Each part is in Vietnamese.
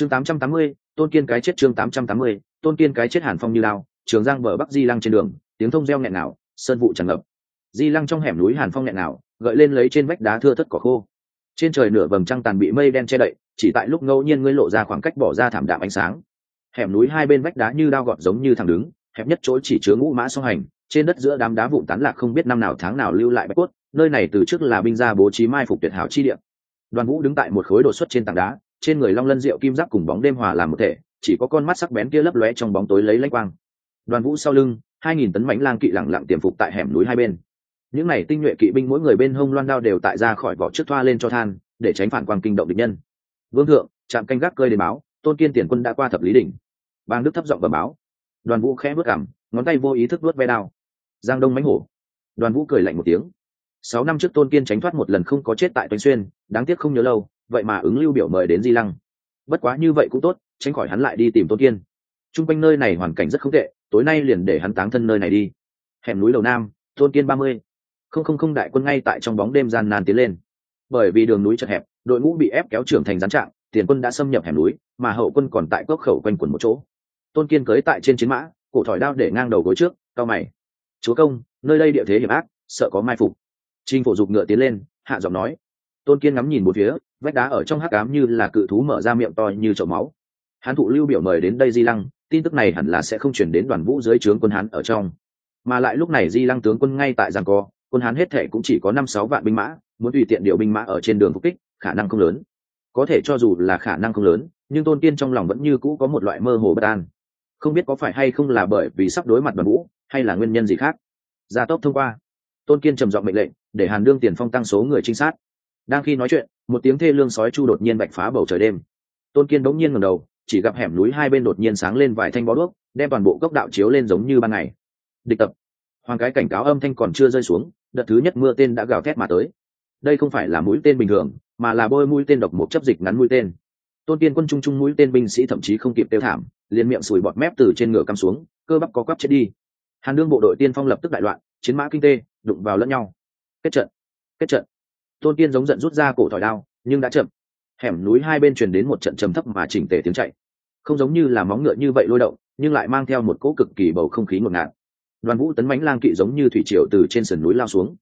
chương 880, tôn kiên cái chết chương 880, tôn kiên cái chết hàn phong như lao trường giang bờ bắc di lăng trên đường tiếng thông reo nghẹn nào sơn vụ tràn ngập. Di lăng trong hẻm núi hàn phong nghẹn nào gợi lên lấy trên vách đá thưa thất cỏ khô. Trên trời nửa vầng trăng tàn bị mây đen che đậy chỉ tại lúc ngẫu nhiên ngươi lộ ra khoảng cách bỏ ra thảm đạm ánh sáng. Hẻm núi hai bên vách đá như đao gọt giống như thẳng đứng hẹp nhất chỗ chỉ chứa ngũ mã song hành trên đất giữa đám đá vụn tán lạc không biết năm nào tháng nào lưu lại bạch cốt nơi này từ trước là binh gia bố trí mai phục tuyệt hảo chi địa. Đoàn vũ đứng tại một khối đột xuất trên tảng đá trên người long lân rượu kim giáp cùng bóng đêm hòa làm một thể, chỉ có con mắt sắc bén kia lấp lóe trong bóng tối lấy lãnh quang. Đoàn vũ sau lưng, hai nghìn tấn mãnh lang kỵ lẳng lặng tiềm phục tại hẻm núi hai bên. Những này tinh nhuệ kỵ binh mỗi người bên hông loan đao đều tại ra khỏi vỏ trước thoa lên cho than, để tránh phản quang kinh động địch nhân. Vương thượng, trạm canh gác cơi đến báo, tôn kiên tiền quân đã qua thập lý đỉnh. Bang đức thấp giọng và báo. Đoàn vũ khẽ bước cảm ngón tay vô ý thức vớt ve đao. Giang đông mánh hổ. Đoàn vũ cười lạnh một tiếng. Sáu năm trước tôn kiên tránh thoát một lần không có chết tại toanh xuyên, đáng tiếc không nhớ lâu vậy mà ứng lưu biểu mời đến di lăng. Bất quá như vậy cũng tốt, tránh khỏi hắn lại đi tìm tôn kiên. T r u n g quanh nơi này hoàn cảnh rất không tệ, tối nay liền để hắn táng thân nơi này đi. Hẻm núi đầu nam, tôn kiên ba mươi. Không không không đại quân ngay tại trong bóng đêm gian nan tiến lên. Bởi vì đường núi chật hẹp, đội ngũ bị ép kéo trưởng thành gián trạng, tiền quân đã xâm nhập hẻm núi, mà hậu quân còn tại cốc khẩu quanh quần một chỗ. Tôn kiên cưới tại trên chiến mã, cổ thỏi đao để ngang đầu gối trước, cao mày. Chúa công, nơi đây địa thế hiểm ác, sợ có mai phục. Trinh phổ dục ngựa tiến lên, hạ giọng nói tôn kiên ngắm nhìn một phía, vách đá ở trong hắc cám như là cự thú mở ra miệng to như chậu máu. Hán thụ lưu biểu mời đến đây di lăng, tin tức này hẳn là sẽ không chuyển đến đoàn vũ dưới trướng quân hán ở trong. Mà lại lúc này di lăng tướng quân ngay tại giang co, quân hán hết thể cũng chỉ có năm sáu vạn binh mã, muốn tùy tiện điều binh mã ở trên đường phục kích, khả năng không lớn. Có thể cho dù là khả năng không lớn, nhưng tôn kiên trong lòng vẫn như cũ có một loại mơ hồ bất an. Không biết có phải hay không là bởi vì sắp đối mặt đoàn vũ, hay là nguyên nhân gì khác. Gia tốc thông qua. Tôn kiên trầm giọng mệnh lệnh, để hàn đương tiền phong tăng số người trinh sát đang khi nói chuyện, một tiếng thê lương sói chu đột nhiên bạch phá bầu trời đêm. Tôn kiên bỗng nhiên ngầm đầu, chỉ gặp hẻm núi hai bên đột nhiên sáng lên vài thanh bó đuốc, đem toàn bộ gốc đạo chiếu lên giống như ban ngày. Địch tập. Hoàng cái cảnh cáo âm thanh còn chưa rơi xuống, đợt thứ nhất mưa tên đã gào thét mà tới. Đây không phải là mũi tên bình thường, mà là bôi mũi tên độc một chấp dịch ngắn mũi tên. Tôn kiên quân trung trung mũi tên binh sĩ thậm chí không kịp tiêu thảm, liền miệng sùi bọt mép từ trên ngựa cắm xuống, cơ bắp có quắp chết đi. Hàn đương bộ đội tiên phong lập tức đại loạn, chiến mã kinh tế đụng vào lẫn nhau. Kết trận. Kết trận tôn tiên giống giận rút ra cổ thỏi đao, nhưng đã chậm. Hẻm núi hai bên truyền đến một trận trầm thấp mà chỉnh tề tiếng chạy. Không giống như là móng ngựa như vậy lôi động, nhưng lại mang theo một cỗ cực kỳ bầu không khí ngột ngạt. Đoàn vũ tấn mánh lang kỵ giống như thủy triều từ trên sườn núi lao xuống.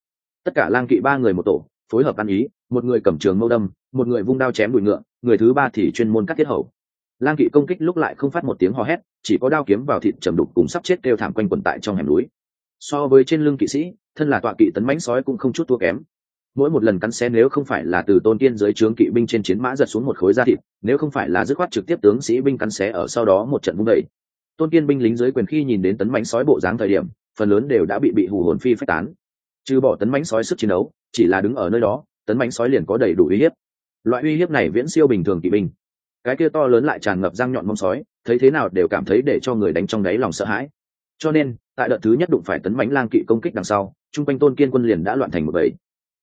Tất cả lang kỵ ba người một tổ, phối hợp ăn ý, một người cầm trường mâu đâm, một người vung đao chém đùi ngựa, người thứ ba thì chuyên môn cắt thiết hầu. Lang kỵ công kích lúc lại không phát một tiếng hò hét, chỉ có đao kiếm vào thịt trầm đục cùng sắp chết kêu thảm quanh quần tại trong hẻm núi. So với trên lưng kỵ sĩ, thân là tọa kỵ tấn mãnh sói cũng không chút thua kém mỗi một lần cắn xé nếu không phải là từ tôn tiên dưới trướng kỵ binh trên chiến mã giật xuống một khối da thịt, nếu không phải là dứt khoát trực tiếp tướng sĩ binh cắn xé ở sau đó một trận vung đẩy tôn tiên binh lính dưới quyền khi nhìn đến tấn mánh sói bộ dáng thời điểm, phần lớn đều đã bị bị hù hồn phi phách tán. Trừ bỏ tấn mánh sói sức chiến đấu, chỉ là đứng ở nơi đó, tấn mánh sói liền có đầy đủ uy hiếp. Loại uy hiếp này viễn siêu bình thường kỵ binh. Cái kia to lớn lại tràn ngập răng nhọn mông sói, thấy thế nào đều cảm thấy để cho người đánh trong đáy lòng sợ hãi. Cho nên, tại đợt thứ nhất đụng phải tấn mánh lang kỵ công kích đằng sau, chung quanh tôn kiên quân liền đã loạn thành một bầy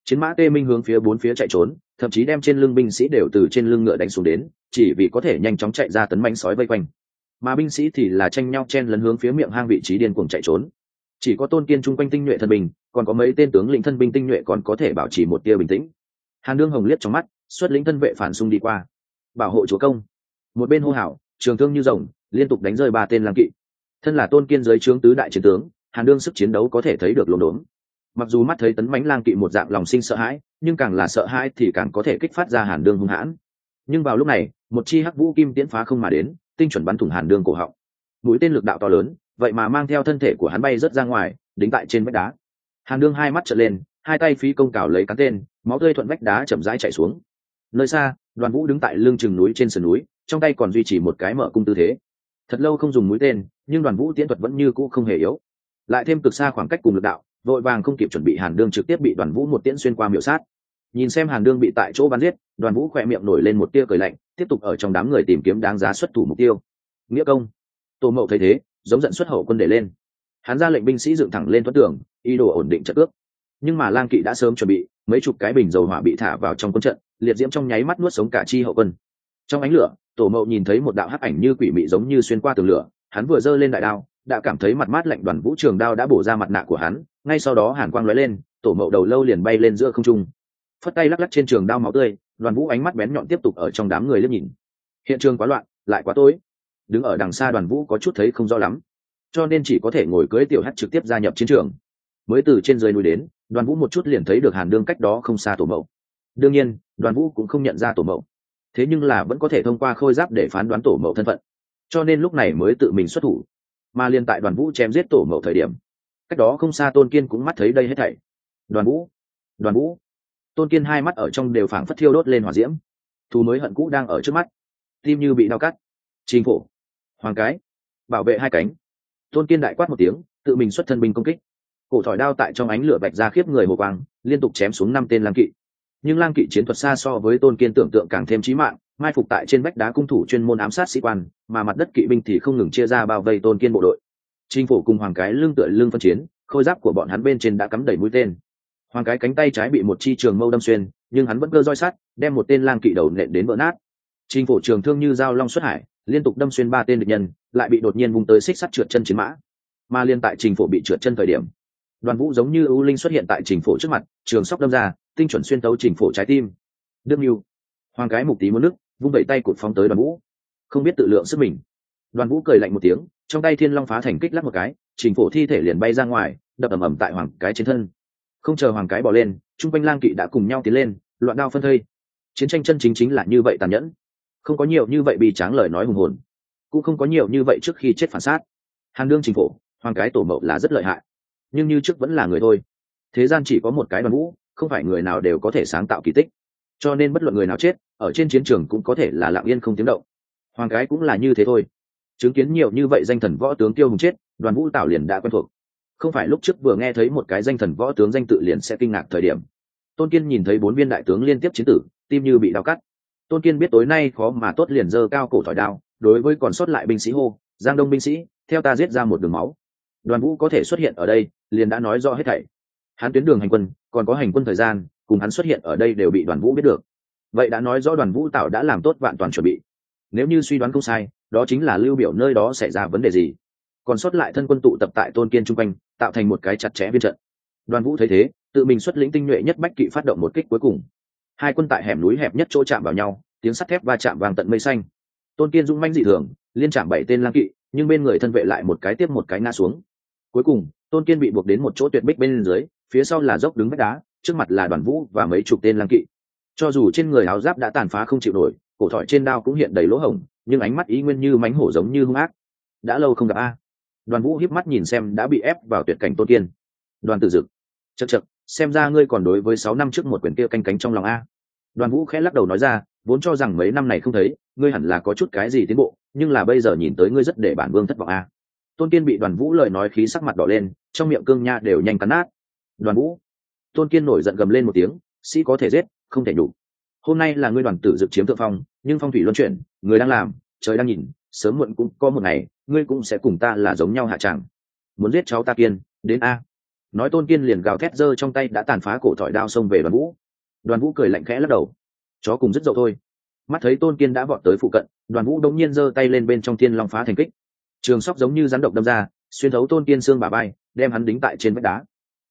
chiến mã tê minh hướng phía bốn phía chạy trốn, thậm chí đem trên lưng binh sĩ đều từ trên lưng ngựa đánh xuống đến, chỉ vì có thể nhanh chóng chạy ra tấn bánh sói vây quanh. Mà binh sĩ thì là tranh nhau chen lấn hướng phía miệng hang vị trí điên cuồng chạy trốn. Chỉ có tôn kiên chung quanh tinh nhuệ thân bình còn có mấy tên tướng lĩnh thân binh tinh nhuệ còn có thể bảo trì một tia bình tĩnh. Hàn đương hồng liếc trong mắt, xuất lĩnh thân vệ phản xung đi qua. Bảo hộ chúa công. Một bên hô hào, trường thương như rồng, liên tục đánh rơi ba tên lang kỵ. Thân là tôn kiên giới trướng tứ đại chiến tướng, hàn đương sức chiến đấu có thể thấy được lộn đốn mặc dù mắt thấy tấn mãnh lang kỵ một dạng lòng sinh sợ hãi, nhưng càng là sợ hãi thì càng có thể kích phát ra hàn đương hung hãn. Nhưng vào lúc này, một chi hắc vũ kim tiễn phá không mà đến, tinh chuẩn bắn thủng hàn đương cổ họng. Mũi tên lực đạo to lớn, vậy mà mang theo thân thể của hắn bay rớt ra ngoài, đính tại trên vách đá. Hàn đương hai mắt trở lên, hai tay phí công cào lấy cắn tên, máu tươi thuận vách đá chậm rãi chạy xuống. Nơi xa, đoàn vũ đứng tại lưng chừng núi trên sườn núi, trong tay còn duy trì một cái mở cung tư thế. Thật lâu không dùng mũi tên, nhưng đoàn vũ tiễn thuật vẫn như cũ không hề yếu. Lại thêm cực xa khoảng cách cùng lực đạo vội vàng không kịp chuẩn bị hàn đương trực tiếp bị đoàn vũ một tiễn xuyên qua miểu sát. Nhìn xem hàn đương bị tại chỗ bắn giết, đoàn vũ khỏe miệng nổi lên một tia cười lạnh, tiếp tục ở trong đám người tìm kiếm đáng giá xuất thủ mục tiêu. Nghĩa công. Tô mậu thấy thế, giống giận xuất hậu quân để lên. Hắn ra lệnh binh sĩ dựng thẳng lên thoát tường, ý đồ ổn định trận ước. Nhưng mà lang kỵ đã sớm chuẩn bị, mấy chục cái bình dầu hỏa bị thả vào trong quân trận, liệt diễm trong nháy mắt nuốt sống cả chi hậu quân. Trong ánh lửa tổ mậu nhìn thấy một đạo hắc ảnh như quỷ mị giống như xuyên qua tường lửa, hắn vừa giơ lên đại đao, đã cảm thấy mặt mát lạnh đoàn vũ trường đao đã bổ ra mặt nạ của hắn ngay sau đó hàn quang lóe lên, tổ mậu đầu lâu liền bay lên giữa không trung. Phất tay lắc lắc trên trường đao máu tươi, đoàn vũ ánh mắt bén nhọn tiếp tục ở trong đám người liếc nhìn. Hiện trường quá loạn, lại quá tối. Đứng ở đằng xa đoàn vũ có chút thấy không rõ lắm, cho nên chỉ có thể ngồi cưới tiểu hát trực tiếp gia nhập chiến trường. Mới từ trên dưới núi đến, đoàn vũ một chút liền thấy được hàn đương cách đó không xa tổ mẫu đương nhiên, đoàn vũ cũng không nhận ra tổ mẫu thế nhưng là vẫn có thể thông qua khôi giáp để phán đoán tổ mẫu thân phận. Cho nên lúc này mới tự mình xuất thủ. Mà liên tại đoàn vũ chém giết tổ mẫu thời điểm cách đó không xa tôn kiên cũng mắt thấy đây hết thảy. Đoàn vũ đoàn vũ. Tôn kiên hai mắt ở trong đều phảng phất thiêu đốt lên hỏa diễm. Thù mới hận cũ đang ở trước mắt. Tim như bị đau cắt. Chính phủ hoàng cái. Bảo vệ hai cánh. Tôn kiên đại quát một tiếng, tự mình xuất thân binh công kích. Cổ thỏi đao tại trong ánh lửa bạch ra khiếp người hồ quang, liên tục chém xuống năm tên lang kỵ. Nhưng lang kỵ chiến thuật xa so với tôn kiên tưởng tượng càng thêm trí mạng, mai phục tại trên vách đá cung thủ chuyên môn ám sát sĩ quan, mà mặt đất kỵ binh thì không ngừng chia ra bao vây tôn kiên bộ đội. Trình phủ cùng hoàng cái lưng tựa lưng phân chiến, khôi giáp của bọn hắn bên trên đã cắm đầy mũi tên. Hoàng cái cánh tay trái bị một chi trường mâu đâm xuyên, nhưng hắn vẫn cơ roi sắt, đem một tên lang kỵ đầu nện đến vỡ nát. Trình phủ trường thương như dao long xuất hải, liên tục đâm xuyên ba tên địch nhân, lại bị đột nhiên vùng tới xích sắt trượt chân chiến mã. Mà liên tại trình phủ bị trượt chân thời điểm, đoàn vũ giống như ưu linh xuất hiện tại trình phủ trước mặt, trường sóc đâm ra, tinh chuẩn xuyên tấu trình phủ trái tim. Đương mưu hoàng cái mục tí muốn nước, vung đẩy tay cụt phóng tới đoàn vũ. Không biết tự lượng sức mình đoàn vũ cười lạnh một tiếng, trong tay thiên long phá thành kích lắc một cái, trình phổ thi thể liền bay ra ngoài, đập ầm ầm tại hoàng cái trên thân. Không chờ hoàng cái bỏ lên, chung quanh lang kỵ đã cùng nhau tiến lên, loạn đao phân thây. Chiến tranh chân chính chính là như vậy tàn nhẫn. Không có nhiều như vậy bị tráng lời nói hùng hồn. Cũng không có nhiều như vậy trước khi chết phản sát hàn đương trình phổ, hoàng cái tổ mậu là rất lợi hại. Nhưng như trước vẫn là người thôi. Thế gian chỉ có một cái đoàn vũ, không phải người nào đều có thể sáng tạo kỳ tích. Cho nên bất luận người nào chết, ở trên chiến trường cũng có thể là lặng yên không tiếng động. Hoàng cái cũng là như thế thôi chứng kiến nhiều như vậy danh thần võ tướng tiêu hùng chết, đoàn vũ tạo liền đã quen thuộc. Không phải lúc trước vừa nghe thấy một cái danh thần võ tướng danh tự liền sẽ kinh ngạc thời điểm. Tôn kiên nhìn thấy bốn viên đại tướng liên tiếp chiến tử, tim như bị đau cắt. Tôn kiên biết tối nay khó mà tốt liền dơ cao cổ thỏi đao, đối với còn sót lại binh sĩ hô, giang đông binh sĩ, theo ta giết ra một đường máu. Đoàn vũ có thể xuất hiện ở đây, liền đã nói rõ hết thảy. Hắn tuyến đường hành quân, còn có hành quân thời gian, cùng hắn xuất hiện ở đây đều bị đoàn vũ biết được. Vậy đã nói rõ đoàn vũ tạo đã làm tốt vạn toàn chuẩn bị. Nếu như suy đoán không sai đó chính là lưu biểu nơi đó xảy ra vấn đề gì. Còn sót lại thân quân tụ tập tại tôn kiên trung quanh, tạo thành một cái chặt chẽ viên trận. Đoàn vũ thấy thế, tự mình xuất lĩnh tinh nhuệ nhất bách kỵ phát động một kích cuối cùng. Hai quân tại hẻm núi hẹp nhất chỗ chạm vào nhau, tiếng sắt thép va chạm vàng tận mây xanh. Tôn kiên dũng manh dị thường, liên chạm bảy tên lang kỵ, nhưng bên người thân vệ lại một cái tiếp một cái ngã xuống. Cuối cùng, tôn kiên bị buộc đến một chỗ tuyệt bích bên dưới, phía sau là dốc đứng vách đá, trước mặt là đoàn vũ và mấy chục tên lang kỵ. Cho dù trên người áo giáp đã tàn phá không chịu nổi, cổ thỏi trên đao cũng hiện đầy lỗ hổng nhưng ánh mắt ý nguyên như mánh hổ giống như hung ác. Đã lâu không gặp a. Đoàn vũ hiếp mắt nhìn xem đã bị ép vào tuyệt cảnh tôn kiên. Đoàn tử dực. Chật chật xem ra ngươi còn đối với sáu năm trước một quyển kia canh cánh trong lòng a. Đoàn vũ khẽ lắc đầu nói ra, vốn cho rằng mấy năm này không thấy, ngươi hẳn là có chút cái gì tiến bộ, nhưng là bây giờ nhìn tới ngươi rất để bản vương thất vọng a. Tôn kiên bị đoàn vũ lời nói khí sắc mặt đỏ lên, trong miệng cương nha đều nhanh cắn nát. Đoàn vũ. Tôn kiên nổi giận gầm lên một tiếng, sĩ có thể giết, không thể đủ. Hôm nay là ngươi đoàn tử dực chiếm thượng phong nhưng phong thủy luân chuyển, người đang làm, trời đang nhìn, sớm muộn cũng có một ngày, ngươi cũng sẽ cùng ta là giống nhau hạ tràng muốn giết cháu ta kiên, đến a. Nói tôn kiên liền gào thét giơ trong tay đã tàn phá cổ thỏi đao xông về đoàn vũ. Đoàn vũ cười lạnh khẽ lắc đầu. Chó cùng rất dậu thôi. Mắt thấy tôn kiên đã vọt tới phụ cận, đoàn vũ đống nhiên giơ tay lên bên trong thiên long phá thành kích. Trường sóc giống như rắn độc đâm ra, xuyên thấu tôn kiên xương bà bay đem hắn đính tại trên vách đá.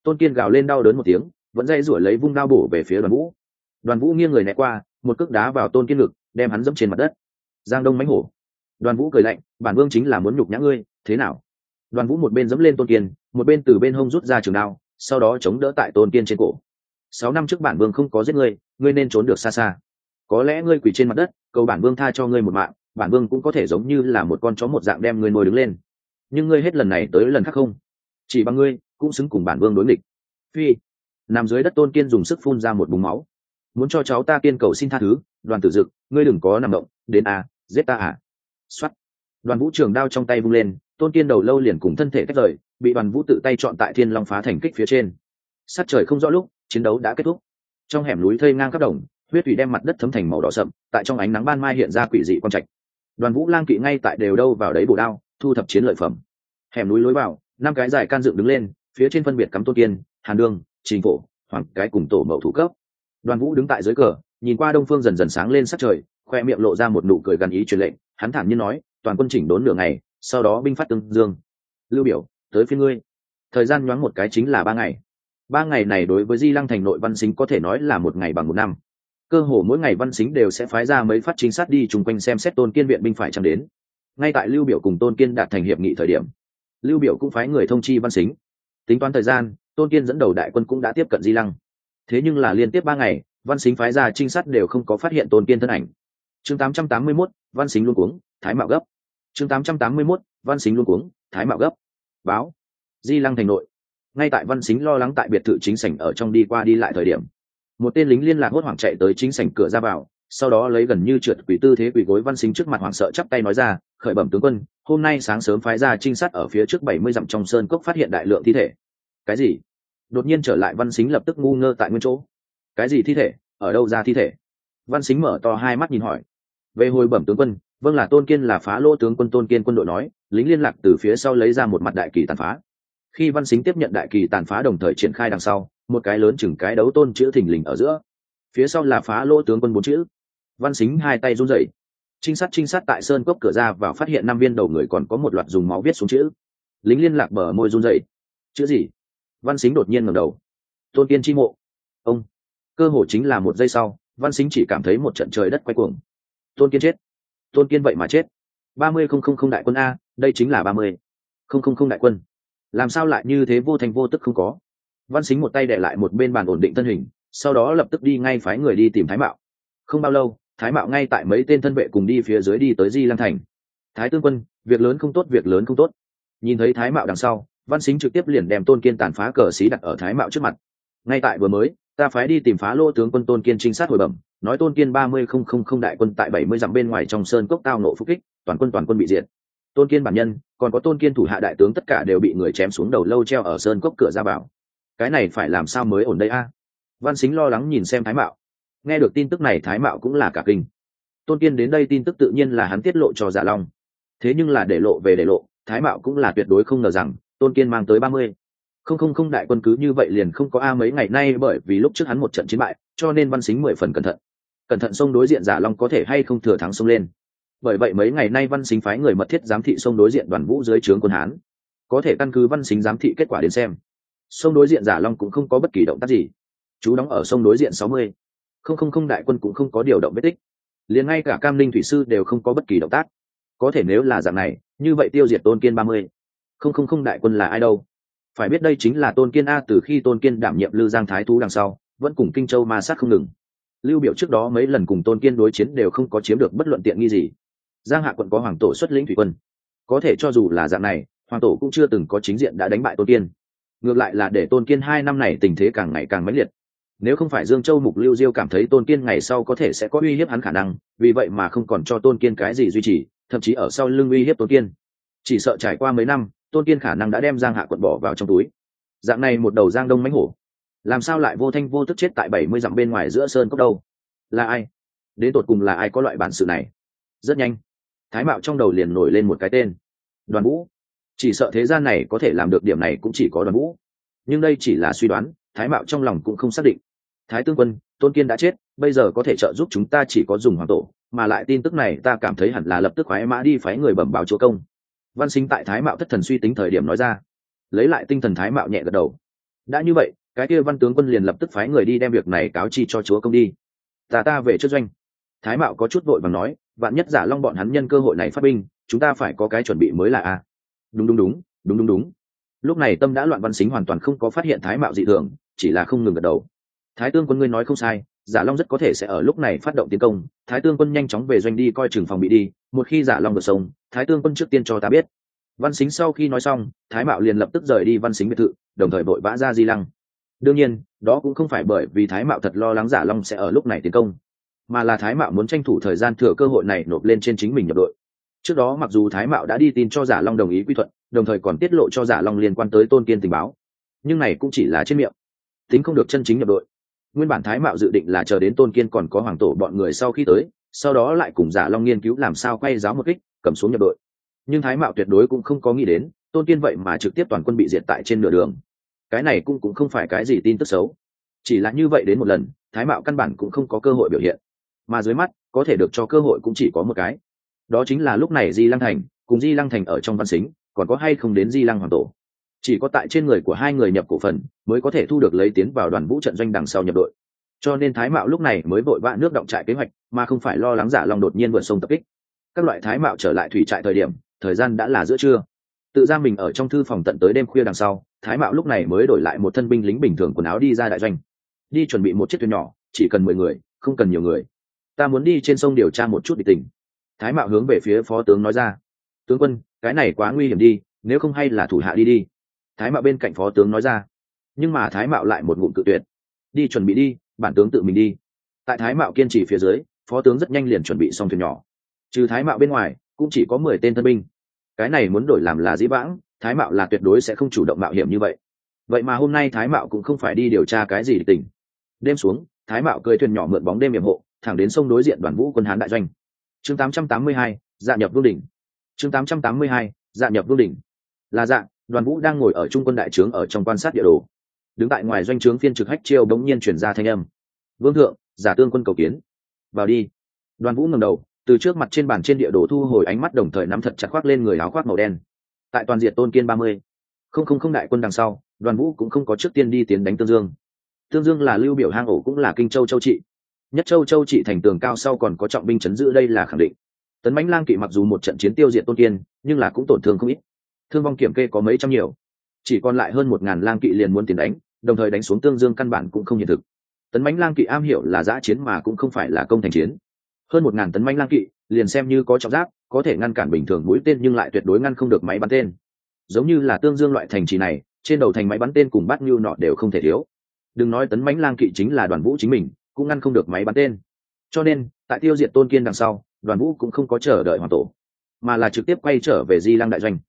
Tôn kiên gào lên đau đớn một tiếng, vẫn dây rủi lấy vung đao bổ về phía đoàn vũ. Đoàn vũ nghiêng người né qua, một cước đá vào tôn kiên ngực đem hắn dẫm trên mặt đất. Giang đông mánh hổ. Đoàn vũ cười lạnh, bản vương chính là muốn nhục nhã ngươi, thế nào? Đoàn vũ một bên dẫm lên tôn kiên, một bên từ bên hông rút ra trường đao, sau đó chống đỡ tại tôn kiên trên cổ. Sáu năm trước bản vương không có giết ngươi ngươi nên trốn được xa xa. Có lẽ ngươi quỳ trên mặt đất, cầu bản vương tha cho ngươi một mạng, bản vương cũng có thể giống như là một con chó một dạng đem ngươi nồi đứng lên. Nhưng ngươi hết lần này tới lần khác không? Chỉ bằng ngươi, cũng xứng cùng bản vương đối nghịch. Phi. Nằm dưới đất tôn kiên dùng sức phun ra một búng máu muốn cho cháu ta kiên cầu xin tha thứ, đoàn tử dực, ngươi đừng có nằm động, đến à giết ta à. Xuất đoàn vũ trường đao trong tay vung lên, tôn kiên đầu lâu liền cùng thân thể cách rời, bị đoàn vũ tự tay chọn tại thiên long phá thành kích phía trên. Sát trời không rõ lúc, chiến đấu đã kết thúc. Trong hẻm núi thây ngang các đồng, huyết thủy đem mặt đất thấm thành màu đỏ sậm, tại trong ánh nắng ban mai hiện ra quỷ dị quang trạch. Đoàn vũ lang kỵ ngay tại đều đâu vào đấy bổ đao, thu thập chiến lợi phẩm. Hẻm núi lối vào, năm cái dài can dựng đứng lên, phía trên phân biệt cắm tôn kiên, hàn đương trình phổ, hoàng cái cùng tổ mẫu thủ cấp đoàn vũ đứng tại dưới cờ, nhìn qua đông phương dần dần sáng lên sắc trời, khoe miệng lộ ra một nụ cười gần ý truyền lệnh, hắn thản nhiên nói, toàn quân chỉnh đốn nửa ngày, sau đó binh phát tương dương. Lưu biểu, tới phía ngươi. Thời gian nhoáng một cái chính là ba ngày. Ba ngày này đối với di lăng thành nội văn xính có thể nói là một ngày bằng một năm. Cơ hồ mỗi ngày văn xính đều sẽ phái ra mấy phát chính sát đi chung quanh xem xét tôn kiên viện binh phải chẳng đến. Ngay tại lưu biểu cùng tôn kiên đạt thành hiệp nghị thời điểm, lưu biểu cũng phái người thông chi văn xính. Tính toán thời gian, tôn kiên dẫn đầu đại quân cũng đã tiếp cận di lăng thế nhưng là liên tiếp ba ngày văn xính phái ra trinh sát đều không có phát hiện tôn kiên thân ảnh. Chương 881, văn xính luôn cuống thái mạo gấp. Chương 881, văn xính luôn cuống thái mạo gấp. Báo. Di lăng thành nội. Ngay tại văn xính lo lắng tại biệt thự chính sảnh ở trong đi qua đi lại thời điểm một tên lính liên lạc hốt hoảng chạy tới chính sảnh cửa ra vào sau đó lấy gần như trượt quỷ tư thế quỷ gối văn xính trước mặt hoảng sợ chắp tay nói ra khởi bẩm tướng quân hôm nay sáng sớm phái ra trinh sát ở phía trước bảy mươi dặm trong sơn cốc phát hiện đại lượng thi thể. Cái gì? Đột nhiên trở lại văn xính lập tức ngu ngơ tại nguyên chỗ. Cái gì thi thể? Ở đâu ra thi thể? Văn xính mở to hai mắt nhìn hỏi. Về hồi bẩm tướng quân vâng là tôn kiên là phá lô tướng quân tôn kiên quân đội nói, lính liên lạc từ phía sau lấy ra một mặt đại kỳ tàn phá. Khi văn xính tiếp nhận đại kỳ tàn phá đồng thời triển khai đằng sau, một cái lớn chừng cái đấu tôn chữ thình lình ở giữa. Phía sau là phá lô tướng quân bốn chữ. Văn xính hai tay run rẩy. Trinh sát trinh sát tại sơn cốc cửa ra vào phát hiện năm viên đầu người còn có một loạt dùng máu viết xuống chữ. Lính liên lạc bờ môi run rẩy. Chữ gì? Văn xính đột nhiên ngẩng đầu. Tôn tiên chi mộ. Ông. Cơ hồ chính là một giây sau, văn xính chỉ cảm thấy một trận trời đất quay cuồng. Tôn kiên chết. Tôn kiên vậy mà chết. Ba mươi không không không đại quân a, đây chính là ba mươi không không không đại quân. Làm sao lại như thế vô thành vô tức không có? Văn xính một tay để lại một bên bàn ổn định thân hình, sau đó lập tức đi ngay phái người đi tìm thái mạo. Không bao lâu, thái mạo ngay tại mấy tên thân vệ cùng đi phía dưới đi tới di lăng thành. Thái tương quân, việc lớn không tốt, việc lớn không tốt. Nhìn thấy thái mạo đằng sau văn xính trực tiếp liền đem tôn kiên tàn phá cờ xí đặt ở thái mạo trước mặt. Ngay tại vừa mới, ta phái đi tìm phá lô tướng quân tôn kiên trinh sát hồi bẩm, nói tôn kiên ba mươi không không không đại quân tại bảy mươi dặm bên ngoài trong sơn cốc tao nộ phúc kích, toàn quân toàn quân bị diệt. Tôn kiên bản nhân, còn có tôn kiên thủ hạ đại tướng tất cả đều bị người chém xuống đầu lâu treo ở sơn cốc cửa ra vào. Cái này phải làm sao mới ổn đây a? Văn xính lo lắng nhìn xem thái mạo. Nghe được tin tức này, thái mạo cũng là cả kinh. Tôn kiên đến đây tin tức tự nhiên là hắn tiết lộ cho dạ long. Thế nhưng là để lộ về để lộ, thái mạo cũng là tuyệt đối không ngờ rằng tôn kiên mang tới ba mươi. Không không không, đại quân cứ như vậy liền không có a mấy ngày nay bởi vì lúc trước hắn một trận chiến bại, cho nên văn xính mười phần cẩn thận. Cẩn thận sông đối diện giả long có thể hay không thừa thắng sông lên. Bởi vậy mấy ngày nay văn xính phái người mật thiết giám thị sông đối diện đoàn vũ dưới trướng quân hán. Có thể căn cứ văn xính giám thị kết quả đến xem, sông đối diện giả long cũng không có bất kỳ động tác gì. Chú đóng ở sông đối diện sáu mươi. Không không không, đại quân cũng không có điều động vết tích. Liền ngay cả cam linh thủy sư đều không có bất kỳ động tác. Có thể nếu là dạng này, như vậy tiêu diệt tôn kiên ba mươi không không không đại quân là ai đâu. Phải biết đây chính là tôn kiên a, từ khi tôn kiên đảm nhiệm lư giang thái thú đằng sau, vẫn cùng kinh châu ma sát không ngừng. Lưu biểu trước đó mấy lần cùng tôn kiên đối chiến đều không có chiếm được bất luận tiện nghi gì. Giang hạ quận có hoàng tổ xuất lĩnh thủy quân. Có thể cho dù là dạng này, hoàng tổ cũng chưa từng có chính diện đã đánh bại tôn kiên. Ngược lại là để tôn kiên hai năm này tình thế càng ngày càng mãnh liệt. Nếu không phải dương châu mục lưu diêu cảm thấy tôn kiên ngày sau có thể sẽ có uy hiếp hắn khả năng, vì vậy mà không còn cho tôn kiên cái gì duy trì, thậm chí ở sau lưng uy hiếp tôn kiên. Chỉ sợ trải qua mấy năm tôn kiên khả năng đã đem giang hạ quận bỏ vào trong túi. Dạng này một đầu giang đông mánh hổ, làm sao lại vô thanh vô tức chết tại bảy mươi dặm bên ngoài giữa sơn cốc đâu? Là ai? Đến tột cùng là ai có loại bản sự này? Rất nhanh, thái mạo trong đầu liền nổi lên một cái tên, đoàn vũ. Chỉ sợ thế gian này có thể làm được điểm này cũng chỉ có đoàn vũ. Nhưng đây chỉ là suy đoán, thái mạo trong lòng cũng không xác định. Thái tương quân, tôn kiên đã chết, bây giờ có thể trợ giúp chúng ta chỉ có dùng hoàng tổ, mà lại tin tức này ta cảm thấy hẳn là lập tức khoái mã đi phái người bẩm báo chúa công văn sinh tại thái mạo thất thần suy tính thời điểm nói ra. Lấy lại tinh thần thái mạo nhẹ gật đầu. Đã như vậy, cái kia văn tướng quân liền lập tức phái người đi đem việc này cáo chi cho chúa công đi. Ta ta về trước doanh. Thái mạo có chút vội và nói, vạn nhất giả long bọn hắn nhân cơ hội này phát binh, chúng ta phải có cái chuẩn bị mới là a. Đúng đúng đúng đúng đúng đúng. Lúc này tâm đã loạn văn xính hoàn toàn không có phát hiện thái mạo dị thường, chỉ là không ngừng gật đầu. Thái tương quân ngươi nói không sai giả long rất có thể sẽ ở lúc này phát động tiến công. Thái tương quân nhanh chóng về doanh đi coi chừng phòng bị đi. Một khi giả long được sông thái tương quân trước tiên cho ta biết. Văn xính sau khi nói xong, thái mạo liền lập tức rời đi văn xính biệt thự, đồng thời vội vã ra di lăng. Đương nhiên, đó cũng không phải bởi vì thái mạo thật lo lắng giả long sẽ ở lúc này tiến công, mà là thái mạo muốn tranh thủ thời gian thừa cơ hội này nộp lên trên chính mình nhập đội. Trước đó mặc dù thái mạo đã đi tin cho giả long đồng ý quy thuận, đồng thời còn tiết lộ cho giả long liên quan tới tôn kiên tình báo, nhưng này cũng chỉ là trên miệng. Tính không được chân chính nhập đội nguyên bản thái mạo dự định là chờ đến tôn kiên còn có hoàng tổ bọn người sau khi tới, sau đó lại cùng giả long nghiên cứu làm sao quay giáo một kích, cầm xuống nhập đội. Nhưng thái mạo tuyệt đối cũng không có nghĩ đến, tôn kiên vậy mà trực tiếp toàn quân bị diệt tại trên nửa đường. Cái này cũng cũng không phải cái gì tin tức xấu. Chỉ là như vậy đến một lần, thái mạo căn bản cũng không có cơ hội biểu hiện. Mà dưới mắt, có thể được cho cơ hội cũng chỉ có một cái. Đó chính là lúc này di lăng thành, cùng di lăng thành ở trong văn xính, còn có hay không đến di lăng hoàng tổ chỉ có tại trên người của hai người nhập cổ phần mới có thể thu được lấy tiến vào đoàn vũ trận doanh đằng sau nhập đội. Cho nên thái mạo lúc này mới vội vã nước động trại kế hoạch, mà không phải lo lắng giả long đột nhiên vượt sông tập kích. Các loại thái mạo trở lại thủy trại thời điểm, thời gian đã là giữa trưa. Tự ra mình ở trong thư phòng tận tới đêm khuya đằng sau, thái mạo lúc này mới đổi lại một thân binh lính bình thường quần áo đi ra đại doanh. Đi chuẩn bị một chiếc thuyền nhỏ, chỉ cần mười người, không cần nhiều người. Ta muốn đi trên sông điều tra một chút địch tình. Thái mạo hướng về phía phó tướng nói ra. Tướng quân, cái này quá nguy hiểm đi, nếu không hay là thủ hạ đi đi thái mạo bên cạnh phó tướng nói ra. Nhưng mà thái mạo lại một ngụm tự tuyệt. Đi chuẩn bị đi bản tướng tự mình đi. Tại thái mạo kiên trì phía dưới phó tướng rất nhanh liền chuẩn bị xong thuyền nhỏ. Trừ thái mạo bên ngoài cũng chỉ có mười tên thân binh. Cái này muốn đổi làm là dĩ vãng thái mạo là tuyệt đối sẽ không chủ động mạo hiểm như vậy. Vậy mà hôm nay thái mạo cũng không phải đi điều tra cái gì tình. Đêm xuống thái mạo cười thuyền nhỏ mượn bóng đêm hiểm hộ thẳng đến sông đối diện đoàn vũ quân hán đại doanh. Chương 882, dạ nhập vương đỉnh. Chương 882, dạ nhập vương đỉnh. Là dạng đoàn vũ đang ngồi ở trung quân đại trướng ở trong quan sát địa đồ. Đứng tại ngoài doanh trướng phiên trực hách chiêu đống nhiên chuyển ra thanh âm. Vương thượng, giả tương quân cầu kiến. Vào đi. Đoàn vũ ngẩng đầu, từ trước mặt trên bàn trên địa đồ thu hồi ánh mắt đồng thời nắm thật chặt khoác lên người áo khoác màu đen. Tại toàn diện tôn kiên ba mươi, không không không đại quân đằng sau, đoàn vũ cũng không có trước tiên đi tiến đánh tương dương. Tương dương là lưu biểu hang ổ cũng là kinh châu châu trị. Nhất châu châu trị thành tường cao sau còn có trọng binh chấn giữ đây là khẳng định. Tấn mãnh lang kỵ mặc dù một trận chiến tiêu diệt tôn kiên, nhưng là cũng tổn thương không ít thương vong kiểm kê có mấy trăm nhiều. Chỉ còn lại hơn một ngàn lang kỵ liền muốn tiến đánh, đồng thời đánh xuống tương dương căn bản cũng không hiện thực. Tấn bánh lang kỵ am hiểu là giã chiến mà cũng không phải là công thành chiến. Hơn một ngàn tấn bánh lang kỵ, liền xem như có trọng giáp, có thể ngăn cản bình thường mũi tên nhưng lại tuyệt đối ngăn không được máy bắn tên. Giống như là tương dương loại thành trì này, trên đầu thành máy bắn tên cùng bát như nọ đều không thể thiếu. Đừng nói tấn bánh lang kỵ chính là đoàn vũ chính mình, cũng ngăn không được máy bắn tên. Cho nên, tại tiêu diệt tôn kiên đằng sau, đoàn vũ cũng không có chờ đợi hoàng tổ, mà là trực tiếp quay trở về di lăng đại doanh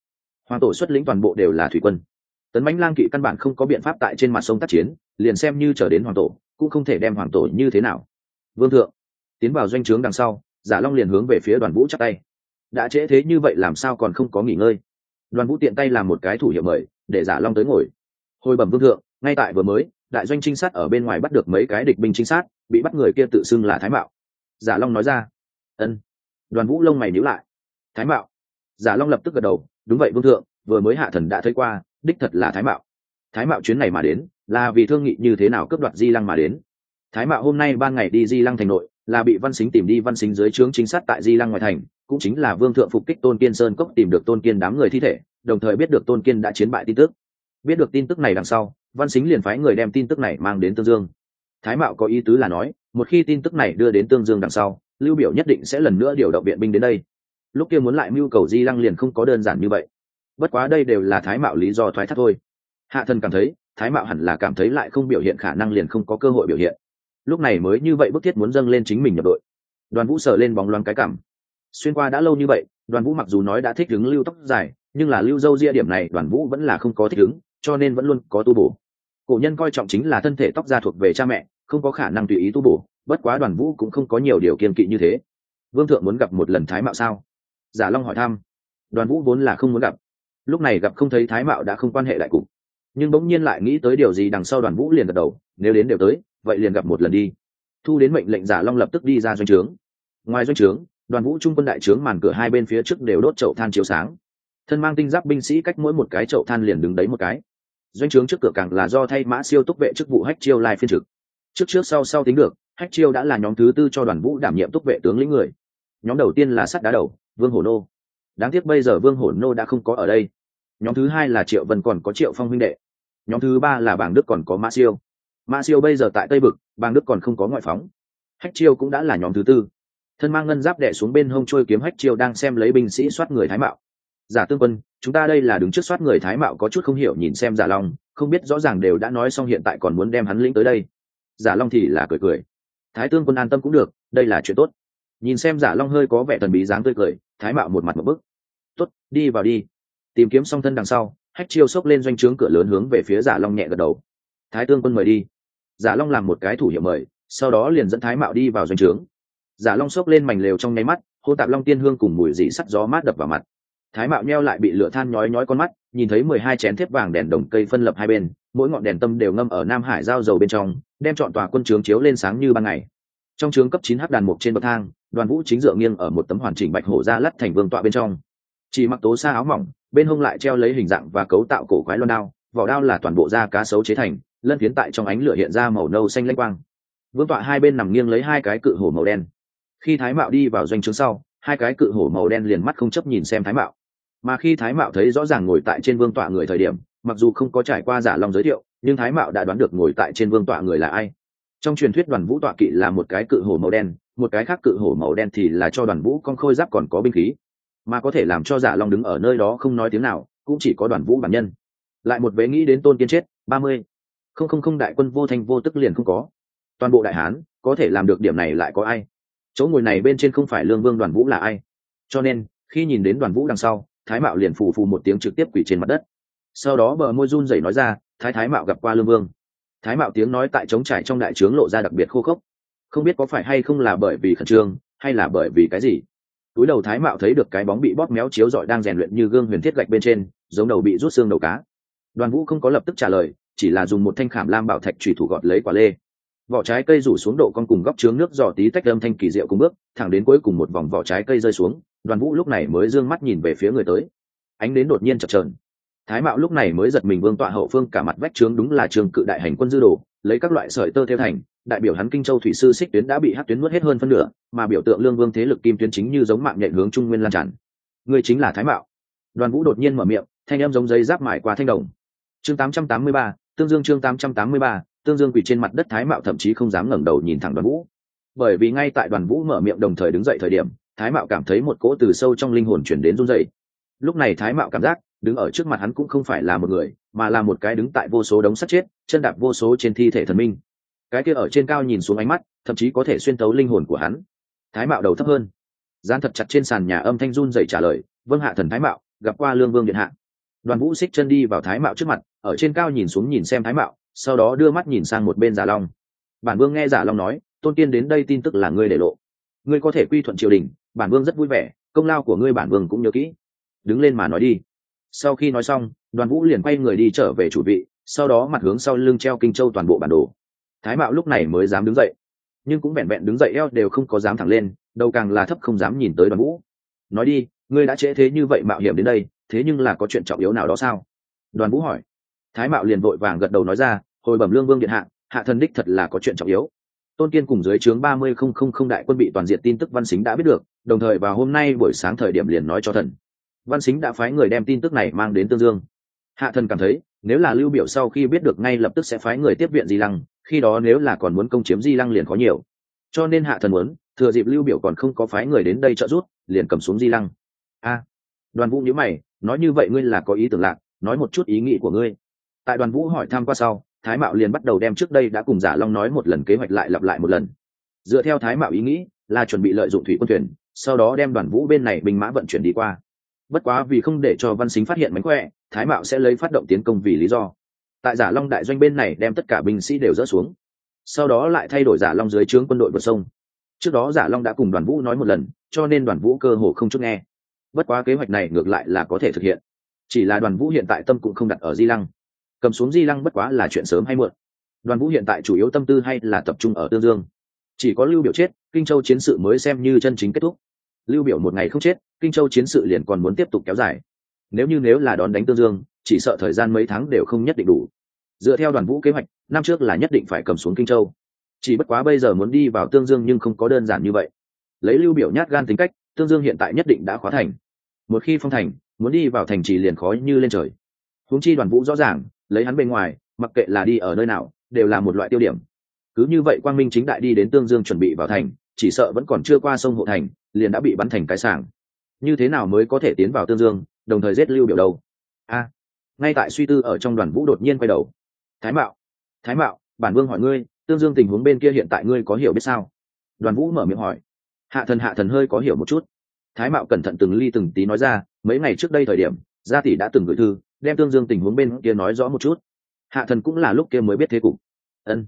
hoàng tổ xuất lĩnh toàn bộ đều là thủy quân. Tấn bánh lang kỵ căn bản không có biện pháp tại trên mặt sông tác chiến, liền xem như chờ đến hoàng tổ, cũng không thể đem hoàng tổ như thế nào. Vương thượng, tiến vào doanh trướng đằng sau, giả long liền hướng về phía đoàn vũ chắc tay. Đã trễ thế như vậy làm sao còn không có nghỉ ngơi? Đoàn vũ tiện tay làm một cái thủ hiệu mời, để giả long tới ngồi. Hồi bẩm vương thượng, ngay tại vừa mới, đại doanh trinh sát ở bên ngoài bắt được mấy cái địch binh trinh sát, bị bắt người kia tự xưng là thái mạo. Giả long nói ra. Ân. Đoàn vũ lông mày nhíu lại. Thái mạo. Giả long lập tức gật đầu đúng vậy, vương thượng, vừa mới hạ thần đã thấy qua, đích thật là thái mạo. Thái mạo chuyến này mà đến, là vì thương nghị như thế nào cướp đoạt di lăng mà đến. Thái mạo hôm nay ban ngày đi di lăng thành nội, là bị văn xính tìm đi văn xính dưới trướng chính sát tại di lăng ngoài thành, cũng chính là vương thượng phục kích tôn kiên sơn cốc tìm được tôn kiên đám người thi thể, đồng thời biết được tôn kiên đã chiến bại tin tức. Biết được tin tức này đằng sau, văn xính liền phái người đem tin tức này mang đến tương dương. Thái mạo có ý tứ là nói, một khi tin tức này đưa đến tương dương đằng sau, lưu biểu nhất định sẽ lần nữa điều động viện binh đến đây lúc kia muốn lại mưu cầu di lăng liền không có đơn giản như vậy. Bất quá đây đều là thái mạo lý do thoái thác thôi. Hạ thần cảm thấy thái mạo hẳn là cảm thấy lại không biểu hiện khả năng liền không có cơ hội biểu hiện. Lúc này mới như vậy bức thiết muốn dâng lên chính mình nhập đội. Đoàn vũ sờ lên bóng loáng cái cảm. Xuyên qua đã lâu như vậy đoàn vũ mặc dù nói đã thích đứng lưu tóc dài nhưng là lưu dâu ria điểm này đoàn vũ vẫn là không có thích đứng, cho nên vẫn luôn có tu bổ. Cổ nhân coi trọng chính là thân thể tóc da thuộc về cha mẹ không có khả năng tùy ý tu bổ bất quá đoàn vũ cũng không có nhiều điều kiên kỵ như thế. Vương thượng muốn gặp một lần thái mạo sao? Giả long hỏi thăm. Đoàn vũ vốn là không muốn gặp. Lúc này gặp không thấy thái mạo đã không quan hệ đại cục. Nhưng bỗng nhiên lại nghĩ tới điều gì đằng sau đoàn vũ liền gật đầu, nếu đến đều tới, vậy liền gặp một lần đi. Thu đến mệnh lệnh giả long lập tức đi ra doanh trướng. Ngoài doanh trướng, đoàn vũ trung quân đại trướng màn cửa hai bên phía trước đều đốt chậu than chiếu sáng. Thân mang tinh giáp binh sĩ cách mỗi một cái chậu than liền đứng đấy một cái. Doanh trướng trước cửa càng là do thay mã siêu túc vệ chức vụ hách chiêu lai phiên trực. Trước trước sau sau tính được, hách chiêu đã là nhóm thứ tư cho đoàn vũ đảm nhiệm túc vệ tướng lĩnh người. Nhóm đầu tiên là sắt đá đầu vương hổ nô. Đáng tiếc bây giờ vương hổ nô đã không có ở đây. Nhóm thứ hai là triệu vân còn có triệu phong huynh đệ. Nhóm thứ ba là bảng đức còn có mã siêu. Mã siêu bây giờ tại tây bực bảng đức còn không có ngoại phóng. Hách chiêu cũng đã là nhóm thứ tư. Thân mang ngân giáp đệ xuống bên hông trôi kiếm hách chiêu đang xem lấy binh sĩ soát người thái mạo. Giả tương quân, chúng ta đây là đứng trước soát người thái mạo có chút không hiểu nhìn xem giả long, không biết rõ ràng đều đã nói xong hiện tại còn muốn đem hắn lĩnh tới đây. Giả long thì là cười cười. Thái tương quân an tâm cũng được, đây là chuyện tốt nhìn xem giả long hơi có vẻ thần bí dáng tươi cười, thái mạo một mặt một bức. Tốt, đi vào đi. Tìm kiếm song thân đằng sau, hách chiêu xốc lên doanh trướng cửa lớn hướng về phía giả long nhẹ gật đầu. Thái tương quân mời đi. Giả long làm một cái thủ hiệu mời, sau đó liền dẫn thái mạo đi vào doanh trướng. Giả long xốc lên mảnh lều trong nháy mắt hô tạp long tiên hương cùng mùi dị sắt gió mát đập vào mặt. Thái mạo neo lại bị lửa than nhói nhói con mắt, nhìn thấy mười hai chén thép vàng đèn đồng cây phân lập hai bên, mỗi ngọn đèn tâm đều ngâm ở nam hải giao dầu bên trong, đem chọn tòa quân trướng chiếu lên sáng như ban ngày. Trong trướng cấp chín h đàn mục trên bậc thang đoàn vũ chính dựa nghiêng ở một tấm hoàn chỉnh bạch hổ ra lắt thành vương tọa bên trong. Chỉ mặc tố xa áo mỏng, bên hông lại treo lấy hình dạng và cấu tạo cổ quái loan đao, vỏ đao là toàn bộ da cá sấu chế thành, lân phiến tại trong ánh lửa hiện ra màu nâu xanh lanh quang. Vương tọa hai bên nằm nghiêng lấy hai cái cự hổ màu đen. Khi thái mạo đi vào doanh trướng sau, hai cái cự hổ màu đen liền mắt không chấp nhìn xem thái mạo. Mà khi thái mạo thấy rõ ràng ngồi tại trên vương tọa người thời điểm, mặc dù không có trải qua giả long giới thiệu, nhưng thái mạo đã đoán được ngồi tại trên vương tọa người là ai. Trong truyền thuyết đoàn vũ tọa kỵ là một cái cự hổ màu đen một cái khác cự hổ màu đen thì là cho đoàn vũ con khôi giáp còn có binh khí, mà có thể làm cho giả long đứng ở nơi đó không nói tiếng nào, cũng chỉ có đoàn vũ bản nhân. Lại một vế nghĩ đến tôn kiên chết, ba mươi. Không không không, đại quân vô thanh vô tức liền không có. Toàn bộ đại hán, có thể làm được điểm này lại có ai? Chỗ ngồi này bên trên không phải lương vương đoàn vũ là ai? Cho nên, khi nhìn đến đoàn vũ đằng sau, thái mạo liền phù phù một tiếng trực tiếp quỷ trên mặt đất. Sau đó bờ môi run rẩy nói ra, thái thái mạo gặp qua lương vương. Thái mạo tiếng nói tại trống trải trong đại trướng lộ ra đặc biệt khô khốc không biết có phải hay không là bởi vì khẩn trương, hay là bởi vì cái gì. Túi đầu thái mạo thấy được cái bóng bị bóp méo chiếu rọi đang rèn luyện như gương huyền thiết gạch bên trên, giống đầu bị rút xương đầu cá. Đoàn vũ không có lập tức trả lời, chỉ là dùng một thanh khảm lam bảo thạch trùy thủ gọt lấy quả lê. Vỏ trái cây rủ xuống độ con cùng góc chướng nước dò tí tách âm thanh kỳ diệu cùng bước, thẳng đến cuối cùng một vòng vỏ trái cây rơi xuống, đoàn vũ lúc này mới d ư ơ n g mắt nhìn về phía người tới. Ánh đến đột nhiên chập trờn thái mạo lúc này mới giật mình vương tọa hậu phương cả mặt vách trướng đúng là trường cự đại hành quân dư đồ, lấy các loại sợi tơ theo thành đại biểu hắn kinh châu thủy sư xích tuyến đã bị hát tuyến nuốt hết hơn phân nửa mà biểu tượng lương vương thế lực kim tuyến chính như giống mạng nhện hướng trung nguyên lan tràn. Người chính là thái mạo. Đoàn vũ đột nhiên mở miệng thanh em giống giấy giáp mải qua thanh đồng. Chương 883, tương dương chương 883, tương dương quỳ trên mặt đất thái mạo thậm chí không dám ngẩng đầu nhìn thẳng đoàn vũ. Bởi vì ngay tại đoàn vũ mở miệng đồng thời đứng dậy thời điểm thái mạo cảm thấy một cỗ từ sâu trong linh hồn chuyển đến run dậy lúc này thái mạo cảm giác đứng ở trước mặt hắn cũng không phải là một người mà là một cái đứng tại vô số đống sắt chết chân đạp vô số trên thi thể thần minh cái kia ở trên cao nhìn xuống ánh mắt, thậm chí có thể xuyên tấu linh hồn của hắn. Thái mạo đầu thấp hơn. Gian thật chặt trên sàn nhà âm thanh run dậy trả lời vâng hạ thần thái mạo, gặp qua lương vương điện hạ. Đoàn vũ xích chân đi vào thái mạo trước mặt, ở trên cao nhìn xuống nhìn xem thái mạo, sau đó đưa mắt nhìn sang một bên giả long. Bản vương nghe giả long nói, tôn tiên đến đây tin tức là ngươi để lộ. Ngươi có thể quy thuận triều đình, bản vương rất vui vẻ, công lao của ngươi bản vương cũng nhớ kỹ. Đứng lên mà nói đi. Sau khi nói xong, đoàn vũ liền quay người đi trở về chủ vị, sau đó mặt hướng sau lưng treo kinh châu toàn bộ bản đồ thái mạo lúc này mới dám đứng dậy. Nhưng cũng vẹn vẹn đứng dậy eo đều không có dám thẳng lên đâu càng là thấp không dám nhìn tới đoàn vũ nói đi, ngươi đã trễ thế như vậy mạo hiểm đến đây, thế nhưng là có chuyện trọng yếu nào đó sao? Đoàn vũ hỏi. Thái mạo liền vội vàng gật đầu nói ra, hồi bẩm lương vương điện hạ hạ thần đích thật là có chuyện trọng yếu. Tôn kiên cùng dưới trướng ba mươi không không không đại quân bị toàn diện tin tức văn xính đã biết được, đồng thời vào hôm nay buổi sáng thời điểm liền nói cho thần. Văn xính đã phái người đem tin tức này mang đến tương dương. Hạ thần cảm thấy, nếu là lưu biểu sau khi biết được ngay lập tức sẽ phái người tiếp viện di lăng khi đó nếu là còn muốn công chiếm di lăng liền có nhiều. Cho nên hạ thần muốn, thừa dịp lưu biểu còn không có phái người đến đây trợ giúp, liền cầm xuống di lăng. A, đoàn vũ nhíu mày, nói như vậy ngươi là có ý tưởng lạc nói một chút ý nghĩ của ngươi. Tại đoàn vũ hỏi thăm qua sau, thái mạo liền bắt đầu đem trước đây đã cùng giả long nói một lần kế hoạch lại lặp lại một lần. Dựa theo thái mạo ý nghĩ, là chuẩn bị lợi dụng thủy quân thuyền, sau đó đem đoàn vũ bên này binh mã vận chuyển đi qua. Bất quá vì không để cho văn xính phát hiện mánh khỏe, thái mạo sẽ lấy phát động tiến công vì lý do tại giả long đại doanh bên này đem tất cả binh sĩ đều dỡ xuống. Sau đó lại thay đổi giả long dưới trướng quân đội vượt sông. Trước đó giả long đã cùng đoàn vũ nói một lần, cho nên đoàn vũ cơ hồ không chút nghe. Bất quá kế hoạch này ngược lại là có thể thực hiện. Chỉ là đoàn vũ hiện tại tâm cũng không đặt ở di lăng. Cầm xuống di lăng bất quá là chuyện sớm hay muộn. Đoàn vũ hiện tại chủ yếu tâm tư hay là tập trung ở tương dương. Chỉ có lưu biểu chết, kinh châu chiến sự mới xem như chân chính kết thúc. Lưu biểu một ngày không chết, kinh châu chiến sự liền còn muốn tiếp tục kéo dài. Nếu như nếu là đón đánh tương dương chỉ sợ thời gian mấy tháng đều không nhất định đủ. Dựa theo đoàn vũ kế hoạch, năm trước là nhất định phải cầm xuống kinh châu. Chỉ bất quá bây giờ muốn đi vào tương dương nhưng không có đơn giản như vậy. Lấy lưu biểu nhát gan tính cách, tương dương hiện tại nhất định đã khóa thành. Một khi phong thành, muốn đi vào thành trì liền khó như lên trời. Huống chi đoàn vũ rõ ràng, lấy hắn bên ngoài, mặc kệ là đi ở nơi nào, đều là một loại tiêu điểm. Cứ như vậy quang minh chính đại đi đến tương dương chuẩn bị vào thành, chỉ sợ vẫn còn chưa qua sông hộ thành, liền đã bị bắn thành cái sảng. Như thế nào mới có thể tiến vào tương dương, đồng thời giết lưu biểu đầu a ngay tại suy tư ở trong đoàn vũ đột nhiên quay đầu. Thái mạo thái mạo, bản vương hỏi ngươi, tương dương tình huống bên kia hiện tại ngươi có hiểu biết sao? Đoàn vũ mở miệng hỏi. Hạ thần hạ thần hơi có hiểu một chút. Thái mạo cẩn thận từng ly từng tí nói ra, mấy ngày trước đây thời điểm, gia tỷ đã từng gửi thư, đem tương dương tình huống bên kia nói rõ một chút. Hạ thần cũng là lúc kia mới biết thế cục. Ân.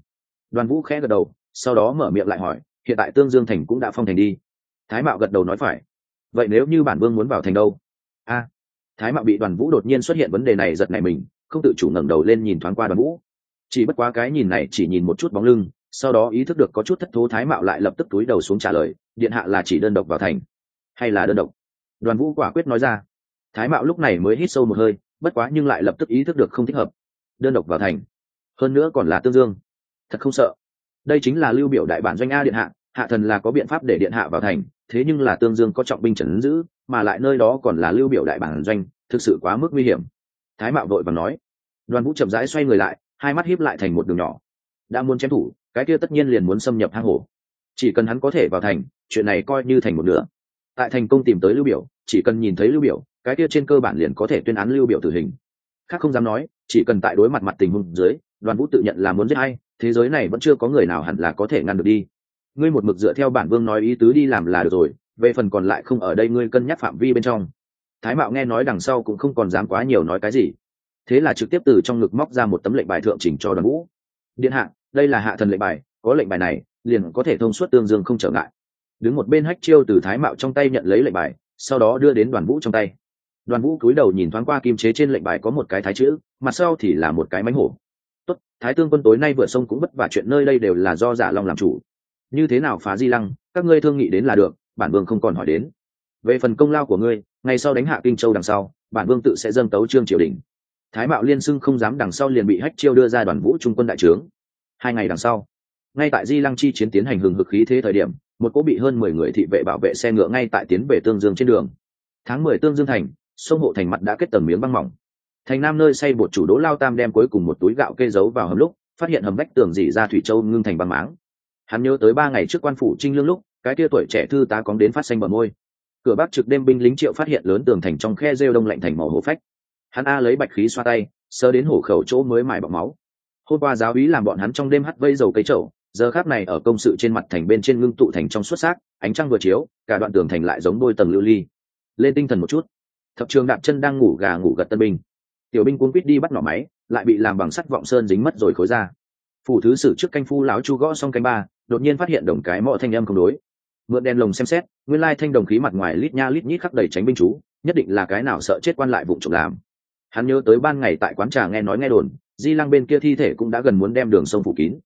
Đoàn vũ khẽ gật đầu, sau đó mở miệng lại hỏi, hiện tại tương dương thành cũng đã phong thành đi. Thái mạo gật đầu nói phải. Vậy nếu như bản vương muốn vào thành đâu? A thái mạo bị đoàn vũ đột nhiên xuất hiện vấn đề này giật này mình, không tự chủ ngẩng đầu lên nhìn thoáng qua đoàn vũ. Chỉ bất quá cái nhìn này chỉ nhìn một chút bóng lưng, sau đó ý thức được có chút thất thố thái mạo lại lập tức túi đầu xuống trả lời, điện hạ là chỉ đơn độc vào thành, hay là đơn độc? Đoàn vũ quả quyết nói ra. Thái mạo lúc này mới hít sâu một hơi, bất quá nhưng lại lập tức ý thức được không thích hợp. Đơn độc vào thành, hơn nữa còn là tương dương. Thật không sợ. Đây chính là lưu biểu đại bản doanh a điện hạ hạ thần là có biện pháp để điện hạ vào thành, thế nhưng là tương dương có trọng binh trấn giữ, mà lại nơi đó còn là lưu biểu đại bản doanh, thực sự quá mức nguy hiểm. Thái mạo vội và nói. Đoàn vũ chậm rãi xoay người lại, hai mắt híp lại thành một đường nhỏ. Đã muốn chém thủ, cái kia tất nhiên liền muốn xâm nhập hang hổ. Chỉ cần hắn có thể vào thành, chuyện này coi như thành một nửa. Tại thành công tìm tới lưu biểu, chỉ cần nhìn thấy lưu biểu, cái kia trên cơ bản liền có thể tuyên án lưu biểu tử hình. Khác không dám nói, chỉ cần tại đối mặt mặt tình huống dưới, đoàn vũ tự nhận là muốn giết hay thế giới này vẫn chưa có người nào hẳn là có thể ngăn được đi ngươi một mực dựa theo bản vương nói ý tứ đi làm là được rồi, về phần còn lại không ở đây ngươi cân nhắc phạm vi bên trong. Thái mạo nghe nói đằng sau cũng không còn dám quá nhiều nói cái gì. Thế là trực tiếp từ trong ngực móc ra một tấm lệnh bài thượng chỉnh cho đoàn vũ điện hạ, đây là hạ thần lệnh bài, có lệnh bài này, liền có thể thông suốt tương dương không trở ngại. Đứng một bên hách chiêu từ thái mạo trong tay nhận lấy lệnh bài, sau đó đưa đến đoàn vũ trong tay. Đoàn vũ cúi đầu nhìn thoáng qua kim chế trên lệnh bài có một cái thái chữ, mặt sau thì là một cái mánh hổ. Tốt, thái tương quân tối nay vừa sông cũng vất vả chuyện nơi đây đều là do giả long làm chủ như thế nào phá di lăng, các ngươi thương nghị đến là được, bản vương không còn hỏi đến. Về phần công lao của ngươi ngày sau đánh hạ kinh châu đằng sau, bản vương tự sẽ dâng tấu trương triều đình. Thái mạo liên xưng không dám đằng sau liền bị hách chiêu đưa ra đoàn vũ trung quân đại trướng. Hai ngày đằng sau, ngay tại di lăng chi chiến tiến hành hừng hực khí thế thời điểm, một cỗ bị hơn mười người thị vệ bảo vệ xe ngựa ngay tại tiến về tương dương trên đường. Tháng mười tương dương thành, sông hộ thành mặt đã kết tầng miếng băng mỏng. Thành nam nơi xây bột chủ đỗ lao tam đem cuối cùng một túi gạo kê giấu vào hầm lúc, phát hiện hầm vách tường dỉ ra thủy châu ngưng thành băng máng hắn nhớ tới ba ngày trước quan phủ trinh lương lúc, cái tia tuổi trẻ thư tá cóng đến phát xanh bờ môi. Cửa bắc trực đêm binh lính triệu phát hiện lớn tường thành trong khe rêu đông lạnh thành màu hổ phách. Hắn a lấy bạch khí xoa tay sơ đến hổ khẩu chỗ mới mài bọc máu. Hôm qua giáo úy làm bọn hắn trong đêm hắt vây dầu cấy trậu giờ khác này ở công sự trên mặt thành bên trên ngưng tụ thành trong xuất xác, ánh trăng vừa chiếu, cả đoạn tường thành lại giống đôi tầng lưu ly. Lên tinh thần một chút. Thập trường đạp chân đang ngủ gà ngủ gật tân binh. Tiểu binh cuốn quýt đi bắt nỏ máy, lại bị làm bằng sắt vọng sơn dính mất rồi khối ra. Phủ thứ sử trước canh phu láo chu gõ xong canh ba đột nhiên phát hiện đồng cái mọ thanh âm không đối. Mượn đèn lồng xem xét nguyên lai thanh đồng khí mặt ngoài lít nha lít nhít khắc đầy tránh binh chú nhất định là cái nào sợ chết quan lại vụ trộm làm. Hắn nhớ tới ban ngày tại quán trà nghe nói nghe đồn di lăng bên kia thi thể cũng đã gần muốn đem đường sông phủ kín.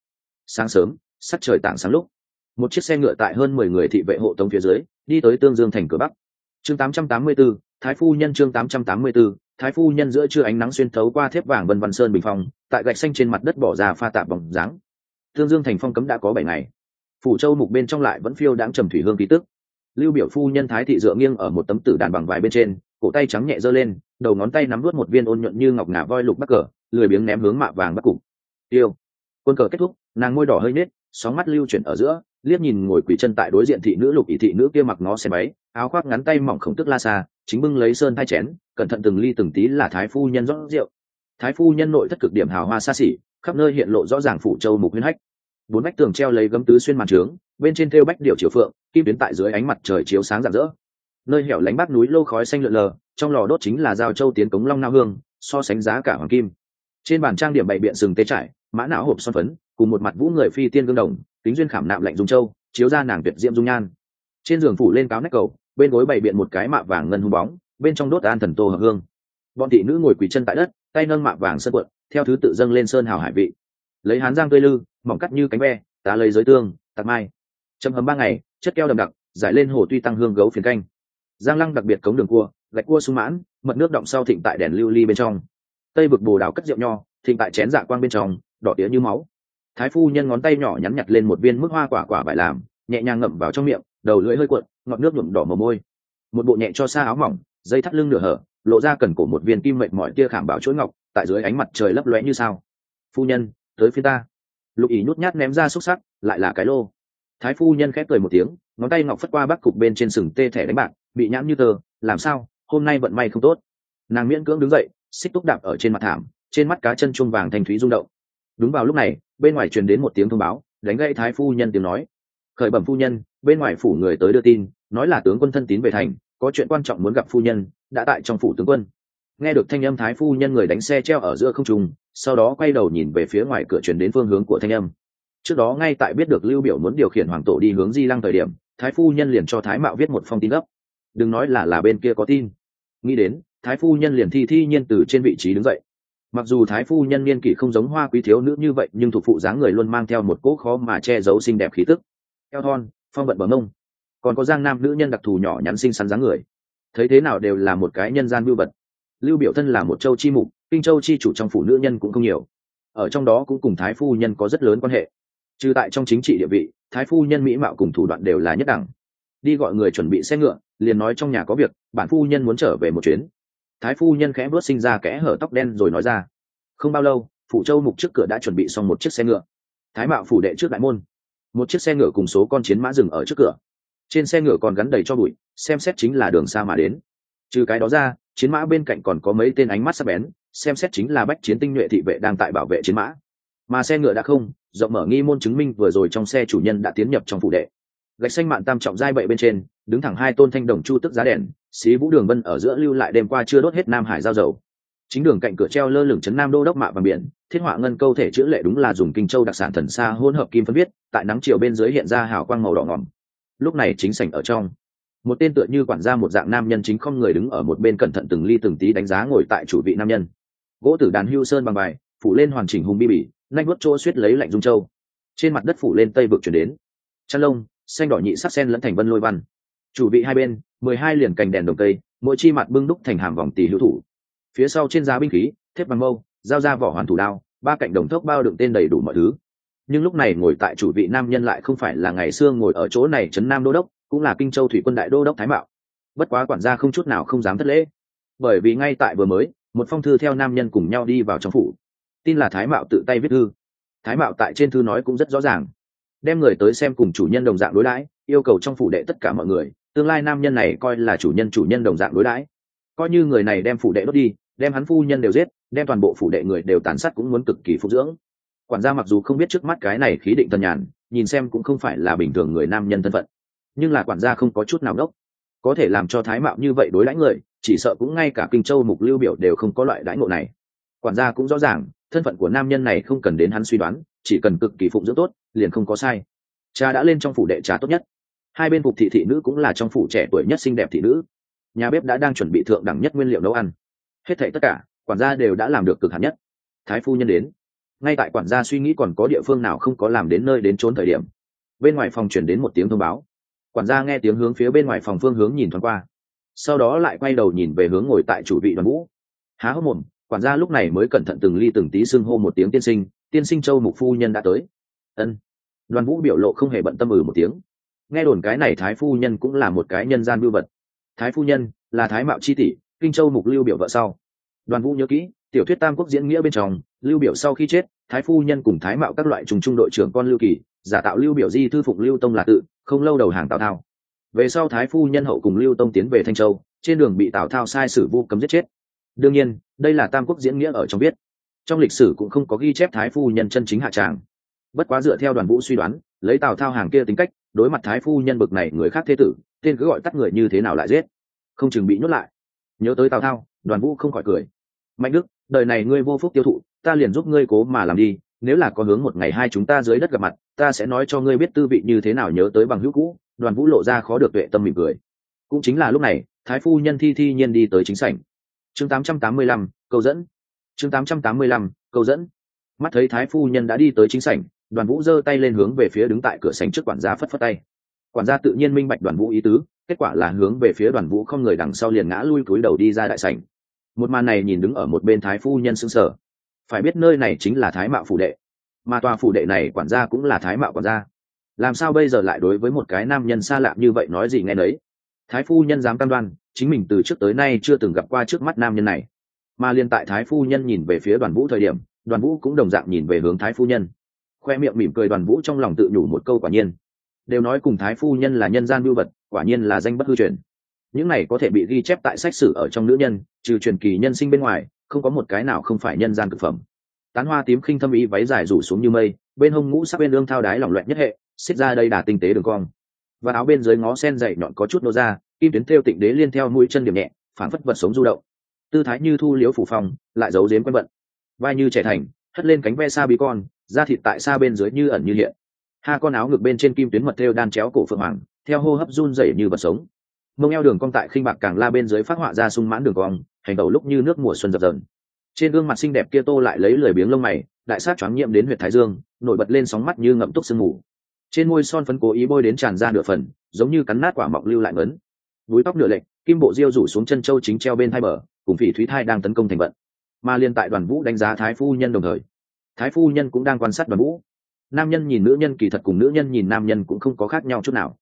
Sáng sớm sắt trời tảng sáng lúc một chiếc xe ngựa tại hơn mười người thị vệ hộ tống phía dưới đi tới tương dương thành cửa bắc. Chương 884, thái phu nhân chương 884, thái phu nhân giữa trưa ánh nắng xuyên thấu qua thép vàng vân văn sơn bình phong tại gạch xanh trên mặt đất bỏ ra pha tạp vòng dáng tương dương thành phong cấm đã có bảy ngày. Phủ châu mục bên trong lại vẫn phiêu đáng trầm thủy hương ký tức. Lưu biểu phu nhân thái thị dựa nghiêng ở một tấm tử đàn bằng vải bên trên, cổ tay trắng nhẹ giơ lên, đầu ngón tay nắm nuốt một viên ôn nhuận như ngọc ngà voi lục bắc cờ, lười biếng ném hướng mạ vàng bắc cục. Tiêu. Quân cờ kết thúc, nàng môi đỏ hơi nết sóng mắt lưu chuyển ở giữa, liếc nhìn ngồi quỳ chân tại đối diện thị nữ lục ỷ thị nữ kia mặc nó xe máy, áo khoác ngắn tay mỏng khổng tức la xa, chính bưng lấy sơn thai chén, cẩn thận từng ly từng tí là thái phu nhân rót rượu. Thái phu nhân nội thất cực điểm hào hoa xa xỉ khắp nơi hiện lộ rõ ràng phủ châu mục huyên hách. Bốn bách tường treo lấy gấm tứ xuyên màn trướng, bên trên thêu bách điệu chiều phượng, kim tuyến tại dưới ánh mặt trời chiếu sáng rạng rỡ. Nơi hẻo lánh bát núi lâu khói xanh lượn lờ, trong lò đốt chính là giao châu tiến cống long nao hương, so sánh giá cả hoàng kim. Trên bàn trang điểm bày biện sừng tê trải, mã não hộp son phấn, cùng một mặt vũ người phi tiên gương đồng tính duyên khảm nạm lạnh dung châu, chiếu ra nàng tuyệt diệm dung nhan. Trên giường phủ lên cáo nách cầu, bên gối bày biện một cái mạ vàng ngân hung bóng, bên trong đốt an thần tô hợp hương. Bọn thị nữ ngồi quỳ chân tại đất, tay nâng mạ vàng sân quận theo thứ tự dâng lên sơn hào hải vị. Lấy hán giang tươi lư, mỏng cắt như cánh ve, tá lấy giới tương, tạc mai. Châm hầm ba ngày, chất keo đậm đặc, giải lên hồ tuy tăng hương gấu phiền canh. Giang lăng đặc biệt cống đường cua, gạch cua sung mãn, mật nước động sau thịnh tại đèn lưu ly bên trong. Tây bực bồ đào cất rượu nho, thịnh tại chén dạ quang bên trong, đỏ tía như máu. Thái phu nhân ngón tay nhỏ nhắn nhặt lên một viên mức hoa quả quả vải làm, nhẹ nhàng ngậm vào trong miệng, đầu lưỡi hơi cuộn, ngọt nước nhuộm đỏ mồ môi. Một bộ nhẹ cho xa áo mỏng, dây thắt lưng nửa hở, lộ ra cần cổ một viên kim mệnh mọi tia khảm bảo chuỗi ngọc tại dưới ánh mặt trời lấp lóe như sao. Phu nhân, tới phía ta. Lục ý nhút nhát ném ra xúc sắc, lại là cái lô. Thái phu nhân khép cười một tiếng, ngón tay ngọc phất qua bắc cục bên trên sừng tê thẻ đánh bạc, bị nhãn như tờ, làm sao? Hôm nay vận may không tốt. Nàng miễn cưỡng đứng dậy, xích túc đạp ở trên mặt thảm, trên mắt cá chân chuông vàng thành thúy rung động. Đúng vào lúc này, bên ngoài truyền đến một tiếng thông báo, đánh gãy thái phu nhân tiếng nói. Khởi bẩm phu nhân, bên ngoài phủ người tới đưa tin, nói là tướng quân thân tín về thành, có chuyện quan trọng muốn gặp phu nhân, đã tại trong phủ tướng quân nghe được thanh âm thái phu nhân người đánh xe treo ở giữa không trung, sau đó quay đầu nhìn về phía ngoài cửa truyền đến phương hướng của thanh âm. Trước đó ngay tại biết được lưu biểu muốn điều khiển hoàng tổ đi hướng di lăng thời điểm, thái phu nhân liền cho thái mạo viết một phong tin gấp. Đừng nói là là bên kia có tin. Nghĩ đến, thái phu nhân liền thi thi nhiên từ trên vị trí đứng dậy. Mặc dù thái phu nhân niên kỷ không giống hoa quý thiếu nữ như vậy, nhưng thuộc phụ dáng người luôn mang theo một cỗ khó mà che giấu xinh đẹp khí tức. Eo thon, phong vận bờ mông. Còn có giang nam nữ nhân đặc thù nhỏ nhắn xinh xắn dáng người. Thấy thế nào đều là một cái nhân gian bưu vật lưu biểu thân là một châu chi mục, kinh châu chi chủ trong phủ nữ nhân cũng không nhiều. Ở trong đó cũng cùng thái phu nhân có rất lớn quan hệ. Trừ tại trong chính trị địa vị, thái phu nhân mỹ mạo cùng thủ đoạn đều là nhất đẳng. Đi gọi người chuẩn bị xe ngựa, liền nói trong nhà có việc, bản phu nhân muốn trở về một chuyến. Thái phu nhân khẽ bước sinh ra kẽ hở tóc đen rồi nói ra, không bao lâu, phủ châu mục trước cửa đã chuẩn bị xong một chiếc xe ngựa. Thái mạo phủ đệ trước đại môn. Một chiếc xe ngựa cùng số con chiến mã dừng ở trước cửa. Trên xe ngựa còn gắn đầy cho bụi, xem xét chính là đường xa mà đến. Trừ cái đó ra chiến mã bên cạnh còn có mấy tên ánh mắt sắc bén, xem xét chính là bách chiến tinh nhuệ thị vệ đang tại bảo vệ chiến mã. Mà xe ngựa đã không, rộng mở nghi môn chứng minh vừa rồi trong xe chủ nhân đã tiến nhập trong phủ đệ. Gạch xanh mạn tam trọng giai bậy bên trên, đứng thẳng hai tôn thanh đồng chu tức giá đèn, xí vũ đường vân ở giữa lưu lại đêm qua chưa đốt hết nam hải giao dầu. Chính đường cạnh cửa treo lơ lửng chấn nam đô đốc mạ và biển, thiết họa ngân câu thể chữ lệ đúng là dùng kinh châu đặc sản thần xa hỗn hợp kim phân viết, tại nắng chiều bên dưới hiện ra hào quang màu đỏ ngỏm. Lúc này chính sảnh ở trong một tên tựa như quản gia một dạng nam nhân chính không người đứng ở một bên cẩn thận từng ly từng tí đánh giá ngồi tại chủ vị nam nhân. Gỗ tử đàn hưu sơn bằng bài, phủ lên hoàn chỉnh hùng bi bỉ nanh vớt chỗ suýt lấy lạnh dung châu. Trên mặt đất phủ lên tây vực chuyển đến. Chăn lông, xanh đỏ nhị sắc sen lẫn thành vân lôi văn. Chủ vị hai bên, mười hai liền cành đèn đồng tây mỗi chi mặt bưng đúc thành hàm vòng tỷ hữu thủ. Phía sau trên giá binh khí, thép bằng mâu dao ra vỏ hoàn thủ đao, ba cạnh đồng thốc bao đựng tên đầy đủ mọi thứ. Nhưng lúc này ngồi tại chủ vị nam nhân lại không phải là ngày xưa ngồi ở chỗ này trấn nam đô đốc cũng là kinh châu thủy quân đại đô đốc thái mạo. Bất quá quản gia không chút nào không dám thất lễ. Bởi vì ngay tại vừa mới, một phong thư theo nam nhân cùng nhau đi vào trong phủ. Tin là thái mạo tự tay viết thư. Thái mạo tại trên thư nói cũng rất rõ ràng. Đem người tới xem cùng chủ nhân đồng dạng đối đãi, yêu cầu trong phủ đệ tất cả mọi người, tương lai nam nhân này coi là chủ nhân chủ nhân đồng dạng đối đãi. Coi như người này đem phủ đệ đốt đi, đem hắn phu nhân đều giết, đem toàn bộ phủ đệ người đều tàn sát cũng muốn cực kỳ phục dưỡng. Quản gia mặc dù không biết trước mắt cái này khí định tân nhàn, nhìn xem cũng không phải là bình thường người nam nhân thân phận nhưng là quản gia không có chút nào đốc. Có thể làm cho thái mạo như vậy đối đãi người, chỉ sợ cũng ngay cả kinh châu mục lưu biểu đều không có loại đãi ngộ này. Quản gia cũng rõ ràng, thân phận của nam nhân này không cần đến hắn suy đoán, chỉ cần cực kỳ phụng dưỡng tốt, liền không có sai. Cha đã lên trong phủ đệ trà tốt nhất. Hai bên phục thị thị nữ cũng là trong phủ trẻ tuổi nhất xinh đẹp thị nữ. Nhà bếp đã đang chuẩn bị thượng đẳng nhất nguyên liệu nấu ăn. Hết thảy tất cả, quản gia đều đã làm được cực hạn nhất. Thái phu nhân đến. Ngay tại quản gia suy nghĩ còn có địa phương nào không có làm đến nơi đến trốn thời điểm, bên ngoài phòng chuyển đến một tiếng thông báo quản gia nghe tiếng hướng phía bên ngoài phòng phương hướng nhìn thoáng qua. Sau đó lại quay đầu nhìn về hướng ngồi tại chủ vị đoàn vũ há hốc mồm, quản gia lúc này mới cẩn thận từng ly từng tí xưng hô một tiếng tiên sinh tiên sinh châu mục phu nhân đã tới. Ân. Đoàn vũ biểu lộ không hề bận tâm ừ một tiếng. Nghe đồn cái này thái phu nhân cũng là một cái nhân gian bưu vật. Thái phu nhân là thái mạo chi tỷ, kinh châu mục lưu biểu vợ sau. Đoàn vũ nhớ kỹ, tiểu thuyết tam quốc diễn nghĩa bên trong, lưu biểu sau khi chết, thái phu nhân cùng thái mạo các loại trùng trung đội trưởng con lưu kỳ, giả tạo lưu biểu di thư phụng lưu tông là tự không lâu đầu hàng tào thao. Về sau thái phu nhân hậu cùng lưu tông tiến về thanh châu, trên đường bị tào thao sai sử vu cấm giết chết. Đương nhiên, đây là tam quốc diễn nghĩa ở trong biết trong lịch sử cũng không có ghi chép thái phu nhân chân chính hạ tràng. Bất quá dựa theo đoàn vũ suy đoán, lấy tào thao hàng kia tính cách, đối mặt thái phu nhân bực này người khác thế tử, tên cứ gọi tắt người như thế nào lại giết. Không chừng bị nhốt lại. Nhớ tới tào thao, đoàn vũ không khỏi cười. Mạnh đức, đời này ngươi vô phúc tiêu thụ, ta liền giúp ngươi cố mà làm đi nếu là có hướng một ngày hai chúng ta dưới đất gặp mặt ta sẽ nói cho ngươi biết tư vị như thế nào nhớ tới bằng hữu cũ đoàn vũ lộ ra khó được tuệ tâm mỉm cười. Cũng chính là lúc này thái phu nhân thi thi nhiên đi tới chính sảnh. Chương 885, câu dẫn. Chương 885, câu dẫn. Mắt thấy thái phu nhân đã đi tới chính sảnh đoàn vũ giơ tay lên hướng về phía đứng tại cửa sảnh trước quản gia phất phất tay. Quản gia tự nhiên minh bạch đoàn vũ ý tứ kết quả là hướng về phía đoàn vũ không người đằng sau liền ngã lui cúi đầu đi ra đại sảnh. Một màn này nhìn đứng ở một bên thái phu nhân sững sờ phải biết nơi này chính là thái mạo phủ đệ. Mà tòa phủ đệ này quản gia cũng là thái mạo quản gia. Làm sao bây giờ lại đối với một cái nam nhân xa lạ như vậy nói gì nghe nấy? Thái phu nhân dám cam đoan, chính mình từ trước tới nay chưa từng gặp qua trước mắt nam nhân này. Mà liên tại thái phu nhân nhìn về phía đoàn vũ thời điểm, đoàn vũ cũng đồng dạng nhìn về hướng thái phu nhân. Khoe miệng mỉm cười đoàn vũ trong lòng tự nhủ một câu quả nhiên. Đều nói cùng thái phu nhân là nhân gian mưu vật, quả nhiên là danh bất hư truyền. Những này có thể bị ghi chép tại sách sử ở trong nữ nhân, trừ truyền kỳ nhân sinh bên ngoài không có một cái nào không phải nhân gian thực phẩm. Tán hoa tím khinh thâm ý váy dài rủ xuống như mây bên hông ngũ sắc bên lương thao đái lỏng loẹt nhất hệ xích ra đây đà tinh tế đường cong. Và áo bên dưới ngó sen dày nhọn có chút nô ra kim tuyến theo tịnh đế liên theo mũi chân điểm nhẹ phản phất vật sống du động. Tư thái như thu liếu phủ phòng, lại giấu giếm quen bận vai như trẻ thành hất lên cánh ve xa bí con da thịt tại xa bên dưới như ẩn như hiện. Hai con áo ngực bên trên kim tuyến mật theo đan chéo cổ phượng hoàng theo hô hấp run rẩy như vật sống mông eo đường cong tại khinh bạc càng la bên dưới phát họa ra sung mãn đường cong, hành đầu lúc như nước mùa xuân dập dần trên gương mặt xinh đẹp kia tô lại lấy lười biếng lông mày, đại sát choáng nhiễm đến huyệt thái dương, nổi bật lên sóng mắt như ngậm túc sương mù. Trên môi son phấn cố ý bôi đến tràn ra nửa phần, giống như cắn nát quả mọng lưu lại ngấn. Búi tóc nửa lệch, kim bộ diêu rủ xuống chân châu chính treo bên thai bờ, cùng phỉ thúy thai đang tấn công thành vận. Mà liên tại đoàn vũ đánh giá thái phu nhân đồng thời, thái phu nhân cũng đang quan sát đoàn vũ. Nam nhân nhìn nữ nhân kỳ thật cùng nữ nhân nhìn nam nhân cũng không có khác nhau chút nào.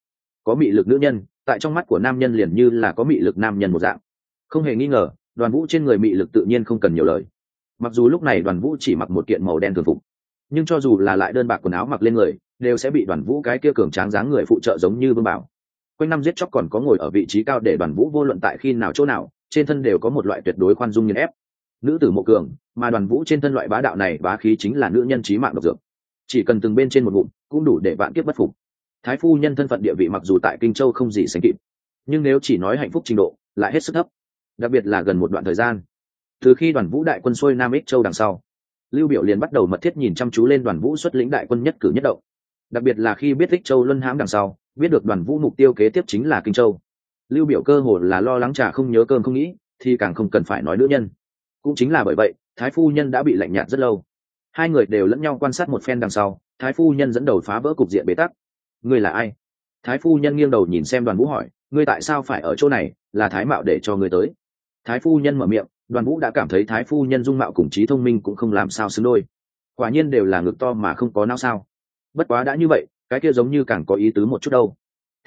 Có mị lực nữ nhân tại trong mắt của nam nhân liền như là có mị lực nam nhân một dạng. Không hề nghi ngờ, đoàn vũ trên người mị lực tự nhiên không cần nhiều lời. Mặc dù lúc này đoàn vũ chỉ mặc một kiện màu đen thường phục, nhưng cho dù là lại đơn bạc quần áo mặc lên người, đều sẽ bị đoàn vũ cái kia cường tráng dáng người phụ trợ giống như vương bảo. Quanh năm giết chóc còn có ngồi ở vị trí cao để đoàn vũ vô luận tại khi nào chỗ nào, trên thân đều có một loại tuyệt đối khoan dung nghiền ép. Nữ tử mộ cường, mà đoàn vũ trên thân loại bá đạo này bá khí chính là nữ nhân trí mạng độc dược. Chỉ cần từng bên trên một bụng, cũng đủ để vạn kiếp bất phục thái phu nhân thân phận địa vị mặc dù tại kinh châu không gì sánh kịp, nhưng nếu chỉ nói hạnh phúc trình độ, lại hết sức thấp, đặc biệt là gần một đoạn thời gian. Từ khi đoàn vũ đại quân xuôi nam ích châu đằng sau, lưu biểu liền bắt đầu mật thiết nhìn chăm chú lên đoàn vũ xuất lĩnh đại quân nhất cử nhất động. Đặc biệt là khi biết ích châu luân hãm đằng sau, biết được đoàn vũ mục tiêu kế tiếp chính là kinh châu. Lưu biểu cơ hồ là lo lắng trà không nhớ cơm không nghĩ, thì càng không cần phải nói nữ nhân. Cũng chính là bởi vậy, thái phu nhân đã bị lạnh nhạt rất lâu. Hai người đều lẫn nhau quan sát một phen đằng sau, thái phu nhân dẫn đầu phá vỡ cục diện bế tắc ngươi là ai? Thái phu nhân nghiêng đầu nhìn xem đoàn vũ hỏi, ngươi tại sao phải ở chỗ này, là thái mạo để cho ngươi tới? Thái phu nhân mở miệng, đoàn vũ đã cảm thấy thái phu nhân dung mạo cùng trí thông minh cũng không làm sao xứng đôi. Quả nhiên đều là ngực to mà không có não sao. Bất quá đã như vậy, cái kia giống như càng có ý tứ một chút đâu.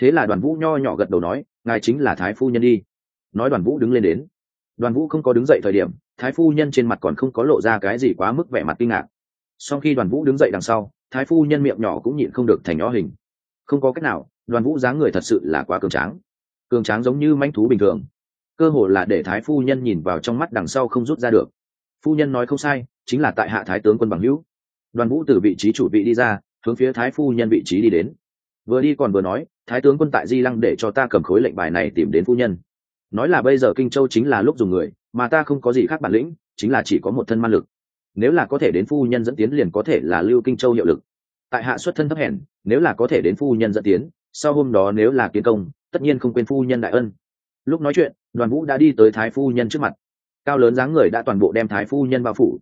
Thế là đoàn vũ nho nhỏ gật đầu nói, ngài chính là thái phu nhân đi. Nói đoàn vũ đứng lên đến. Đoàn vũ không có đứng dậy thời điểm, thái phu nhân trên mặt còn không có lộ ra cái gì quá mức vẻ mặt kinh ngạc. Sau khi đoàn vũ đứng dậy đằng sau, thái phu nhân miệng nhỏ cũng nhịn không được thành nhó hình không có cách nào, đoàn vũ dáng người thật sự là quá cường tráng. Cường tráng giống như manh thú bình thường. Cơ hồ là để thái phu nhân nhìn vào trong mắt đằng sau không rút ra được. Phu nhân nói không sai, chính là tại hạ thái tướng quân bằng hữu. Đoàn vũ từ vị trí chủ vị đi ra, hướng phía thái phu nhân vị trí đi đến. Vừa đi còn vừa nói, thái tướng quân tại di lăng để cho ta cầm khối lệnh bài này tìm đến phu nhân. Nói là bây giờ kinh châu chính là lúc dùng người, mà ta không có gì khác bản lĩnh, chính là chỉ có một thân man lực. Nếu là có thể đến phu nhân dẫn tiến liền có thể là lưu kinh châu hiệu lực tại hạ xuất thân thấp hèn, nếu là có thể đến phu nhân dẫn tiến, sau hôm đó nếu là kiến công, tất nhiên không quên phu nhân đại ân. Lúc nói chuyện, đoàn vũ đã đi tới thái phu nhân trước mặt. Cao lớn dáng người đã toàn bộ đem thái phu nhân bao phủ.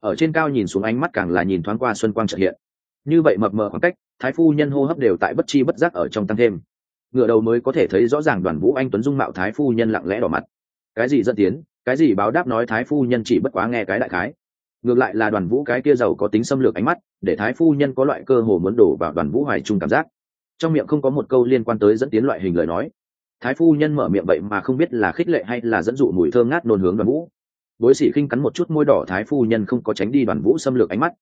Ở trên cao nhìn xuống ánh mắt càng là nhìn thoáng qua xuân quang trợ hiện. Như vậy mập mờ khoảng cách, thái phu nhân hô hấp đều tại bất chi bất giác ở trong tăng thêm. Ngựa đầu mới có thể thấy rõ ràng đoàn vũ anh tuấn dung mạo thái phu nhân lặng lẽ đỏ mặt. Cái gì dẫn tiến, cái gì báo đáp nói thái phu nhân chỉ bất quá nghe cái đại khái ngược lại là đoàn vũ cái kia giàu có tính xâm lược ánh mắt, để thái phu nhân có loại cơ hồ muốn đổ vào đoàn vũ hoài trung cảm giác. Trong miệng không có một câu liên quan tới dẫn tiến loại hình lời nói. Thái phu nhân mở miệng vậy mà không biết là khích lệ hay là dẫn dụ mùi thơm ngát nôn hướng đoàn vũ. Bối sĩ khinh cắn một chút môi đỏ, thái phu nhân không có tránh đi đoàn vũ xâm lược ánh mắt.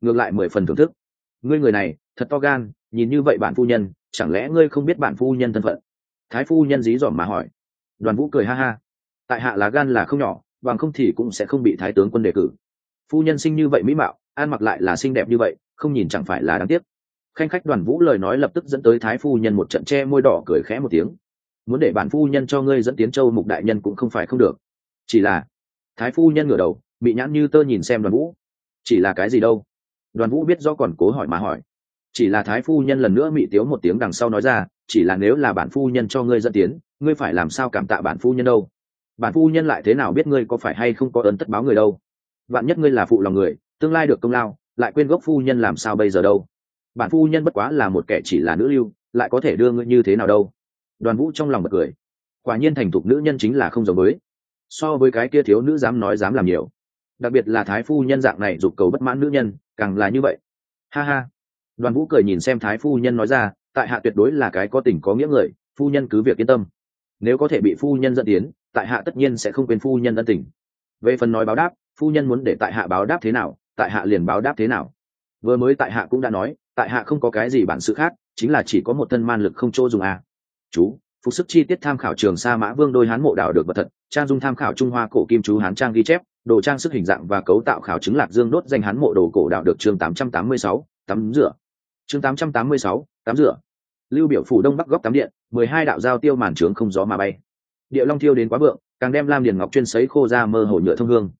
Ngược lại mười phần thưởng thức. Ngươi người này, thật to gan, nhìn như vậy bạn phu nhân, chẳng lẽ ngươi không biết bạn phu nhân thân phận? Thái phu nhân dí dỏm mà hỏi. Đoàn vũ cười ha ha. Tại hạ là gan là không nhỏ, bằng không thì cũng sẽ không bị thái tướng quân đề cử phu nhân sinh như vậy mỹ mạo an mặc lại là xinh đẹp như vậy, không nhìn chẳng phải là đáng tiếc. Khanh khách đoàn vũ lời nói lập tức dẫn tới thái phu nhân một trận che môi đỏ cười khẽ một tiếng. Muốn để bản phu nhân cho ngươi dẫn tiến châu mục đại nhân cũng không phải không được. Chỉ là, thái phu nhân ngửa đầu bị nhãn như tơ nhìn xem đoàn vũ. Chỉ là cái gì đâu? Đoàn vũ biết do còn cố hỏi mà hỏi. Chỉ là thái phu nhân lần nữa mị tiếu một tiếng đằng sau nói ra, chỉ là nếu là bản phu nhân cho ngươi dẫn tiến, ngươi phải làm sao cảm tạ bản phu nhân đâu? Bản phu nhân lại thế nào biết ngươi có phải hay không có ơn tất báo người đâu? Bạn nhất ngươi là phụ lòng người, tương lai được công lao, lại quên gốc phu nhân làm sao bây giờ đâu? Bản phu nhân bất quá là một kẻ chỉ là nữ lưu, lại có thể đưa ngươi như thế nào đâu? Đoàn vũ trong lòng bật cười. Quả nhiên thành thục nữ nhân chính là không giống mới. so với cái kia thiếu nữ dám nói dám làm nhiều. Đặc biệt là thái phu nhân dạng này giục cầu bất mãn nữ nhân, càng là như vậy. Ha ha. Đoàn vũ cười nhìn xem thái phu nhân nói ra, tại hạ tuyệt đối là cái có tình có nghĩa người, phu nhân cứ việc yên tâm. Nếu có thể bị phu nhân dẫn tiến, tại hạ tất nhiên sẽ không quên phu nhân ân tình. Về phần nói báo đáp phu nhân muốn để tại hạ báo đáp thế nào tại hạ liền báo đáp thế nào. Vừa mới tại hạ cũng đã nói tại hạ không có cái gì bản sự khác chính là chỉ có một thân man lực không chỗ dùng à. chú phục sức chi tiết tham khảo trường sa mã vương đôi hán mộ đảo được vật thật trang dung tham khảo trung hoa cổ kim chú hán trang ghi chép đồ trang sức hình dạng và cấu tạo khảo chứng lạc dương đốt danh hán mộ đồ cổ đạo được chương 886, tắm rửa. Chương 886, tắm rửa. Lưu biểu phủ đông bắc góc tắm điện mười hai đạo giao tiêu màn trướng không gió mà bay. Địa long thiêu đến quá vượng càng đem lam điền ngọc chuyên sấy khô ra mơ hồ nhựa thông hương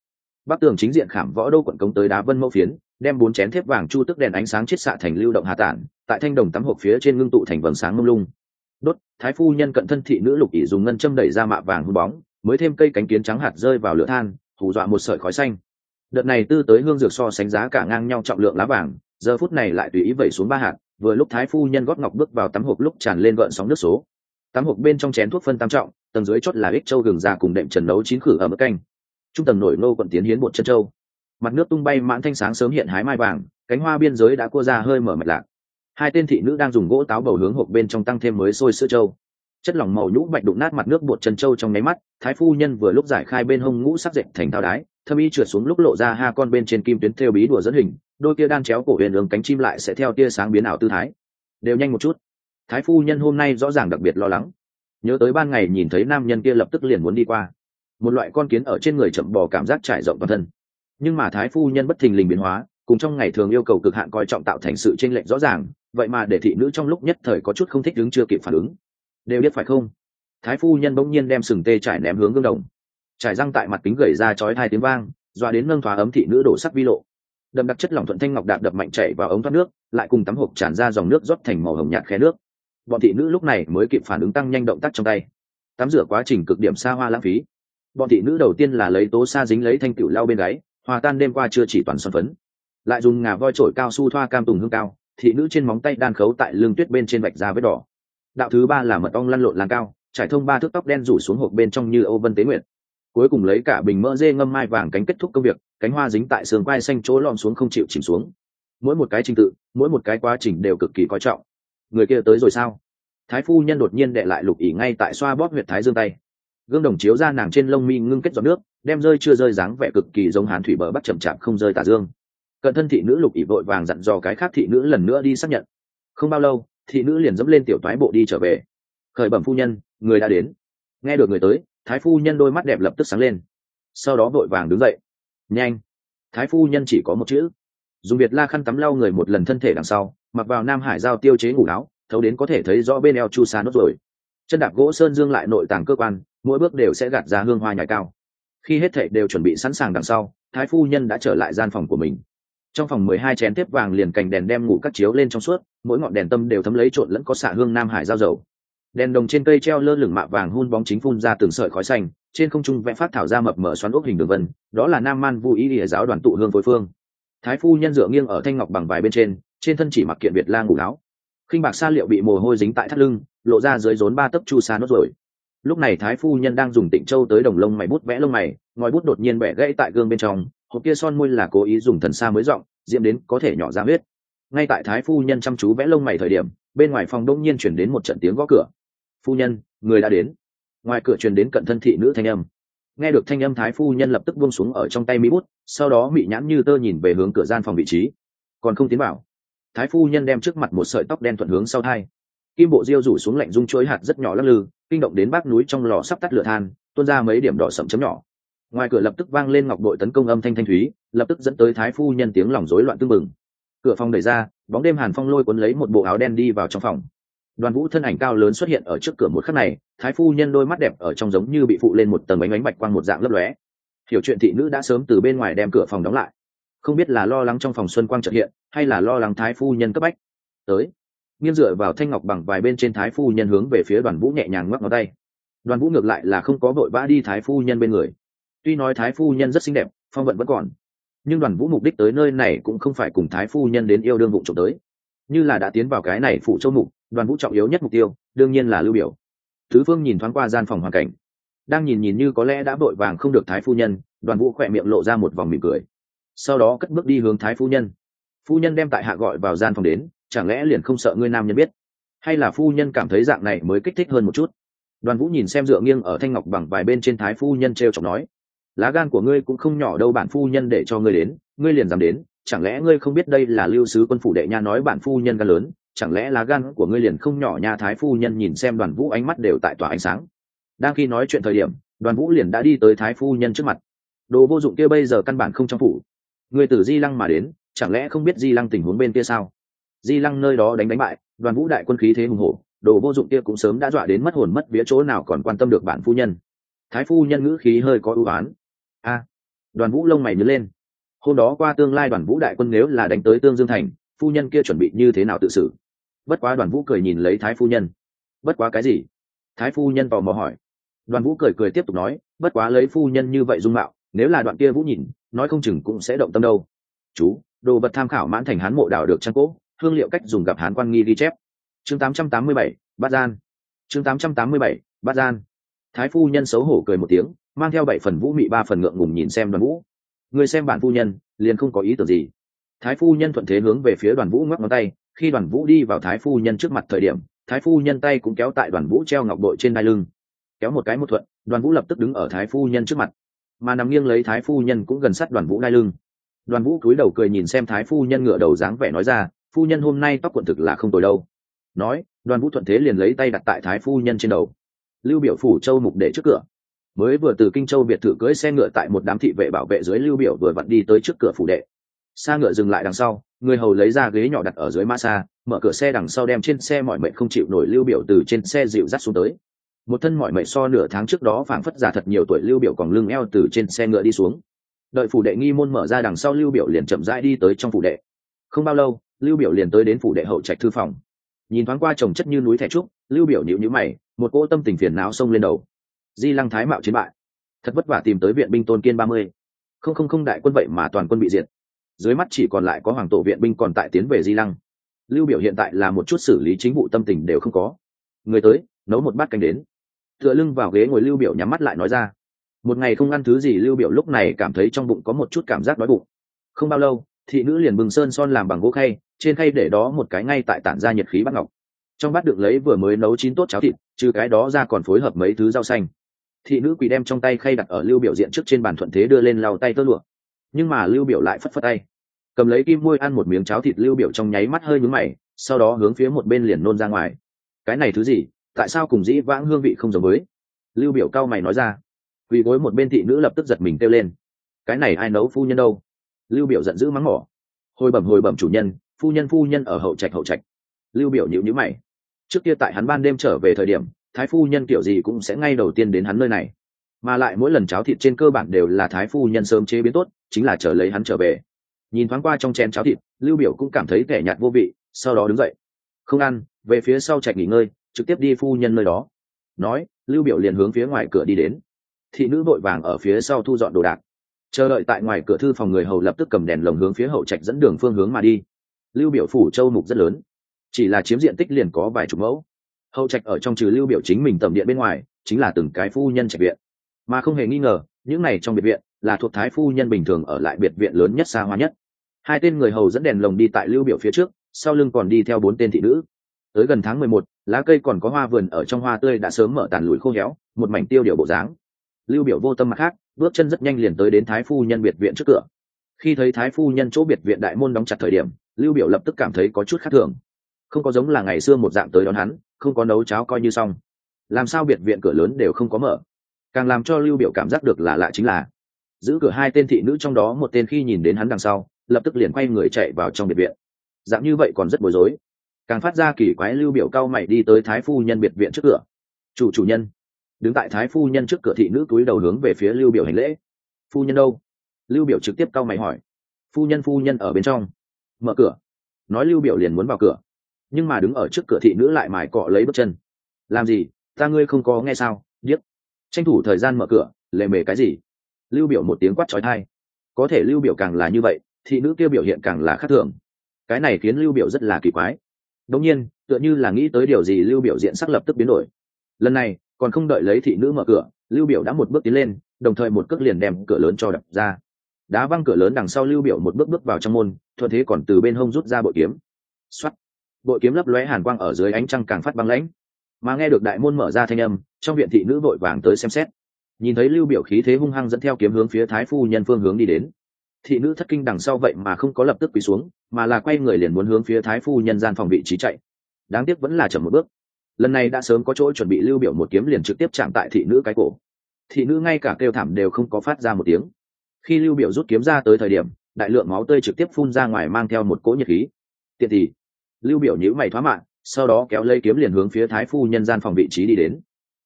bắc tường chính diện khảm võ đô quận cống tới đá vân mẫu phiến, đem bốn chén thép vàng chu tức đèn ánh sáng chiết xạ thành lưu động hà tản, tại thanh đồng tắm hộp phía trên ngưng tụ thành vầng sáng mông lung. Đốt, thái phu nhân cận thân thị nữ lục ỷ dùng ngân châm đẩy ra mạ vàng hư bóng, mới thêm cây cánh kiến trắng hạt rơi vào lửa than, hù dọa một sợi khói xanh. Đợt này tư tới hương dược so sánh giá cả ngang nhau trọng lượng lá vàng, giờ phút này lại tùy ý vẩy xuống ba hạt, vừa lúc thái phu nhân gót ngọc bước vào tắm hộp lúc tràn lên gợn sóng nước số. Tắm hộp bên trong chén thuốc phân tam trọng, tầng dưới chốt là ích châu gừng già cùng đệm trần nấu chín khử ở mức canh trung tầng nổi nô quận tiến hiến bột chân châu. Mặt nước tung bay mãn thanh sáng sớm hiện hái mai vàng, cánh hoa biên giới đã cua ra hơi mở mạch lạc. Hai tên thị nữ đang dùng gỗ táo bầu hướng hộp bên trong tăng thêm mới sôi sữa trâu. Chất lỏng màu nhũ bạch đụng nát mặt nước bột chân trâu trong nháy mắt, thái phu nhân vừa lúc giải khai bên hông ngũ sắc dệt thành thao đái, thâm y trượt xuống lúc lộ ra ha con bên trên kim tuyến theo bí đùa dẫn hình, đôi kia đan chéo cổ huyền đường cánh chim lại sẽ theo tia sáng biến ảo tư thái. Đều nhanh một chút. Thái phu nhân hôm nay rõ ràng đặc biệt lo lắng. Nhớ tới ban ngày nhìn thấy nam nhân kia lập tức liền muốn đi qua một loại con kiến ở trên người chậm bò cảm giác trải rộng toàn thân. Nhưng mà thái phu nhân bất thình lình biến hóa, cùng trong ngày thường yêu cầu cực hạn coi trọng tạo thành sự tranh lệch rõ ràng, vậy mà để thị nữ trong lúc nhất thời có chút không thích đứng chưa kịp phản ứng. Đều biết phải không? Thái phu nhân bỗng nhiên đem sừng tê trải ném hướng gương đồng. Trải răng tại mặt kính gầy ra chói hai tiếng vang, doa đến nâng thoá ấm thị nữ đổ sắc vi lộ. Đậm đặc chất lỏng thuận thanh ngọc đạp đập mạnh chảy vào ống thoát nước, lại cùng tắm hộp tràn ra dòng nước rót thành màu hồng nhạt khe nước. Bọn thị nữ lúc này mới kịp phản ứng tăng nhanh động tác trong tay. Tắm rửa quá trình cực điểm xa hoa lãng phí bọn thị nữ đầu tiên là lấy tố xa dính lấy thanh cựu lao bên gáy, hòa tan đêm qua chưa chỉ toàn son phấn. Lại dùng ngà voi trổi cao su thoa cam tùng hương cao, thị nữ trên móng tay đan khấu tại lưng tuyết bên trên vạch ra vết đỏ. Đạo thứ ba là mật ong lăn lộn lan cao, trải thông ba thước tóc đen rủ xuống hộp bên trong như âu vân tế nguyện cuối cùng lấy cả bình mỡ dê ngâm mai vàng cánh kết thúc công việc, cánh hoa dính tại sườn quai xanh chỗ lom xuống không chịu chìm xuống. Mỗi một cái trình tự, mỗi một cái quá trình đều cực kỳ coi trọng. Người kia tới rồi sao? Thái phu nhân đột nhiên đệ lại lục ỉ ngay tại xoa bóp huyệt thái dương tay gương đồng chiếu ra nàng trên lông mi ngưng kết giọt nước, đem rơi chưa rơi dáng vẻ cực kỳ giống hán thủy bờ bắt chậm chạp không rơi tà dương. Cận thân thị nữ lục ỉ vội vàng dặn dò cái khác thị nữ lần nữa đi xác nhận. Không bao lâu, thị nữ liền dẫm lên tiểu toái bộ đi trở về. Khởi bẩm phu nhân, người đã đến. Nghe được người tới, thái phu nhân đôi mắt đẹp lập tức sáng lên. Sau đó vội vàng đứng dậy. Nhanh. Thái phu nhân chỉ có một chữ. Dùng việt la khăn tắm lau người một lần thân thể đằng sau, mặc vào nam hải giao tiêu chế ngủ áo, thấu đến có thể thấy rõ bên eo chu sa nốt rồi chân đạp gỗ sơn dương lại nội tàng cơ quan mỗi bước đều sẽ gạt ra hương hoa nhài cao. Khi hết thệ đều chuẩn bị sẵn sàng đằng sau, thái phu nhân đã trở lại gian phòng của mình. Trong phòng mười hai chén tiếp vàng liền cành đèn đem ngủ cắt chiếu lên trong suốt, mỗi ngọn đèn tâm đều thấm lấy trộn lẫn có xạ hương nam hải giao dầu. Đèn đồng trên cây treo lơ lửng mạ vàng hun bóng chính phun ra từng sợi khói xanh, trên không trung vẽ phát thảo ra mập mở xoắn ốc hình đường vân, đó là nam man vu ý địa giáo đoàn tụ hương phối phương. Thái phu nhân dựa nghiêng ở thanh ngọc bằng vài bên trên trên thân chỉ mặc kiện việt la ngủ áo. Khinh bạc sa liệu bị mồ hôi dính tại thắt lưng, lộ ra dưới rốn ba tấc chu sa nốt rồi lúc này thái phu nhân đang dùng tịnh châu tới đồng lông mày bút vẽ lông mày, ngòi bút đột nhiên bẻ gãy tại gương bên trong, hộp kia son môi là cố ý dùng thần xa mới giọng diễm đến có thể nhỏ ra huyết. Ngay tại thái phu nhân chăm chú vẽ lông mày thời điểm, bên ngoài phòng đông nhiên chuyển đến một trận tiếng gõ cửa. Phu nhân, người đã đến. Ngoài cửa truyền đến cận thân thị nữ thanh âm. Nghe được thanh âm thái phu nhân lập tức buông xuống ở trong tay mỹ bút, sau đó mị nhãn như tơ nhìn về hướng cửa gian phòng vị trí. Còn không tiến bảo thái phu nhân đem trước mặt một sợi tóc đen thuận hướng sau thai. Kim bộ diêu rủ xuống lạnh rung chuối hạt rất nhỏ lắc lư kinh động đến bác núi trong lò sắp tắt lửa than, tuôn ra mấy điểm đỏ sậm chấm nhỏ. Ngoài cửa lập tức vang lên ngọc đội tấn công âm thanh thanh thúy, lập tức dẫn tới thái phu nhân tiếng lòng rối loạn tưng bừng. Cửa phòng đẩy ra, bóng đêm hàn phong lôi cuốn lấy một bộ áo đen đi vào trong phòng. Đoàn vũ thân ảnh cao lớn xuất hiện ở trước cửa một khắc này, thái phu nhân đôi mắt đẹp ở trong giống như bị phụ lên một tầng bánh bánh bạch quang một dạng lấp lóe. Hiểu chuyện thị nữ đã sớm từ bên ngoài đem cửa phòng đóng lại. Không biết là lo lắng trong phòng xuân quang trợ hiện, hay là lo lắng thái phu nhân cấp bách. Tới nghiêng dựa vào thanh ngọc bằng vài bên trên thái phu nhân hướng về phía đoàn vũ nhẹ nhàng ngoắc ngón tay. Đoàn vũ ngược lại là không có vội vã đi thái phu nhân bên người. Tuy nói thái phu nhân rất xinh đẹp, phong vận vẫn còn, nhưng đoàn vũ mục đích tới nơi này cũng không phải cùng thái phu nhân đến yêu đương vụ trộm tới. Như là đã tiến vào cái này phụ châu mục, đoàn vũ trọng yếu nhất mục tiêu, đương nhiên là lưu biểu. Thứ phương nhìn thoáng qua gian phòng hoàn cảnh, đang nhìn nhìn như có lẽ đã vội vàng không được thái phu nhân, đoàn vũ khỏe miệng lộ ra một vòng mỉm cười. Sau đó cất bước đi hướng thái phu nhân. Phu nhân đem tại hạ gọi vào gian phòng đến chẳng lẽ liền không sợ ngươi nam nhân biết? Hay là phu nhân cảm thấy dạng này mới kích thích hơn một chút? Đoàn vũ nhìn xem dựa nghiêng ở thanh ngọc bằng vài bên trên thái phu nhân t r e o chọc nói, lá gan của ngươi cũng không nhỏ đâu bản phu nhân để cho ngươi đến, ngươi liền dám đến, chẳng lẽ ngươi không biết đây là lưu sứ quân phủ đệ nha nói bản phu nhân gan lớn, chẳng lẽ lá gan của ngươi liền không nhỏ nha? Thái phu nhân nhìn xem đoàn vũ ánh mắt đều tại tòa ánh sáng. Đang khi nói chuyện thời điểm, đoàn vũ liền đã đi tới thái phu nhân trước mặt. Đồ vô dụng kia bây giờ căn bản không trong phủ. Người từ di lăng mà đến, chẳng lẽ không biết di lăng tình huống bên kia sao? Di lăng nơi đó đánh đánh bại, đoàn vũ đại quân khí thế hùng hổ, đồ vô dụng kia cũng sớm đã dọa đến mất hồn mất vía chỗ nào còn quan tâm được bản phu nhân. Thái phu nhân ngữ khí hơi có ưu oán a, đoàn vũ lông mày nhớ lên. Hôm đó qua tương lai đoàn vũ đại quân nếu là đánh tới tương dương thành, phu nhân kia chuẩn bị như thế nào tự xử? Bất quá đoàn vũ cười nhìn lấy thái phu nhân. Bất quá cái gì? Thái phu nhân tò mò hỏi. Đoàn vũ cười cười tiếp tục nói, bất quá lấy phu nhân như vậy dung mạo, nếu là đoạn kia vũ nhìn, nói không chừng cũng sẽ động tâm đâu. Chú, đồ vật tham khảo mãn thành hán mộ đảo được trang cố hương liệu cách dùng gặp hán quan nghi ghi chép. Chương 887, bát gian. Chương 887, bát gian. Thái phu nhân xấu hổ cười một tiếng mang theo bảy phần vũ mị ba phần ngượng ngùng nhìn xem đoàn vũ. Người xem bản phu nhân liền không có ý tưởng gì. Thái phu nhân thuận thế hướng về phía đoàn vũ ngoắc ngón tay khi đoàn vũ đi vào thái phu nhân trước mặt thời điểm thái phu nhân tay cũng kéo tại đoàn vũ treo ngọc bội trên đai lưng. Kéo một cái một thuận đoàn vũ lập tức đứng ở thái phu nhân trước mặt. Mà nằm nghiêng lấy thái phu nhân cũng gần sát đoàn vũ đai lưng. Đoàn vũ cúi đầu cười nhìn xem thái phu nhân ngựa đầu dáng vẻ nói ra phu nhân hôm nay tóc quận thực là không tồi đâu. Nói, đoàn vũ thuận thế liền lấy tay đặt tại thái phu nhân trên đầu. Lưu biểu phủ châu mục để trước cửa. Mới vừa từ kinh châu biệt thự cưỡi xe ngựa tại một đám thị vệ bảo vệ dưới lưu biểu vừa vặn đi tới trước cửa phủ đệ. Xa ngựa dừng lại đằng sau, người hầu lấy ra ghế nhỏ đặt ở dưới ma xa, mở cửa xe đằng sau đem trên xe mọi mệnh không chịu nổi lưu biểu từ trên xe dịu dắt xuống tới. Một thân mọi mệnh so nửa tháng trước đó phảng phất già thật nhiều tuổi lưu biểu còn lưng eo từ trên xe ngựa đi xuống. Đợi phủ đệ nghi môn mở ra đằng sau lưu biểu liền chậm rãi đi tới trong phủ đệ. Không bao lâu lưu biểu liền tới đến phủ đệ hậu trạch thư phòng. Nhìn thoáng qua chồng chất như núi thẻ trúc, lưu biểu nhịu nhữ mày, một cỗ tâm tình phiền não xông lên đầu. Di lăng thái mạo chiến bại. Thật vất vả tìm tới viện binh tôn kiên ba mươi. Không không không đại quân vậy mà toàn quân bị diệt. Dưới mắt chỉ còn lại có hoàng tổ viện binh còn tại tiến về di lăng. Lưu biểu hiện tại là một chút xử lý chính vụ tâm tình đều không có. Người tới, nấu một bát canh đến. Tựa lưng vào ghế ngồi lưu biểu nhắm mắt lại nói ra. Một ngày không ăn thứ gì, lưu biểu lúc này cảm thấy trong bụng có một chút cảm giác đói bụng. Không bao lâu thị nữ liền bừng sơn son làm bằng gỗ khay, trên khay để đó một cái ngay tại tản ra nhiệt khí bắt ngọc. Trong bát được lấy vừa mới nấu chín tốt cháo thịt, trừ cái đó ra còn phối hợp mấy thứ rau xanh. Thị nữ quỳ đem trong tay khay đặt ở lưu biểu diện trước trên bàn thuận thế đưa lên lau tay tơ lụa. Nhưng mà lưu biểu lại phất phất tay. Cầm lấy kim môi ăn một miếng cháo thịt, lưu biểu trong nháy mắt hơi nhướng mày, sau đó hướng phía một bên liền nôn ra ngoài. Cái này thứ gì? Tại sao cùng dĩ vãng hương vị không giống với? Lưu biểu cao mày nói ra. Vì gối một bên thị nữ lập tức giật mình kêu lên. Cái này ai nấu phu nhân đâu? Lưu biểu giận dữ mắng mỏ. Hồi bẩm hồi bẩm chủ nhân, phu nhân phu nhân ở hậu trạch hậu trạch. Lưu biểu nhíu nhíu mày. Trước kia tại hắn ban đêm trở về thời điểm, thái phu nhân kiểu gì cũng sẽ ngay đầu tiên đến hắn nơi này. Mà lại mỗi lần cháo thịt trên cơ bản đều là thái phu nhân sớm chế biến tốt, chính là chờ lấy hắn trở về. Nhìn thoáng qua trong chén cháo thịt, lưu biểu cũng cảm thấy kẻ nhạt vô vị, sau đó đứng dậy. Không ăn, về phía sau trạch nghỉ ngơi, trực tiếp đi phu nhân nơi đó. Nói, lưu biểu liền hướng phía ngoài cửa đi đến. Thị nữ vội vàng ở phía sau thu dọn đồ đạc chờ đợi tại ngoài cửa thư phòng người hầu lập tức cầm đèn lồng hướng phía hậu trạch dẫn đường phương hướng mà đi. Lưu biểu phủ châu mục rất lớn chỉ là chiếm diện tích liền có vài chục mẫu. Hậu trạch ở trong trừ lưu biểu chính mình tầm điện bên ngoài chính là từng cái phu nhân trạch viện. Mà không hề nghi ngờ những này trong biệt viện là thuộc thái phu nhân bình thường ở lại biệt viện lớn nhất xa hoa nhất. Hai tên người hầu dẫn đèn lồng đi tại lưu biểu phía trước sau lưng còn đi theo bốn tên thị nữ. Tới gần tháng mười một, lá cây còn có hoa vườn ở trong hoa tươi đã sớm mở tàn lùi khô héo một mảnh tiêu điều bộ dáng. Lưu biểu vô tâm mặt khác bước chân rất nhanh liền tới đến thái phu nhân biệt viện trước cửa. Khi thấy thái phu nhân chỗ biệt viện đại môn đóng chặt thời điểm, lưu biểu lập tức cảm thấy có chút khác thường. Không có giống là ngày xưa một dạng tới đón hắn, không có nấu cháo coi như xong. Làm sao biệt viện cửa lớn đều không có mở? Càng làm cho lưu biểu cảm giác được là lạ chính là, giữ cửa hai tên thị nữ trong đó một tên khi nhìn đến hắn đằng sau, lập tức liền quay người chạy vào trong biệt viện. Dạng như vậy còn rất bối rối. Càng phát ra kỳ quái lưu biểu cao mày đi tới thái phu nhân biệt viện trước cửa. Chủ chủ nhân đứng tại thái phu nhân trước cửa thị nữ túi đầu hướng về phía lưu biểu hành lễ. Phu nhân đâu? Lưu biểu trực tiếp cao mày hỏi. Phu nhân phu nhân ở bên trong. Mở cửa. Nói lưu biểu liền muốn vào cửa. Nhưng mà đứng ở trước cửa thị nữ lại mài cọ lấy bước chân. Làm gì? Ta ngươi không có nghe sao? Điếc. Tranh thủ thời gian mở cửa, lề mề cái gì? Lưu biểu một tiếng quát trói thai có thể lưu biểu càng là như vậy, thị nữ kia biểu hiện càng là khác thường. Cái này khiến lưu biểu rất là kỳ quái. Đống nhiên, tựa như là nghĩ tới điều gì, lưu biểu diện sắc lập tức biến đổi. Lần này còn không đợi lấy thị nữ mở cửa lưu biểu đã một bước tiến lên đồng thời một cước liền đem cửa lớn cho đập ra. Đá văng cửa lớn đằng sau lưu biểu một bước bước vào trong môn thuận thế còn từ bên hông rút ra bội kiếm. Xoát, bội kiếm lấp lóe hàn quang ở dưới ánh trăng càng phát băng lãnh. Mà nghe được đại môn mở ra thanh âm trong viện thị nữ vội vàng tới xem xét. Nhìn thấy lưu biểu khí thế hung hăng dẫn theo kiếm hướng phía thái phu nhân phương hướng đi đến. Thị nữ thất kinh đằng sau vậy mà không có lập tức quỳ xuống mà là quay người liền muốn hướng phía thái phu nhân gian phòng vị trí chạy. Đáng tiếc vẫn là chậm một bước lần này đã sớm có chỗ chuẩn bị lưu biểu một kiếm liền trực tiếp chạm tại thị nữ cái cổ. Thị nữ ngay cả kêu thảm đều không có phát ra một tiếng. Khi lưu biểu rút kiếm ra tới thời điểm, đại lượng máu tươi trực tiếp phun ra ngoài mang theo một cỗ nhiệt khí. Tiện thì, lưu biểu nhíu mày thoá mạng sau đó kéo lấy kiếm liền hướng phía thái phu nhân gian phòng vị trí đi đến.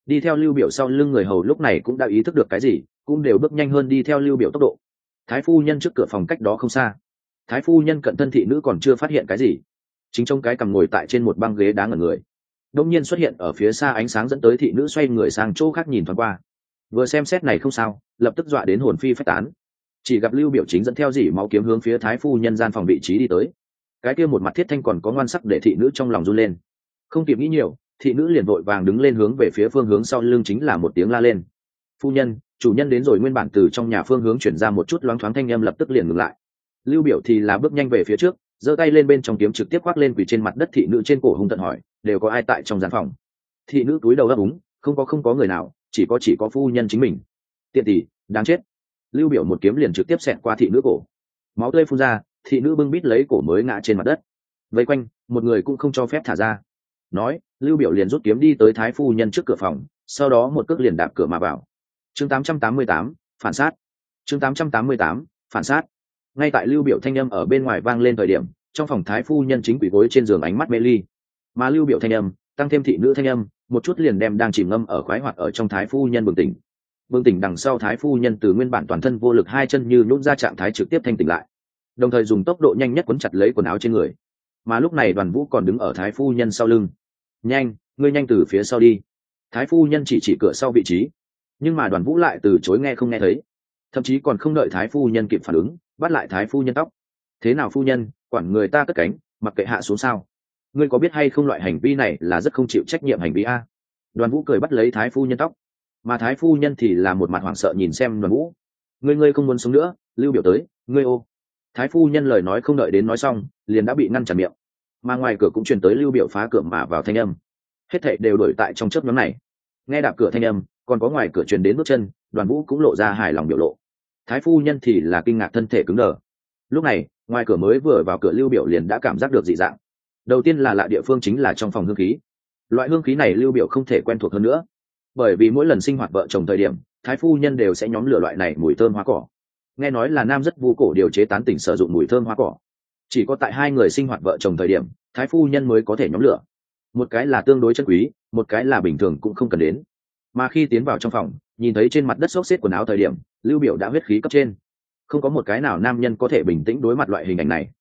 Đi theo lưu biểu sau lưng người hầu lúc này cũng đã ý thức được cái gì, cũng đều bước nhanh hơn đi theo lưu biểu tốc độ. Thái phu nhân trước cửa phòng cách đó không xa. Thái phu nhân cận thân thị nữ còn chưa phát hiện cái gì. Chính trong cái cầm ngồi tại trên một băng ghế đá ngẩn người đông nhiên xuất hiện ở phía xa ánh sáng dẫn tới thị nữ xoay người sang chỗ khác nhìn thoáng qua. Vừa xem xét này không sao, lập tức dọa đến hồn phi phách tán. Chỉ gặp lưu biểu chính dẫn theo dỉ máu kiếm hướng phía thái phu nhân gian phòng vị trí đi tới. Cái kia một mặt thiết thanh còn có ngoan sắc để thị nữ trong lòng run lên. Không kịp nghĩ nhiều, thị nữ liền vội vàng đứng lên hướng về phía phương hướng sau lưng chính là một tiếng la lên. Phu nhân, chủ nhân đến rồi, nguyên bản từ trong nhà phương hướng chuyển ra một chút loáng thoáng thanh âm lập tức liền ngừng lại. Lưu biểu thì là bước nhanh về phía trước giơ tay lên bên trong kiếm trực tiếp quát lên quỳ trên mặt đất thị nữ trên cổ hung tận hỏi đều có ai tại trong gian phòng? Thị nữ túi đầu ấp úng không có không có người nào chỉ có chỉ có phu nhân chính mình. Tiện tỷ đáng chết. Lưu biểu một kiếm liền trực tiếp xẹt qua thị nữ cổ. Máu tươi phun ra thị nữ bưng bít lấy cổ mới ngã trên mặt đất. Vây quanh một người cũng không cho phép thả ra. Nói lưu biểu liền rút kiếm đi tới thái phu nhân trước cửa phòng sau đó một cước liền đạp cửa mà vào. Chương 888, phản sát. Chương 888, phản sát ngay tại lưu biểu thanh âm ở bên ngoài vang lên thời điểm, trong phòng thái phu nhân chính quỷ gối trên giường ánh mắt mê ly. Mà lưu biểu thanh âm, tăng thêm thị nữ thanh âm, một chút liền đem đang chìm ngâm ở khoái hoạt ở trong thái phu nhân bừng tỉnh. Bừng tỉnh đằng sau thái phu nhân từ nguyên bản toàn thân vô lực hai chân như nhún ra trạng thái trực tiếp thanh tỉnh lại. Đồng thời dùng tốc độ nhanh nhất quấn chặt lấy quần áo trên người. Mà lúc này đoàn vũ còn đứng ở thái phu nhân sau lưng. Nhanh, ngươi nhanh từ phía sau đi. Thái phu nhân chỉ chỉ cửa sau vị trí. Nhưng mà đoàn vũ lại từ chối nghe không nghe thấy thậm chí còn không đợi thái phu nhân kịp phản ứng, bắt lại thái phu nhân tóc. Thế nào phu nhân, quản người ta cất cánh, mặc kệ hạ xuống sao? Ngươi có biết hay không loại hành vi này là rất không chịu trách nhiệm hành vi a? Đoàn vũ cười bắt lấy thái phu nhân tóc. Mà thái phu nhân thì là một mặt hoảng sợ nhìn xem đoàn vũ. Ngươi ngươi không muốn sống nữa, lưu biểu tới, ngươi ô. Thái phu nhân lời nói không đợi đến nói xong, liền đã bị ngăn chặn miệng. Mà ngoài cửa cũng truyền tới lưu biểu phá cửa mà vào thanh âm. Hết thệ đều đổi tại trong chớp nhoáng này. Nghe đạp cửa thanh âm, còn có ngoài cửa truyền đến bước chân, đoàn vũ cũng lộ ra hài lòng biểu lộ thái phu nhân thì là kinh ngạc thân thể cứng đờ. Lúc này, ngoài cửa mới vừa vào cửa lưu biểu liền đã cảm giác được dị dạng. Đầu tiên là lạ địa phương chính là trong phòng hương khí. Loại hương khí này lưu biểu không thể quen thuộc hơn nữa. Bởi vì mỗi lần sinh hoạt vợ chồng thời điểm, thái phu nhân đều sẽ nhóm lửa loại này mùi thơm hoa cỏ. Nghe nói là nam rất vu cổ điều chế tán tỉnh sử dụng mùi thơm hoa cỏ. Chỉ có tại hai người sinh hoạt vợ chồng thời điểm, thái phu nhân mới có thể nhóm lửa. Một cái là tương đối chân quý, một cái là bình thường cũng không cần đến. Mà khi tiến vào trong phòng nhìn thấy trên mặt đất xốc xếp quần áo thời điểm, lưu biểu đã huyết khí cấp trên. Không có một cái nào nam nhân có thể bình tĩnh đối mặt loại hình ảnh này.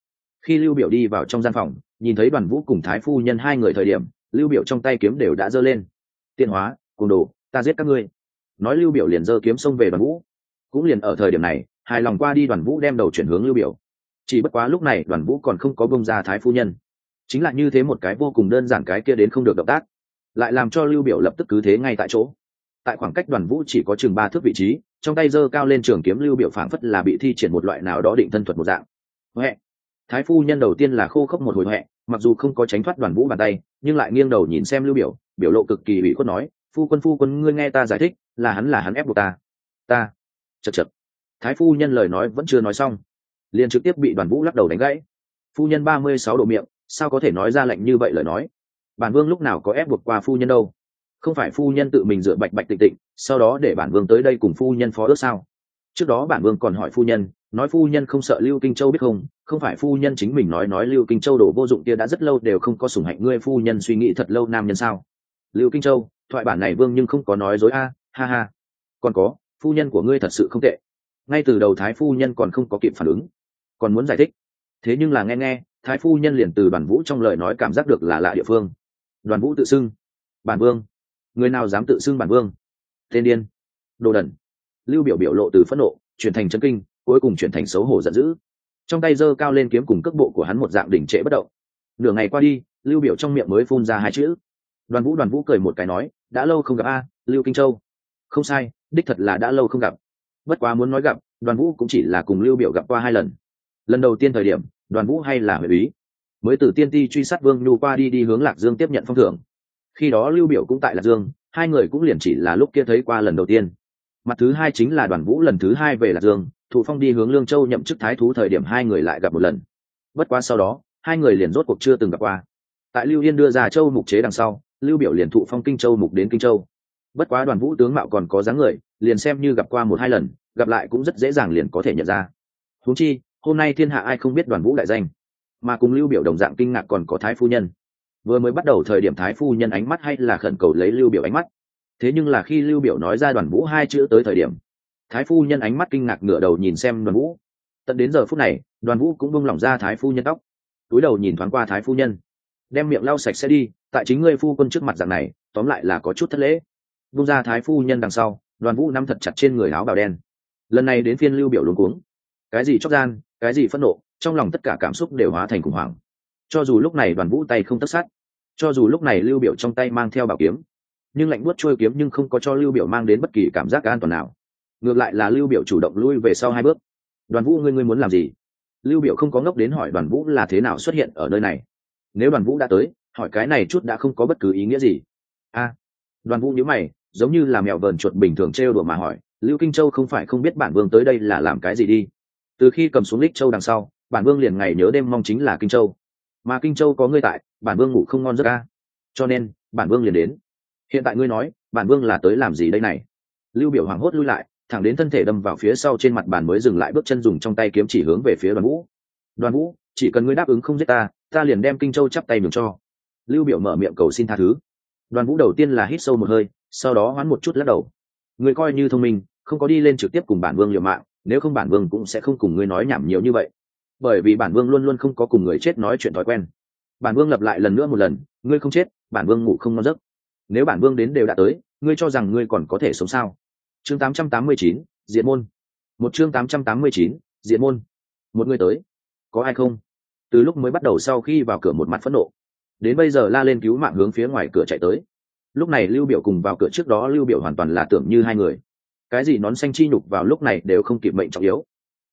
Khi lưu biểu đi vào trong gian phòng, nhìn thấy đoàn vũ cùng thái phu nhân hai người thời điểm, lưu biểu trong tay kiếm đều đã giơ lên. Tiên hóa, cùng đồ, ta giết các ngươi. Nói lưu biểu liền giơ kiếm xông về đoàn vũ. Cũng liền ở thời điểm này, hài lòng qua đi đoàn vũ đem đầu chuyển hướng lưu biểu. Chỉ bất quá lúc này đoàn vũ còn không có bông ra thái phu nhân. Chính là như thế một cái vô cùng đơn giản cái kia đến không được động tác. Lại làm cho lưu biểu lập tức cứ thế ngay tại chỗ tại khoảng cách đoàn vũ chỉ có chừng ba thước vị trí, trong tay giơ cao lên trường kiếm lưu biểu phảng phất là bị thi triển một loại nào đó định thân thuật một dạng. Huệ. Thái phu nhân đầu tiên là khô khốc một hồi huệ, mặc dù không có tránh thoát đoàn vũ bàn tay, nhưng lại nghiêng đầu nhìn xem lưu biểu biểu lộ cực kỳ ủy khuất nói, phu quân phu quân, ngươi nghe ta giải thích, là hắn là hắn ép buộc ta. Ta? Chật chật. Thái phu nhân lời nói vẫn chưa nói xong, liền trực tiếp bị đoàn vũ lắc đầu đánh gãy. Phu nhân, ba mươi sáu độ miệng, sao có thể nói ra lệnh như vậy lời nói? Bản vương lúc nào có ép buộc qua phu nhân đâu? Không phải phu nhân tự mình dựa bạch bạch tịnh tịnh, sau đó để bản vương tới đây cùng phu nhân phó ước sao? Trước đó bản vương còn hỏi phu nhân, nói phu nhân không sợ lưu kinh châu biết không? Không phải phu nhân chính mình nói nói lưu kinh châu đổ vô dụng kia đã rất lâu đều không có sủng hạnh, ngươi phu nhân suy nghĩ thật lâu nam nhân sao? Lưu kinh châu, thoại bản này vương nhưng không có nói dối a, ha ha. Còn có, phu nhân của ngươi thật sự không tệ. Ngay từ đầu thái phu nhân còn không có kịp phản ứng. Còn muốn giải thích. Thế nhưng là nghe nghe, thái phu nhân liền từ đoàn vũ trong lời nói cảm giác được là lạ địa phương. Đoàn vũ tự xưng, bản vương người nào dám tự xưng bản vương? Tên điên. Đồ đần. Lưu biểu biểu lộ từ phẫn nộ, chuyển thành chân kinh, cuối cùng chuyển thành xấu hổ giận dữ. Trong tay giơ cao lên kiếm cùng cước bộ của hắn một dạng đỉnh trệ bất động. Nửa ngày qua đi, lưu biểu trong miệng mới phun ra hai chữ. Đoàn vũ đoàn vũ cười một cái nói, đã lâu không gặp a, lưu kinh châu. Không sai, đích thật là đã lâu không gặp. Bất quá muốn nói gặp, đoàn vũ cũng chỉ là cùng lưu biểu gặp qua hai lần. Lần đầu tiên thời điểm, đoàn vũ hay là huệ ý mới từ tiên ti truy sát vương nhu qua đi đi hướng lạc dương tiếp nhận phong thưởng khi đó lưu biểu cũng tại lạc dương, hai người cũng liền chỉ là lúc kia thấy qua lần đầu tiên. Mặt thứ hai chính là đoàn vũ lần thứ hai về lạc dương, thụ phong đi hướng lương châu nhậm chức thái thú thời điểm hai người lại gặp một lần. Bất quá sau đó, hai người liền rốt cuộc chưa từng gặp qua. Tại lưu yên đưa ra châu mục chế đằng sau, lưu biểu liền thụ phong kinh châu mục đến kinh châu. Bất quá đoàn vũ tướng mạo còn có dáng người, liền xem như gặp qua một hai lần, gặp lại cũng rất dễ dàng liền có thể nhận ra. Huống chi, hôm nay thiên hạ ai không biết đoàn vũ đại danh. Mà cùng lưu biểu đồng dạng kinh ngạc còn có thái phu nhân vừa mới bắt đầu thời điểm thái phu nhân ánh mắt hay là khẩn cầu lấy lưu biểu ánh mắt. Thế nhưng là khi lưu biểu nói ra đoàn vũ hai chữ tới thời điểm, thái phu nhân ánh mắt kinh ngạc ngửa đầu nhìn xem đoàn vũ. Tận đến giờ phút này, đoàn vũ cũng buông lỏng ra thái phu nhân tóc, túi đầu nhìn thoáng qua thái phu nhân. Đem miệng lau sạch sẽ đi, tại chính ngươi phu quân trước mặt dạng này, tóm lại là có chút thất lễ. Bung ra thái phu nhân đằng sau, đoàn vũ nắm thật chặt trên người áo bào đen. Lần này đến phiên lưu biểu luống cuống. Cái gì chóc gian, cái gì phẫn nộ, trong lòng tất cả cảm xúc đều hóa thành khủng hoảng cho dù lúc này đoàn vũ tay không tất sát, cho dù lúc này lưu biểu trong tay mang theo bảo kiếm, nhưng lạnh buốt trôi kiếm nhưng không có cho lưu biểu mang đến bất kỳ cảm giác an toàn nào. Ngược lại là lưu biểu chủ động lui về sau hai bước. Đoàn vũ, ngươi ngươi muốn làm gì? Lưu biểu không có ngốc đến hỏi đoàn vũ là thế nào xuất hiện ở nơi này. Nếu đoàn vũ đã tới, hỏi cái này chút đã không có bất cứ ý nghĩa gì. A. Đoàn vũ nhíu mày, giống như là mèo vờn chuột bình thường trêu đùa mà hỏi, lưu kinh châu không phải không biết bản vương tới đây là làm cái gì đi? Từ khi cầm xuống lích châu đằng sau, bản vương liền ngày nhớ đêm mong chính là kinh châu mà kinh châu có ngươi tại, bản vương ngủ không ngon giấc ca cho nên, bản vương liền đến. Hiện tại ngươi nói, bản vương là tới làm gì đây này? Lưu biểu hoảng hốt lui lại, thẳng đến thân thể đâm vào phía sau trên mặt bàn mới dừng lại bước chân dùng trong tay kiếm chỉ hướng về phía đoàn vũ. Đoàn vũ, chỉ cần ngươi đáp ứng không giết ta ta liền đem kinh châu chắp tay nhường cho. Lưu biểu mở miệng cầu xin tha thứ. Đoàn vũ đầu tiên là hít sâu một hơi, sau đó hoán một chút lắc đầu. Người coi như thông minh, không có đi lên trực tiếp cùng bản vương liều mạng, nếu không bản vương cũng sẽ không cùng ngươi nói nhảm nhiều như vậy bởi vì bản vương luôn luôn không có cùng người chết nói chuyện thói quen. Bản vương lập lại lần nữa một lần ngươi không chết bản vương ngủ không ngon giấc. Nếu bản vương đến đều đã tới ngươi cho rằng ngươi còn có thể sống sao? Chương 889, diện môn. Một chương 889, diện môn. Một người tới. Có ai không? Từ lúc mới bắt đầu sau khi vào cửa một mặt phẫn nộ. Đến bây giờ la lên cứu mạng hướng phía ngoài cửa chạy tới. Lúc này lưu biểu cùng vào cửa trước đó lưu biểu hoàn toàn là tưởng như hai người. Cái gì nón xanh chi nhục vào lúc này đều không kịp mệnh trọng yếu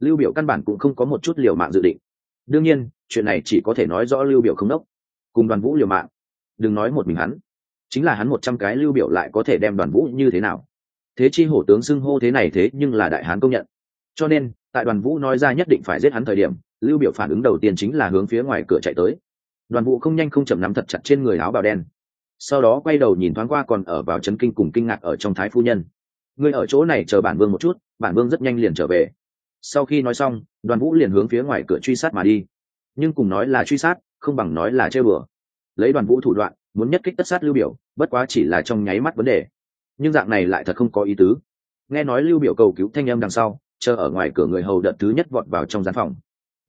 lưu biểu căn bản cũng không có một chút liều mạng dự định. Đương nhiên, chuyện này chỉ có thể nói rõ lưu biểu không đốc. Cùng đoàn vũ liều mạng. Đừng nói một mình hắn. Chính là hắn một trăm cái lưu biểu lại có thể đem đoàn vũ như thế nào? Thế chi hổ tướng xưng hô thế này thế nhưng là đại hán công nhận. Cho nên, tại đoàn vũ nói ra nhất định phải giết hắn thời điểm, lưu biểu phản ứng đầu tiên chính là hướng phía ngoài cửa chạy tới. Đoàn vũ không nhanh không chậm nắm thật chặt trên người áo bào đen. Sau đó quay đầu nhìn thoáng qua còn ở vào chấn kinh cùng kinh ngạc ở trong thái phu nhân. Ngươi ở chỗ này chờ bản vương một chút, bản vương rất nhanh liền trở về sau khi nói xong, đoàn vũ liền hướng phía ngoài cửa truy sát mà đi. Nhưng cùng nói là truy sát, không bằng nói là chơi bừa. Lấy đoàn vũ thủ đoạn, muốn nhất kích tất sát lưu biểu, bất quá chỉ là trong nháy mắt vấn đề. Nhưng dạng này lại thật không có ý tứ. Nghe nói lưu biểu cầu cứu thanh âm đằng sau, chờ ở ngoài cửa người hầu đợt thứ nhất vọt vào trong gian phòng.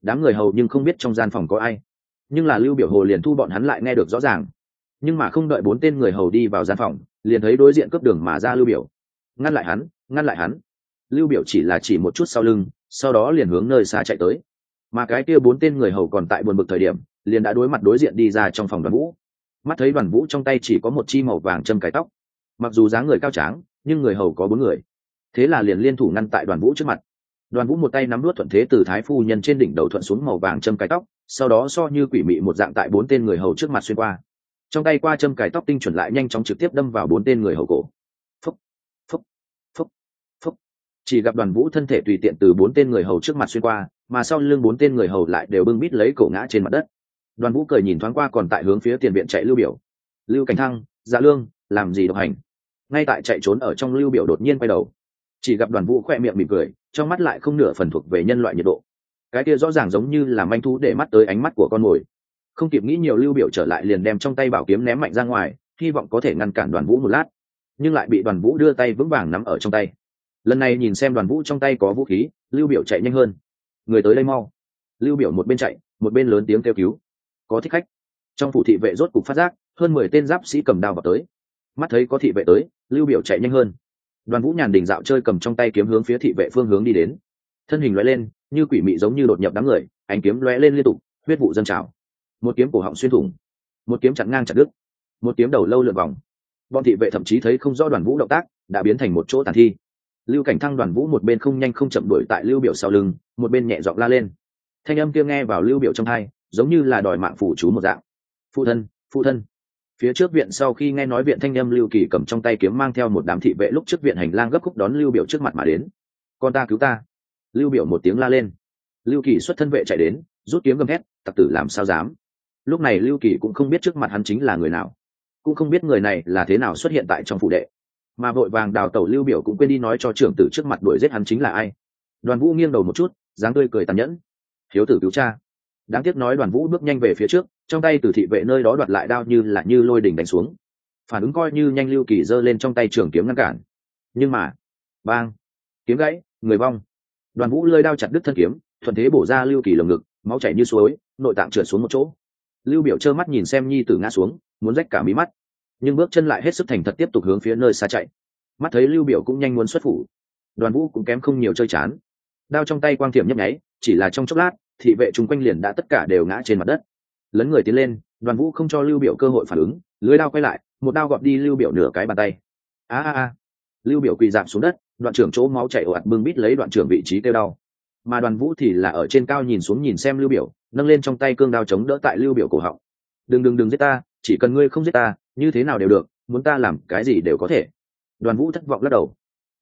Đám người hầu nhưng không biết trong gian phòng có ai. Nhưng là lưu biểu hồ liền thu bọn hắn lại nghe được rõ ràng. Nhưng mà không đợi bốn tên người hầu đi vào gian phòng, liền thấy đối diện cướp đường mà ra lưu biểu. Ngăn lại hắn, ngăn lại hắn. Lưu biểu chỉ là chỉ một chút sau lưng sau đó liền hướng nơi xa chạy tới. Mà cái kia bốn tên người hầu còn tại buồn bực thời điểm, liền đã đối mặt đối diện đi ra trong phòng đoàn vũ. Mắt thấy đoàn vũ trong tay chỉ có một chi màu vàng châm cái tóc. Mặc dù dáng người cao tráng, nhưng người hầu có bốn người. Thế là liền liên thủ ngăn tại đoàn vũ trước mặt. Đoàn vũ một tay nắm nuốt thuận thế từ thái phu nhân trên đỉnh đầu thuận xuống màu vàng châm cái tóc, sau đó so như quỷ mị một dạng tại bốn tên người hầu trước mặt xuyên qua. Trong tay qua châm cài tóc tinh chuẩn lại nhanh chóng trực tiếp đâm vào bốn tên người hầu cổ chỉ gặp đoàn vũ thân thể tùy tiện từ bốn tên người hầu trước mặt xuyên qua, mà sau lưng bốn tên người hầu lại đều bưng bít lấy cổ ngã trên mặt đất. Đoàn vũ cười nhìn thoáng qua còn tại hướng phía tiền viện chạy lưu biểu. Lưu cảnh thăng dạ lương, làm gì độc hành? Ngay tại chạy trốn ở trong lưu biểu đột nhiên quay đầu. Chỉ gặp đoàn vũ khoe miệng mỉm cười, trong mắt lại không nửa phần thuộc về nhân loại nhiệt độ. Cái kia rõ ràng giống như là manh thú để mắt tới ánh mắt của con mồi. Không kịp nghĩ nhiều lưu biểu trở lại liền đem trong tay bảo kiếm ném mạnh ra ngoài, hy vọng có thể ngăn cản đoàn vũ một lát. Nhưng lại bị đoàn vũ đưa tay vững vàng nắm ở trong tay lần này nhìn xem đoàn vũ trong tay có vũ khí, lưu biểu chạy nhanh hơn. Người tới đây mau. Lưu biểu một bên chạy, một bên lớn tiếng kêu cứu. Có thích khách. Trong phủ thị vệ rốt cục phát giác, hơn mười tên giáp sĩ cầm đao vào tới. Mắt thấy có thị vệ tới, lưu biểu chạy nhanh hơn. Đoàn vũ nhàn đình dạo chơi cầm trong tay kiếm hướng phía thị vệ phương hướng đi đến. Thân hình lóe lên, như quỷ mị giống như đột nhập đám người, ánh kiếm lóe lên liên tục, huyết vụ dâng trào. Một kiếm cổ họng xuyên thủng. Một kiếm chặn ngang chặt đứt. Một kiếm đầu lâu lượn vòng. Bọn thị vệ thậm chí thấy không rõ đoàn vũ động tác, đã biến thành một chỗ tàn thi lưu cảnh thăng đoàn vũ một bên không nhanh không chậm đuổi tại lưu biểu sau lưng, một bên nhẹ giọng la lên. Thanh âm kia nghe vào lưu biểu trong hai giống như là đòi mạng phủ chú một dạng. Phụ thân phụ thân. Phía trước viện sau khi nghe nói viện thanh âm lưu kỳ cầm trong tay kiếm mang theo một đám thị vệ lúc trước viện hành lang gấp khúc đón lưu biểu trước mặt mà đến. Con ta cứu ta. Lưu biểu một tiếng la lên. Lưu kỳ xuất thân vệ chạy đến, rút kiếm gầm hét tặc tử làm sao dám? Lúc này lưu kỳ cũng không biết trước mặt hắn chính là người nào, cũng không biết người này là thế nào xuất hiện tại trong phủ đệ mà vội vàng đào tẩu lưu biểu cũng quên đi nói cho trưởng tử trước mặt đuổi giết hắn chính là ai. Đoàn vũ nghiêng đầu một chút, dáng tươi cười tàn nhẫn. Hiếu tử cứu cha. Đáng tiếc nói đoàn vũ bước nhanh về phía trước, trong tay từ thị vệ nơi đó đoạt lại đao như là như lôi đỉnh đánh xuống. Phản ứng coi như nhanh lưu kỳ giơ lên trong tay trường kiếm ngăn cản. Nhưng mà, bang, kiếm gãy, người vong. Đoàn vũ lơi đao chặt đứt thân kiếm, thuận thế bổ ra lưu kỳ lồng ngực, máu chảy như suối, nội tạng trượt xuống một chỗ. Lưu biểu trơ mắt nhìn xem nhi tử ngã xuống, muốn rách cả mí mắt nhưng bước chân lại hết sức thành thật tiếp tục hướng phía nơi xa chạy. Mắt thấy lưu biểu cũng nhanh muốn xuất phủ. Đoàn vũ cũng kém không nhiều chơi chán. Đao trong tay quang thiểm nhấp nháy, chỉ là trong chốc lát, thị vệ chung quanh liền đã tất cả đều ngã trên mặt đất. Lấn người tiến lên, đoàn vũ không cho lưu biểu cơ hội phản ứng, lưới đao quay lại, một đao gọt đi lưu biểu nửa cái bàn tay. A a a. Lưu biểu quỳ giảm xuống đất, đoạn trưởng chỗ máu chảy ồ ạt bưng bít lấy đoạn trưởng vị trí kêu đau. Mà đoàn vũ thì là ở trên cao nhìn xuống nhìn xem lưu biểu, nâng lên trong tay cương đao chống đỡ tại lưu biểu cổ họng. Đừng đừng đừng giết ta, chỉ cần ngươi không giết ta như thế nào đều được, muốn ta làm cái gì đều có thể. Đoàn vũ thất vọng lắc đầu.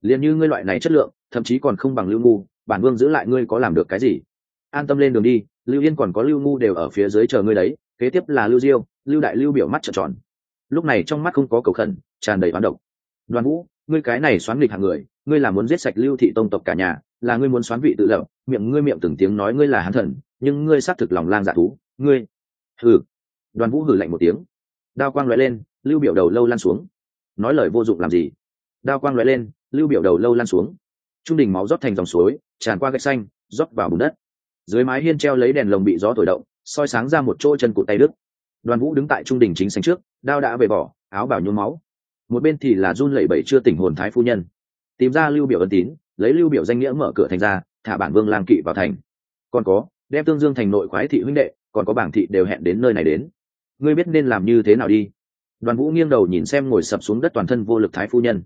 Liền như ngươi loại này chất lượng, thậm chí còn không bằng lưu ngu, bản vương giữ lại ngươi có làm được cái gì? An tâm lên đường đi, lưu yên còn có lưu ngu đều ở phía dưới chờ ngươi đấy, kế tiếp là lưu diêu, lưu đại lưu biểu mắt trợn tròn. Lúc này trong mắt không có cầu khẩn, tràn đầy hoán độc. Đoàn vũ, ngươi cái này xoán nghịch hàng người, ngươi là muốn giết sạch lưu thị tông tộc cả nhà, là ngươi muốn xoán vị tự lập, miệng ngươi miệng từng tiếng nói ngươi là hán thần, nhưng ngươi xác thực lòng lang dạ thú, ngươi. Hừ. Đoàn vũ hử lạnh một tiếng đao quang loại lên, lưu biểu đầu lâu lan xuống. Nói lời vô dụng làm gì? Đao quang loại lên, lưu biểu đầu lâu lan xuống. Trung đình máu rót thành dòng suối, tràn qua gạch xanh, rót vào bùn đất. Dưới mái hiên treo lấy đèn lồng bị gió thổi động, soi sáng ra một chỗ chân cụt tay đức đoàn vũ đứng tại trung đình chính sánh trước, đao đã về bỏ, áo bảo nhuốm máu. Một bên thì là run lẩy bẩy chưa tỉnh hồn thái phu nhân. Tìm ra lưu biểu ân tín, lấy lưu biểu danh nghĩa mở cửa thành ra, thả bản vương lang kỵ vào thành. Còn có, đem tương dương thành nội khoái thị huynh đệ, còn có bảng thị đều hẹn đến nơi này đến ngươi biết nên làm như thế nào đi. Đoàn vũ nghiêng đầu nhìn xem ngồi sập xuống đất toàn thân vô lực thái phu nhân.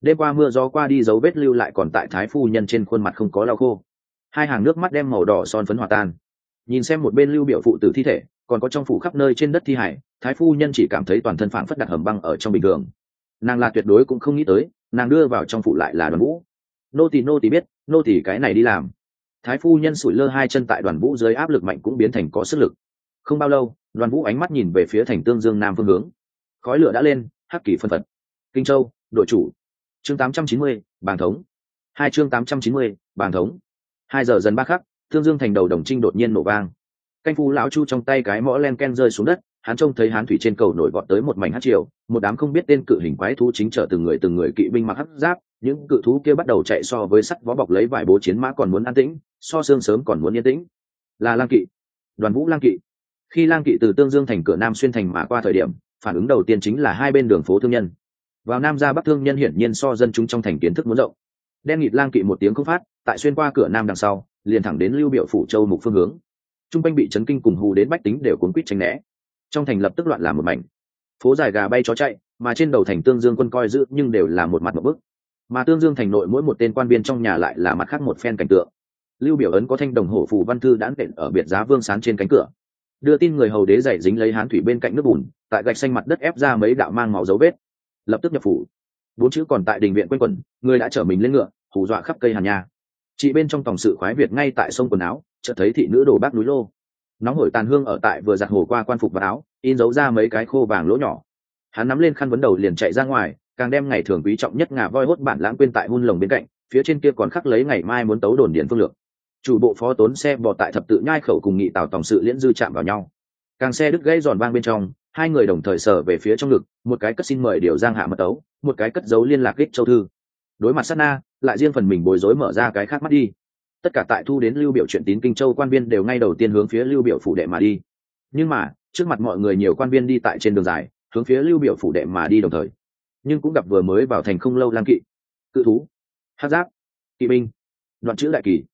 Đêm qua mưa gió qua đi dấu vết lưu lại còn tại thái phu nhân trên khuôn mặt không có lau khô. Hai hàng nước mắt đem màu đỏ son phấn hòa tan. Nhìn xem một bên lưu biểu phụ tử thi thể, còn có trong phủ khắp nơi trên đất thi hải, thái phu nhân chỉ cảm thấy toàn thân phảng phất đặt hầm băng ở trong bình thường. Nàng là tuyệt đối cũng không nghĩ tới, nàng đưa vào trong phủ lại là đoàn vũ. Nô tỳ nô tỳ biết, nô tỳ cái này đi làm. Thái phu nhân sủi lơ hai chân tại đoàn vũ dưới áp lực mạnh cũng biến thành có sức lực không bao lâu đoàn vũ ánh mắt nhìn về phía thành tương dương nam phương hướng. Khói lửa đã lên hắc kỳ phân phật. Kinh châu đội chủ. Chương 890, bàng thống. Hai chương 890, bàng thống. Hai giờ dần ba khắc thương dương thành đầu đồng trinh đột nhiên nổ vang. Canh phu lão chu trong tay cái mõ len ken rơi xuống đất hắn trông thấy hán thủy trên cầu nổi vọt tới một mảnh hát triều một đám không biết tên cự hình quái thú chính trở từng người từng người kỵ binh mặc hắc giáp những cự thú kia bắt đầu chạy so với sắt vó bọc lấy vải bố chiến mã còn muốn an tĩnh so xương sớm còn muốn yên tĩnh. Là lang kỵ. Đoàn vũ lang kỵ khi lang kỵ từ tương dương thành cửa nam xuyên thành mà qua thời điểm, phản ứng đầu tiên chính là hai bên đường phố thương nhân. Vào nam ra bắc thương nhân hiển nhiên so dân chúng trong thành kiến thức muốn rộng. Đen nghịt lang kỵ một tiếng không phát, tại xuyên qua cửa nam đằng sau, liền thẳng đến lưu biểu phủ châu mục phương hướng. Trung quanh bị chấn kinh cùng hù đến bách tính đều cuốn quýt tránh né. Trong thành lập tức loạn làm một mảnh. Phố dài gà bay chó chạy, mà trên đầu thành tương dương quân coi giữ nhưng đều là một mặt một bức. Mà tương dương thành nội mỗi một tên quan viên trong nhà lại là mặt khác một phen cảnh tượng. Lưu biểu ấn có thanh đồng hổ phù văn thư đãn đệm ở biệt giá vương sán trên cánh cửa đưa tin người hầu đế dạy dính lấy hán thủy bên cạnh nước bùn, tại gạch xanh mặt đất ép ra mấy đạo mang máu dấu vết. Lập tức nhập phủ. Bốn chữ còn tại đình viện quanh quẩn, người đã chở mình lên ngựa, hù dọa khắp cây hàn nha chị bên trong tổng sự khoái việt ngay tại sông quần áo, chợt thấy thị nữ đồ bác núi lô. Nóng hổi tàn hương ở tại vừa giặt hồ qua quan phục và áo, in dấu ra mấy cái khô vàng lỗ nhỏ. Hắn nắm lên khăn vấn đầu liền chạy ra ngoài, càng đem ngày thường quý trọng nhất ngà voi hốt bản lãng quên tại hun lồng bên cạnh, phía trên kia còn khắc lấy ngày mai muốn tấu đồn điền phương lược chủ bộ phó tốn xe bò tại thập tự nhai khẩu cùng nghị tào tổng sự liễn dư chạm vào nhau. Càng xe đứt gãy giòn vang bên trong, hai người đồng thời sở về phía trong ngực, một cái cất xin mời điều giang hạ mật tấu, một cái cất giấu liên lạc kích châu thư. Đối mặt sát na, lại riêng phần mình bối rối mở ra cái khác mắt đi. Tất cả tại thu đến lưu biểu chuyện tín kinh châu quan viên đều ngay đầu tiên hướng phía lưu biểu phủ đệ mà đi. Nhưng mà, trước mặt mọi người nhiều quan viên đi tại trên đường dài, hướng phía lưu biểu phủ đệ mà đi đồng thời. Nhưng cũng gặp vừa mới vào thành không lâu lang kỵ. Cự thú. Hát giáp. Kỵ binh. Đoạn chữ đại kỳ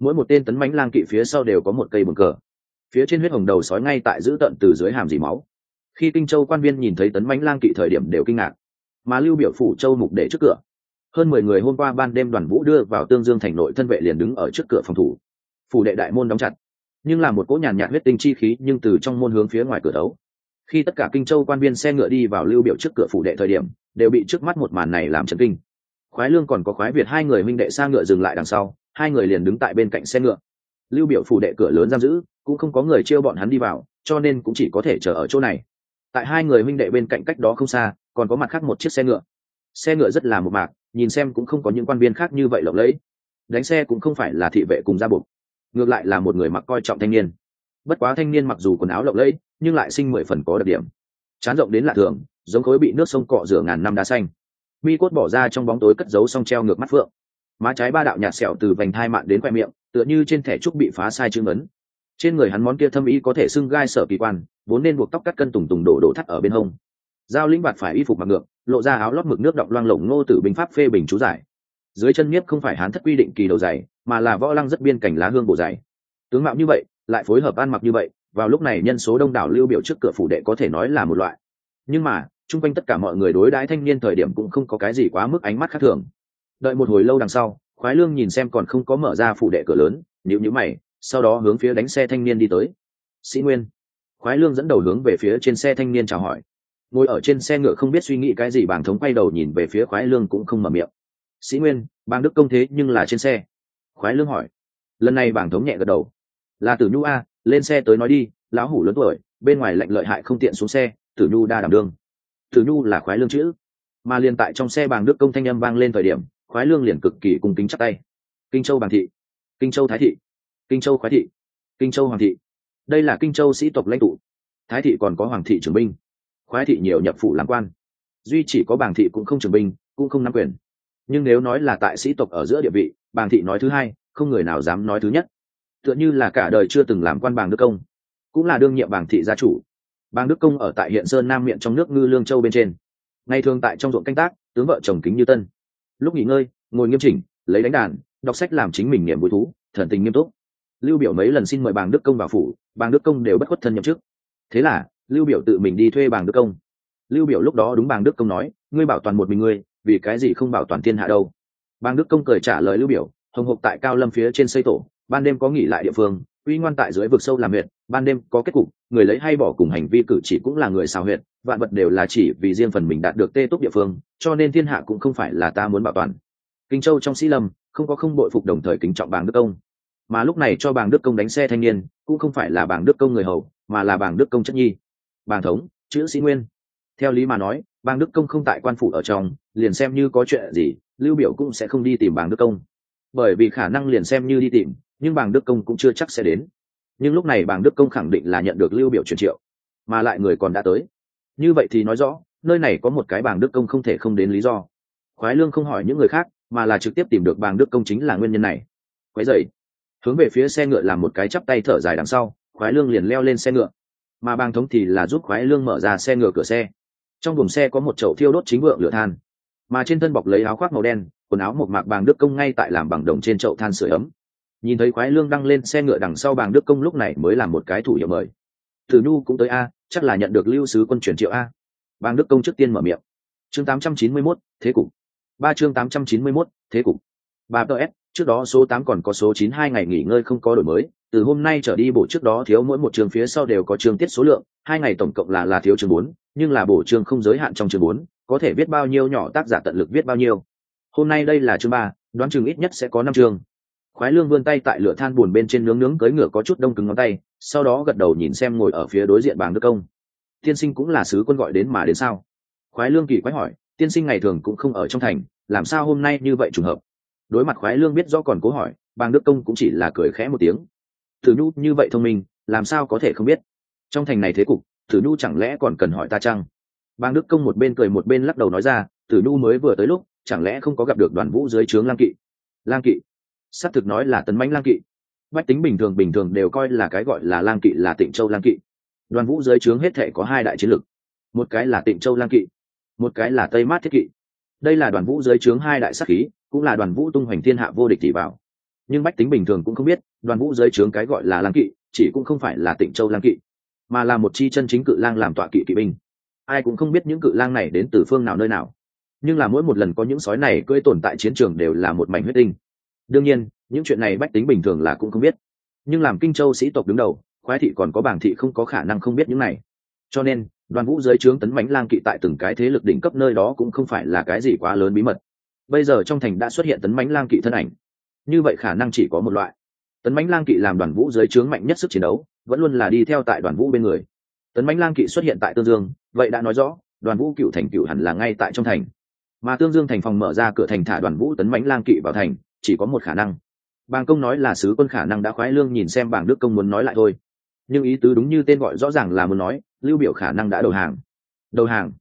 mỗi một tên tấn mãnh lang kỵ phía sau đều có một cây bừng cờ. Phía trên huyết hồng đầu sói ngay tại giữ tận từ dưới hàm dì máu. Khi kinh châu quan viên nhìn thấy tấn mãnh lang kỵ thời điểm đều kinh ngạc. Mà lưu biểu phủ châu mục để trước cửa. Hơn mười người hôm qua ban đêm đoàn vũ đưa vào tương dương thành nội thân vệ liền đứng ở trước cửa phòng thủ. Phủ đệ đại môn đóng chặt. Nhưng là một cỗ nhàn nhạt huyết tinh chi khí nhưng từ trong môn hướng phía ngoài cửa đấu khi tất cả kinh châu quan viên xe ngựa đi vào lưu biểu trước cửa phủ đệ thời điểm, đều bị trước mắt một màn này làm chấn kinh. Khoái lương còn có khoái việt hai người minh đệ xa ngựa dừng lại đằng sau hai người liền đứng tại bên cạnh xe ngựa. Lưu biểu phủ đệ cửa lớn giam giữ, cũng không có người chiêu bọn hắn đi vào, cho nên cũng chỉ có thể chờ ở chỗ này. Tại hai người huynh đệ bên cạnh cách đó không xa, còn có mặt khác một chiếc xe ngựa. Xe ngựa rất là một mạc, nhìn xem cũng không có những quan viên khác như vậy lộng lẫy. Đánh xe cũng không phải là thị vệ cùng gia buộc ngược lại là một người mặc coi trọng thanh niên. Bất quá thanh niên mặc dù quần áo lộng lẫy, nhưng lại sinh mười phần có đặc điểm. Chán rộng đến lạ thường, giống khối bị nước sông cọ rửa ngàn năm đá xanh. Mi cốt bỏ ra trong bóng tối cất giấu song treo ngược mắt phượng má trái ba đạo nhạt sẹo từ vành thai mạn đến khoe miệng, tựa như trên thẻ trúc bị phá sai chữ ấn trên người hắn món kia thâm ý có thể xưng gai sở kỳ quan, vốn nên buộc tóc cắt cân tùng tùng đổ đổ thắt ở bên hông. Giao lĩnh bạt phải y phục mặc ngược, lộ ra áo lót mực nước động loang lổng ngô tử binh pháp phê bình chú giải. Dưới chân nhiếp không phải hán thất quy định kỳ đầu dày, mà là võ lăng rất biên cảnh lá hương bộ dày. Tướng mạo như vậy, lại phối hợp ăn mặc như vậy, vào lúc này nhân số đông đảo lưu biểu trước cửa phủ đệ có thể nói là một loại. Nhưng mà, chung quanh tất cả mọi người đối đãi thanh niên thời điểm cũng không có cái gì quá mức ánh mắt khác thường đợi một hồi lâu đằng sau, khoái lương nhìn xem còn không có mở ra phủ đệ cửa lớn nhịu nhữ mày, sau đó hướng phía đánh xe thanh niên đi tới. Sĩ nguyên. Khoái lương dẫn đầu hướng về phía trên xe thanh niên chào hỏi. Ngồi ở trên xe ngựa không biết suy nghĩ cái gì, bàng thống quay đầu nhìn về phía khoái lương cũng không mở miệng. Sĩ nguyên, bàng đức công thế nhưng là trên xe. Khoái lương hỏi. Lần này bàng thống nhẹ gật đầu. Là tử nhu a, lên xe tới nói đi, lão hủ lớn tuổi, bên ngoài lạnh lợi hại không tiện xuống xe, tử nhu đa đảm đương. Tử nhu là khoái lương chữ. Mà liền tại trong xe bàng đức công thanh âm vang lên thời điểm khoái lương liền cực kỳ cung kính chắc tay. Kinh châu bàng thị, kinh châu thái thị, kinh châu khoái thị, kinh châu hoàng thị. Đây là kinh châu sĩ tộc lãnh tụ. Thái thị còn có hoàng thị trưởng binh. Khoái thị nhiều nhập phủ làm quan. Duy chỉ có bàng thị cũng không trưởng binh, cũng không nắm quyền. Nhưng nếu nói là tại sĩ tộc ở giữa địa vị, bàng thị nói thứ hai, không người nào dám nói thứ nhất. Tựa như là cả đời chưa từng làm quan bàng đức công, cũng là đương nhiệm bàng thị gia chủ. Bàng đức công ở tại hiện sơn nam miệng trong nước ngư lương châu bên trên. Ngày thường tại trong ruộng canh tác, tướng vợ chồng kính như tân lúc nghỉ ngơi, ngồi nghiêm chỉnh, lấy đánh đàn, đọc sách làm chính mình niềm vui thú, thần tình nghiêm túc. Lưu biểu mấy lần xin mời bàng đức công vào phủ, bàng đức công đều bất khuất thân nhậm chức. Thế là, lưu biểu tự mình đi thuê bàng đức công. Lưu biểu lúc đó đúng bàng đức công nói, ngươi bảo toàn một mình ngươi, vì cái gì không bảo toàn thiên hạ đâu? Bàng đức công cười trả lời lưu biểu, hồng hộc tại cao lâm phía trên xây tổ, ban đêm có nghỉ lại địa phương uy ngoan tại dưới vực sâu làm huyện ban đêm có kết cục, người lấy hay bỏ cùng hành vi cử chỉ cũng là người xào huyện vạn vật đều là chỉ vì riêng phần mình đạt được tê túc địa phương, cho nên thiên hạ cũng không phải là ta muốn bảo toàn. Kinh châu trong sĩ lâm, không có không bội phục đồng thời kính trọng bàng đức công. Mà lúc này cho bàng đức công đánh xe thanh niên, cũng không phải là bàng đức công người hầu, mà là bàng đức công chất nhi. Bàng thống, chữ sĩ nguyên. Theo lý mà nói, bàng đức công không tại quan phủ ở trong, liền xem như có chuyện gì, lưu biểu cũng sẽ không đi tìm bàng đức công. Bởi vì khả năng liền xem như đi tìm nhưng bàng đức công cũng chưa chắc sẽ đến. Nhưng lúc này bàng đức công khẳng định là nhận được lưu biểu truyền triệu, mà lại người còn đã tới. Như vậy thì nói rõ, nơi này có một cái bàng đức công không thể không đến lý do. Khoái lương không hỏi những người khác, mà là trực tiếp tìm được bàng đức công chính là nguyên nhân này. Quái dậy hướng về phía xe ngựa làm một cái chắp tay thở dài đằng sau, khoái lương liền leo lên xe ngựa. Mà bàng thống thì là giúp khoái lương mở ra xe ngựa cửa xe. Trong buồng xe có một chậu thiêu đốt chính vượng lửa than. Mà trên thân bọc lấy áo khoác màu đen, quần áo một mạc bàng đức công ngay tại làm bằng đồng trên chậu than sửa ấm nhìn thấy khoái lương đăng lên xe ngựa đằng sau bàng đức công lúc này mới làm một cái thủ hiệu mời. Tử nhu cũng tới a chắc là nhận được lưu sứ quân chuyển triệu a. Bàng đức công trước tiên mở miệng. Chương 891, thế cục. Ba chương 891, thế cục. Ba ts trước đó số tám còn có số chín hai ngày nghỉ ngơi không có đổi mới. Từ hôm nay trở đi bổ trước đó thiếu mỗi một trường phía sau đều có trường tiết số lượng hai ngày tổng cộng là là thiếu chương bốn nhưng là bổ chương không giới hạn trong chương bốn có thể viết bao nhiêu nhỏ tác giả tận lực viết bao nhiêu. Hôm nay đây là chương ba đoán chừng ít nhất sẽ có năm chương khoái lương vươn tay tại lửa than buồn bên trên nướng nướng cưới ngựa có chút đông cứng ngón tay, sau đó gật đầu nhìn xem ngồi ở phía đối diện bàng đức công. Tiên sinh cũng là sứ quân gọi đến mà đến sao? Khoái lương kỳ quái hỏi, tiên sinh ngày thường cũng không ở trong thành, làm sao hôm nay như vậy trùng hợp? Đối mặt khoái lương biết do còn cố hỏi, bàng đức công cũng chỉ là cười khẽ một tiếng. Thử nhu như vậy thông minh, làm sao có thể không biết? Trong thành này thế cục, thử nhu chẳng lẽ còn cần hỏi ta chăng? Bàng đức công một bên cười một bên lắc đầu nói ra tử nhu mới vừa tới lúc, chẳng lẽ không có gặp được đoàn vũ dưới trướng lang kỵ? Lang kỵ xác thực nói là tấn mãnh lang kỵ. Bách tính bình thường bình thường đều coi là cái gọi là lang kỵ là tịnh châu lang kỵ. Đoàn vũ dưới trướng hết thể có hai đại chiến lược. Một cái là tịnh châu lang kỵ, một cái là tây mát thiết kỵ. Đây là đoàn vũ dưới trướng hai đại sắc khí, cũng là đoàn vũ tung hoành thiên hạ vô địch tỷ bảo nhưng bách tính bình thường cũng không biết đoàn vũ dưới trướng cái gọi là lang kỵ, chỉ cũng không phải là tịnh châu lang kỵ, mà là một chi chân chính cự lang làm tọa kỵ kỵ binh. Ai cũng không biết những cự lang này đến từ phương nào nơi nào. Nhưng là mỗi một lần có những sói này cưỡi tồn tại chiến trường đều là một mảnh huyết tinh đương nhiên, những chuyện này bách tính bình thường là cũng không biết. Nhưng làm kinh châu sĩ tộc đứng đầu, khoái thị còn có bảng thị không có khả năng không biết những này. Cho nên, đoàn vũ dưới trướng tấn mãnh lang kỵ tại từng cái thế lực đỉnh cấp nơi đó cũng không phải là cái gì quá lớn bí mật. Bây giờ trong thành đã xuất hiện tấn mãnh lang kỵ thân ảnh. Như vậy khả năng chỉ có một loại. Tấn mãnh lang kỵ làm đoàn vũ dưới trướng mạnh nhất sức chiến đấu, vẫn luôn là đi theo tại đoàn vũ bên người. Tấn mãnh lang kỵ xuất hiện tại tương dương, vậy đã nói rõ, đoàn vũ cựu thành cựu hẳn là ngay tại trong thành. Mà tương dương thành phòng mở ra cửa thành thả đoàn vũ tấn mãnh lang kỵ vào thành chỉ có một khả năng. Bàng công nói là sứ quân khả năng đã khoái lương nhìn xem bảng đức công muốn nói lại thôi. Nhưng ý tứ đúng như tên gọi rõ ràng là muốn nói, lưu biểu khả năng đã đầu hàng. Đầu hàng.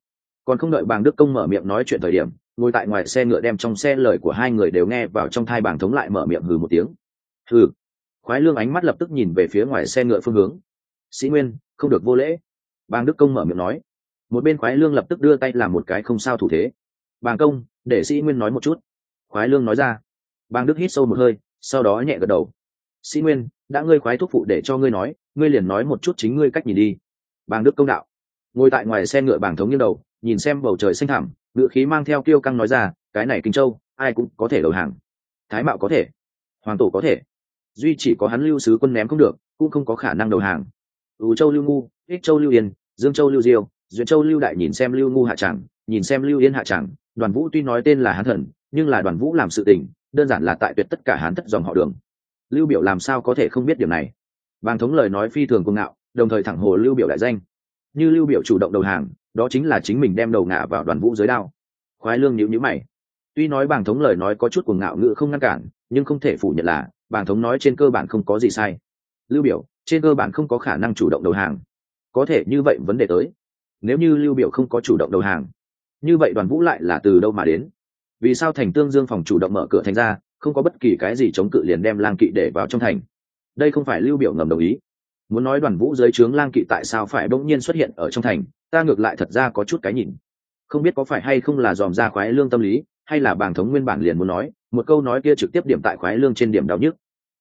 Còn không đợi bàng đức công mở miệng nói chuyện thời điểm, ngồi tại ngoài xe ngựa đem trong xe lời của hai người đều nghe vào trong thai bảng thống lại mở miệng hừ một tiếng. Hừ. Khoái lương ánh mắt lập tức nhìn về phía ngoài xe ngựa phương hướng. Sĩ nguyên, không được vô lễ. Bàng đức công mở miệng nói. Một bên khoái lương lập tức đưa tay làm một cái không sao thủ thế. Bàng công, để sĩ nguyên nói một chút. Khoái lương nói ra bàng đức hít sâu một hơi, sau đó nhẹ gật đầu. Sĩ nguyên, đã ngươi khoái thuốc phụ để cho ngươi nói, ngươi liền nói một chút chính ngươi cách nhìn đi. Bàng đức công đạo. Ngồi tại ngoài xe ngựa bảng thống như đầu, nhìn xem bầu trời xanh thẳm, ngựa khí mang theo kiêu căng nói ra, cái này kinh châu, ai cũng có thể đầu hàng. Thái mạo có thể, hoàng tổ có thể. Duy chỉ có hắn lưu sứ quân ném không được, cũng không có khả năng đầu hàng. U châu lưu ngu, ích châu lưu yên, dương châu lưu diêu duyệt châu lưu đại nhìn xem lưu ngu hạ tràng nhìn xem lưu yên hạ tràng đoàn vũ tuy nói tên là hán thần, nhưng là đoàn vũ làm sự tình đơn giản là tại tuyệt tất cả hán thất dòng họ đường. Lưu biểu làm sao có thể không biết điều này? Bàng thống lời nói phi thường cuồng ngạo, đồng thời thẳng hồ lưu biểu đại danh. Như lưu biểu chủ động đầu hàng, đó chính là chính mình đem đầu ngã vào đoàn vũ giới đao. Khoái lương nhíu nhíu mày. Tuy nói bàng thống lời nói có chút cuồng ngạo ngữ không ngăn cản, nhưng không thể phủ nhận là, bàng thống nói trên cơ bản không có gì sai. Lưu biểu, trên cơ bản không có khả năng chủ động đầu hàng. Có thể như vậy vấn đề tới. Nếu như lưu biểu không có chủ động đầu hàng, như vậy đoàn vũ lại là từ đâu mà đến? Vì sao thành tương dương phòng chủ động mở cửa thành ra, không có bất kỳ cái gì chống cự liền đem lang kỵ để vào trong thành. Đây không phải lưu biểu ngầm đồng ý. Muốn nói đoàn vũ dưới trướng lang kỵ tại sao phải bỗng nhiên xuất hiện ở trong thành, ta ngược lại thật ra có chút cái nhìn. Không biết có phải hay không là dòm ra khoái lương tâm lý, hay là bàng thống nguyên bản liền muốn nói, một câu nói kia trực tiếp điểm tại khoái lương trên điểm đau nhức.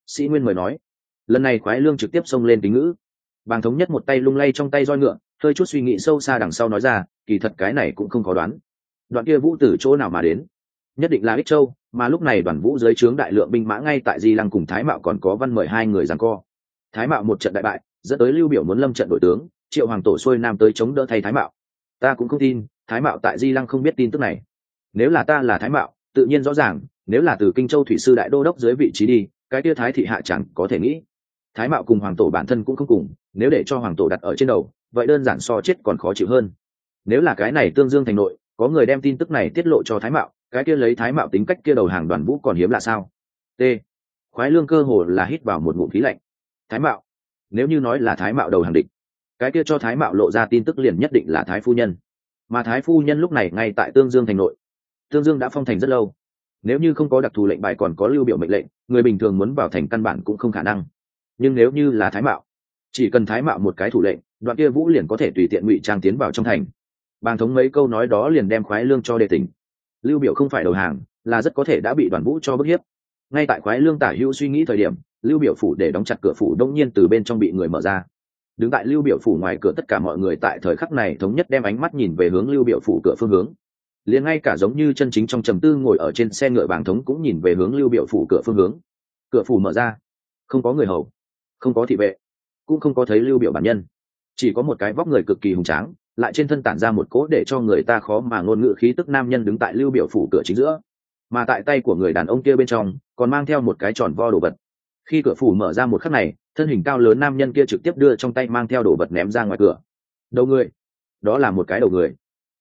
Sĩ nguyên mời nói, lần này khoái lương trực tiếp xông lên kính ngữ. Bàng thống nhất một tay lung lay trong tay roi ngựa, hơi chút suy nghĩ sâu xa đằng sau nói ra, kỳ thật cái này cũng không khó đoán. Đoạn kia vũ từ chỗ nào mà đến? Nhất định là ích châu, mà lúc này đoàn vũ dưới trướng đại lượng binh mã ngay tại di lăng cùng thái mạo còn có văn mời hai người rằng co. Thái mạo một trận đại bại, dẫn tới lưu biểu muốn lâm trận đội tướng, triệu hoàng tổ xuôi nam tới chống đỡ thay thái mạo. Ta cũng không tin, thái mạo tại di lăng không biết tin tức này. Nếu là ta là thái mạo, tự nhiên rõ ràng, nếu là từ kinh châu thủy sư đại đô đốc dưới vị trí đi, cái tia thái thị hạ chẳng có thể nghĩ. Thái mạo cùng hoàng tổ bản thân cũng không cùng, nếu để cho hoàng tổ đặt ở trên đầu, vậy đơn giản so chết còn khó chịu hơn. Nếu là cái này tương dương thành nội, có người đem tin tức này tiết lộ cho thái mạo cái kia lấy thái mạo tính cách kia đầu hàng đoàn vũ còn hiếm là sao? T. Khoái lương cơ hồ là hít vào một ngụm khí lạnh. Thái mạo? Nếu như nói là thái mạo đầu hàng địch, cái kia cho thái mạo lộ ra tin tức liền nhất định là thái phu nhân. Mà thái phu nhân lúc này ngay tại tương dương thành nội. Tương dương đã phong thành rất lâu. Nếu như không có đặc thù lệnh bài còn có lưu biểu mệnh lệnh, người bình thường muốn vào thành căn bản cũng không khả năng. Nhưng nếu như là thái mạo, chỉ cần thái mạo một cái thủ lệnh, đoạn kia vũ liền có thể tùy tiện ngụy trang tiến vào trong thành. Bàn thống mấy câu nói đó liền đem khoái lương cho đề tỉnh lưu biểu không phải đầu hàng, là rất có thể đã bị đoàn vũ cho bức hiếp. Ngay tại khoái lương tả hữu suy nghĩ thời điểm, lưu biểu phủ để đóng chặt cửa phủ đông nhiên từ bên trong bị người mở ra. Đứng tại lưu biểu phủ ngoài cửa tất cả mọi người tại thời khắc này thống nhất đem ánh mắt nhìn về hướng lưu biểu phủ cửa phương hướng. Liền ngay cả giống như chân chính trong trầm tư ngồi ở trên xe ngựa bàng thống cũng nhìn về hướng lưu biểu phủ cửa phương hướng. Cửa phủ mở ra. Không có người hầu, không có thị vệ, cũng không có thấy lưu biểu bản nhân. Chỉ có một cái vóc người cực kỳ hùng tráng lại trên thân tản ra một cỗ để cho người ta khó mà ngôn ngữ khí tức nam nhân đứng tại lưu biểu phủ cửa chính giữa. Mà tại tay của người đàn ông kia bên trong, còn mang theo một cái tròn vo đồ vật. Khi cửa phủ mở ra một khắc này, thân hình cao lớn nam nhân kia trực tiếp đưa trong tay mang theo đồ vật ném ra ngoài cửa. Đầu người. Đó là một cái đầu người.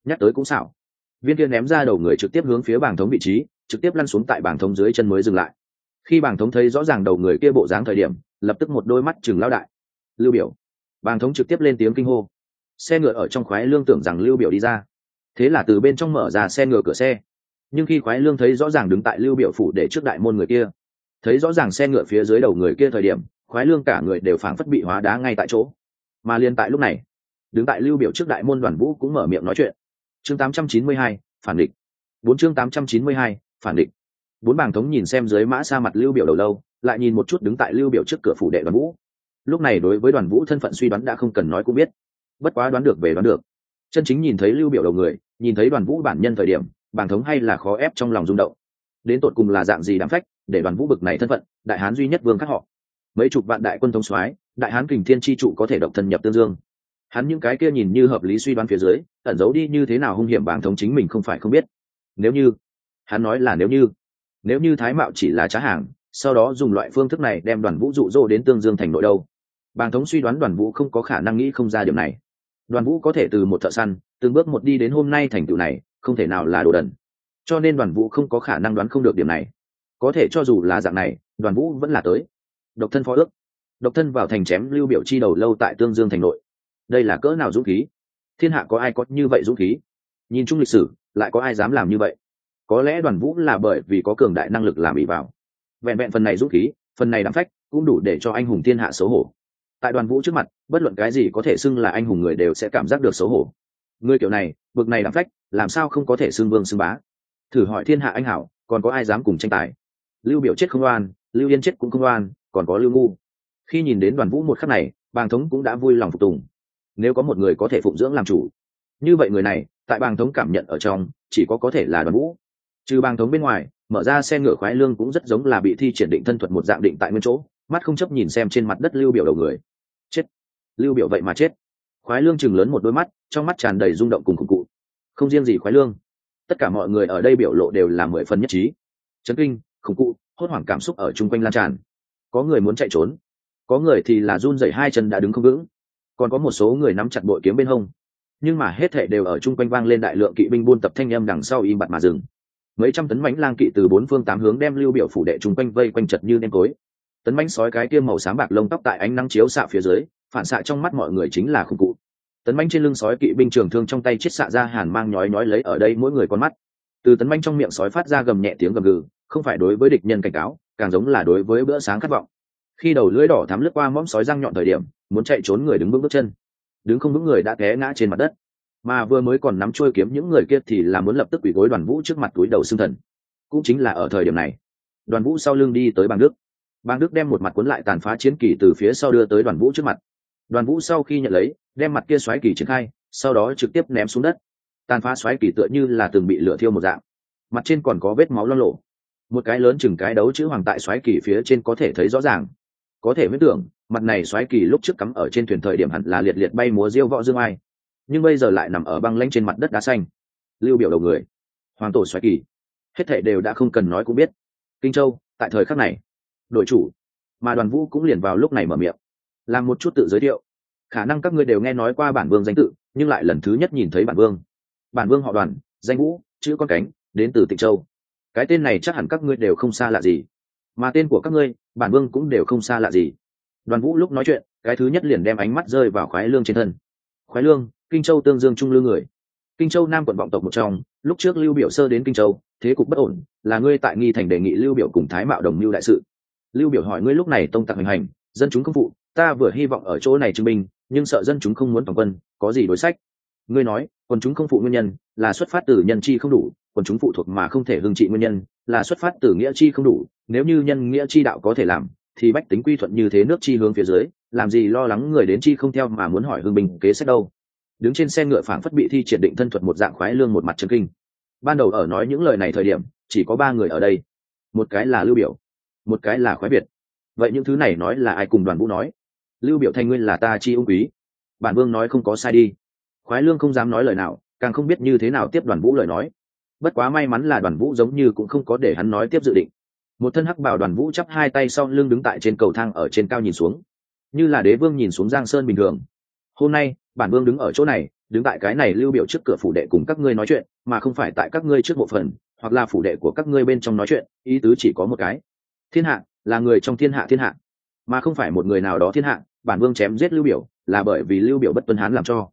Nhắc tới cũng xảo. Viên kia ném ra đầu người trực tiếp hướng phía bảng thống vị trí, trực tiếp lăn xuống tại bảng thống dưới chân mới dừng lại. Khi bảng thống thấy rõ ràng đầu người kia bộ dáng thời điểm, lập tức một đôi mắt chừng lao đại. Lưu biểu. Bảng thống trực tiếp lên tiếng kinh hô xe ngựa ở trong khoái lương tưởng rằng lưu biểu đi ra. Thế là từ bên trong mở ra xe ngựa cửa xe. Nhưng khi khoái lương thấy rõ ràng đứng tại lưu biểu phủ để trước đại môn người kia thấy rõ ràng xe ngựa phía dưới đầu người kia thời điểm khoái lương cả người đều phảng phất bị hóa đá ngay tại chỗ. Mà liên tại lúc này đứng tại lưu biểu trước đại môn đoàn vũ cũng mở miệng nói chuyện. Chương 892, phản địch. Bốn chương 892, phản địch. Bốn bảng thống nhìn xem dưới mã xa mặt lưu biểu đầu lâu lại nhìn một chút đứng tại lưu biểu trước cửa phủ đệ đoàn vũ. Lúc này đối với đoàn vũ thân phận suy đoán đã không cần nói cũng biết bất quá đoán được về đoán được. Chân chính nhìn thấy lưu biểu đầu người, nhìn thấy đoàn vũ bản nhân thời điểm bảng thống hay là khó ép trong lòng rung động. Đến tột cùng là dạng gì đáng phách, để đoàn vũ bực này thân phận, đại hán duy nhất vương khắc họ. Mấy chục vạn đại quân thống soái, đại hán kình thiên tri trụ có thể độc thân nhập tương dương. Hắn những cái kia nhìn như hợp lý suy đoán phía dưới, ẩn giấu đi như thế nào hung hiểm bảng thống chính mình không phải không biết. Nếu như, hắn nói là nếu như nếu như thái mạo chỉ là trá hàng, sau đó dùng loại phương thức này đem đoàn vũ dụ dỗ đến tương dương thành nội đâu. Bàng thống suy đoán đoàn vũ không có khả năng nghĩ không ra điều này đoàn vũ có thể từ một thợ săn, từng bước một đi đến hôm nay thành tựu này, không thể nào là đồ đần. Cho nên đoàn vũ không có khả năng đoán không được điểm này. Có thể cho dù là dạng này, đoàn vũ vẫn là tới. Độc thân phó ước. Độc thân vào thành chém lưu biểu chi đầu lâu tại tương dương thành nội. Đây là cỡ nào dũng khí? Thiên hạ có ai có như vậy dũng khí? Nhìn chung lịch sử, lại có ai dám làm như vậy? Có lẽ đoàn vũ là bởi vì có cường đại năng lực làm ỉ vào. Vẹn vẹn phần này dũng khí, phần này đáng phách, cũng đủ để cho anh hùng thiên hạ xấu hổ tại đoàn vũ trước mặt, bất luận cái gì có thể xưng là anh hùng người đều sẽ cảm giác được xấu hổ. Người kiểu này, bực này làm phách, làm sao không có thể xưng vương xưng bá? Thử hỏi thiên hạ anh hảo, còn có ai dám cùng tranh tài? Lưu biểu chết không oan, lưu yên chết cũng không oan, còn có lưu ngu. Khi nhìn đến đoàn vũ một khắc này, bàng thống cũng đã vui lòng phục tùng. Nếu có một người có thể phụng dưỡng làm chủ. Như vậy người này, tại bàng thống cảm nhận ở trong, chỉ có có thể là đoàn vũ. Trừ bàng thống bên ngoài, mở ra xe ngựa khoái lương cũng rất giống là bị thi triển định thân thuật một dạng định tại nguyên chỗ mắt không chấp nhìn xem trên mặt đất lưu biểu đầu người. Chết! Lưu biểu vậy mà chết. Khoái lương chừng lớn một đôi mắt, trong mắt tràn đầy rung động cùng khủng cụ. Không riêng gì khoái lương, tất cả mọi người ở đây biểu lộ đều là mười phần nhất trí. Chấn kinh, khủng cụ, hốt hoảng cảm xúc ở chung quanh lan tràn. Có người muốn chạy trốn, có người thì là run rẩy hai chân đã đứng không vững. Còn có một số người nắm chặt bội kiếm bên hông. Nhưng mà hết thệ đều ở chung quanh vang lên đại lượng kỵ binh buôn tập thanh âm đằng sau im bặt mà dừng. Mấy trăm tấn mãnh lang kỵ từ bốn phương tám hướng đem lưu biểu phủ đệ chung quanh vây quanh chật như nêm cối tấn mánh sói cái kia màu xám bạc lông tóc tại ánh nắng chiếu xạ phía dưới, phản xạ trong mắt mọi người chính là khung cụ. Tấn mãnh trên lưng sói kỵ binh trường thương trong tay chết xạ ra hàn mang nhói nhói lấy ở đây mỗi người con mắt. Từ tấn mãnh trong miệng sói phát ra gầm nhẹ tiếng gầm gừ, không phải đối với địch nhân cảnh cáo, càng giống là đối với bữa sáng khát vọng. Khi đầu lưỡi đỏ thắm lướt qua mõm sói răng nhọn thời điểm, muốn chạy trốn người đứng vững bước chân. Đứng không vững người đã té ngã trên mặt đất. Mà vừa mới còn nắm trôi kiếm những người kia thì là muốn lập tức quỳ gối đoàn vũ trước mặt túi đầu xương thần. Cũng chính là ở thời điểm này. Đoàn vũ sau lưng đi tới bằng đức bang đức đem một mặt cuốn lại tàn phá chiến kỳ từ phía sau đưa tới đoàn vũ trước mặt. Đoàn vũ sau khi nhận lấy, đem mặt kia xoáy kỳ triển khai, sau đó trực tiếp ném xuống đất. Tàn phá xoáy kỳ tựa như là từng bị lửa thiêu một dạng. Mặt trên còn có vết máu lo lộ. Một cái lớn chừng cái đấu chữ hoàng tại xoáy kỳ phía trên có thể thấy rõ ràng. Có thể huyết tưởng, mặt này xoáy kỳ lúc trước cắm ở trên thuyền thời điểm hẳn là liệt liệt bay múa diêu võ dương ai. Nhưng bây giờ lại nằm ở băng lanh trên mặt đất đá xanh. Lưu biểu đầu người. Hoàng tổ xoáy kỳ. Hết thể đều đã không cần nói cũng biết. Kinh châu, tại thời khắc này đội chủ. Mà đoàn vũ cũng liền vào lúc này mở miệng. Làm một chút tự giới thiệu. Khả năng các ngươi đều nghe nói qua bản vương danh tự, nhưng lại lần thứ nhất nhìn thấy bản vương. Bản vương họ đoàn, danh vũ, chữ con cánh, đến từ tịnh châu. Cái tên này chắc hẳn các ngươi đều không xa lạ gì. Mà tên của các ngươi, bản vương cũng đều không xa lạ gì. Đoàn vũ lúc nói chuyện, cái thứ nhất liền đem ánh mắt rơi vào khoái lương trên thân. Khoái lương, kinh châu tương dương trung lưu người. Kinh châu nam quận vọng tộc một trong, lúc trước lưu biểu sơ đến kinh châu, thế cục bất ổn, là ngươi tại nghi thành đề nghị lưu biểu cùng thái mạo đồng mưu đại sự lưu biểu hỏi ngươi lúc này tông tặc hành hành, dân chúng không phụ, ta vừa hy vọng ở chỗ này chứng minh, nhưng sợ dân chúng không muốn toàn quân, có gì đối sách? Ngươi nói quân chúng không phụ nguyên nhân, là xuất phát từ nhân chi không đủ quân chúng phụ thuộc mà không thể hưng trị nguyên nhân, là xuất phát từ nghĩa chi không đủ, nếu như nhân nghĩa chi đạo có thể làm, thì bách tính quy thuận như thế nước chi hướng phía dưới, làm gì lo lắng người đến chi không theo mà muốn hỏi hương bình kế sách đâu? Đứng trên xe ngựa phảng phất bị thi triển định thân thuật một dạng khoái lương một mặt chân kinh. Ban đầu ở nói những lời này thời điểm, chỉ có ba người ở đây. Một cái là lưu biểu một cái là khoái việt vậy những thứ này nói là ai cùng đoàn vũ nói? Lưu biểu thanh nguyên là ta chi ung quý. Bản vương nói không có sai đi. Khoái lương không dám nói lời nào, càng không biết như thế nào tiếp đoàn vũ lời nói. Bất quá may mắn là đoàn vũ giống như cũng không có để hắn nói tiếp dự định. Một thân hắc bảo đoàn vũ chắp hai tay sau lưng đứng tại trên cầu thang ở trên cao nhìn xuống. Như là đế vương nhìn xuống giang sơn bình thường. Hôm nay, bản vương đứng ở chỗ này, đứng tại cái này lưu biểu trước cửa phủ đệ cùng các ngươi nói chuyện, mà không phải tại các ngươi trước bộ phận, hoặc là phủ đệ của các ngươi bên trong nói chuyện, ý tứ chỉ có một cái thiên hạ là người trong thiên hạ thiên hạ, mà không phải một người nào đó thiên hạ, bản vương chém giết lưu biểu là bởi vì lưu biểu bất tuân hán làm cho.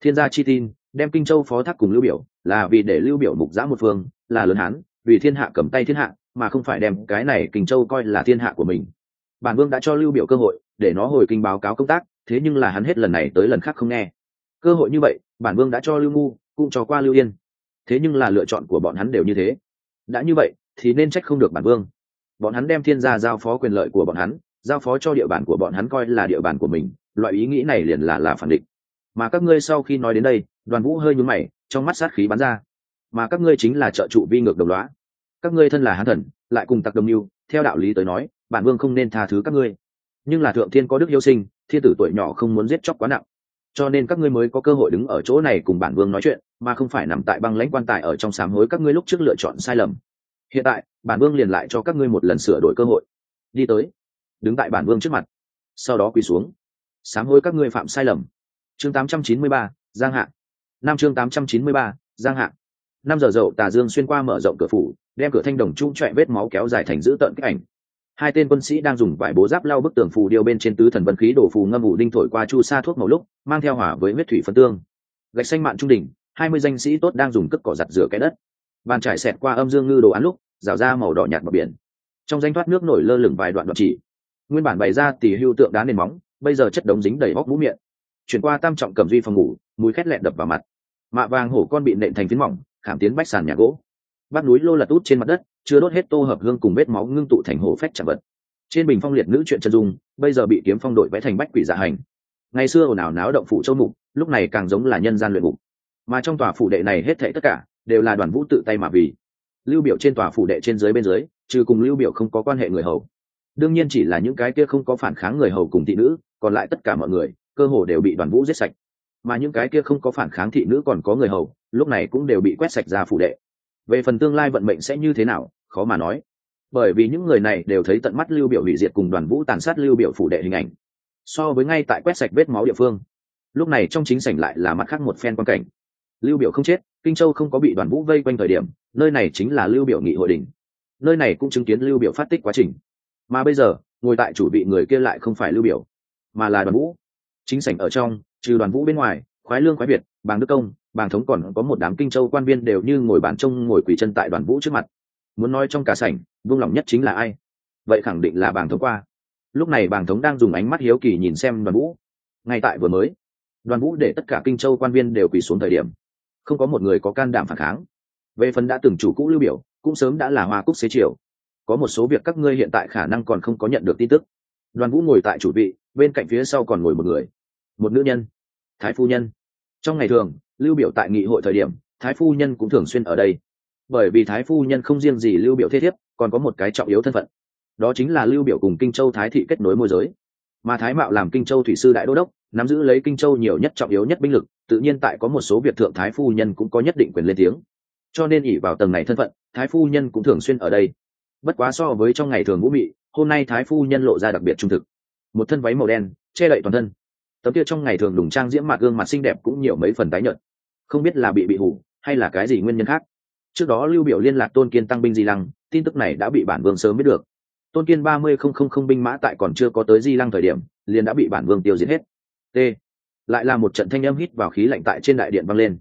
Thiên gia chi tin, đem kinh châu phó thác cùng lưu biểu là vì để lưu biểu mục giã một phương, là lớn hán, vì thiên hạ cầm tay thiên hạ, mà không phải đem cái này kinh châu coi là thiên hạ của mình. Bản vương đã cho lưu biểu cơ hội, để nó hồi kinh báo cáo công tác, thế nhưng là hắn hết lần này tới lần khác không nghe. Cơ hội như vậy, bản vương đã cho lưu ngu, cũng cho qua lưu yên. Thế nhưng là lựa chọn của bọn hắn đều như thế. Đã như vậy, thì nên trách không được bản vương bọn hắn đem thiên gia giao phó quyền lợi của bọn hắn, giao phó cho địa bàn của bọn hắn coi là địa bàn của mình, loại ý nghĩ này liền là là phản định mà các ngươi sau khi nói đến đây, đoàn vũ hơi nhún mày, trong mắt sát khí bắn ra. Mà các ngươi chính là trợ trụ vi ngược đồng loá các ngươi thân là hán thần, lại cùng tặc đồng mưu, theo đạo lý tới nói, bản vương không nên tha thứ các ngươi. Nhưng là thượng thiên có đức yêu sinh, thiên tử tuổi nhỏ không muốn giết chóc quá nặng. Cho nên các ngươi mới có cơ hội đứng ở chỗ này cùng bản vương nói chuyện, mà không phải nằm tại băng lãnh quan tài ở trong sám hối các ngươi lúc trước lựa chọn sai lầm. Hiện tại bản vương liền lại cho các ngươi một lần sửa đổi cơ hội. Đi tới. Đứng tại bản vương trước mặt. Sau đó quỳ xuống. Sám hối các ngươi phạm sai lầm. Chương 893, giang hạ. Năm chương 893, giang hạ. Năm giờ dậu tà dương xuyên qua mở rộng cửa phủ đem cửa thanh đồng trung trọe vết máu kéo dài thành giữ tận cái ảnh. Hai tên quân sĩ đang dùng vải bố giáp lau bức tường phù điêu bên trên tứ thần vân khí đổ phù ngâm ủ đinh thổi qua chu sa thuốc màu lúc mang theo hỏa với huyết thủy phân tương. Gạch xanh mạn trung đỉnh hai mươi danh sĩ tốt đang dùng cất cỏ giặt rửa cái đất. Bàn trải xẹt qua âm dương ngư đồ án lúc rào ra màu đỏ nhạt mặt biển. Trong danh thoát nước nổi lơ lửng vài đoạn đoạn chỉ. Nguyên bản bày ra tỉ hưu tượng đá nền móng, bây giờ chất đống dính đầy bóc mũ miệng. Chuyển qua tam trọng cầm duy phòng ngủ, mùi khét lẹn đập vào mặt. Mạ vàng hổ con bị nện thành phiến mỏng, khảm tiến bách sàn nhà gỗ. Bát núi lô lật út trên mặt đất, chưa đốt hết tô hợp hương cùng vết máu ngưng tụ thành hổ phách chạm vật. Trên bình phong liệt nữ chuyện chân dung, bây giờ bị kiếm phong đội vẽ thành bách quỷ dạ hành. Ngày xưa ồn ào náo động phủ châu mục, lúc này càng giống là nhân gian luyện mục mà trong tòa phủ đệ này hết thệ tất cả, đều là đoàn vũ tự tay mà vì lưu biểu trên tòa phủ đệ trên dưới bên dưới, trừ cùng lưu biểu không có quan hệ người hầu. Đương nhiên chỉ là những cái kia không có phản kháng người hầu cùng thị nữ, còn lại tất cả mọi người, cơ hồ đều bị đoàn vũ giết sạch. Mà những cái kia không có phản kháng thị nữ còn có người hầu, lúc này cũng đều bị quét sạch ra phủ đệ. Về phần tương lai vận mệnh sẽ như thế nào, khó mà nói. Bởi vì những người này đều thấy tận mắt lưu biểu hủy diệt cùng đoàn vũ tàn sát lưu biểu phủ đệ hình ảnh. So với ngay tại quét sạch vết máu địa phương, lúc này trong chính sảnh lại là mặt khác một phen quan cảnh. Lưu biểu không chết, kinh châu không có bị đoàn vũ vây quanh thời điểm nơi này chính là lưu biểu nghị hội đỉnh nơi này cũng chứng kiến lưu biểu phát tích quá trình. Mà bây giờ, ngồi tại chủ vị người kia lại không phải lưu biểu, mà là đoàn vũ. Chính sảnh ở trong, trừ đoàn vũ bên ngoài, khoái lương, khoái việt, bàng đức công, bàng thống còn có một đám kinh châu quan viên đều như ngồi bàn trông ngồi quỳ chân tại đoàn vũ trước mặt. Muốn nói trong cả sảnh vương lòng nhất chính là ai? Vậy khẳng định là bàng thống qua. Lúc này bàng thống đang dùng ánh mắt hiếu kỳ nhìn xem đoàn vũ. Ngay tại vừa mới, đoàn vũ để tất cả kinh châu quan viên đều quỳ xuống thời điểm, không có một người có can đảm phản kháng về phần đã từng chủ cũ lưu biểu, cũng sớm đã là hoa cúc xế chiều. Có một số việc các ngươi hiện tại khả năng còn không có nhận được tin tức. Đoàn vũ ngồi tại chủ vị, bên cạnh phía sau còn ngồi một người. Một nữ nhân. Thái phu nhân. Trong ngày thường, lưu biểu tại nghị hội thời điểm, thái phu nhân cũng thường xuyên ở đây. Bởi vì thái phu nhân không riêng gì lưu biểu thế thiếp, còn có một cái trọng yếu thân phận. Đó chính là lưu biểu cùng kinh châu thái thị kết nối môi giới. Mà thái mạo làm kinh châu thủy sư đại đô đốc, nắm giữ lấy kinh châu nhiều nhất trọng yếu nhất binh lực, tự nhiên tại có một số việc thượng thái phu nhân cũng có nhất định quyền lên tiếng cho nên ỉ vào tầng này thân phận, thái phu nhân cũng thường xuyên ở đây. Bất quá so với trong ngày thường vũ mị, hôm nay thái phu nhân lộ ra đặc biệt trung thực. Một thân váy màu đen, che đậy toàn thân. Tấm kia trong ngày thường đùng trang diễm mặt gương mặt xinh đẹp cũng nhiều mấy phần tái nhợt. Không biết là bị bị hủ, hay là cái gì nguyên nhân khác. Trước đó lưu biểu liên lạc tôn kiên tăng binh di lăng, tin tức này đã bị bản vương sớm biết được. Tôn kiên ba mươi không không không binh mã tại còn chưa có tới di lăng thời điểm, liền đã bị bản vương tiêu diệt hết. T. Lại là một trận thanh âm hít vào khí lạnh tại trên đại điện vang lên.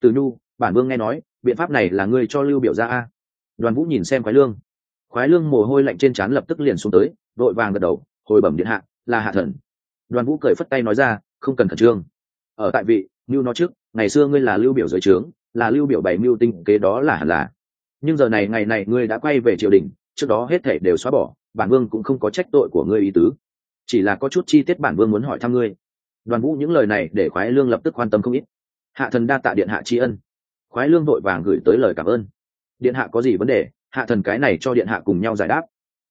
Từ nhu, bản vương nghe nói biện pháp này là ngươi cho lưu biểu ra a. Đoàn vũ nhìn xem khoái lương. Khoái lương mồ hôi lạnh trên trán lập tức liền xuống tới đội vàng gật đầu, hồi bẩm điện hạ, là hạ thần. Đoàn vũ cười phất tay nói ra, không cần khẩn trương. Ở tại vị, mưu nó trước, ngày xưa ngươi là lưu biểu dưới trướng, là lưu biểu bảy mưu tinh, kế đó là hẳn là. Nhưng giờ này, ngày này ngươi đã quay về triều đình, trước đó hết thể đều xóa bỏ, bản vương cũng không có trách tội của ngươi ý tứ. Chỉ là có chút chi tiết bản vương muốn hỏi thăm ngươi. Đoàn vũ những lời này để khoái lương lập tức quan tâm không ít. Hạ thần đa tạ điện hạ tri ân khoái lương vội vàng gửi tới lời cảm ơn. Điện hạ có gì vấn đề, hạ thần cái này cho điện hạ cùng nhau giải đáp.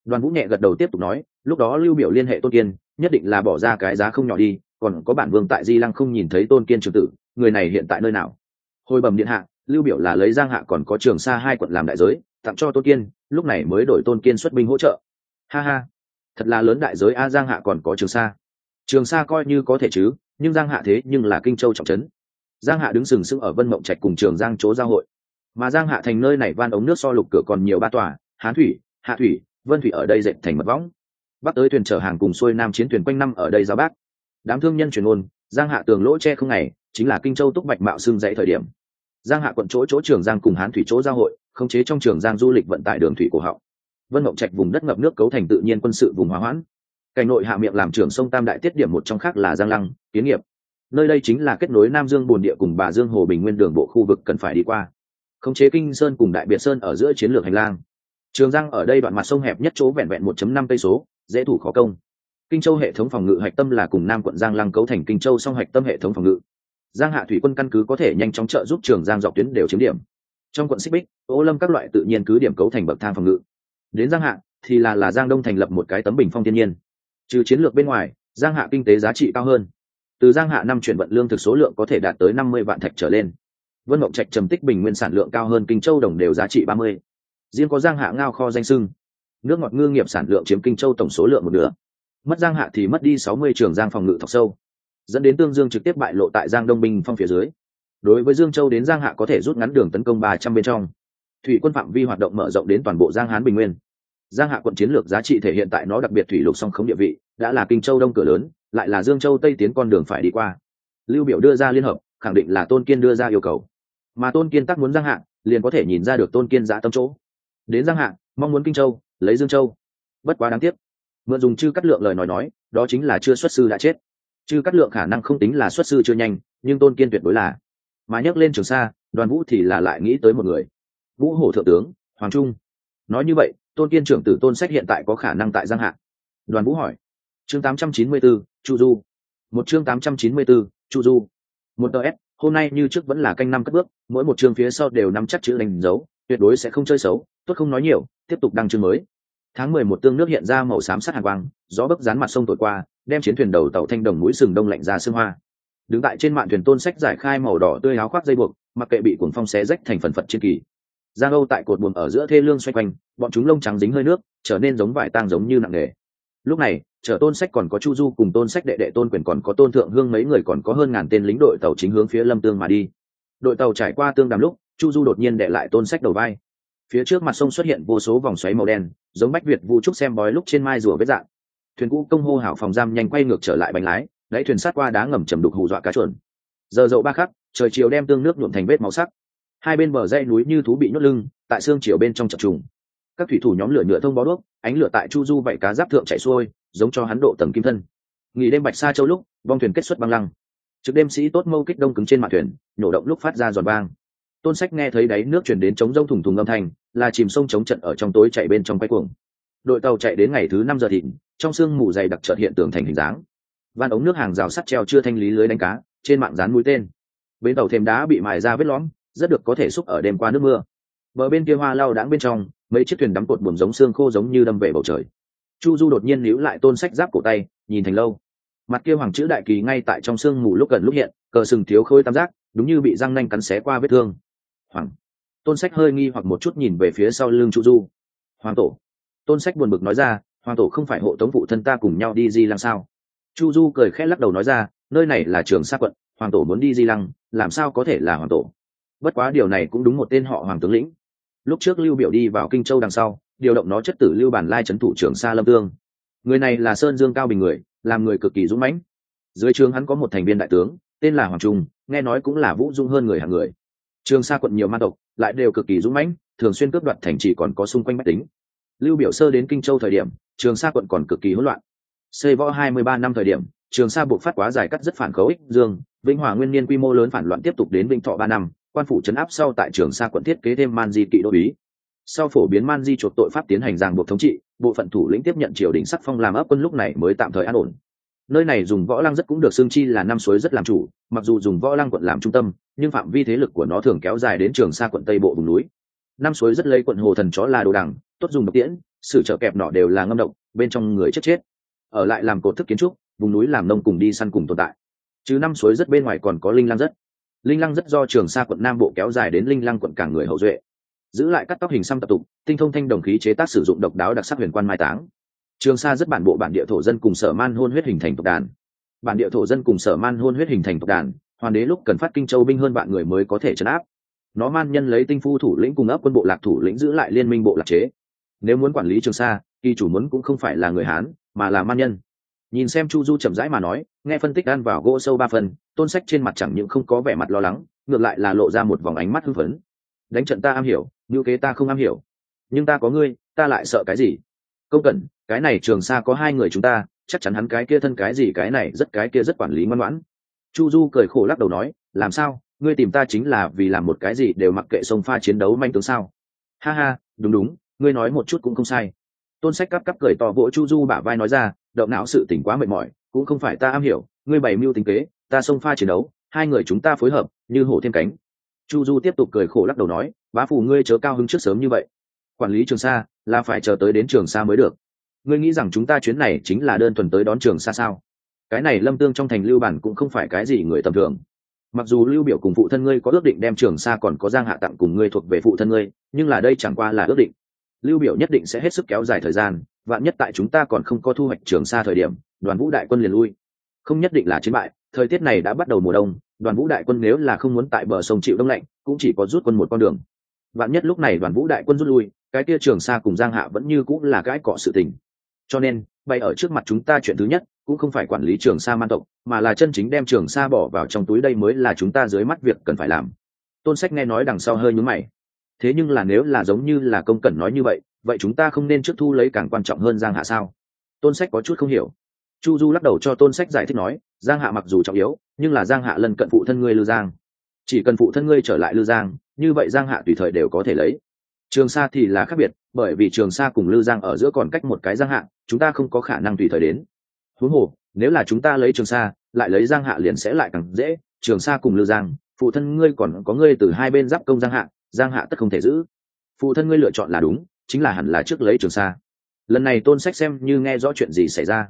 Đoàn vũ nhẹ gật đầu tiếp tục nói, lúc đó lưu biểu liên hệ tôn kiên, nhất định là bỏ ra cái giá không nhỏ đi, còn có bản vương tại di lăng không nhìn thấy tôn kiên trường tử, người này hiện tại nơi nào? Hồi bẩm điện hạ, lưu biểu là lấy giang hạ còn có trường sa hai quận làm đại giới, tặng cho tôn kiên, lúc này mới đổi tôn kiên xuất binh hỗ trợ. Ha ha, thật là lớn đại giới a, giang hạ còn có trường sa. Trường sa coi như có thể chứ, nhưng giang hạ thế nhưng là kinh châu trọng trấn giang hạ đứng sừng sững ở vân mộng trạch cùng trường giang chỗ giao hội. Mà giang hạ thành nơi này van ống nước so lục cửa còn nhiều ba tòa, hán thủy, hạ thủy, vân thủy ở đây dệt thành mật võng. Bắc tới thuyền chở hàng cùng xuôi nam chiến thuyền quanh năm ở đây giao bác. Đám thương nhân truyền ôn, giang hạ tường lỗ che không ngày, chính là kinh châu túc bạch mạo xương dãy thời điểm. Giang hạ quận chỗ chỗ trường giang cùng hán thủy chỗ giao hội, khống chế trong trường giang du lịch vận tải đường thủy của họng. Vân mộng trạch vùng đất ngập nước cấu thành tự nhiên quân sự vùng hóa hoãn. Cảnh nội hạ miệng làm trường sông tam đại tiết điểm một trong khác là giang lăng, kiến nghiệp nơi đây chính là kết nối nam dương bồn địa cùng bà dương hồ bình nguyên đường bộ khu vực cần phải đi qua. Khống chế kinh sơn cùng đại biệt sơn ở giữa chiến lược hành lang. Trường giang ở đây đoạn mặt sông hẹp nhất chỗ vẹn vẹn 1.5 cây số, dễ thủ khó công. Kinh châu hệ thống phòng ngự hạch tâm là cùng nam quận giang lăng cấu thành kinh châu song hạch tâm hệ thống phòng ngự. Giang hạ thủy quân căn cứ có thể nhanh chóng trợ giúp trường giang dọc tuyến đều chiếm điểm. Trong quận xích bích, ô lâm các loại tự nhiên cứ điểm cấu thành bậc thang phòng ngự. Đến giang hạ thì là là giang đông thành lập một cái tấm bình phong thiên nhiên. Trừ chiến lược bên ngoài, giang hạ kinh tế giá trị cao hơn từ giang hạ năm chuyển vận lương thực số lượng có thể đạt tới năm mươi vạn thạch trở lên. Vân mộng trạch trầm tích bình nguyên sản lượng cao hơn kinh châu đồng đều giá trị ba mươi. Riêng có giang hạ ngao kho danh sưng. Nước ngọt ngư nghiệp sản lượng chiếm kinh châu tổng số lượng một nửa. Mất giang hạ thì mất đi sáu mươi trường giang phòng ngự thọc sâu. Dẫn đến tương dương trực tiếp bại lộ tại giang đông binh phong phía dưới. Đối với dương châu đến giang hạ có thể rút ngắn đường tấn công ba trăm bên trong. Thủy quân phạm vi hoạt động mở rộng đến toàn bộ giang hán bình nguyên. Giang hạ quận chiến lược giá trị thể hiện tại nó đặc biệt thủy lục song khống địa vị, đã là kinh châu đông cửa lớn lại là dương châu tây tiến con đường phải đi qua. Lưu biểu đưa ra liên hợp khẳng định là tôn kiên đưa ra yêu cầu. Mà tôn kiên tác muốn giang hạ liền có thể nhìn ra được tôn kiên giã tâm chỗ. Đến giang hạ mong muốn kinh châu lấy dương châu. Bất quá đáng tiếc mượn dùng chư cắt lượng lời nói nói đó chính là chưa xuất sư đã chết. Chư cắt lượng khả năng không tính là xuất sư chưa nhanh nhưng tôn kiên tuyệt đối là. Mà nhắc lên trường sa đoàn vũ thì là lại nghĩ tới một người. Vũ hổ thượng tướng hoàng trung. Nói như vậy tôn kiên trưởng tử tôn sách hiện tại có khả năng tại giang hạ đoàn vũ hỏi. Chương 894, chu du. Một chương 894, chu du. Một tờ s hôm nay như trước vẫn là canh năm cất bước mỗi một chương phía sau đều nắm chắc chữ đánh dấu tuyệt đối sẽ không chơi xấu tốt không nói nhiều tiếp tục đăng chương mới. Tháng mười một tương nước hiện ra màu xám sát hàn quang gió bấc dán mặt sông thổi qua đem chiến thuyền đầu tàu thanh đồng mũi sừng đông lạnh ra sương hoa. Đứng tại trên mạn thuyền tôn sách giải khai màu đỏ tươi áo khoác dây buộc mặc kệ bị cuồng phong xé rách thành phần phật trên kỳ. Giang âu tại cột buồm ở giữa thê lương xoay quanh bọn chúng lông trắng dính hơi nước trở nên giống vải tang giống như nặng nề. Lúc này chở tôn sách còn có chu du cùng tôn sách đệ đệ tôn quyền còn có tôn thượng hương mấy người còn có hơn ngàn tên lính đội tàu chính hướng phía lâm tương mà đi. Đội tàu trải qua tương đàm lúc, chu du đột nhiên đệ lại tôn sách đầu vai. Phía trước mặt sông xuất hiện vô số vòng xoáy màu đen, giống bách việt vu trúc xem bói lúc trên mai rùa vết dạng. Thuyền cũ công hô hảo phòng giam nhanh quay ngược trở lại bánh lái, đáy thuyền sát qua đá ngầm chầm đục hù dọa cá chuồn. Giờ dậu ba khắc, trời chiều đem tương nước nhuộm thành vết màu sắc. Hai bên bờ dãy núi như thú bị nhốt lưng, tại xương chiều bên trong chập trùng. Các thủy thủ nhóm lửa nhựa thông bó đuốc, ánh lửa tại chu du vậy cá giáp thượng chạy xuôi giống cho hắn độ tầng kim thân. Nghỉ đêm bạch sa châu lúc, vong thuyền kết xuất băng lăng. Trực đêm sĩ tốt mâu kích đông cứng trên mặt thuyền nhổ động lúc phát ra giòn vang. Tôn sách nghe thấy đáy nước chuyển đến chống rông thùng thùng âm thanh, là chìm sông chống trận ở trong tối chạy bên trong quay cuồng. Đội tàu chạy đến ngày thứ năm giờ thịnh, trong sương mù dày đặc trợt hiện tượng thành hình dáng. Van ống nước hàng rào sắt treo chưa thanh lý lưới đánh cá, trên mạng dán mũi tên. Bến tàu thêm đá bị mài ra vết lõm, rất được có thể xúc ở đêm qua nước mưa. Bờ bên kia hoa lau đãng bên trong, mấy chiếc thuyền đắm cột buồm giống xương khô giống như đâm về bầu trời chu du đột nhiên níu lại tôn sách giáp cổ tay, nhìn thành lâu. Mặt kia hoàng chữ đại kỳ ngay tại trong sương mù lúc gần lúc hiện, cờ sừng thiếu khôi tam giác, đúng như bị răng nanh cắn xé qua vết thương. Hoàng. Tôn sách hơi nghi hoặc một chút nhìn về phía sau lưng chu du. Hoàng tổ. Tôn sách buồn bực nói ra, hoàng tổ không phải hộ tống phụ thân ta cùng nhau đi di lăng sao? Chu du cười khẽ lắc đầu nói ra, nơi này là trường sa quận, hoàng tổ muốn đi di lăng, làm sao có thể là hoàng tổ? Bất quá điều này cũng đúng một tên họ hoàng tướng lĩnh. Lúc trước lưu biểu đi vào kinh châu đằng sau điều động nó chất tử lưu bản lai trấn thủ trưởng sa lâm tương. Người này là sơn dương cao bình người, làm người cực kỳ dũng mãnh. Dưới trường hắn có một thành viên đại tướng, tên là hoàng trung, nghe nói cũng là vũ dung hơn người hàng người. Trường sa quận nhiều ma tộc, lại đều cực kỳ dũng mãnh, thường xuyên cướp đoạt thành trì còn có xung quanh bách tính. Lưu biểu sơ đến kinh châu thời điểm, trường sa quận còn cực kỳ hỗn loạn. Xây võ 23 năm thời điểm, trường sa buộc phát quá dài cắt rất phản khấu ích dương, vĩnh hòa nguyên niên quy mô lớn phản loạn tiếp tục đến vĩnh thọ ba năm, quan phủ chấn áp sau tại trường sa quận thiết kế thêm man di kỵ đô bí sau phổ biến man di chuột tội pháp tiến hành ràng buộc thống trị, bộ phận thủ lĩnh tiếp nhận triều đình sắc phong làm ấp quân lúc này mới tạm thời an ổn. Nơi này dùng võ lăng rất cũng được xương chi là năm suối rất làm chủ, mặc dù dùng võ lăng quận làm trung tâm, nhưng phạm vi thế lực của nó thường kéo dài đến trường sa quận tây bộ vùng núi. Năm suối rất lấy quận hồ thần chó là đồ đằng, tốt dùng độc tiễn, sử trợ kẹp nọ đều là ngâm động bên trong người chết chết. Ở lại làm cột thức kiến trúc, vùng núi làm nông cùng đi săn cùng tồn tại. Chứ năm suối rất bên ngoài còn có linh lăng rất. Linh lăng rất do trường sa quận nam bộ kéo dài đến linh lăng quận cảng người hậu duệ giữ lại cắt tóc hình xăm tập tục, tinh thông thanh đồng khí chế tác sử dụng độc đáo đặc sắc huyền quan mai táng. Trường sa rất bản bộ bản địa thổ dân cùng sở man hôn huyết hình thành tộc đàn. Bản địa thổ dân cùng sở man hôn huyết hình thành tộc đàn hoàng đế lúc cần phát kinh châu binh hơn vạn người mới có thể chấn áp. Nó man nhân lấy tinh phu thủ lĩnh cùng ấp quân bộ lạc thủ lĩnh giữ lại liên minh bộ lạc chế. Nếu muốn quản lý trường sa, kỳ chủ muốn cũng không phải là người hán, mà là man nhân. Nhìn xem chu du chậm rãi mà nói, nghe phân tích ăn vào gỗ sâu ba phần, tôn sách trên mặt chẳng những không có vẻ mặt lo lắng, ngược lại là lộ ra một vòng ánh mắt hưng phấn đánh trận ta am hiểu, ngữ kế ta không am hiểu. Nhưng ta có ngươi, ta lại sợ cái gì? Công cẩn, cái này trường sa có hai người chúng ta, chắc chắn hắn cái kia thân cái gì, cái này rất cái kia rất quản lý ngoan ngoãn. Chu du cười khổ lắc đầu nói, làm sao? Ngươi tìm ta chính là vì làm một cái gì đều mặc kệ sông pha chiến đấu manh tướng sao? Ha ha, đúng đúng, ngươi nói một chút cũng không sai. Tôn sách cắp cắp cười to vỗ chu du bả vai nói ra, động não sự tỉnh quá mệt mỏi, cũng không phải ta am hiểu, ngươi bày mưu tính kế, ta sông pha chiến đấu, hai người chúng ta phối hợp, như hổ thêm cánh chu du tiếp tục cười khổ lắc đầu nói, bá phủ ngươi chớ cao hứng trước sớm như vậy. Quản lý trường sa là phải chờ tới đến trường sa mới được. Ngươi nghĩ rằng chúng ta chuyến này chính là đơn thuần tới đón trường sa sao? Cái này lâm tương trong thành lưu bản cũng không phải cái gì người tầm thường. Mặc dù lưu biểu cùng phụ thân ngươi có ước định đem trường sa còn có giang hạ tặng cùng ngươi thuộc về phụ thân ngươi, nhưng là đây chẳng qua là ước định. Lưu biểu nhất định sẽ hết sức kéo dài thời gian, vạn nhất tại chúng ta còn không có thu hoạch trường sa thời điểm, đoàn vũ đại quân liền lui. Không nhất định là chiến bại, thời tiết này đã bắt đầu mùa đông đoàn vũ đại quân nếu là không muốn tại bờ sông chịu đông lạnh, cũng chỉ có rút quân một con đường. Vạn nhất lúc này đoàn vũ đại quân rút lui, cái kia trường sa cùng giang hạ vẫn như cũng là cái cọ sự tình. Cho nên bay ở trước mặt chúng ta chuyện thứ nhất, cũng không phải quản lý trường sa man tộc, mà là chân chính đem trường sa bỏ vào trong túi đây mới là chúng ta dưới mắt việc cần phải làm. Tôn sách nghe nói đằng sau hơi nhúm mày. Thế nhưng là nếu là giống như là công cẩn nói như vậy vậy chúng ta không nên trước thu lấy càng quan trọng hơn giang hạ sao? Tôn sách có chút không hiểu. Chu du lắc đầu cho tôn sách giải thích nói giang hạ mặc dù trọng yếu, nhưng là giang hạ lần cận phụ thân ngươi lư giang. Chỉ cần phụ thân ngươi trở lại lư giang, như vậy giang hạ tùy thời đều có thể lấy. Trường sa thì là khác biệt, bởi vì trường sa cùng lư giang ở giữa còn cách một cái giang hạ, chúng ta không có khả năng tùy thời đến. Huống hồ, nếu là chúng ta lấy trường sa, lại lấy giang hạ liền sẽ lại càng dễ. Trường sa cùng lư giang, phụ thân ngươi còn có ngươi từ hai bên giáp công giang hạ giang hạ tất không thể giữ. Phụ thân ngươi lựa chọn là đúng, chính là hẳn là trước lấy trường sa. Lần này tôn sách xem như nghe rõ chuyện gì xảy ra.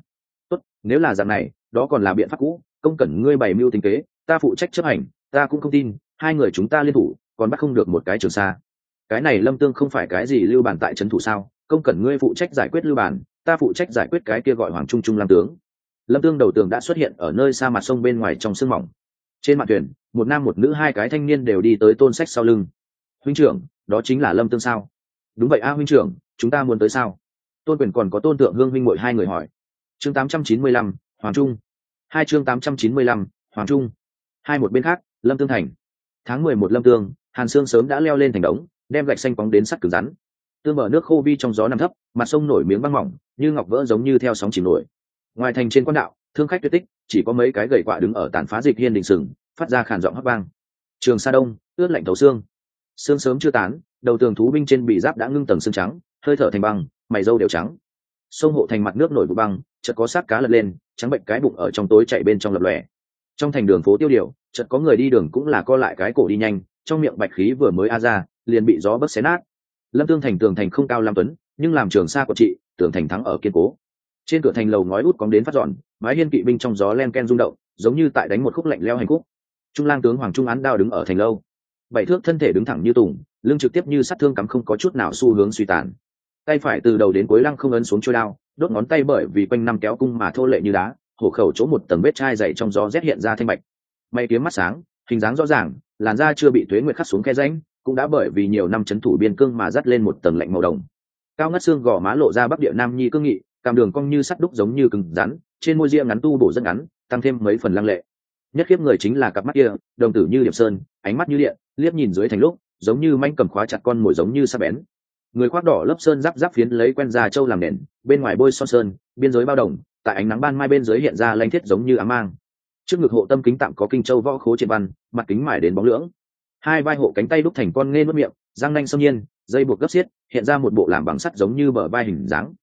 Tốt, nếu là dạng này đó còn là biện pháp cũ công cẩn ngươi bày mưu tính kế ta phụ trách chấp hành ta cũng không tin hai người chúng ta liên thủ còn bắt không được một cái trường xa cái này lâm tương không phải cái gì lưu bản tại trấn thủ sao công cẩn ngươi phụ trách giải quyết lưu bản, ta phụ trách giải quyết cái kia gọi hoàng trung trung lam tướng. Lâm tương đầu tường đã xuất hiện ở nơi xa mặt sông bên ngoài trong sương mỏng. Trên mặt thuyền một nam một nữ hai cái thanh niên đều đi tới tôn sách sau lưng. Huynh trưởng đó chính là lâm tương sao? Đúng vậy a huynh trưởng chúng ta muốn tới sao? Tôn quyền còn có tôn tượng hương huynh mội hai người hỏi. Chương tám trăm chín mươi lăm hoàng trung. Hai chương tám trăm chín mươi lăm, hoàng trung. Hai một bên khác, lâm tương thành. Tháng mười một lâm tương, hàn sương sớm đã leo lên thành đống, đem gạch xanh bóng đến sắt cứng rắn. Tương mở nước khô vi trong gió nằm thấp, mặt sông nổi miếng băng mỏng, như ngọc vỡ giống như theo sóng chìm nổi. Ngoài thành trên quan đạo, thương khách tuyệt tích, chỉ có mấy cái gậy quạ đứng ở tàn phá dịch hiên đình sừng, phát ra khản giọng hấp vang. Trường sa đông, ướt lạnh thấu xương. Xương sớm chưa tán, đầu tường thú binh trên bị giáp đã ngưng tầng xương trắng, hơi thở thành băng, mày râu đều trắng. Sông hộ thành mặt nước nổi vụ băng chợt có sát cá lật lên, trắng bệnh cái bụng ở trong tối chạy bên trong lập lòe. Trong thành đường phố tiêu điều, chợt có người đi đường cũng là co lại cái cổ đi nhanh, trong miệng bạch khí vừa mới a ra, liền bị gió bấc xé nát. Lâm tương thành tường thành không cao lam tuấn, nhưng làm trường xa của chị, tường thành thắng ở kiên cố. Trên cửa thành lầu ngói út cóng đến phát dọn, mái hiên kỵ binh trong gió len ken rung động, giống như tại đánh một khúc lạnh leo hành khúc. Trung lang tướng hoàng trung án đao đứng ở thành lâu. Bảy thước thân thể đứng thẳng như tùng, lưng trực tiếp như sát thương cắm không có chút nào xu hướng suy tàn. Tay phải từ đầu đến cuối lăng không ấn xuống trôi đao đốt ngón tay bởi vì quanh năm kéo cung mà thô lệ như đá, hổ khẩu chỗ một tầng vết chai dày trong gió rét hiện ra thanh bạch. May kiếm mắt sáng, hình dáng rõ ràng, làn da chưa bị thuế nguyệt khắc xuống khe ránh cũng đã bởi vì nhiều năm chấn thủ biên cương mà dắt lên một tầng lạnh màu đồng. Cao ngất xương gò má lộ ra bắc địa nam nhi cương nghị cảm đường cong như sắt đúc giống như cứng rắn, trên môi ria ngắn tu bổ rất ngắn, tăng thêm mấy phần lăng lệ. Nhất khiếp người chính là cặp mắt kia, đồng tử như điệp sơn, ánh mắt như điện, liếc nhìn dưới thành lúc, giống như manh cầm khóa chặt con mồi giống như sắp bén người khoác đỏ lớp sơn giáp giáp phiến lấy quen da trâu làm nền, bên ngoài bôi son sơn, biên giới bao đồng, tại ánh nắng ban mai bên dưới hiện ra lanh thiết giống như ám mang. Trước ngực hộ tâm kính tạm có kinh châu võ khố trên văn, mặt kính mải đến bóng lưỡng. Hai vai hộ cánh tay đúc thành con nghe nuốt miệng, răng nanh xâm nhiên, dây buộc gấp xiết, hiện ra một bộ làm bằng sắt giống như bờ vai hình dáng.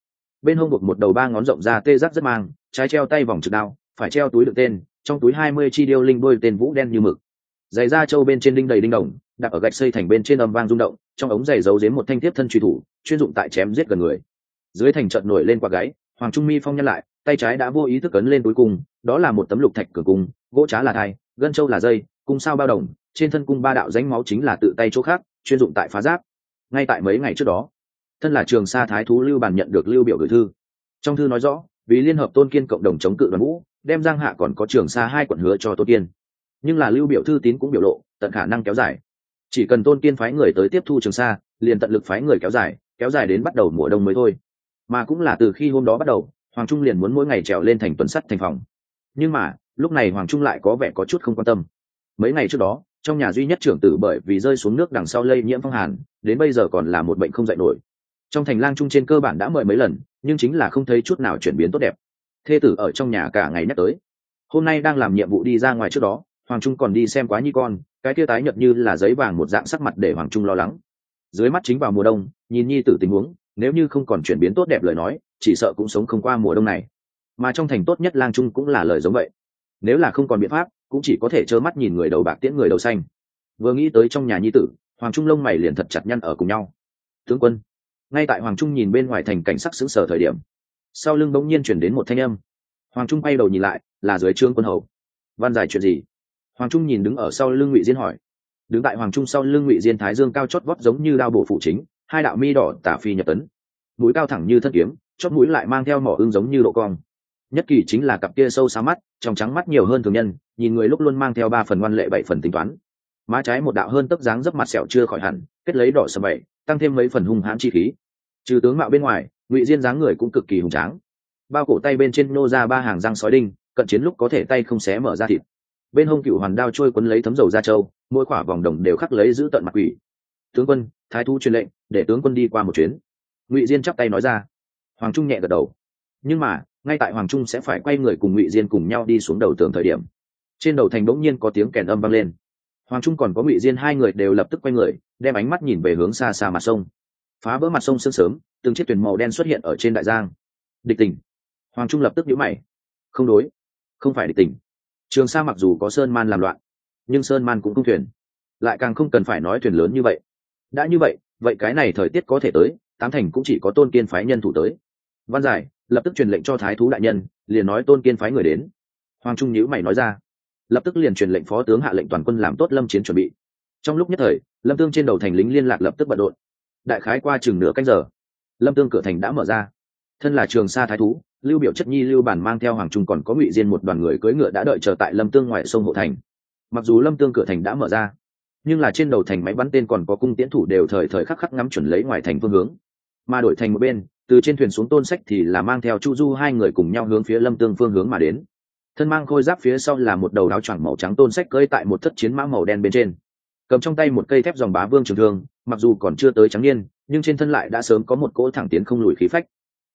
Bên hông buộc một đầu ba ngón rộng ra tê giác rất mang, trái treo tay vòng trực đao, phải treo túi đựng tên, trong túi hai mươi chi điêu linh đôi tên vũ đen như mực. Giày da trâu bên trên đinh đầy đinh đồng, đặt ở gạch xây thành bên trên âm vang rung động trong ống giày giấu dếm một thanh tiếp thân truy thủ, chuyên dụng tại chém giết gần người. Dưới thành trận nổi lên quả gáy, hoàng trung mi phong nhân lại, tay trái đã vô ý thức ấn lên túi cung, đó là một tấm lục thạch cửa cung, gỗ trá là thai, gân châu là dây, cung sao bao đồng, trên thân cung ba đạo ránh máu chính là tự tay chỗ khác, chuyên dụng tại phá giáp. Ngay tại mấy ngày trước đó, thân là trường sa thái thú lưu bàn nhận được lưu biểu gửi thư. Trong thư nói rõ, vì liên hợp tôn kiên cộng đồng chống cự đoàn vũ, đem giang hạ còn có trường sa hai quận hứa cho tôn kiên. Nhưng là lưu biểu thư tín cũng biểu lộ, tận khả năng kéo dài chỉ cần tôn kiên phái người tới tiếp thu trường sa, liền tận lực phái người kéo dài kéo dài đến bắt đầu mùa đông mới thôi. Mà cũng là từ khi hôm đó bắt đầu, hoàng trung liền muốn mỗi ngày trèo lên thành tuần sắt thành phòng. Nhưng mà, lúc này hoàng trung lại có vẻ có chút không quan tâm. Mấy ngày trước đó, trong nhà duy nhất trưởng tử bởi vì rơi xuống nước đằng sau lây nhiễm phong hàn, đến bây giờ còn là một bệnh không dạy nổi. Trong thành lang trung trên cơ bản đã mời mấy lần, nhưng chính là không thấy chút nào chuyển biến tốt đẹp. Thê tử ở trong nhà cả ngày nhắc tới. Hôm nay đang làm nhiệm vụ đi ra ngoài trước đó, hoàng trung còn đi xem quá nhi con cái kia tái nhợt như là giấy vàng một dạng sắc mặt để hoàng trung lo lắng. Dưới mắt chính vào mùa đông, nhìn nhi tử tình huống, nếu như không còn chuyển biến tốt đẹp lời nói, chỉ sợ cũng sống không qua mùa đông này. Mà trong thành tốt nhất lang trung cũng là lời giống vậy. Nếu là không còn biện pháp, cũng chỉ có thể trơ mắt nhìn người đầu bạc tiễn người đầu xanh. Vừa nghĩ tới trong nhà nhi tử, hoàng trung lông mày liền thật chặt nhăn ở cùng nhau. Tướng quân. Ngay tại hoàng trung nhìn bên ngoài thành cảnh sắc xứng sở thời điểm, sau lưng bỗng nhiên chuyển đến một thanh âm. Hoàng trung bay đầu nhìn lại, là dưới trương quân hầu. Văn giải chuyện gì? Hoàng trung nhìn đứng ở sau lưng ngụy diên hỏi. Đứng tại hoàng trung sau lưng ngụy diên thái dương cao chót vót giống như đao bộ phụ chính, hai đạo mi đỏ tả phi nhập tấn. Mũi cao thẳng như thân kiếm, chót mũi lại mang theo mỏ ưng giống như độ cong. Nhất kỳ chính là cặp kia sâu xa mắt, trong trắng mắt nhiều hơn thường nhân, nhìn người lúc luôn mang theo ba phần ngoan lệ bảy phần tính toán. Má trái một đạo hơn tấc dáng dấp mặt sẹo chưa khỏi hẳn, kết lấy đỏ sầm bảy, tăng thêm mấy phần hung hãn chi khí. Trừ tướng mạo bên ngoài, ngụy diên dáng người cũng cực kỳ hùng tráng. Bao cổ tay bên trên nô ra ba hàng răng sói đinh, cận chiến lúc có thể tay không xé mở ra thịt bên hông cựu hoàn đao trôi quấn lấy thấm dầu da trâu, mỗi khỏa vòng đồng đều khắc lấy giữ tận mặt quỷ. Tướng quân, thái thu truyền lệnh, để tướng quân đi qua một chuyến. Ngụy diên chắp tay nói ra. Hoàng trung nhẹ gật đầu. Nhưng mà, ngay tại hoàng trung sẽ phải quay người cùng ngụy diên cùng nhau đi xuống đầu tường thời điểm, trên đầu thành bỗng nhiên có tiếng kèn âm vang lên. Hoàng trung còn có ngụy diên hai người đều lập tức quay người, đem ánh mắt nhìn về hướng xa xa mặt sông. Phá vỡ mặt sông sương sớm, từng chiếc thuyền màu đen xuất hiện ở trên đại giang. Địch tỉnh. Hoàng trung lập tức nhíu mày. Không đối. Không phải địch tỉnh trường sa mặc dù có sơn man làm loạn, nhưng sơn man cũng không thuyền. Lại càng không cần phải nói thuyền lớn như vậy. Đã như vậy vậy cái này thời tiết có thể tới, tám thành cũng chỉ có tôn kiên phái nhân thủ tới. Văn giải, lập tức truyền lệnh cho thái thú đại nhân, liền nói tôn kiên phái người đến. Hoàng trung nhữ mày nói ra. Lập tức liền truyền lệnh phó tướng hạ lệnh toàn quân làm tốt lâm chiến chuẩn bị. Trong lúc nhất thời, lâm tương trên đầu thành lính liên lạc lập tức bận rộn. Đại khái qua chừng nửa canh giờ, lâm tương cửa thành đã mở ra. Thân là trường sa thái thú lưu biểu chất nhi lưu bản mang theo hoàng trung còn có ngụy diên một đoàn người cưỡi ngựa đã đợi chờ tại lâm tương ngoài sông hộ thành. Mặc dù lâm tương cửa thành đã mở ra, nhưng là trên đầu thành máy bắn tên còn có cung tiễn thủ đều thời thời khắc khắc ngắm chuẩn lấy ngoài thành phương hướng. Mà đổi thành một bên, từ trên thuyền xuống tôn sách thì là mang theo chu du hai người cùng nhau hướng phía lâm tương phương hướng mà đến. Thân mang khôi giáp phía sau là một đầu áo choàng màu trắng tôn sách cơi tại một thất chiến mã màu đen bên trên. Cầm trong tay một cây thép dòng bá vương trường thương, mặc dù còn chưa tới trắng niên, nhưng trên thân lại đã sớm có một cỗ thẳng tiến không lùi khí phách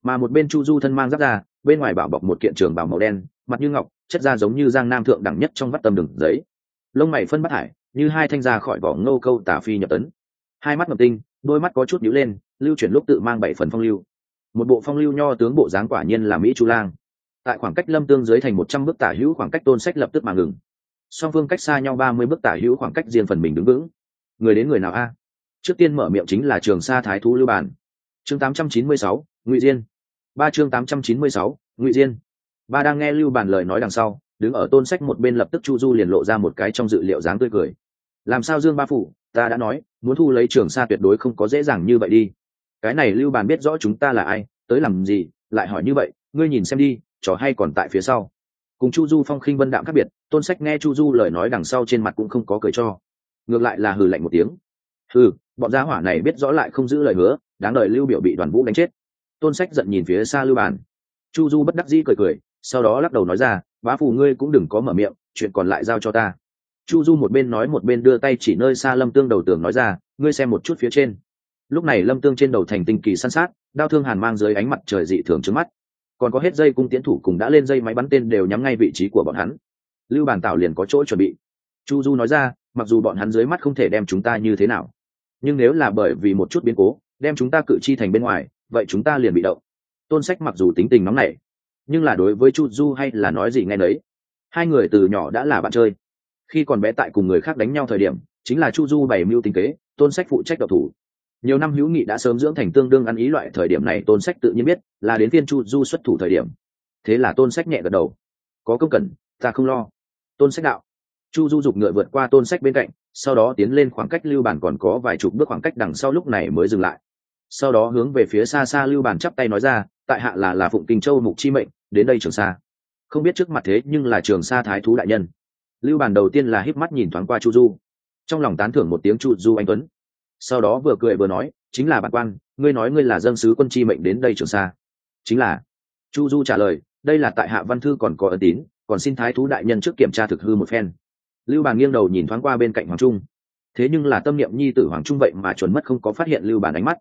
mà một bên chu du thân mang giáp ra, bên ngoài bảo bọc một kiện trường bảo màu đen, mặt như ngọc, chất da giống như giang nam thượng đẳng nhất trong vắt tầm đường giấy. Lông mày phân bắt hải, như hai thanh ra khỏi vỏ ngô câu tả phi nhập tấn. Hai mắt ngập tinh, đôi mắt có chút nhíu lên, lưu chuyển lúc tự mang bảy phần phong lưu. Một bộ phong lưu nho tướng bộ dáng quả nhiên là mỹ chu lang. Tại khoảng cách lâm tương dưới thành một trăm bước tả hữu khoảng cách tôn sách lập tức mà ngừng. Song phương cách xa nhau ba mươi bước tả hữu khoảng cách riêng phần mình đứng vững. Người đến người nào a? Trước tiên mở miệng chính là trường sa thái thú lưu bản chương tám trăm chín mươi sáu ngụy diên. Ba chương tám trăm chín mươi sáu, ngụy diên. Ba đang nghe lưu Bàn lời nói đằng sau, đứng ở tôn sách một bên lập tức chu du liền lộ ra một cái trong dự liệu dáng tươi cười. Làm sao dương ba phủ, ta đã nói, muốn thu lấy trường sa tuyệt đối không có dễ dàng như vậy đi. Cái này lưu bàn biết rõ chúng ta là ai, tới làm gì, lại hỏi như vậy, ngươi nhìn xem đi, trò hay còn tại phía sau. Cùng chu du phong khinh vân đạm khác biệt, tôn sách nghe chu du lời nói đằng sau trên mặt cũng không có cười cho. Ngược lại là hừ lạnh một tiếng. Hừ, bọn gia hỏa này biết rõ lại không giữ lời hứa, đáng đời lưu biểu bị đoàn vũ đánh chết tôn sách giận nhìn phía xa lưu bàn. Chu du bất đắc dĩ cười cười, sau đó lắc đầu nói ra, bá phù ngươi cũng đừng có mở miệng, chuyện còn lại giao cho ta. Chu du một bên nói một bên đưa tay chỉ nơi xa lâm tương đầu tường nói ra, ngươi xem một chút phía trên. Lúc này lâm tương trên đầu thành tinh kỳ săn sát, đao thương hàn mang dưới ánh mặt trời dị thường trước mắt. Còn có hết dây cung tiến thủ cùng đã lên dây máy bắn tên đều nhắm ngay vị trí của bọn hắn. Lưu bàn tảo liền có chỗ chuẩn bị. Chu du nói ra, mặc dù bọn hắn dưới mắt không thể đem chúng ta như thế nào, nhưng nếu là bởi vì một chút biến cố, đem chúng ta cự chi thành bên ngoài vậy chúng ta liền bị động. Tôn sách mặc dù tính tình nóng nảy nhưng là đối với chu du hay là nói gì nghe nấy. Hai người từ nhỏ đã là bạn chơi. Khi còn bé tại cùng người khác đánh nhau thời điểm chính là chu du bày mưu tính kế tôn sách phụ trách độc thủ. Nhiều năm hữu nghị đã sớm dưỡng thành tương đương ăn ý loại thời điểm này tôn sách tự nhiên biết là đến phiên chu du xuất thủ thời điểm. Thế là tôn sách nhẹ gật đầu. Có công cần, ta không lo. Tôn sách đạo. Chu du giục ngựa vượt qua tôn sách bên cạnh sau đó tiến lên khoảng cách lưu bản còn có vài chục bước khoảng cách đằng sau lúc này mới dừng lại sau đó hướng về phía xa xa lưu Bàn chắp tay nói ra, tại hạ là là phụng kinh châu mục chi mệnh, đến đây trường sa. Không biết trước mặt thế nhưng là trường sa thái thú đại nhân. Lưu Bàn đầu tiên là híp mắt nhìn thoáng qua chu du. Trong lòng tán thưởng một tiếng chu du anh tuấn. Sau đó vừa cười vừa nói, chính là bạn quan, ngươi nói ngươi là dân sứ quân chi mệnh đến đây trường sa. Chính là. Chu du trả lời, đây là tại hạ văn thư còn có ân tín, còn xin thái thú đại nhân trước kiểm tra thực hư một phen. Lưu bàn nghiêng đầu nhìn thoáng qua bên cạnh hoàng trung. Thế nhưng là tâm niệm nhi tử hoàng trung vậy mà chuẩn mất không có phát hiện lưu bàn ánh mắt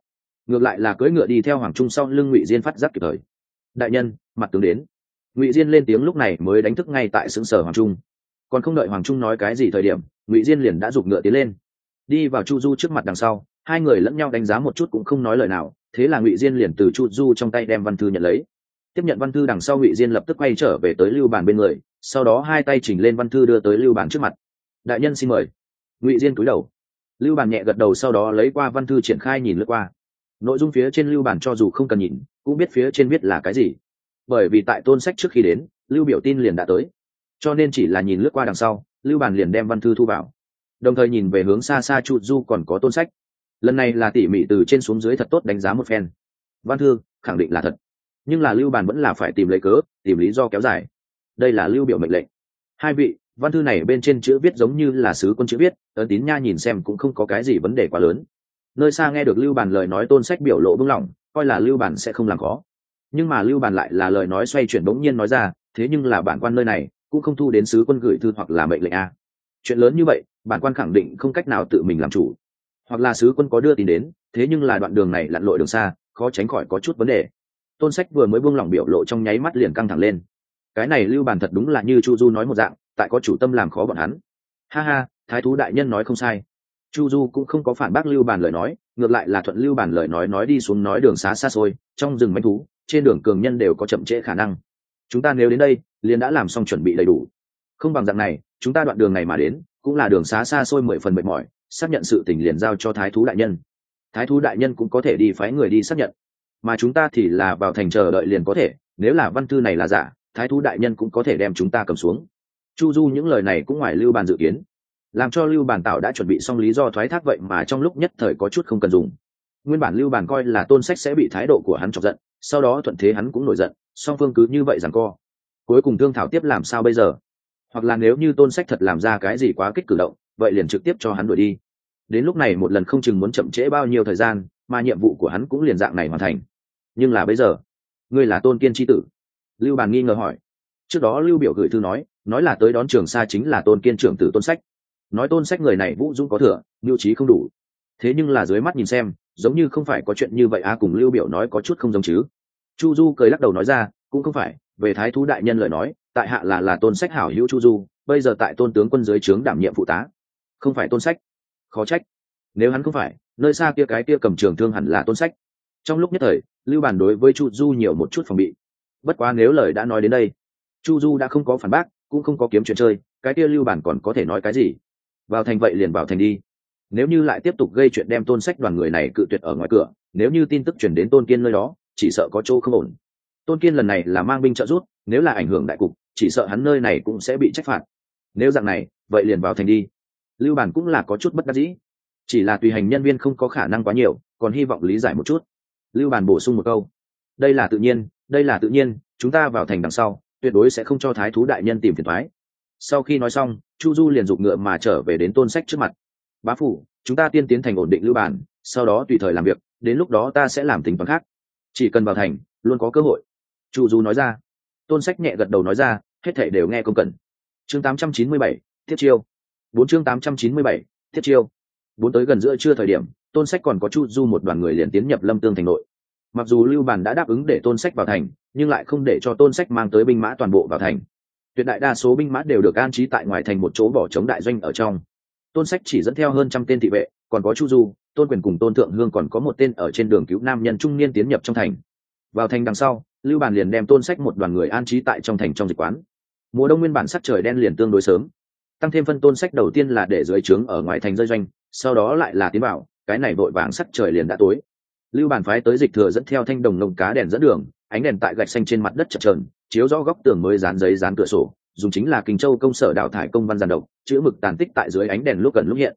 ngược lại là cưỡi ngựa đi theo hoàng trung sau lưng ngụy diên phát giác kịp thời. Đại nhân, mặt tướng đến. Ngụy diên lên tiếng lúc này mới đánh thức ngay tại xứng sở hoàng trung. Còn không đợi hoàng trung nói cái gì thời điểm, ngụy diên liền đã giục ngựa tiến lên. Đi vào chu du trước mặt đằng sau, hai người lẫn nhau đánh giá một chút cũng không nói lời nào, thế là ngụy diên liền từ chu du trong tay đem văn thư nhận lấy. Tiếp nhận văn thư đằng sau ngụy diên lập tức quay trở về tới lưu bàn bên người, sau đó hai tay chỉnh lên văn thư đưa tới lưu bàn trước mặt. Đại nhân xin mời. Ngụy diên cúi đầu. Lưu bàn nhẹ gật đầu sau đó lấy qua văn thư triển khai nhìn lướt qua nội dung phía trên lưu bàn cho dù không cần nhìn, cũng biết phía trên biết là cái gì. Bởi vì tại tôn sách trước khi đến, lưu biểu tin liền đã tới. Cho nên chỉ là nhìn lướt qua đằng sau, lưu bàn liền đem văn thư thu vào. Đồng thời nhìn về hướng xa xa chu du còn có tôn sách. Lần này là tỉ mỉ từ trên xuống dưới thật tốt đánh giá một phen. Văn thư, khẳng định là thật. Nhưng là lưu bàn vẫn là phải tìm lấy cớ, tìm lý do kéo dài. Đây là lưu biểu mệnh lệnh. Hai vị, văn thư này bên trên chữ viết giống như là sứ quân chữ viết, ấn tín nha nhìn xem cũng không có cái gì vấn đề quá lớn nơi xa nghe được lưu bàn lời nói tôn sách biểu lộ bưng lỏng coi là lưu bàn sẽ không làm khó. Nhưng mà lưu bàn lại là lời nói xoay chuyển bỗng nhiên nói ra, thế nhưng là bản quan nơi này cũng không thu đến sứ quân gửi thư hoặc là mệnh lệnh a. Chuyện lớn như vậy, bản quan khẳng định không cách nào tự mình làm chủ. Hoặc là sứ quân có đưa tin đến, thế nhưng là đoạn đường này lặn lội đường xa, khó tránh khỏi có chút vấn đề. Tôn sách vừa mới buông lỏng biểu lộ trong nháy mắt liền căng thẳng lên. Cái này lưu bàn thật đúng là như chu du nói một dạng, tại có chủ tâm làm khó bọn hắn. Ha ha, thái thú đại nhân nói không sai chu du cũng không có phản bác lưu bàn lời nói, ngược lại là thuận lưu bàn lời nói nói đi xuống nói đường xá xa xôi, trong rừng manh thú, trên đường cường nhân đều có chậm trễ khả năng. Chúng ta nếu đến đây, liền đã làm xong chuẩn bị đầy đủ. Không bằng dạng này, chúng ta đoạn đường này mà đến, cũng là đường xá xa xôi mười phần mệt mỏi, xác nhận sự tình liền giao cho thái thú đại nhân. Thái thú đại nhân cũng có thể đi phái người đi xác nhận. Mà chúng ta thì là vào thành chờ đợi liền có thể, nếu là văn thư này là giả, thái thú đại nhân cũng có thể đem chúng ta cầm xuống. Chu du những lời này cũng ngoài lưu bàn dự kiến làm cho lưu bàn tạo đã chuẩn bị xong lý do thoái thác vậy mà trong lúc nhất thời có chút không cần dùng. Nguyên bản lưu bàn coi là tôn sách sẽ bị thái độ của hắn chọc giận, sau đó thuận thế hắn cũng nổi giận, song phương cứ như vậy rằng co. Cuối cùng thương thảo tiếp làm sao bây giờ? Hoặc là nếu như tôn sách thật làm ra cái gì quá kích cử động, vậy liền trực tiếp cho hắn đuổi đi. Đến lúc này một lần không chừng muốn chậm trễ bao nhiêu thời gian, mà nhiệm vụ của hắn cũng liền dạng này hoàn thành. Nhưng là bây giờ, ngươi là tôn kiên tri tử. Lưu bàn nghi ngờ hỏi. Trước đó lưu biểu gửi thư nói nói là tới đón trường sa chính là tôn kiên trưởng tử tôn sách nói tôn sách người này vũ dũng có thừa, mưu trí không đủ. Thế nhưng là dưới mắt nhìn xem, giống như không phải có chuyện như vậy a cùng lưu biểu nói có chút không giống chứ. Chu du cười lắc đầu nói ra, cũng không phải, về thái thú đại nhân lời nói, tại hạ là là tôn sách hảo hữu chu du, bây giờ tại tôn tướng quân dưới trướng đảm nhiệm phụ tá. Không phải tôn sách. Khó trách. Nếu hắn không phải, nơi xa kia cái kia cầm trường thương hẳn là tôn sách. Trong lúc nhất thời, lưu bàn đối với chu du nhiều một chút phòng bị. Bất quá nếu lời đã nói đến đây, chu du đã không có phản bác, cũng không có kiếm chuyện chơi, cái kia lưu bản còn có thể nói cái gì? Vào thành vậy liền vào thành đi. Nếu như lại tiếp tục gây chuyện đem tôn sách đoàn người này cự tuyệt ở ngoài cửa, nếu như tin tức chuyển đến tôn kiên nơi đó, chỉ sợ có chỗ không ổn. Tôn kiên lần này là mang binh trợ rút nếu là ảnh hưởng đại cục, chỉ sợ hắn nơi này cũng sẽ bị trách phạt. Nếu dạng này, vậy liền vào thành đi. Lưu bản cũng là có chút bất đắc dĩ. Chỉ là tùy hành nhân viên không có khả năng quá nhiều, còn hy vọng lý giải một chút. Lưu bản bổ sung một câu. Đây là tự nhiên, đây là tự nhiên, chúng ta vào thành đằng sau, tuyệt đối sẽ không cho thái thú đại nhân tìm phiền thoái sau khi nói xong chu du liền giục ngựa mà trở về đến tôn sách trước mặt. Bá phủ chúng ta tiên tiến thành ổn định lưu bản sau đó tùy thời làm việc đến lúc đó ta sẽ làm tính toán khác. Chỉ cần vào thành luôn có cơ hội. Chu du nói ra. Tôn sách nhẹ gật đầu nói ra hết thể đều nghe công cần. Chương 897, thiết chiêu. Bốn chương 897, thiết chiêu. Bốn tới gần giữa trưa thời điểm tôn sách còn có chu du một đoàn người liền tiến nhập lâm tương thành nội. Mặc dù lưu bàn đã đáp ứng để tôn sách vào thành nhưng lại không để cho tôn sách mang tới binh mã toàn bộ vào thành tuyệt đại đa số binh mã đều được an trí tại ngoài thành một chỗ bỏ chống đại doanh ở trong. Tôn sách chỉ dẫn theo hơn trăm tên thị vệ, còn có chu du, tôn quyền cùng tôn thượng hương còn có một tên ở trên đường cứu nam nhân trung niên tiến nhập trong thành. Vào thành đằng sau, lưu bàn liền đem tôn sách một đoàn người an trí tại trong thành trong dịch quán. Mùa đông nguyên bản sắc trời đen liền tương đối sớm. Tăng thêm phân tôn sách đầu tiên là để dưới trướng ở ngoài thành rơi doanh, sau đó lại là tiến bảo cái này vội vàng sắc trời liền đã tối. Lưu bàn phái tới dịch thừa dẫn theo thanh đồng lồng cá đèn dẫn đường, ánh đèn tại gạch xanh trên mặt đất chập trờn chiếu rõ góc tường mới dán giấy dán cửa sổ, dùng chính là kinh châu công sở đào thải công văn giàn độc, chữ mực tàn tích tại dưới ánh đèn lúc gần lúc hiện.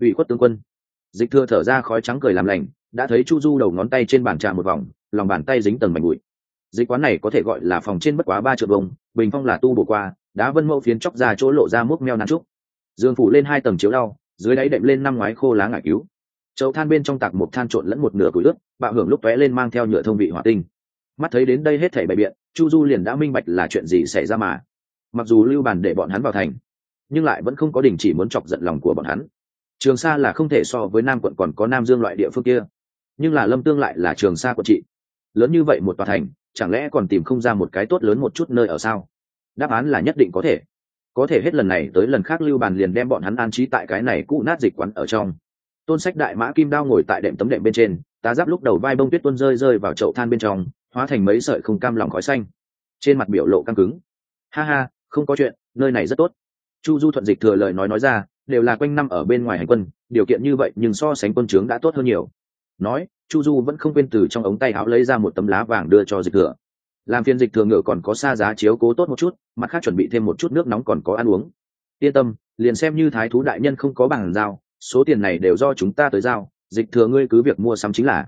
Ủy khuất tướng quân. Dịch thừa thở ra khói trắng cười làm lành, đã thấy chu du đầu ngón tay trên bàn trà một vòng, lòng bàn tay dính tầng mảnh bụi. Dịch quán này có thể gọi là phòng trên bất quá ba triệu bông bình phong là tu bổ qua, đá vân mẫu phiến chóc ra chỗ lộ ra múc meo nắn trúc. Dương phủ lên hai tầng chiếu đau dưới đáy đệm lên năm ngoái khô lá ngải cứu. Chậu than bên trong tạc một than trộn lẫn một nửa củi ướt, bạo hưởng lúc tóe lên mang theo nhựa thông vị hỏa tinh. Mắt thấy đến đây hết thảy bày biện chu du liền đã minh bạch là chuyện gì xảy ra mà. Mặc dù lưu bàn để bọn hắn vào thành, nhưng lại vẫn không có đình chỉ muốn chọc giận lòng của bọn hắn. Trường sa là không thể so với nam quận còn có nam dương loại địa phương kia. Nhưng là lâm tương lại là trường sa quận trị. Lớn như vậy một tòa thành, chẳng lẽ còn tìm không ra một cái tốt lớn một chút nơi ở sao? Đáp án là nhất định có thể. Có thể hết lần này tới lần khác lưu bàn liền đem bọn hắn an trí tại cái này cũ nát dịch quán ở trong. Tôn sách đại mã kim đao ngồi tại đệm tấm đệm bên trên, tá giáp lúc đầu vai bông tuyết tuôn rơi rơi vào chậu than bên trong hóa thành mấy sợi không cam lòng khói xanh. Trên mặt biểu lộ căng cứng. Ha ha, không có chuyện, nơi này rất tốt. Chu du thuận dịch thừa lời nói nói ra, đều là quanh năm ở bên ngoài hành quân, điều kiện như vậy nhưng so sánh quân trướng đã tốt hơn nhiều. Nói, chu du vẫn không quên từ trong ống tay áo lấy ra một tấm lá vàng đưa cho dịch thừa. Làm phiên dịch thừa ngựa còn có xa giá chiếu cố tốt một chút, mặt khác chuẩn bị thêm một chút nước nóng còn có ăn uống. Yên tâm, liền xem như thái thú đại nhân không có bằng giao, số tiền này đều do chúng ta tới giao, dịch thừa ngươi cứ việc mua sắm chính là.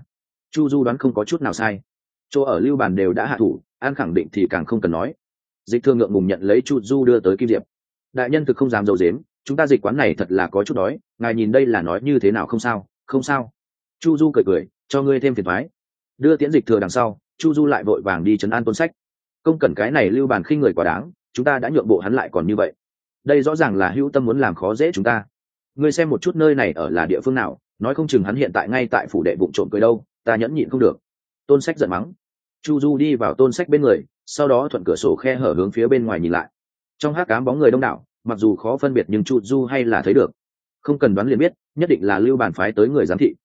Chu du đoán không có chút nào sai chỗ ở lưu bàn đều đã hạ thủ, an khẳng định thì càng không cần nói. Dịch Thương ngượng ngùng nhận lấy chu du đưa tới kim diệp. Đại nhân thực không dám dầu dếm chúng ta dịch quán này thật là có chút đói, ngài nhìn đây là nói như thế nào không sao không sao. Chu du cười cười, cho ngươi thêm phiền thoái đưa tiễn dịch thừa đằng sau, chu du lại vội vàng đi chấn an tôn sách. Công cần cái này lưu bàn khi người quá đáng, chúng ta đã nhượng bộ hắn lại còn như vậy. Đây rõ ràng là hữu tâm muốn làm khó dễ chúng ta. Ngươi xem một chút nơi này ở là địa phương nào, nói không chừng hắn hiện tại ngay tại phủ đệ vụ trộm cười đâu, ta nhẫn nhịn không được. Tôn sách giận mắng chu du đi vào tôn sách bên người, sau đó thuận cửa sổ khe hở hướng phía bên ngoài nhìn lại. Trong hát cám bóng người đông đảo, mặc dù khó phân biệt nhưng chu du hay là thấy được. Không cần đoán liền biết, nhất định là lưu bàn phái tới người giám thị.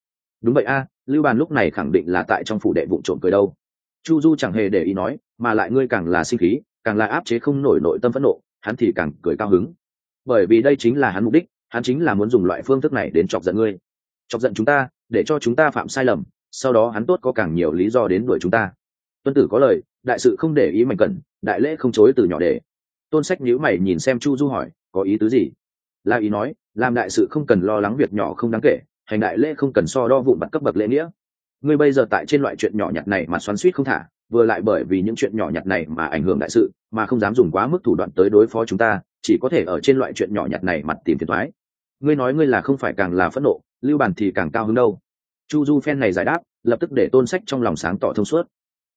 Đúng vậy a, lưu bàn lúc này khẳng định là tại trong phủ đệ vụ trộm cười đâu. Chu du chẳng hề để ý nói, mà lại ngươi càng là sinh khí, càng là áp chế không nổi nội tâm phẫn nộ, hắn thì càng cười cao hứng. Bởi vì đây chính là hắn mục đích, hắn chính là muốn dùng loại phương thức này đến chọc giận ngươi. Chọc giận chúng ta, để cho chúng ta phạm sai lầm, sau đó hắn tốt có càng nhiều lý do đến đuổi chúng ta tuân tử có lời, đại sự không để ý mảnh cẩn, đại lễ không chối từ nhỏ để. Tôn sách nhữ mày nhìn xem chu du hỏi, có ý tứ gì? La ý nói, làm đại sự không cần lo lắng việc nhỏ không đáng kể, hành đại lễ không cần so đo vụn vặt cấp bậc lễ nghĩa. Ngươi bây giờ tại trên loại chuyện nhỏ nhặt này mà xoắn suýt không thả, vừa lại bởi vì những chuyện nhỏ nhặt này mà ảnh hưởng đại sự, mà không dám dùng quá mức thủ đoạn tới đối phó chúng ta, chỉ có thể ở trên loại chuyện nhỏ nhặt này mặt tìm phiền thoái ngươi nói ngươi là không phải càng là phẫn nộ, lưu bàn thì càng cao hứng đâu. Chu du phen này giải đáp, lập tức để tôn sách trong lòng sáng tỏ thông suốt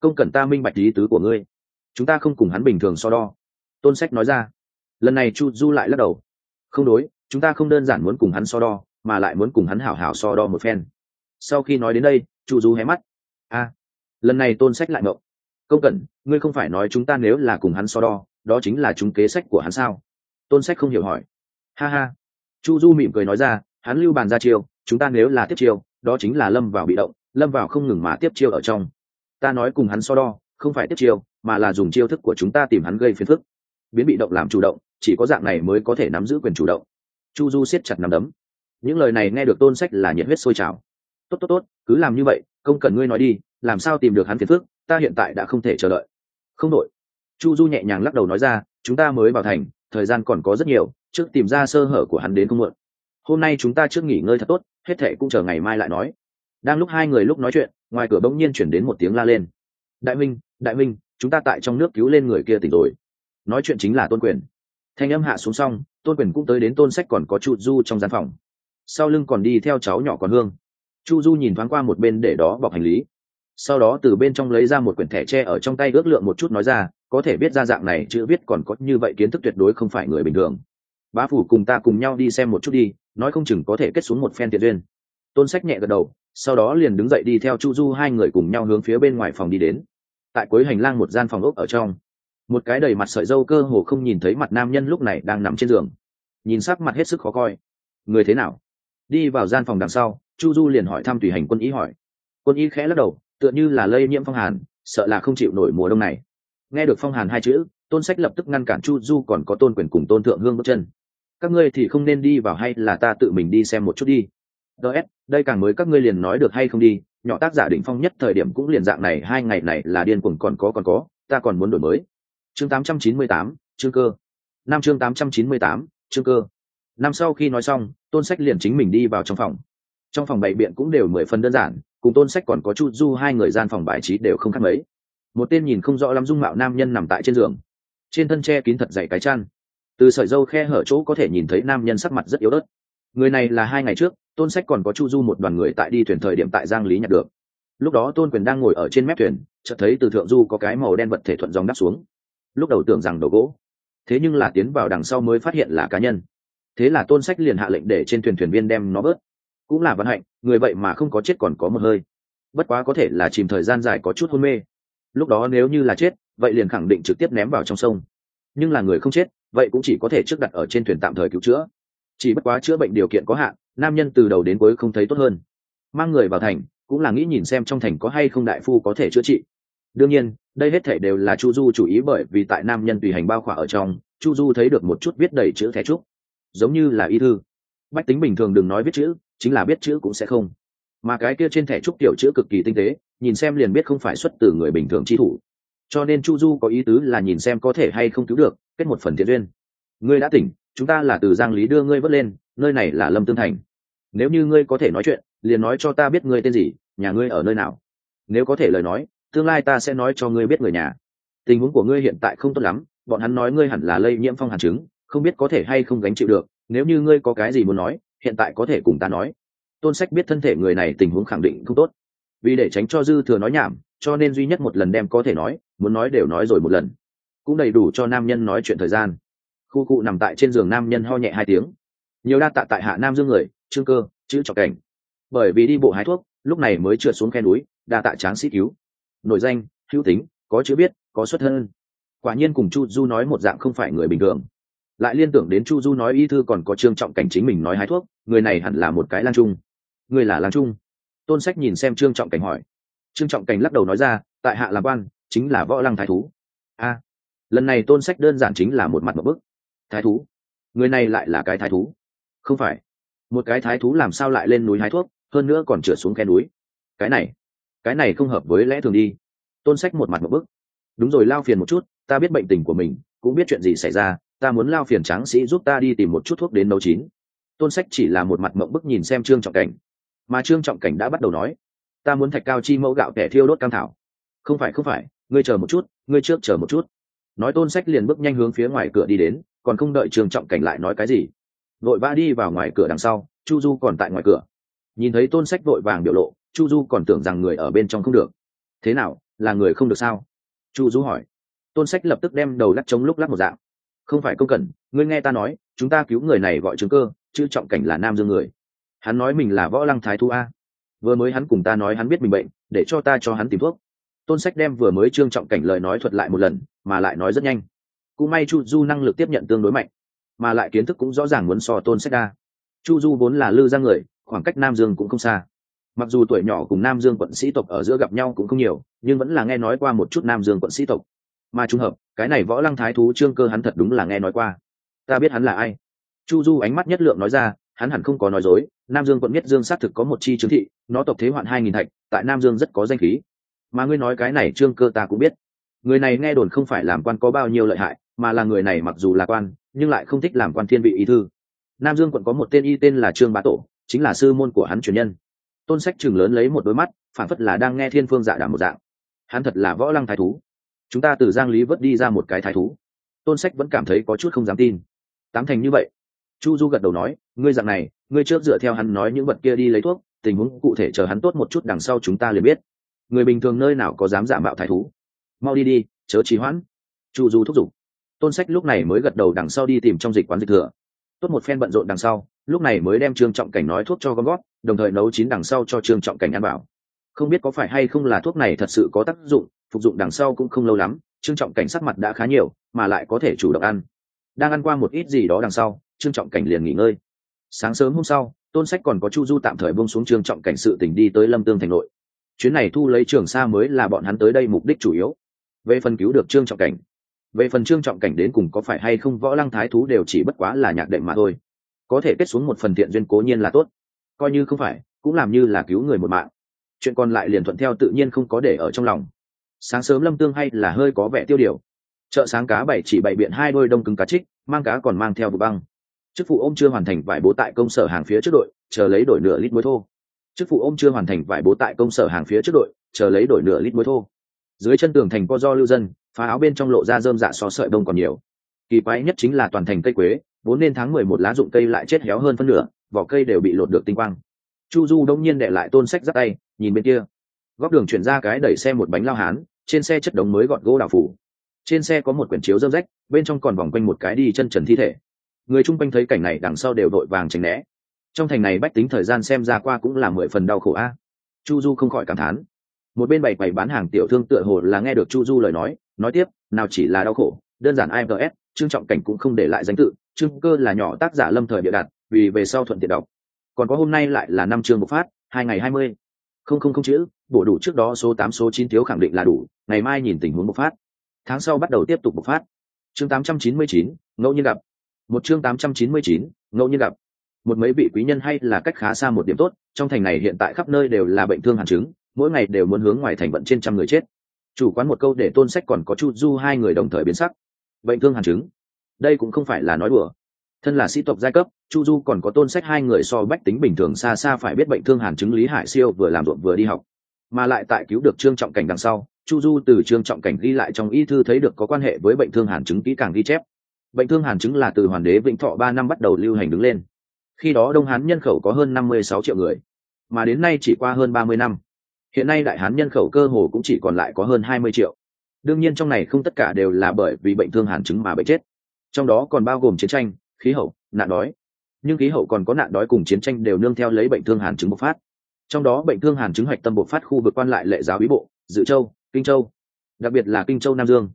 công cẩn ta minh bạch lý tứ của ngươi. Chúng ta không cùng hắn bình thường so đo. Tôn sách nói ra. Lần này chu du lại lắc đầu. Không đối, chúng ta không đơn giản muốn cùng hắn so đo, mà lại muốn cùng hắn hảo hảo so đo một phen. Sau khi nói đến đây, chu du hé mắt. A, lần này tôn sách lại mộng công cẩn ngươi không phải nói chúng ta nếu là cùng hắn so đo, đó chính là chúng kế sách của hắn sao? Tôn sách không hiểu hỏi. Ha ha. Chu du mỉm cười nói ra, hắn lưu bàn ra chiêu, chúng ta nếu là tiếp chiêu, đó chính là lâm vào bị động, lâm vào không ngừng mà tiếp chiêu ở trong ta nói cùng hắn so đo, không phải tiếp chiêu, mà là dùng chiêu thức của chúng ta tìm hắn gây phiền phức. Biến bị động làm chủ động, chỉ có dạng này mới có thể nắm giữ quyền chủ động. Chu du siết chặt nắm đấm. Những lời này nghe được tôn sách là nhiệt huyết sôi trào. Tốt tốt tốt, cứ làm như vậy không cần ngươi nói đi, làm sao tìm được hắn phiền phức, ta hiện tại đã không thể chờ đợi. Không đội chu du nhẹ nhàng lắc đầu nói ra, chúng ta mới vào thành, thời gian còn có rất nhiều, trước tìm ra sơ hở của hắn đến không muộn. Hôm nay chúng ta trước nghỉ ngơi thật tốt, hết thệ cũng chờ ngày mai lại nói đang lúc hai người lúc nói chuyện, ngoài cửa bỗng nhiên chuyển đến một tiếng la lên. Đại minh đại minh, chúng ta tại trong nước cứu lên người kia tỉnh rồi. Nói chuyện chính là tôn quyền. Thanh âm hạ xuống xong, tôn quyền cũng tới đến tôn sách còn có chu du trong gian phòng. Sau lưng còn đi theo cháu nhỏ còn hương. Chu du nhìn thoáng qua một bên để đó bọc hành lý. Sau đó từ bên trong lấy ra một quyển thẻ tre ở trong tay ước lượng một chút nói ra, có thể biết ra dạng này chữ viết còn có như vậy kiến thức tuyệt đối không phải người bình thường. Bá phủ cùng ta cùng nhau đi xem một chút đi, nói không chừng có thể kết xuống một phen tiện duyên. Tôn sách nhẹ gật đầu sau đó liền đứng dậy đi theo chu du hai người cùng nhau hướng phía bên ngoài phòng đi đến. Tại cuối hành lang một gian phòng ốc ở trong, một cái đầy mặt sợi dâu cơ hồ không nhìn thấy mặt nam nhân lúc này đang nằm trên giường. Nhìn sắc mặt hết sức khó coi. Người thế nào? Đi vào gian phòng đằng sau, chu du liền hỏi thăm tùy hành quân ý hỏi. Quân ý khẽ lắc đầu, tựa như là lây nhiễm phong hàn, sợ là không chịu nổi mùa đông này. Nghe được phong hàn hai chữ, tôn sách lập tức ngăn cản chu du còn có tôn quyền cùng tôn thượng hương bước chân. Các ngươi thì không nên đi vào hay là ta tự mình đi xem một chút đi ts đây càng mới các ngươi liền nói được hay không đi nhỏ tác giả đỉnh phong nhất thời điểm cũng liền dạng này hai ngày này là điên cuồng còn có còn có ta còn muốn đổi mới. Chương 898, chương cơ. Năm chương 898, chương cơ. Năm sau khi nói xong tôn sách liền chính mình đi vào trong phòng. Trong phòng bày biện cũng đều mười phần đơn giản cùng tôn sách còn có chu du hai người gian phòng bài trí đều không khác mấy. Một tên nhìn không rõ lắm dung mạo nam nhân nằm tại trên giường. Trên thân tre kín thật dày cái chăn. Từ sợi dâu khe hở chỗ có thể nhìn thấy nam nhân sắc mặt rất yếu ớt. Người này là hai ngày trước tôn sách còn có chu du một đoàn người tại đi thuyền thời điểm tại giang lý nhặt được. Lúc đó tôn quyền đang ngồi ở trên mép thuyền, chợt thấy từ thượng du có cái màu đen vật thể thuận dòng đắp xuống. Lúc đầu tưởng rằng đầu gỗ, thế nhưng là tiến vào đằng sau mới phát hiện là cá nhân. Thế là tôn sách liền hạ lệnh để trên thuyền thuyền viên đem nó bớt. Cũng là vận hạnh, người vậy mà không có chết còn có một hơi. Bất quá có thể là chìm thời gian dài có chút hôn mê. Lúc đó nếu như là chết, vậy liền khẳng định trực tiếp ném vào trong sông. Nhưng là người không chết, vậy cũng chỉ có thể trước đặt ở trên thuyền tạm thời cứu chữa. Chỉ bất quá chữa bệnh điều kiện có hạn nam nhân từ đầu đến cuối không thấy tốt hơn. Mang người vào thành, cũng là nghĩ nhìn xem trong thành có hay không đại phu có thể chữa trị. Đương nhiên, đây hết thể đều là chu du chủ ý bởi vì tại nam nhân tùy hành bao khỏa ở trong, chu du thấy được một chút viết đầy chữ thẻ trúc. Giống như là y thư. Bách tính bình thường đừng nói viết chữ, chính là biết chữ cũng sẽ không. Mà cái kia trên thẻ trúc tiểu chữ cực kỳ tinh tế, nhìn xem liền biết không phải xuất từ người bình thường chi thủ. Cho nên chu du có ý tứ là nhìn xem có thể hay không cứu được, kết một phần thiện duyên. Ngươi đã tỉnh, chúng ta là từ giang lý đưa ngươi vớt lên nơi này là lâm tương thành. Nếu như ngươi có thể nói chuyện, liền nói cho ta biết ngươi tên gì, nhà ngươi ở nơi nào. Nếu có thể lời nói, tương lai ta sẽ nói cho ngươi biết người nhà. Tình huống của ngươi hiện tại không tốt lắm, bọn hắn nói ngươi hẳn là lây nhiễm phong hàn chứng, không biết có thể hay không gánh chịu được, nếu như ngươi có cái gì muốn nói, hiện tại có thể cùng ta nói. Tôn sách biết thân thể người này tình huống khẳng định không tốt. Vì để tránh cho dư thừa nói nhảm, cho nên duy nhất một lần đem có thể nói, muốn nói đều nói rồi một lần. Cũng đầy đủ cho nam nhân nói chuyện thời gian. Khu cụ nằm tại trên giường nam nhân ho nhẹ hai tiếng nhiều đa tạ tại hạ nam dương người, trương cơ, chữ trọc cảnh. Bởi vì đi bộ hái thuốc, lúc này mới trượt xuống khe núi, đa tạ tráng sĩ cứu. Nội danh, hữu tính, có chữ biết, có xuất thân. Quả nhiên cùng chu du nói một dạng không phải người bình thường. Lại liên tưởng đến chu du nói y thư còn có trương trọng cảnh chính mình nói hái thuốc, người này hẳn là một cái lan trung. Người là lan trung? Tôn sách nhìn xem trương trọng cảnh hỏi. Trương trọng cảnh lắc đầu nói ra, tại hạ làm quan, chính là võ lăng thái thú. A, lần này tôn sách đơn giản chính là một mặt một bức. Thái thú? Người này lại là cái thái thú? Không phải. Một cái thái thú làm sao lại lên núi hái thuốc, hơn nữa còn trượt xuống khe núi. Cái này cái này không hợp với lẽ thường đi. Tôn sách một mặt một bức. Đúng rồi, lao phiền một chút, ta biết bệnh tình của mình, cũng biết chuyện gì xảy ra, ta muốn lao phiền tráng sĩ giúp ta đi tìm một chút thuốc đến nấu chín. Tôn sách chỉ là một mặt mộng bức nhìn xem trương trọng cảnh. Mà trương trọng cảnh đã bắt đầu nói, ta muốn thạch cao chi mẫu gạo kẻ thiêu đốt cam thảo. Không phải không phải, ngươi chờ một chút, ngươi trước chờ một chút. Nói tôn sách liền bước nhanh hướng phía ngoài cửa đi đến, còn không đợi trương trọng cảnh lại nói cái gì vội vã đi vào ngoài cửa đằng sau, chu du còn tại ngoài cửa. Nhìn thấy tôn sách vội vàng biểu lộ, chu du còn tưởng rằng người ở bên trong không được. Thế nào, là người không được sao? Chu du hỏi. Tôn sách lập tức đem đầu lắc chống lúc lắc một dạng. Không phải công cần, ngươi nghe ta nói, chúng ta cứu người này gọi chứng cơ, chứ trọng cảnh là nam dương người. Hắn nói mình là võ lăng thái thu a. Vừa mới hắn cùng ta nói hắn biết mình bệnh, để cho ta cho hắn tìm thuốc. Tôn sách đem vừa mới trương trọng cảnh lời nói thuật lại một lần, mà lại nói rất nhanh. Cũng may chu du năng lực tiếp nhận tương đối mạnh mà lại kiến thức cũng rõ ràng muốn so tôn sách đa. Chu du vốn là lư ra người, khoảng cách nam dương cũng không xa. Mặc dù tuổi nhỏ cùng nam dương quận sĩ tộc ở giữa gặp nhau cũng không nhiều, nhưng vẫn là nghe nói qua một chút nam dương quận sĩ tộc. Mà trùng hợp, cái này võ lăng thái thú trương cơ hắn thật đúng là nghe nói qua. Ta biết hắn là ai. Chu du ánh mắt nhất lượng nói ra, hắn hẳn không có nói dối, nam dương quận biết dương xác thực có một chi chứng thị, nó tộc thế hoạn hai nghìn thạch, tại nam dương rất có danh khí. Mà ngươi nói cái này trương cơ ta cũng biết. Người này nghe đồn không phải làm quan có bao nhiêu lợi hại, mà là người này mặc dù là quan nhưng lại không thích làm quan thiên vị ý thư. Nam dương quận có một tên y tên là trương bá tổ, chính là sư môn của hắn truyền nhân. Tôn sách chừng lớn lấy một đôi mắt, phản phất là đang nghe thiên phương dạ đảm một dạng. Hắn thật là võ lăng thái thú. Chúng ta từ giang lý vớt đi ra một cái thái thú. Tôn sách vẫn cảm thấy có chút không dám tin. Tám thành như vậy. Chu du gật đầu nói, ngươi dạng này, ngươi trước dựa theo hắn nói những vật kia đi lấy thuốc, tình huống cụ thể chờ hắn tốt một chút đằng sau chúng ta liền biết. Người bình thường nơi nào có dám giả mạo thái thú? Mau đi đi, chớ trì hoãn. Chu du thúc giục tôn sách lúc này mới gật đầu đằng sau đi tìm trong dịch quán dịch thừa. Tốt một phen bận rộn đằng sau, lúc này mới đem trương trọng cảnh nói thuốc cho gom gót đồng thời nấu chín đằng sau cho trương trọng cảnh ăn bảo. Không biết có phải hay không là thuốc này thật sự có tác dụng, phục dụng đằng sau cũng không lâu lắm, trương trọng cảnh sắc mặt đã khá nhiều, mà lại có thể chủ động ăn. Đang ăn qua một ít gì đó đằng sau, trương trọng cảnh liền nghỉ ngơi. Sáng sớm hôm sau, tôn sách còn có chu du tạm thời bông xuống trương trọng cảnh sự tỉnh đi tới lâm tương thành nội. Chuyến này thu lấy trường sa mới là bọn hắn tới đây mục đích chủ yếu. Về phần cứu được trương trọng cảnh về phần trương trọng cảnh đến cùng có phải hay không võ lăng thái thú đều chỉ bất quá là nhạc đệm mà thôi. Có thể kết xuống một phần thiện duyên cố nhiên là tốt. Coi như không phải, cũng làm như là cứu người một mạng. Chuyện còn lại liền thuận theo tự nhiên không có để ở trong lòng. Sáng sớm lâm tương hay là hơi có vẻ tiêu điều. Chợ sáng cá bảy chỉ bảy biện hai đôi đông cứng cá trích, mang cá còn mang theo bụi băng. Chức phụ ôm chưa hoàn thành vải bố tại công sở hàng phía trước đội, chờ lấy đổi nửa lít muối thô. Chức phụ ôm chưa hoàn thành vải bố tại công sở hàng phía trước đội, chờ lấy đổi nửa lít muối thô. Dưới chân tường thành co do lưu dân phá áo bên trong lộ ra rơm dạ so sợi đông còn nhiều. Kỳ quái nhất chính là toàn thành cây quế, vốn nên tháng mười một lá dụng cây lại chết héo hơn phân nửa, vỏ cây đều bị lột được tinh quang. Chu du đông nhiên đệ lại tôn sách giắt tay, nhìn bên kia. Góc đường chuyển ra cái đẩy xe một bánh lao hán, trên xe chất đống mới gọn gỗ đào phủ. Trên xe có một quyển chiếu dơm rách, bên trong còn vòng quanh một cái đi chân trần thi thể. Người chung quanh thấy cảnh này đằng sau đều đội vàng tránh né. Trong thành này bách tính thời gian xem ra qua cũng là mười phần đau khổ a. Chu du không khỏi cảm thán một bên bày quầy bán hàng tiểu thương tựa hồ là nghe được chu du lời nói nói tiếp, nào chỉ là đau khổ, đơn giản imgs trương trọng cảnh cũng không để lại danh tự, trương cơ là nhỏ tác giả lâm thời bịa đặt, vì về sau thuận tiện đọc. Còn có hôm nay lại là năm chương bộc phát, hai ngày hai mươi. Không không không chữ, bổ đủ trước đó số tám, số chín thiếu khẳng định là đủ, ngày mai nhìn tình huống bộc phát. Tháng sau bắt đầu tiếp tục bộc phát. Chương tám trăm chín mươi chín, ngẫu nhiên gặp. Một chương tám trăm chín mươi chín, ngẫu nhiên gặp. Một mấy vị quý nhân hay là cách khá xa một điểm tốt, trong thành này hiện tại khắp nơi đều là bệnh thương hàn chứng mỗi ngày đều muốn hướng ngoài thành vận trên trăm người chết. Chủ quán một câu để tôn sách còn có chu du hai người đồng thời biến sắc. Bệnh thương hàn chứng. Đây cũng không phải là nói đùa. Thân là sĩ tộc giai cấp, chu du còn có tôn sách hai người so bách tính bình thường xa xa phải biết bệnh thương hàn chứng lý hải siêu vừa làm ruộng vừa đi học. Mà lại tại cứu được trương trọng cảnh đằng sau, chu du từ trương trọng cảnh ghi lại trong y thư thấy được có quan hệ với bệnh thương hàn chứng kỹ càng ghi chép. Bệnh thương hàn chứng là từ hoàng đế vĩnh thọ ba năm bắt đầu lưu hành đứng lên. Khi đó đông hán nhân khẩu có hơn năm mươi sáu triệu người, mà đến nay chỉ qua hơn ba mươi năm hiện nay đại hán nhân khẩu cơ hồ cũng chỉ còn lại có hơn hai mươi triệu. Đương nhiên trong này không tất cả đều là bởi vì bệnh thương hàn chứng mà bệnh chết. Trong đó còn bao gồm chiến tranh, khí hậu, nạn đói. Nhưng khí hậu còn có nạn đói cùng chiến tranh đều nương theo lấy bệnh thương hàn chứng bộc phát. Trong đó bệnh thương hàn chứng hoạch tâm bộc phát khu vực quan lại lệ giáo bí bộ, dự châu, kinh châu, đặc biệt là kinh châu nam dương.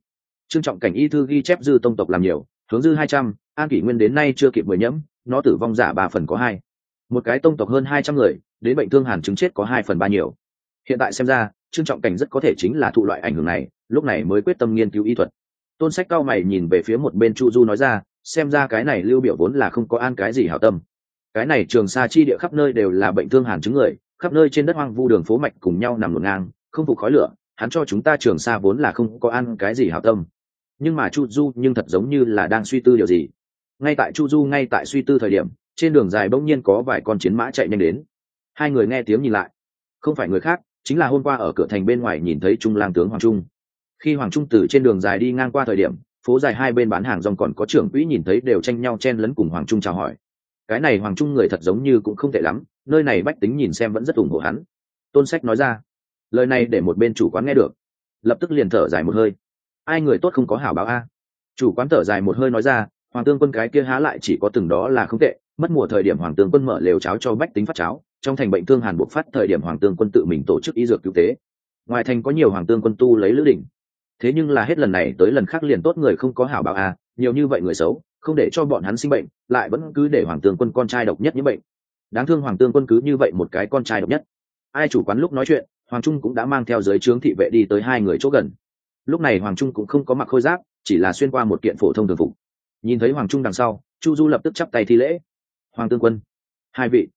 Trương trọng cảnh y thư ghi chép dư tông tộc làm nhiều, hướng dư hai trăm, an kỷ nguyên đến nay chưa kịp mười nhẫm, nó tử vong giả ba phần có hai. Một cái tông tộc hơn hai trăm người, đến bệnh thương hàn chứng chết có hai phần ba nhiều hiện tại xem ra, trương trọng cảnh rất có thể chính là thụ loại ảnh hưởng này, lúc này mới quyết tâm nghiên cứu y thuật. Tôn sách cao mày nhìn về phía một bên chu du nói ra, xem ra cái này lưu biểu vốn là không có an cái gì hảo tâm. Cái này trường xa chi địa khắp nơi đều là bệnh thương hàn chứng người, khắp nơi trên đất hoang vu đường phố mạch cùng nhau nằm ngổn ngang, không phục khói lửa, hắn cho chúng ta trường xa vốn là không có ăn cái gì hảo tâm. Nhưng mà chu du nhưng thật giống như là đang suy tư điều gì. Ngay tại chu du ngay tại suy tư thời điểm, trên đường dài bỗng nhiên có vài con chiến mã chạy nhanh đến. Hai người nghe tiếng nhìn lại. Không phải người khác chính là hôm qua ở cửa thành bên ngoài nhìn thấy trung lang tướng hoàng trung. Khi hoàng trung từ trên đường dài đi ngang qua thời điểm, phố dài hai bên bán hàng rong còn có trưởng quỹ nhìn thấy đều tranh nhau chen lấn cùng hoàng trung chào hỏi. Cái này hoàng trung người thật giống như cũng không tệ lắm, nơi này bách tính nhìn xem vẫn rất ủng hộ hắn. Tôn sách nói ra, lời này để một bên chủ quán nghe được, lập tức liền thở dài một hơi. Ai người tốt không có hảo báo a? Chủ quán thở dài một hơi nói ra, hoàng tương quân cái kia há lại chỉ có từng đó là không tệ mất mùa thời điểm hoàng tướng quân mở lều cháo cho bách tính phát cháo, trong thành bệnh thương hàn buộc phát thời điểm hoàng tướng quân tự mình tổ chức y dược cứu tế. Ngoài thành có nhiều hoàng tướng quân tu lấy lữ đỉnh. Thế nhưng là hết lần này tới lần khác liền tốt người không có hảo báo a, nhiều như vậy người xấu, không để cho bọn hắn sinh bệnh, lại vẫn cứ để hoàng tướng quân con trai độc nhất những bệnh. Đáng thương hoàng tương quân cứ như vậy một cái con trai độc nhất. Ai chủ quán lúc nói chuyện, hoàng trung cũng đã mang theo giới trướng thị vệ đi tới hai người chỗ gần. Lúc này hoàng trung cũng không có mặc khôi giáp, chỉ là xuyên qua một kiện phổ thông thường phục. Nhìn thấy hoàng trung đằng sau, chu du lập tức chắp tay thi lễ hoàng tương quân. Hai vị.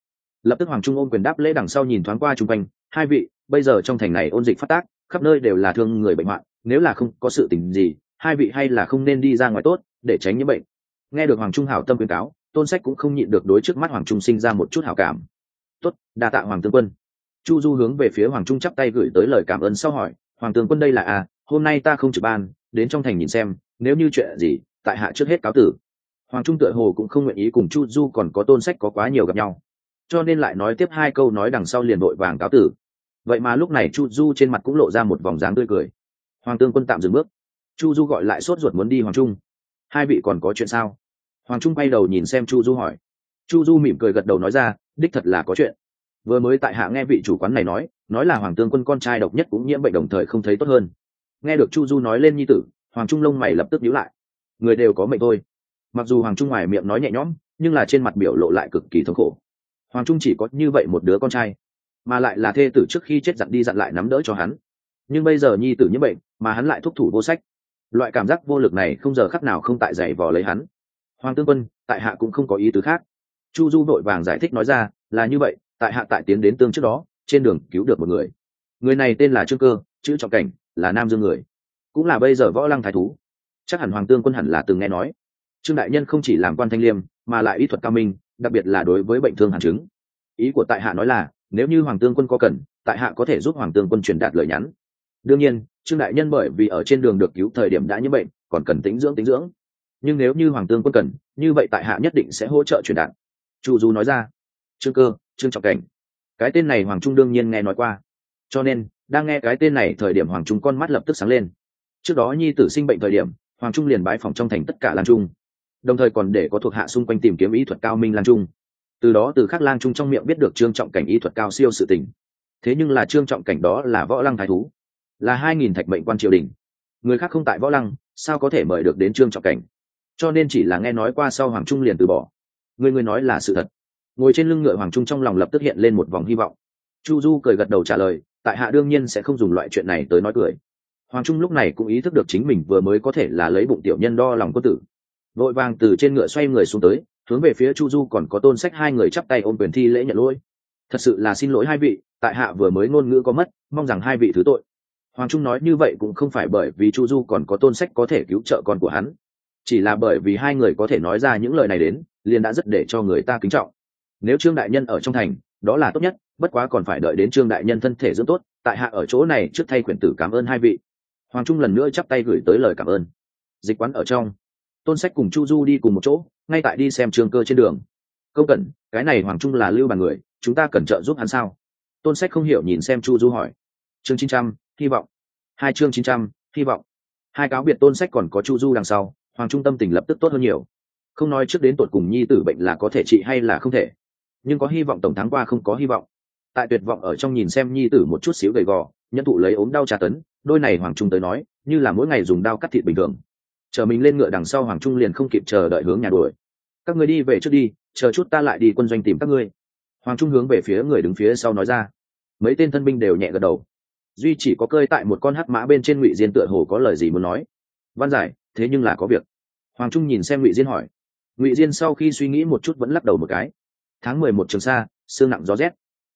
Lập tức hoàng trung ôm quyền đáp lễ đằng sau nhìn thoáng qua chung quanh. Hai vị, bây giờ trong thành này ôn dịch phát tác, khắp nơi đều là thương người bệnh hoạn, nếu là không có sự tình gì, hai vị hay là không nên đi ra ngoài tốt, để tránh những bệnh. Nghe được hoàng trung hảo tâm khuyên cáo, tôn sách cũng không nhịn được đối trước mắt hoàng trung sinh ra một chút hảo cảm. Tốt, đa tạ hoàng tương quân. Chu du hướng về phía hoàng trung chắp tay gửi tới lời cảm ơn sau hỏi, hoàng tướng quân đây là à? Hôm nay ta không trực ban, đến trong thành nhìn xem, nếu như chuyện gì, tại hạ trước hết cáo tử hoàng trung tựa hồ cũng không nguyện ý cùng chu du còn có tôn sách có quá nhiều gặp nhau. Cho nên lại nói tiếp hai câu nói đằng sau liền vội vàng cáo tử. Vậy mà lúc này chu du trên mặt cũng lộ ra một vòng dáng tươi cười. Hoàng tương quân tạm dừng bước. Chu du gọi lại sốt ruột muốn đi hoàng trung. Hai vị còn có chuyện sao? Hoàng trung bay đầu nhìn xem chu du hỏi. Chu du mỉm cười gật đầu nói ra, đích thật là có chuyện. Vừa mới tại hạ nghe vị chủ quán này nói nói là hoàng tương quân con trai độc nhất cũng nhiễm bệnh đồng thời không thấy tốt hơn. Nghe được chu du nói lên nhi tử, hoàng trung lông mày lập tức nhíu lại. Người đều có mệnh thôi mặc dù hoàng trung ngoài miệng nói nhẹ nhõm, nhưng là trên mặt biểu lộ lại cực kỳ thống khổ. Hoàng trung chỉ có như vậy một đứa con trai, mà lại là thê tử trước khi chết dặn đi dặn lại nắm đỡ cho hắn. Nhưng bây giờ nhi tử nhiễm bệnh, mà hắn lại thúc thủ vô sách. Loại cảm giác vô lực này không giờ khắc nào không tại giày vò lấy hắn. Hoàng tương quân, tại hạ cũng không có ý tứ khác. Chu du vội vàng giải thích nói ra, là như vậy, tại hạ tại tiến đến tương trước đó, trên đường cứu được một người. Người này tên là trương cơ, chữ trọng cảnh, là nam dương người. Cũng là bây giờ võ lăng thái thú. Chắc hẳn hoàng tương quân hẳn là từng nghe nói trương đại nhân không chỉ làm quan thanh liêm, mà lại y thuật cao minh, đặc biệt là đối với bệnh thương hàn chứng. Ý của tại hạ nói là, nếu như hoàng tương quân có cần, tại hạ có thể giúp hoàng tương quân truyền đạt lời nhắn. Đương nhiên, trương đại nhân bởi vì ở trên đường được cứu thời điểm đã nhiễm bệnh, còn cần tính dưỡng tính dưỡng. Nhưng nếu như hoàng tương quân cần, như vậy tại hạ nhất định sẽ hỗ trợ truyền đạt. Chu du nói ra, trương cơ, trương trọng cảnh, cái tên này hoàng trung đương nhiên nghe nói qua. Cho nên, đang nghe cái tên này thời điểm hoàng trung con mắt lập tức sáng lên. Trước đó nhi tử sinh bệnh thời điểm, hoàng trung liền bái phòng trong thành tất cả lan trung đồng thời còn để có thuộc hạ xung quanh tìm kiếm ý thuật cao minh lan trung. Từ đó từ khắc lang trung trong miệng biết được trương trọng cảnh ý thuật cao siêu sự tình. Thế nhưng là trương trọng cảnh đó là võ lăng thái thú, là hai nghìn thạch mệnh quan triều đình. Người khác không tại võ lăng, sao có thể mời được đến trương trọng cảnh? Cho nên chỉ là nghe nói qua sau hoàng trung liền từ bỏ. Người người nói là sự thật. Ngồi trên lưng ngựa hoàng trung trong lòng lập tức hiện lên một vòng hy vọng. Chu du cười gật đầu trả lời, tại hạ đương nhiên sẽ không dùng loại chuyện này tới nói cười. Hoàng trung lúc này cũng ý thức được chính mình vừa mới có thể là lấy bụng tiểu nhân đo lòng quân tử vội vàng từ trên ngựa xoay người xuống tới, hướng về phía chu du còn có tôn sách hai người chắp tay ôm quyền thi lễ nhận lỗi. Thật sự là xin lỗi hai vị, tại hạ vừa mới ngôn ngữ có mất, mong rằng hai vị thứ tội. Hoàng trung nói như vậy cũng không phải bởi vì chu du còn có tôn sách có thể cứu trợ con của hắn, chỉ là bởi vì hai người có thể nói ra những lời này đến, liền đã rất để cho người ta kính trọng. Nếu trương đại nhân ở trong thành, đó là tốt nhất, bất quá còn phải đợi đến trương đại nhân thân thể dưỡng tốt, tại hạ ở chỗ này trước thay quyển tử cảm ơn hai vị. Hoàng trung lần nữa chắp tay gửi tới lời cảm ơn. Dịch quán ở trong tôn sách cùng chu du đi cùng một chỗ, ngay tại đi xem trường cơ trên đường. Câu cẩn, cái này hoàng trung là lưu bàn người, chúng ta cần trợ giúp hắn sao? Tôn sách không hiểu nhìn xem chu du hỏi. Chương chín trăm, hy vọng. Hai chương chín trăm, hy vọng. Hai cáo biệt tôn sách còn có chu du đằng sau, hoàng trung tâm tình lập tức tốt hơn nhiều. Không nói trước đến tột cùng nhi tử bệnh là có thể trị hay là không thể, nhưng có hy vọng tổng thắng qua không có hy vọng. Tại tuyệt vọng ở trong nhìn xem nhi tử một chút xíu gầy gò nhân thụ lấy ốm đau tra tấn, đôi này hoàng trung tới nói, như là mỗi ngày dùng đao cắt thịt bình thường chờ mình lên ngựa đằng sau hoàng trung liền không kịp chờ đợi hướng nhà đuổi. Các người đi về trước đi, chờ chút ta lại đi quân doanh tìm các ngươi. Hoàng trung hướng về phía người đứng phía sau nói ra. Mấy tên thân binh đều nhẹ gật đầu. Duy chỉ có cơi tại một con hắc mã bên trên ngụy diên tựa hồ có lời gì muốn nói. Văn giải, thế nhưng là có việc. Hoàng trung nhìn xem ngụy diên hỏi. Ngụy diên sau khi suy nghĩ một chút vẫn lắc đầu một cái. Tháng mười một trường sa, sương nặng gió rét.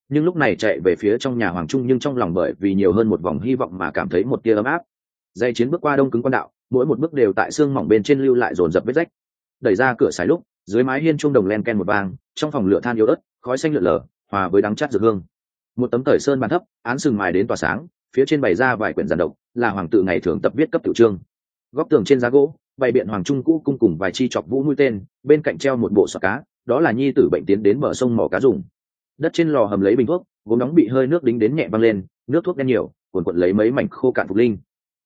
Nhưng lúc này chạy về phía trong nhà hoàng trung nhưng trong lòng bởi vì nhiều hơn một vòng hy vọng mà cảm thấy một tia ấm áp. Dây chiến bước qua đông cứng quan đạo mỗi một bước đều tại xương mỏng bên trên lưu lại dồn dập vết rách. Đẩy ra cửa sải lúc, dưới mái hiên chuông đồng len ken một vang, trong phòng lửa than yếu ớt, khói xanh lượn lờ, hòa với đắng chát dược hương. Một tấm thời sơn bàn thấp, án sừng mài đến tỏa sáng, phía trên bày ra vài quyển giản độc, là hoàng tự ngày thường tập viết cấp tiểu trương góc tường trên giá gỗ, bày biện hoàng trung cũ cung cùng vài chi chọc vũ mũi tên, bên cạnh treo một bộ sọ cá, đó là nhi tử bệnh tiến đến bờ sông mỏ cá dùng. Đất trên lò hầm lấy bình thuốc, gốm nóng bị hơi nước đính đến nhẹ băng lên, nước thuốc đen nhiều cuồn cuộn lấy mấy mảnh khô cạn phục linh.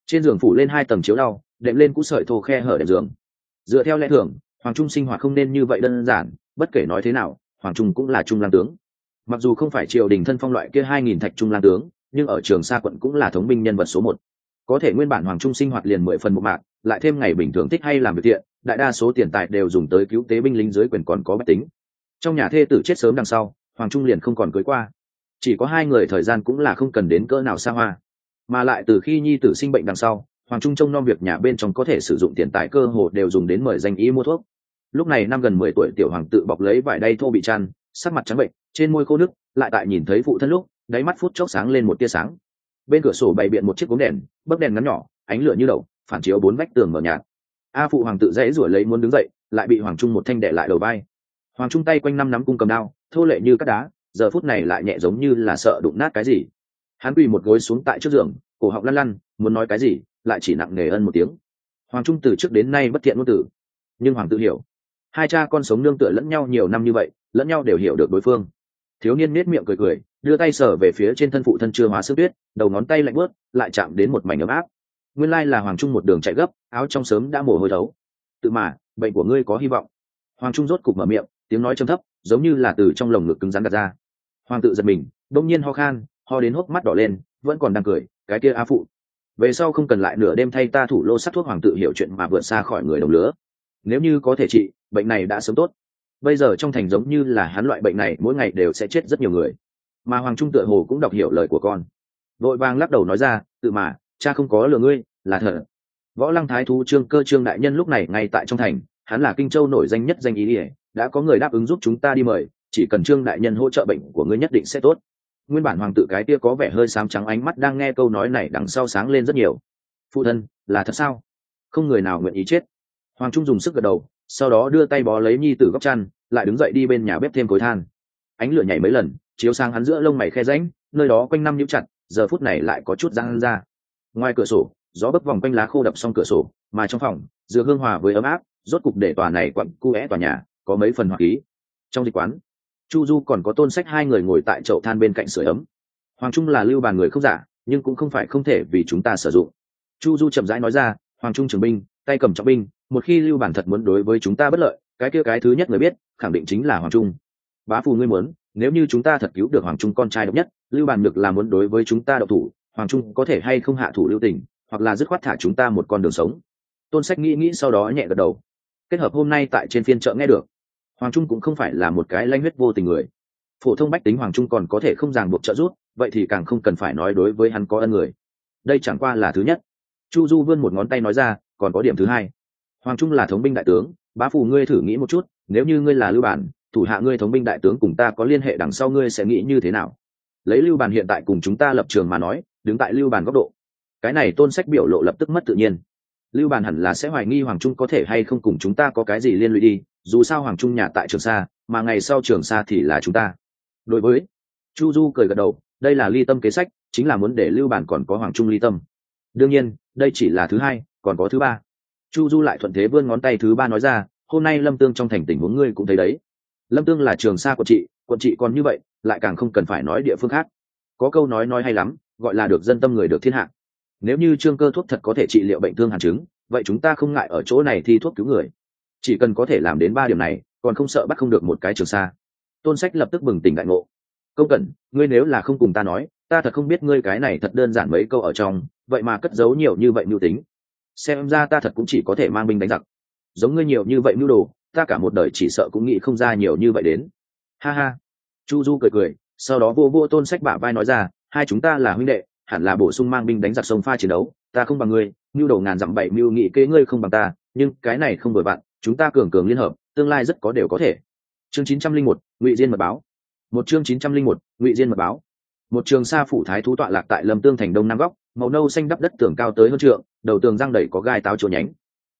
Trên giường phủ lên hai tầng chiếu đau đệm lên cũ sợi thô khe hở đệm giường. Dựa theo lẽ thường, hoàng trung sinh hoạt không nên như vậy đơn giản, bất kể nói thế nào, hoàng trung cũng là trung lang tướng. Mặc dù không phải triều đình thân phong loại kia hai nghìn thạch trung lang tướng, nhưng ở trường sa quận cũng là thống binh nhân vật số một. Có thể nguyên bản hoàng trung sinh hoạt liền mười phần một mạc, lại thêm ngày bình thường thích hay làm việc thiện, đại đa số tiền tài đều dùng tới cứu tế binh lính dưới quyền còn có bách tính. Trong nhà thê tử chết sớm đằng sau, hoàng trung liền không còn cưới qua. Chỉ có hai người thời gian cũng là không cần đến cỡ nào xa hoa. Mà lại từ khi nhi tử sinh bệnh đằng sau hoàng trung trông nom việc nhà bên trong có thể sử dụng tiền tài cơ hồ đều dùng đến mời danh y mua thuốc. Lúc này năm gần mười tuổi tiểu hoàng tự bọc lấy vải đay thô bị chăn sắc mặt trắng bệnh trên môi khô nước lại tại nhìn thấy phụ thân lúc đáy mắt phút chốc sáng lên một tia sáng. Bên cửa sổ bày biện một chiếc bóng đèn bấc đèn ngắn nhỏ ánh lửa như đầu, phản chiếu bốn vách tường mở nhạt. A phụ hoàng tự dãy rủi lấy muốn đứng dậy lại bị hoàng trung một thanh đệ lại đầu vai. Hoàng trung tay quanh năm nắm cung cầm đao thô lệ như cắt đá giờ phút này lại nhẹ giống như là sợ đụng nát cái gì. Hắn quỳ một gối xuống tại trước giường cổ họng lăn lăn muốn nói cái gì? Lại chỉ nặng nề ân một tiếng. Hoàng trung từ trước đến nay bất thiện ngôn tử. Nhưng hoàng tự hiểu. Hai cha con sống nương tựa lẫn nhau nhiều năm như vậy, lẫn nhau đều hiểu được đối phương. Thiếu niên nết miệng cười cười, đưa tay sờ về phía trên thân phụ thân chưa hóa sức tuyết, đầu ngón tay lạnh bớt lại chạm đến một mảnh ấm áp. Nguyên lai là hoàng trung một đường chạy gấp, áo trong sớm đã mồ hôi thấu. Tự mà, bệnh của ngươi có hy vọng. Hoàng trung rốt cục mở miệng, tiếng nói trầm thấp, giống như là từ trong lồng ngực cứng rắn đặt ra. Hoàng tự giật mình, đông nhiên ho khan, ho đến hốc mắt đỏ lên, vẫn còn đang cười, cái kia a phụ về sau không cần lại nửa đêm thay ta thủ lô sắt thuốc hoàng tự hiểu chuyện mà vượt xa khỏi người đồng lứa. Nếu như có thể trị, bệnh này đã sớm tốt. Bây giờ trong thành giống như là hắn loại bệnh này, mỗi ngày đều sẽ chết rất nhiều người. Mà hoàng trung tựa hồ cũng đọc hiểu lời của con. Vội vàng lắc đầu nói ra, tự mà, cha không có lừa ngươi, là thật. Võ lăng thái thú trương cơ trương đại nhân lúc này ngay tại trong thành, hắn là kinh châu nổi danh nhất danh ý ỉa đã có người đáp ứng giúp chúng ta đi mời, chỉ cần trương đại nhân hỗ trợ bệnh của ngươi nhất định sẽ tốt nguyên bản hoàng tự cái kia có vẻ hơi sám trắng ánh mắt đang nghe câu nói này đằng sau sáng lên rất nhiều. Phụ thân, là thật sao? Không người nào nguyện ý chết. Hoàng trung dùng sức gật đầu, sau đó đưa tay bó lấy nhi tử góc chăn, lại đứng dậy đi bên nhà bếp thêm cối than. Ánh lửa nhảy mấy lần, chiếu sang hắn giữa lông mày khe ránh nơi đó quanh năm nhũ chặt, giờ phút này lại có chút răng ra. Ngoài cửa sổ, gió bấc vòng quanh lá khô đập xong cửa sổ, mà trong phòng, dừa hương hòa với ấm áp, rốt cục để tòa này quặn cu vẽ tòa nhà, có mấy phần hoạt khí trong dịch quán chu du còn có tôn sách hai người ngồi tại chậu than bên cạnh sửa ấm. Hoàng trung là lưu bàn người không giả, nhưng cũng không phải không thể vì chúng ta sử dụng. Chu du chậm rãi nói ra, hoàng trung trường binh, tay cầm trọng binh, một khi lưu bản thật muốn đối với chúng ta bất lợi, cái kia cái thứ nhất người biết, khẳng định chính là hoàng trung. Bá phù ngươi muốn, nếu như chúng ta thật cứu được hoàng trung con trai độc nhất, lưu bản được làm muốn đối với chúng ta độc thủ, hoàng trung có thể hay không hạ thủ lưu tình, hoặc là dứt khoát thả chúng ta một con đường sống. Tôn sách nghĩ nghĩ sau đó nhẹ gật đầu. Kết hợp hôm nay tại trên phiên chợ nghe được hoàng trung cũng không phải là một cái lanh huyết vô tình người. Phổ thông bách tính hoàng trung còn có thể không ràng buộc trợ giúp, vậy thì càng không cần phải nói đối với hắn có ân người. Đây chẳng qua là thứ nhất. Chu du vươn một ngón tay nói ra, còn có điểm thứ hai. Hoàng trung là thống binh đại tướng, bá phù ngươi thử nghĩ một chút, nếu như ngươi là lưu bản, thủ hạ ngươi thống binh đại tướng cùng ta có liên hệ đằng sau ngươi sẽ nghĩ như thế nào? Lấy lưu bản hiện tại cùng chúng ta lập trường mà nói, đứng tại lưu bản góc độ, cái này tôn sách biểu lộ lập tức mất tự nhiên lưu Bàn hẳn là sẽ hoài nghi hoàng trung có thể hay không cùng chúng ta có cái gì liên lụy đi, dù sao hoàng trung nhà tại trường sa, mà ngày sau trường sa thì là chúng ta. Đối với chu du cười gật đầu, đây là ly tâm kế sách, chính là muốn để lưu Bàn còn có hoàng trung ly tâm. Đương nhiên, đây chỉ là thứ hai, còn có thứ ba. Chu du lại thuận thế vươn ngón tay thứ ba nói ra, hôm nay lâm tương trong thành tình huống ngươi cũng thấy đấy. Lâm tương là trường sa của chị quận chị còn như vậy, lại càng không cần phải nói địa phương khác. Có câu nói nói hay lắm, gọi là được dân tâm người được thiên hạ nếu như trương cơ thuốc thật có thể trị liệu bệnh thương hàn chứng, vậy chúng ta không ngại ở chỗ này thi thuốc cứu người. Chỉ cần có thể làm đến ba điểm này, còn không sợ bắt không được một cái trường xa tôn sách lập tức bừng tỉnh đại ngộ. Công cẩn, ngươi nếu là không cùng ta nói, ta thật không biết ngươi cái này thật đơn giản mấy câu ở trong, vậy mà cất giấu nhiều như vậy mưu tính. Xem ra ta thật cũng chỉ có thể mang binh đánh giặc. Giống ngươi nhiều như vậy mưu đồ, ta cả một đời chỉ sợ cũng nghĩ không ra nhiều như vậy đến. Ha ha. Chu du cười cười, sau đó vô vô tôn sách bả vai nói ra, hai chúng ta là huynh đệ hẳn là bổ sung mang binh đánh giặc sông pha chiến đấu, ta không bằng ngươi, mưu đầu ngàn dặm bảy mưu nghị kế ngươi không bằng ta, nhưng cái này không vừa bạn chúng ta cường cường liên hợp, tương lai rất có đều có thể. Chương chín trăm linh một, ngụy diên mật báo. Một chương chín trăm linh một, ngụy diên mật báo. Một trường sa phủ thái thú tọa lạc tại lâm tương thành đông nam góc, màu nâu xanh đắp đất tường cao tới hơn trượng, đầu tường răng đầy có gai táo chỗ nhánh.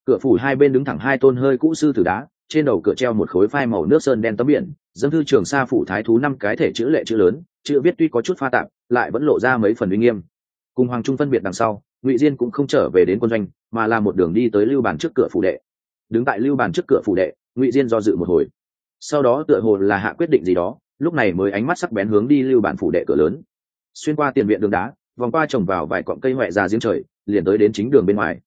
Cửa phủ hai bên đứng thẳng hai tôn hơi cũ sư tử đá trên đầu cửa treo một khối phai màu nước sơn đen tấm biển, dâng thư trường sa phủ thái thú năm cái thể chữ lệ chữ lớn, chữ viết tuy có chút pha tạp, lại vẫn lộ ra mấy phần uy nghiêm. Cùng hoàng trung phân biệt đằng sau, ngụy diên cũng không trở về đến quân doanh, mà là một đường đi tới lưu bàn trước cửa phủ đệ. Đứng tại lưu bàn trước cửa phủ đệ, ngụy diên do dự một hồi. Sau đó tựa hồ là hạ quyết định gì đó, lúc này mới ánh mắt sắc bén hướng đi lưu bàn phủ đệ cửa lớn. Xuyên qua tiền viện đường đá, vòng qua trồng vào vài cọng cây huệ già giếng trời, liền tới đến chính đường bên ngoài.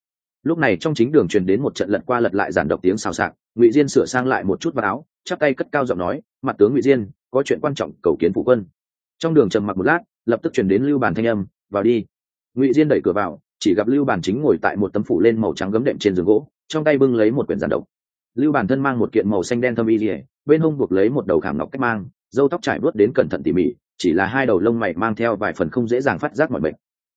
Lúc này trong chính đường truyền đến một trận lật qua lật lại giản độc tiếng xào xạc ngụy diên sửa sang lại một chút vào áo chắp tay cất cao giọng nói mặt tướng ngụy diên có chuyện quan trọng cầu kiến phụ quân trong đường trầm mặc một lát lập tức chuyển đến lưu bàn thanh âm vào đi ngụy diên đẩy cửa vào chỉ gặp lưu bàn chính ngồi tại một tấm phủ lên màu trắng gấm đệm trên giường gỗ trong tay bưng lấy một quyển giản độc lưu bàn thân mang một kiện màu xanh đen thâm y dỉa bên hông buộc lấy một đầu khảm ngọc cách mang dâu tóc trải bớt đến cẩn thận tỉ mỉ chỉ là hai đầu lông mày mang theo vài phần không dễ dàng phát giác mọi bệnh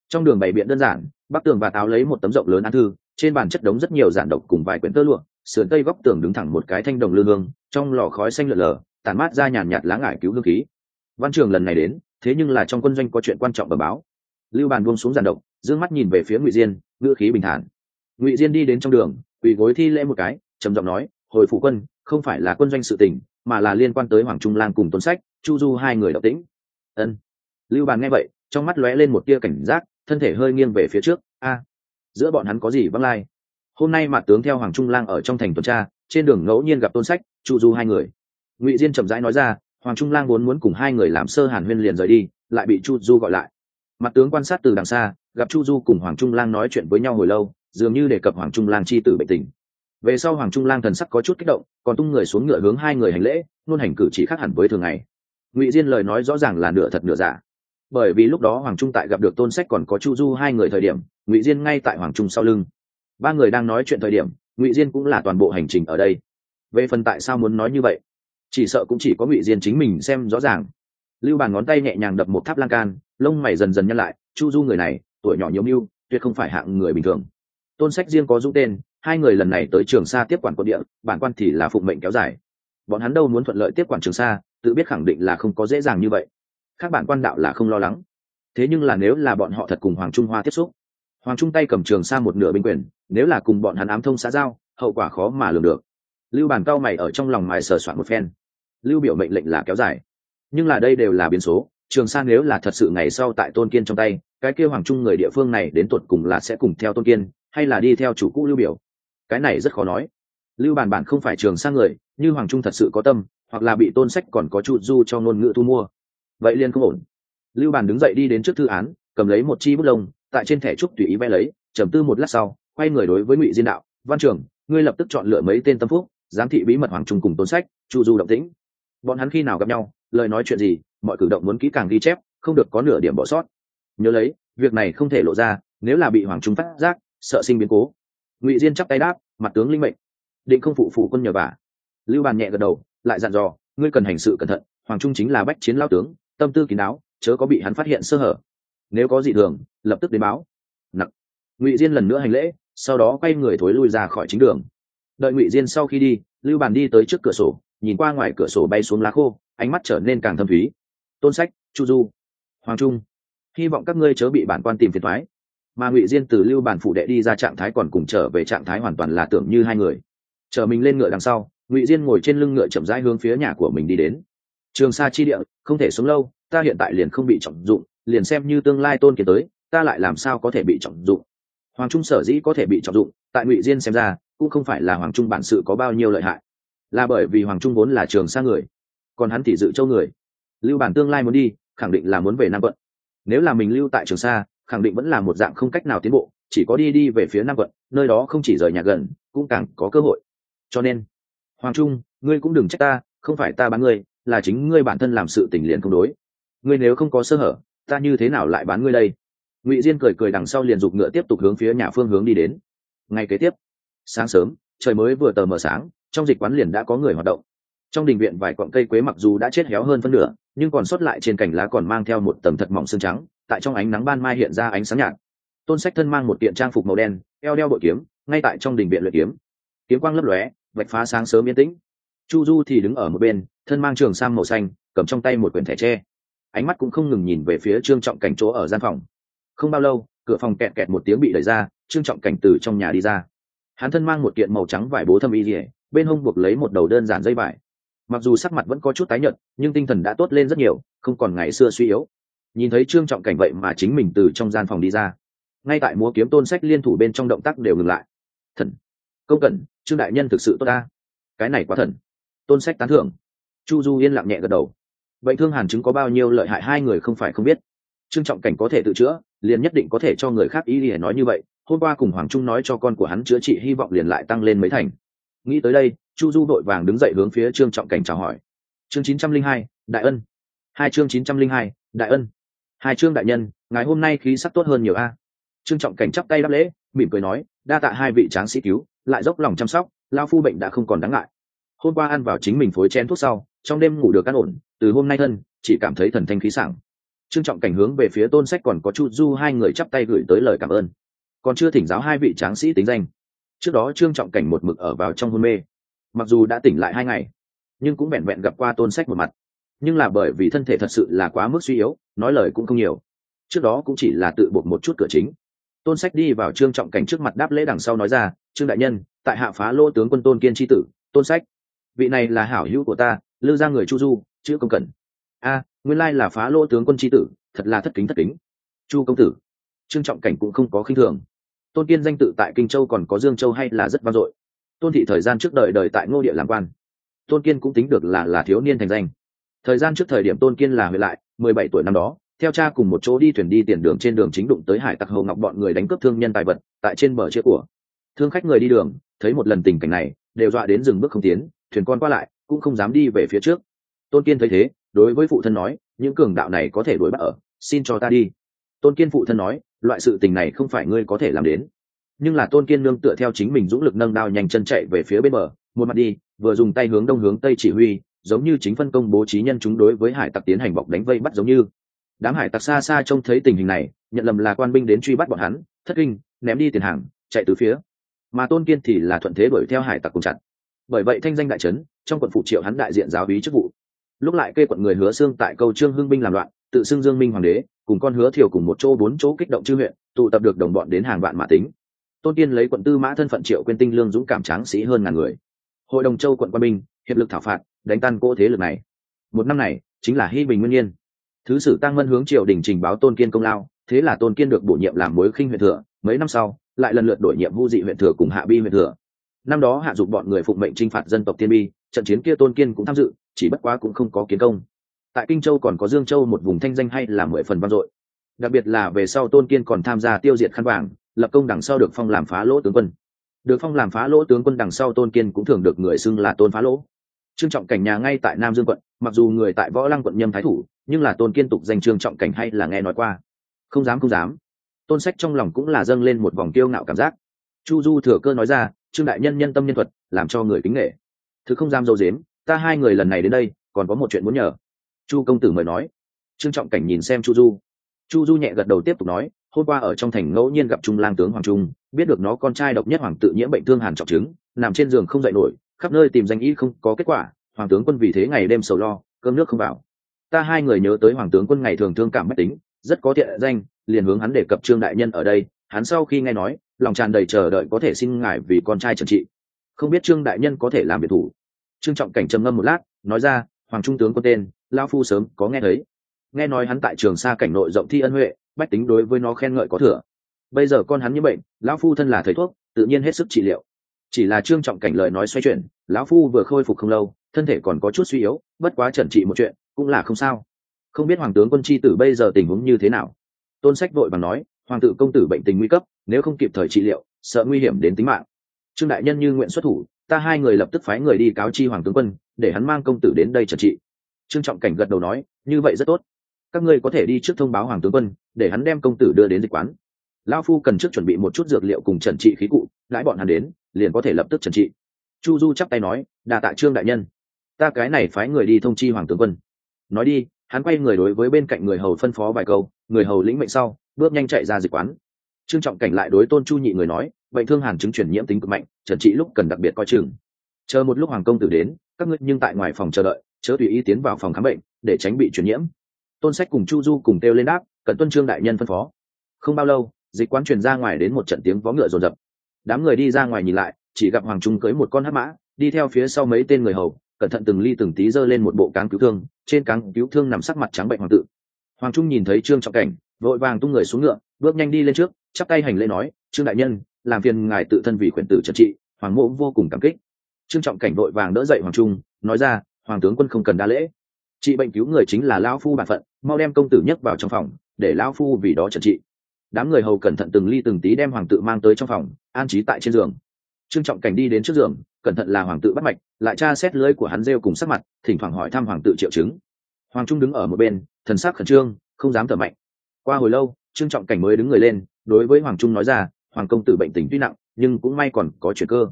trong đường bày biện đơn giản bắc tường và táo lấy một tấm rộng lớn án thư trên bàn chất đống rất nhiều giản độc cùng vài quyển tơ lụa sườn tây góc tường đứng thẳng một cái thanh đồng lương hương, trong lò khói xanh lợn lờ tàn mát ra nhàn nhạt lá ngải cứu hương khí. Văn trường lần này đến, thế nhưng là trong quân doanh có chuyện quan trọng bờ báo. Lưu bàn buông xuống giàn độc d mắt nhìn về phía ngụy diên, ngữ khí bình thản. Ngụy diên đi đến trong đường, quỳ gối thi lễ một cái, trầm giọng nói, hồi phụ quân, không phải là quân doanh sự tình, mà là liên quan tới hoàng trung lang cùng tôn sách, chu du hai người độc tĩnh ân. Lưu bàn nghe vậy, trong mắt lóe lên một tia cảnh giác, thân thể hơi nghiêng về phía trước. A, giữa bọn hắn có gì văng lai? Hôm nay mặt tướng theo hoàng trung lang ở trong thành tuần tra, trên đường ngẫu nhiên gặp tôn sách, chu du hai người. Ngụy diên chậm rãi nói ra, hoàng trung lang vốn muốn cùng hai người làm sơ hàn huyên liền rời đi, lại bị chu du gọi lại. Mặt tướng quan sát từ đằng xa, gặp chu du cùng hoàng trung lang nói chuyện với nhau hồi lâu, dường như đề cập hoàng trung lang chi tử bệnh tình. Về sau hoàng trung lang thần sắc có chút kích động, còn tung người xuống ngựa hướng hai người hành lễ, luôn hành cử chỉ khác hẳn với thường ngày. Ngụy diên lời nói rõ ràng là nửa thật nửa giả. Bởi vì lúc đó hoàng trung tại gặp được tôn sách còn có chu du hai người thời điểm, ngụy diên ngay tại hoàng trung sau lưng ba người đang nói chuyện thời điểm, ngụy diên cũng là toàn bộ hành trình ở đây. Về phần tại sao muốn nói như vậy? Chỉ sợ cũng chỉ có ngụy diên chính mình xem rõ ràng. Lưu bàn ngón tay nhẹ nhàng đập một tháp lan can, lông mày dần dần nhăn lại, chu du người này, tuổi nhỏ nhiều mưu, tuyệt không phải hạng người bình thường. Tôn sách riêng có dũng tên, hai người lần này tới trường sa tiếp quản quân địa, bản quan thì là phụng mệnh kéo dài. Bọn hắn đâu muốn thuận lợi tiếp quản trường sa, tự biết khẳng định là không có dễ dàng như vậy. Các bản quan đạo là không lo lắng. Thế nhưng là nếu là bọn họ thật cùng hoàng trung hoa tiếp xúc hoàng trung tay cầm trường sa một nửa binh quyền, nếu là cùng bọn hắn ám thông xã giao, hậu quả khó mà lường được. Lưu bàn cao mày ở trong lòng mài sờ soạn một phen. Lưu biểu mệnh lệnh là kéo dài. Nhưng là đây đều là biến số, trường sa nếu là thật sự ngày sau tại tôn kiên trong tay, cái kêu hoàng trung người địa phương này đến tuột cùng là sẽ cùng theo tôn kiên, hay là đi theo chủ cũ lưu biểu? Cái này rất khó nói. Lưu bàn bản không phải trường sang người, như hoàng trung thật sự có tâm, hoặc là bị tôn sách còn có trụ du cho ngôn ngữ thu mua. Vậy liền không ổn. Lưu bàn đứng dậy đi đến trước thư án, cầm lấy một chi bút lông tại trên thẻ trúc tùy ý vẽ lấy, trầm tư một lát sau, quay người đối với ngụy diên đạo, văn trưởng, ngươi lập tức chọn lựa mấy tên tâm phúc, giám thị bí mật hoàng trung cùng tôn sách, chu du động tĩnh. Bọn hắn khi nào gặp nhau, lời nói chuyện gì, mọi cử động muốn kỹ càng ghi chép, không được có nửa điểm bỏ sót. Nhớ lấy, việc này không thể lộ ra, nếu là bị hoàng trung phát giác, sợ sinh biến cố. Ngụy diên chắp tay đáp, mặt tướng linh mệnh. Định không phụ phụ quân nhờ vả. lưu bàn nhẹ gật đầu, lại dặn dò, ngươi cần hành sự cẩn thận, hoàng trung chính là bách chiến lao tướng, tâm tư kín đáo, chớ có bị hắn phát hiện sơ hở nếu có gì thường, lập tức đến báo. Nặng ngụy diên lần nữa hành lễ, sau đó quay người thối lui ra khỏi chính đường. Đợi ngụy diên sau khi đi, lưu bàn đi tới trước cửa sổ, nhìn qua ngoài cửa sổ bay xuống lá khô, ánh mắt trở nên càng thâm thúy. Tôn sách, chu du, hoàng trung, hy vọng các ngươi chớ bị bản quan tìm phiền thoái. Mà ngụy diên từ lưu bản phụ đệ đi ra trạng thái còn cùng trở về trạng thái hoàn toàn là tưởng như hai người. Chờ mình lên ngựa đằng sau, ngụy diên ngồi trên lưng ngựa chậm rãi hướng phía nhà của mình đi đến. Trường sa chi địa, không thể sống lâu, ta hiện tại liền không bị trọng dụng liền xem như tương lai tôn kiến tới, ta lại làm sao có thể bị trọng dụng? Hoàng trung sở dĩ có thể bị trọng dụng, tại ngụy diên xem ra, cũng không phải là hoàng trung bản sự có bao nhiêu lợi hại. Là bởi vì hoàng trung vốn là trường sa người, còn hắn thì dự châu người. Lưu bản tương lai muốn đi, khẳng định là muốn về nam quận. Nếu là mình lưu tại trường sa, khẳng định vẫn là một dạng không cách nào tiến bộ, chỉ có đi đi về phía nam quận, nơi đó không chỉ rời nhà gần, cũng càng có cơ hội. Cho nên, hoàng trung, ngươi cũng đừng trách ta, không phải ta bán ngươi, là chính ngươi bản thân làm sự tình liền không đối. Ngươi nếu không có sơ hở ta như thế nào lại bán ngươi đây? Ngụy diên cười cười đằng sau liền giục ngựa tiếp tục hướng phía nhà phương hướng đi đến. Ngay kế tiếp, sáng sớm, trời mới vừa tờ mờ sáng, trong dịch quán liền đã có người hoạt động. Trong đình viện vài cọng cây quế mặc dù đã chết héo hơn phân nửa, nhưng còn sót lại trên cành lá còn mang theo một tầm thật mỏng xương trắng, tại trong ánh nắng ban mai hiện ra ánh sáng nhạt. Tôn sách thân mang một kiện trang phục màu đen, eo đeo bội kiếm, ngay tại trong đình viện luyện kiếm. Kiếm quang lấp lóe, vạch phá sáng sớm yên tĩnh. Chu du thì đứng ở một bên, thân mang trường sang màu xanh, cầm trong tay một quyển thẻ tre ánh mắt cũng không ngừng nhìn về phía trương trọng cảnh chỗ ở gian phòng. Không bao lâu, cửa phòng kẹt kẹt một tiếng bị đẩy ra, trương trọng cảnh từ trong nhà đi ra. Hắn thân mang một kiện màu trắng vải bố thâm y dỉa bên hông buộc lấy một đầu đơn giản dây vải. Mặc dù sắc mặt vẫn có chút tái nhợt, nhưng tinh thần đã tốt lên rất nhiều, không còn ngày xưa suy yếu. Nhìn thấy trương trọng cảnh vậy mà chính mình từ trong gian phòng đi ra. Ngay tại múa kiếm tôn sách liên thủ bên trong động tác đều ngừng lại. Thần. Công cẩn, trương đại nhân thực sự tốt ta. Cái này quá thần. Tôn sách tán thưởng. Chu du yên lặng nhẹ gật đầu bệnh thương hàn chứng có bao nhiêu lợi hại hai người không phải không biết. Trương trọng cảnh có thể tự chữa, liền nhất định có thể cho người khác ý để nói như vậy. Hôm qua cùng hoàng trung nói cho con của hắn chữa trị hy vọng liền lại tăng lên mấy thành. Nghĩ tới đây, chu du vội vàng đứng dậy hướng phía trương trọng cảnh chào hỏi. Chương chín trăm linh hai, đại ân. Hai chương chín trăm linh hai, đại ân. Hai chương đại nhân, ngày hôm nay khí sắc tốt hơn nhiều a. Trương trọng cảnh chắp tay đáp lễ, mỉm cười nói, đa tạ hai vị tráng sĩ cứu, lại dốc lòng chăm sóc lao phu bệnh đã không còn đáng ngại. Hôm qua ăn vào chính mình phối chén thuốc sau, trong đêm ngủ được ăn ổn từ hôm nay thân, chỉ cảm thấy thần thanh khí sảng. Trương trọng cảnh hướng về phía tôn sách còn có chu du hai người chắp tay gửi tới lời cảm ơn. Còn chưa thỉnh giáo hai vị tráng sĩ tính danh. Trước đó trương trọng cảnh một mực ở vào trong hôn mê. Mặc dù đã tỉnh lại hai ngày, nhưng cũng vẹn vẹn gặp qua tôn sách một mặt. Nhưng là bởi vì thân thể thật sự là quá mức suy yếu, nói lời cũng không nhiều. Trước đó cũng chỉ là tự buộc một chút cửa chính. Tôn sách đi vào trương trọng cảnh trước mặt đáp lễ đằng sau nói ra, trương đại nhân, tại hạ phá lô tướng quân tôn kiên tri tử, tôn sách, vị này là hảo hữu của ta lư ra người chu du chữ công cẩn a, nguyên lai là phá lô tướng quân tri tử, thật là thất kính thất kính. Chu công tử, trương trọng cảnh cũng không có khinh thường. Tôn kiên danh tự tại kinh châu còn có dương châu hay là rất vang dội. Tôn thị thời gian trước đời đời tại ngô địa làm quan. Tôn kiên cũng tính được là là thiếu niên thành danh. Thời gian trước thời điểm tôn kiên là huệ lại, mười bảy tuổi năm đó, theo cha cùng một chỗ đi thuyền đi tiền đường trên đường chính đụng tới hải tặc hầu ngọc bọn người đánh cướp thương nhân tài vật, tại trên bờ chia của. Thương khách người đi đường, thấy một lần tình cảnh này, đều dọa đến dừng bước không tiến, thuyền con qua lại, cũng không dám đi về phía trước tôn kiên thấy thế, đối với phụ thân nói, những cường đạo này có thể đuổi bắt ở, xin cho ta đi. Tôn kiên phụ thân nói, loại sự tình này không phải ngươi có thể làm đến. Nhưng là tôn kiên nương tựa theo chính mình dũng lực nâng đao nhanh chân chạy về phía bên bờ, một mặt đi, vừa dùng tay hướng đông hướng tây chỉ huy, giống như chính phân công bố trí nhân chúng đối với hải tặc tiến hành bọc đánh vây bắt giống như. Đám hải tặc xa xa trông thấy tình hình này, nhận lầm là quan binh đến truy bắt bọn hắn, thất kinh, ném đi tiền hàng, chạy từ phía. Mà tôn kiên thì là thuận thế đuổi theo hải tặc cùng chặt bởi vậy thanh danh đại trấn, trong quận phụ triệu hắn đại diện giáo hí chức vụ lúc lại kê quận người hứa xương tại câu trương hưng binh làm loạn, tự xưng dương minh hoàng đế, cùng con hứa thiều cùng một chỗ bốn chỗ kích động chư huyện, tụ tập được đồng bọn đến hàng vạn mã tính. Tôn tiên lấy quận tư mã thân phận triệu quyên tinh lương dũng cảm tráng sĩ hơn ngàn người. Hội đồng châu quận quan binh, hiệp lực thảo phạt, đánh tan cỗ thế lực này. Một năm này, chính là hy bình nguyên nhiên. Thứ sử tăng mân hướng triều đình trình báo tôn kiên công lao, thế là tôn kiên được bổ nhiệm làm mối khinh huyện thừa. Mấy năm sau, lại lần lượt đổi nhiệm vu dị huyện thừa cùng hạ bi huyện thừa. Năm đó hạ dục bọn người phụng mệnh trinh phạt dân tộc tiên bi trận chiến kia tôn kiên cũng tham dự, chỉ bất quá cũng không có kiến công. Tại kinh châu còn có dương châu một vùng thanh danh hay là mười phần vang dội. Đặc biệt là về sau tôn kiên còn tham gia tiêu diệt khăn vàng, lập công đằng sau được phong làm phá lỗ tướng quân. Được phong làm phá lỗ tướng quân đằng sau tôn kiên cũng thường được người xưng là tôn phá lỗ. Trương trọng cảnh nhà ngay tại nam dương quận, mặc dù người tại võ lăng quận nhâm thái thủ, nhưng là tôn kiên tục danh trương trọng cảnh hay là nghe nói qua. Không dám không dám. Tôn sách trong lòng cũng là dâng lên một vòng tiêu ngạo cảm giác. Chu du thừa cơ nói ra, trương đại nhân nhân tâm nhân thuật, làm cho người kính nghệ thứ không dám dâu dếm, ta hai người lần này đến đây, còn có một chuyện muốn nhờ. Chu công tử mời nói. Trương trọng cảnh nhìn xem chu du. Chu du nhẹ gật đầu tiếp tục nói, hôm qua ở trong thành ngẫu nhiên gặp trung lang tướng hoàng trung, biết được nó con trai độc nhất hoàng tự nhiễm bệnh thương hàn trọng chứng, nằm trên giường không dậy nổi, khắp nơi tìm danh y không có kết quả, hoàng tướng quân vì thế ngày đêm sầu lo, cơm nước không vào. Ta hai người nhớ tới hoàng tướng quân ngày thường thương cảm mách tính, rất có thiện danh, liền hướng hắn đề cập trương đại nhân ở đây, hắn sau khi nghe nói, lòng tràn đầy chờ đợi có thể xin ngài vì con trai trần trị không biết trương đại nhân có thể làm biệt thủ. Trương trọng cảnh trầm ngâm một lát, nói ra, hoàng trung tướng có tên lao phu sớm có nghe thấy. Nghe nói hắn tại trường xa cảnh nội rộng thi ân huệ, bách tính đối với nó khen ngợi có thừa. Bây giờ con hắn như bệnh, lão phu thân là thầy thuốc, tự nhiên hết sức trị liệu. Chỉ là trương trọng cảnh lời nói xoay chuyển, lão phu vừa khôi phục không lâu, thân thể còn có chút suy yếu, bất quá trần trị một chuyện, cũng là không sao. Không biết hoàng tướng quân chi tử bây giờ tình huống như thế nào? Tôn sách vội bằng nói, hoàng tử công tử bệnh tình nguy cấp, nếu không kịp thời trị liệu, sợ nguy hiểm đến tính mạng trương đại nhân như nguyện xuất thủ, ta hai người lập tức phái người đi cáo chi hoàng tướng quân, để hắn mang công tử đến đây trần trị. Trương trọng cảnh gật đầu nói, như vậy rất tốt. Các ngươi có thể đi trước thông báo hoàng tướng quân, để hắn đem công tử đưa đến dịch quán. Lao phu cần trước chuẩn bị một chút dược liệu cùng trần trị khí cụ lãi bọn hắn đến, liền có thể lập tức trần trị. Chu du chắp tay nói đà tạ trương đại nhân. Ta cái này phái người đi thông chi hoàng tướng quân. Nói đi, hắn quay người đối với bên cạnh người hầu phân phó vài câu, người hầu lĩnh mệnh sau, bước nhanh chạy ra dịch quán. Trương trọng cảnh lại đối tôn chu nhị người nói bệnh thương hàn chứng chuyển nhiễm tính cực mạnh, trần trị lúc cần đặc biệt coi chừng. Chờ một lúc hoàng công tử đến, các ngươi nhưng tại ngoài phòng chờ đợi, chớ tùy ý tiến vào phòng khám bệnh, để tránh bị truyền nhiễm. Tôn sách cùng chu du cùng kêu lên đáp cần tuân trương đại nhân phân phó. Không bao lâu, dịch quán truyền ra ngoài đến một trận tiếng vó ngựa rồn rập đám người đi ra ngoài nhìn lại, chỉ gặp hoàng trung cưới một con hát mã, đi theo phía sau mấy tên người hầu, cẩn thận từng ly từng tí giơ lên một bộ cáng cứu thương, trên cáng cứu thương nằm sắc mặt trắng bệnh hoàng tự hoàng trung nhìn thấy trương trọng cảnh, vội vàng tung người xuống ngựa, bước nhanh đi lên trước, chắp tay hành lễ nói, trương đại nhân làm phiền ngài tự thân vì quyền tử trật trị, hoàng mộ vô cùng cảm kích. Trương trọng cảnh vội vàng đỡ dậy hoàng trung, nói ra, hoàng tướng quân không cần đa lễ. Trị bệnh cứu người chính là lão phu bản phận, mau đem công tử nhấc vào trong phòng, để lão phu vì đó trật trị. Đám người hầu cẩn thận từng ly từng tí đem hoàng tự mang tới trong phòng, an trí tại trên giường. Trương trọng cảnh đi đến trước giường, cẩn thận là hoàng tự bắt mạch, lại tra xét lưới của hắn rêu cùng sắc mặt, thỉnh thoảng hỏi thăm hoàng tự triệu chứng. Hoàng trung đứng ở một bên, thần sắc khẩn trương, không dám thở mạnh. Qua hồi lâu, trương trọng cảnh mới đứng người lên, đối với hoàng trung nói ra hoàng công tử bệnh tình tuy nặng, nhưng cũng may còn có chuyện cơ.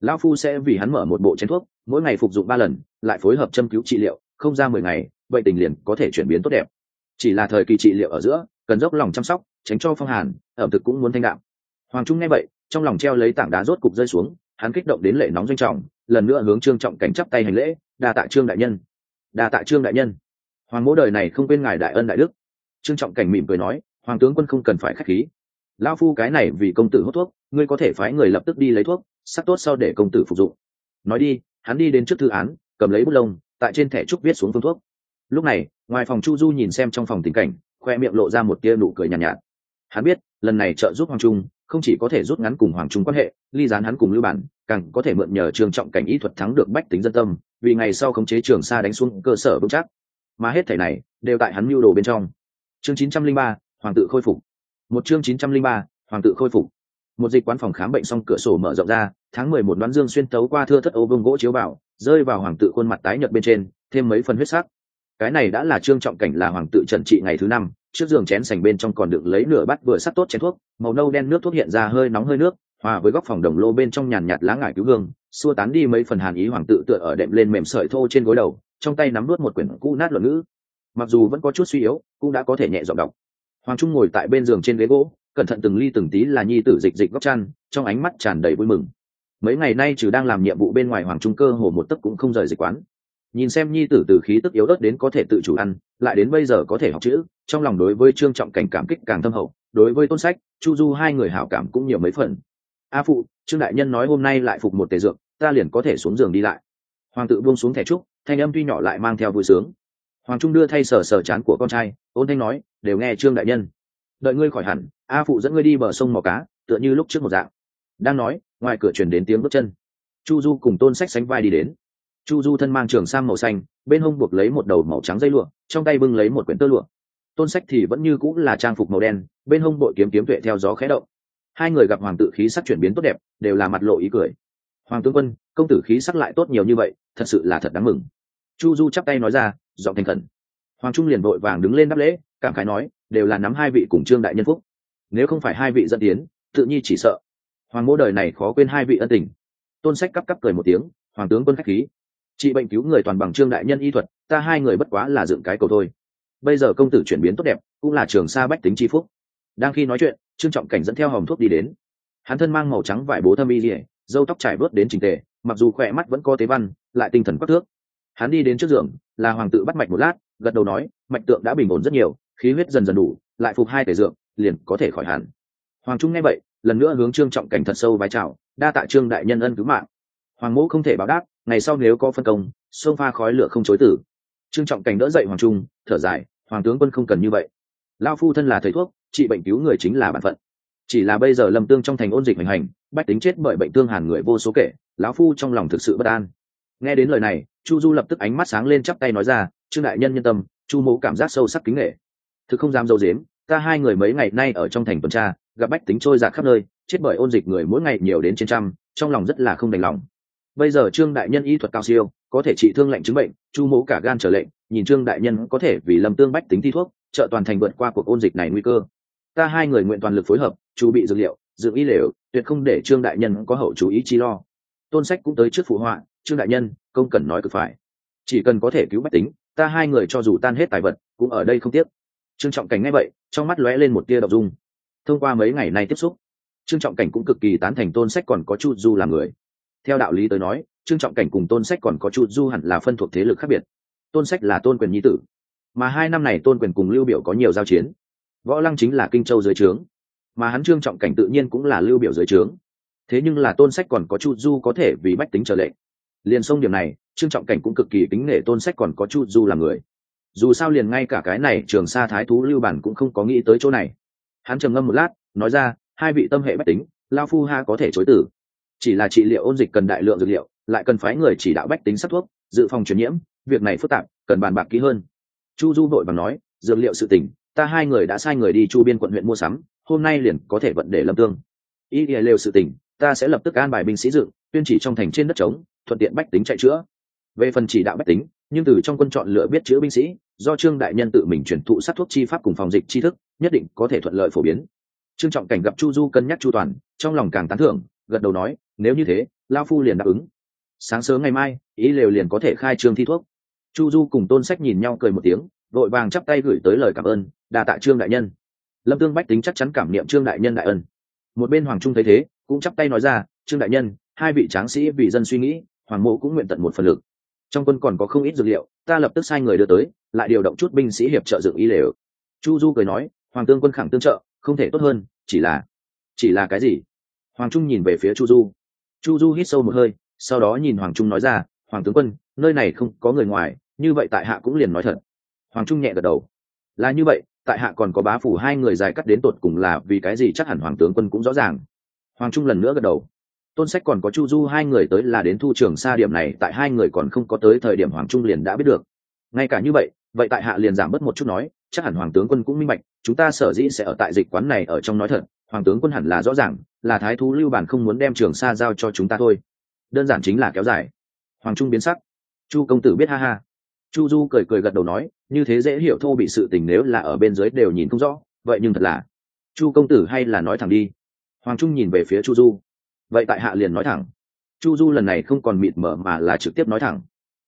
Lão phu sẽ vì hắn mở một bộ chén thuốc, mỗi ngày phục dụng ba lần, lại phối hợp châm cứu trị liệu, không ra mười ngày, bệnh tình liền có thể chuyển biến tốt đẹp. Chỉ là thời kỳ trị liệu ở giữa, cần dốc lòng chăm sóc, tránh cho phong hàn, ẩm thực cũng muốn thanh đạm. Hoàng trung nghe vậy, trong lòng treo lấy tảng đá rốt cục rơi xuống, hắn kích động đến lệ nóng doanh trọng, lần nữa hướng trương trọng cảnh chắp tay hành lễ, đa tạ trương đại nhân. Đa tạ trương đại nhân. Hoàng mỗ đời này không quên ngài đại ân đại đức. Trương trọng cảnh mỉm cười nói, hoàng tướng quân không cần phải khách khí lao phu cái này vì công tử hút thuốc ngươi có thể phái người lập tức đi lấy thuốc sắc tốt sau để công tử phục dụng. Nói đi hắn đi đến trước thư án cầm lấy bút lông tại trên thẻ trúc viết xuống phương thuốc. Lúc này ngoài phòng chu du nhìn xem trong phòng tình cảnh khoe miệng lộ ra một tia nụ cười nhàn nhạt, nhạt. Hắn biết lần này trợ giúp hoàng trung không chỉ có thể rút ngắn cùng hoàng trung quan hệ ly gián hắn cùng lưu bản càng có thể mượn nhờ trường trọng cảnh ý thuật thắng được bách tính dân tâm vì ngày sau khống chế trường sa đánh xuống cơ sở vững chắc. Mà hết thể này đều tại hắn mưu đồ bên trong. Chương 903, hoàng tự khôi phục một chương 903, hoàng tự khôi phục. Một dịch quán phòng khám bệnh xong cửa sổ mở rộng ra tháng mười một đoán dương xuyên tấu qua thưa thất ô vương gỗ chiếu vào rơi vào hoàng tự khuôn mặt tái nhợt bên trên thêm mấy phần huyết sắc. Cái này đã là trương trọng cảnh là hoàng tự trần trị ngày thứ năm trước giường chén sành bên trong còn được lấy nửa bát vừa sắt tốt chén thuốc màu nâu đen nước thuốc hiện ra hơi nóng hơi nước hòa với góc phòng đồng lô bên trong nhàn nhạt lá ngải cứu gương xua tán đi mấy phần hàn ý hoàng tự tựa ở đệm lên mềm sợi thô trên gối đầu trong tay nắm nuốt một quyển cũ nát luận ngữ. Mặc dù vẫn có chút suy yếu cũng đã có thể nhẹ giọng đọc hoàng trung ngồi tại bên giường trên ghế gỗ, cẩn thận từng ly từng tí là nhi tử dịch dịch góc chăn, trong ánh mắt tràn đầy vui mừng. Mấy ngày nay trừ đang làm nhiệm vụ bên ngoài hoàng trung cơ hồ một tấc cũng không rời dịch quán. Nhìn xem nhi tử từ khí tức yếu ớt đến có thể tự chủ ăn, lại đến bây giờ có thể học chữ, trong lòng đối với trương trọng cảnh cảm kích càng thâm hậu, đối với tôn sách, chu du hai người hảo cảm cũng nhiều mấy phần. A phụ, trương đại nhân nói hôm nay lại phục một tề dược, ta liền có thể xuống giường đi lại. Hoàng tự buông xuống thẻ trúc, thanh âm tuy nhỏ lại mang theo vui sướng. Hoàng trung đưa thay sờ sờ chán của con trai ôn thanh nói, đều nghe trương đại nhân. Đợi ngươi khỏi hẳn, a phụ dẫn ngươi đi bờ sông mò cá, tựa như lúc trước một dạng. Đang nói, ngoài cửa chuyển đến tiếng bước chân. Chu du cùng tôn sách sánh vai đi đến. Chu du thân mang trường sang màu xanh, bên hông buộc lấy một đầu màu trắng dây lụa, trong tay bưng lấy một quyển tơ lụa. Tôn sách thì vẫn như cũng là trang phục màu đen, bên hông bội kiếm kiếm tuệ theo gió khẽ động. Hai người gặp hoàng tự khí sắc chuyển biến tốt đẹp, đều là mặt lộ ý cười. Hoàng tướng quân, công tử khí sắc lại tốt nhiều như vậy, thật sự là thật đáng mừng. Chu du chắp tay nói ra, giọng thành khẩn hoàng trung liền vội vàng đứng lên đáp lễ, cảm khái nói, đều là nắm hai vị cùng trương đại nhân phúc. Nếu không phải hai vị dẫn tiến, tự nhi chỉ sợ. Hoàng mô đời này khó quên hai vị ân tình. Tôn sách cắp cắp cười một tiếng, hoàng tướng quân khách khí. Trị bệnh cứu người toàn bằng trương đại nhân y thuật, ta hai người bất quá là dựng cái cầu thôi. Bây giờ công tử chuyển biến tốt đẹp, cũng là trường sa bách tính c phúc. Đang khi nói chuyện, trương trọng cảnh dẫn theo hòm thuốc đi đến. Hắn thân mang màu trắng vải bố thâm y dỉa dâu tóc trải bớt đến trình tề, mặc dù khỏe mắt vẫn có tế văn, lại tinh thần quắc thước. Hắn đi đến trước giường, là hoàng tự bắt mạch một lát gật đầu nói, mạch tượng đã bình ổn rất nhiều, khí huyết dần dần đủ, lại phục hai tể dược, liền có thể khỏi hẳn. Hoàng trung nghe vậy, lần nữa hướng trương trọng cảnh thật sâu vái chào, đa tạ trương đại nhân ân cứu mạng. Hoàng mẫu không thể báo đáp, ngày sau nếu có phân công xông pha khói lửa không chối tử. Trương trọng cảnh đỡ dậy hoàng trung, thở dài, hoàng tướng quân không cần như vậy. Lao phu thân là thầy thuốc, trị bệnh cứu người chính là bản phận. Chỉ là bây giờ lâm tương trong thành ôn dịch hành hành, bách tính chết bởi bệnh tương hàn người vô số kể, lão phu trong lòng thực sự bất an. Nghe đến lời này, chu du lập tức ánh mắt sáng lên chắp tay nói ra trương đại nhân nhân tâm, chu mẫu cảm giác sâu sắc kính nghệ. Thực không dám dâu dếm, ta hai người mấy ngày nay ở trong thành tuần tra, gặp bách tính trôi giạt khắp nơi, chết bởi ôn dịch người mỗi ngày nhiều đến trên trăm, trong lòng rất là không đành lòng. Bây giờ trương đại nhân y thuật cao siêu, có thể trị thương lệnh chứng bệnh, chu mẫu cả gan trở lệnh, nhìn trương đại nhân có thể vì lâm tương bách tính thi thuốc, trợ toàn thành vượt qua cuộc ôn dịch này nguy cơ. Ta hai người nguyện toàn lực phối hợp, chu bị dược liệu dự y lều, tuyệt không để trương đại nhân có hậu chú ý chi lo. Tôn sách cũng tới trước phụ họa, trương đại nhân, công cần nói cực phải. Chỉ cần có thể cứu bách tính ta hai người cho dù tan hết tài vật, cũng ở đây không tiếc. Trương trọng cảnh ngay vậy, trong mắt lóe lên một tia đ ộ n dung. Thông qua mấy ngày nay tiếp xúc, trương trọng cảnh cũng cực kỳ tán thành tôn sách còn có chu du làm người. Theo đạo lý tới nói, trương trọng cảnh cùng tôn sách còn có chu du hẳn là phân thuộc thế lực khác biệt. Tôn sách là tôn quyền nhi tử, mà hai năm này tôn quyền cùng lưu biểu có nhiều giao chiến. Võ lăng chính là kinh châu dưới trướng, mà hắn trương trọng cảnh tự nhiên cũng là lưu biểu dưới trướng. Thế nhưng là tôn sách còn có chu du có thể vì bách tính trở lệ liền sông điểm này, trương trọng cảnh cũng cực kỳ kính nể tôn sách còn có chu du làm người. Dù sao liền ngay cả cái này trường sa thái thú lưu bản cũng không có nghĩ tới chỗ này. Hắn trầm ngâm một lát, nói ra, hai vị tâm hệ bách tính, lao phu ha có thể chối tử. Chỉ là trị liệu ôn dịch cần đại lượng dược liệu, lại cần phái người chỉ đạo bách tính sắc thuốc, dự phòng truyền nhiễm, việc này phức tạp, cần bàn bạc kỹ hơn. Chu du vội bằng nói, dược liệu sự tình, ta hai người đã sai người đi chu biên quận huyện mua sắm, hôm nay liền có thể vận để lâm tương. Ý nghĩa lều sự tình, ta sẽ lập tức an bài binh sĩ dựng tuyên chỉ trong thành trên đất trống, thuận tiện bách tính chạy chữa. Về phần chỉ đạo bách tính, nhưng từ trong quân chọn lựa biết chữa binh sĩ, do trương đại nhân tự mình truyền thụ sát thuốc chi pháp cùng phòng dịch chi thức, nhất định có thể thuận lợi phổ biến. Trương trọng cảnh gặp chu du cân nhắc chu toàn, trong lòng càng tán thưởng, gật đầu nói, nếu như thế, lao phu liền đáp ứng. Sáng sớm ngày mai, ý lều liền có thể khai trương thi thuốc. Chu du cùng tôn sách nhìn nhau cười một tiếng, vội vàng chắp tay gửi tới lời cảm ơn đà tạ trương đại nhân. Lâm tương bách tính chắc chắn cảm niệm trương đại nhân đại ân. Một bên hoàng trung thấy thế, cũng chắp tay nói ra, trương đại nhân hai vị tráng sĩ vì dân suy nghĩ, hoàng mộ cũng nguyện tận một phần lực. Trong quân còn có không ít dược liệu, ta lập tức sai người đưa tới, lại điều động chút binh sĩ hiệp trợ dựng y lều. Chu du cười nói, hoàng tương quân khẳng tương trợ, không thể tốt hơn, chỉ là chỉ là cái gì? Hoàng trung nhìn về phía chu du. Chu du hít sâu một hơi, sau đó nhìn hoàng trung nói ra, hoàng tướng quân, nơi này không có người ngoài, như vậy tại hạ cũng liền nói thật. Hoàng trung nhẹ gật đầu. Là như vậy, tại hạ còn có bá phủ hai người dài cắt đến tột cùng là vì cái gì chắc hẳn hoàng tướng quân cũng rõ ràng. Hoàng trung lần nữa gật đầu tôn sách còn có chu du, hai người tới là đến thu trường xa điểm này, tại hai người còn không có tới thời điểm hoàng trung liền đã biết được. Ngay cả như vậy vậy tại hạ liền giảm bớt một chút nói, chắc hẳn hoàng tướng quân cũng minh bạch, chúng ta sở dĩ sẽ ở tại dịch quán này ở trong nói thật, hoàng tướng quân hẳn là rõ ràng, là thái thú lưu bản không muốn đem trường sa giao cho chúng ta thôi. Đơn giản chính là kéo dài. Hoàng trung biến sắc. Chu công tử biết ha ha. Chu du cười cười gật đầu nói, như thế dễ hiểu thô bị sự tình nếu là ở bên dưới đều nhìn không rõ, vậy nhưng thật là. Chu công tử hay là nói thẳng đi. Hoàng trung nhìn về phía chu du vậy tại hạ liền nói thẳng. Chu du lần này không còn mịt mở mà là trực tiếp nói thẳng.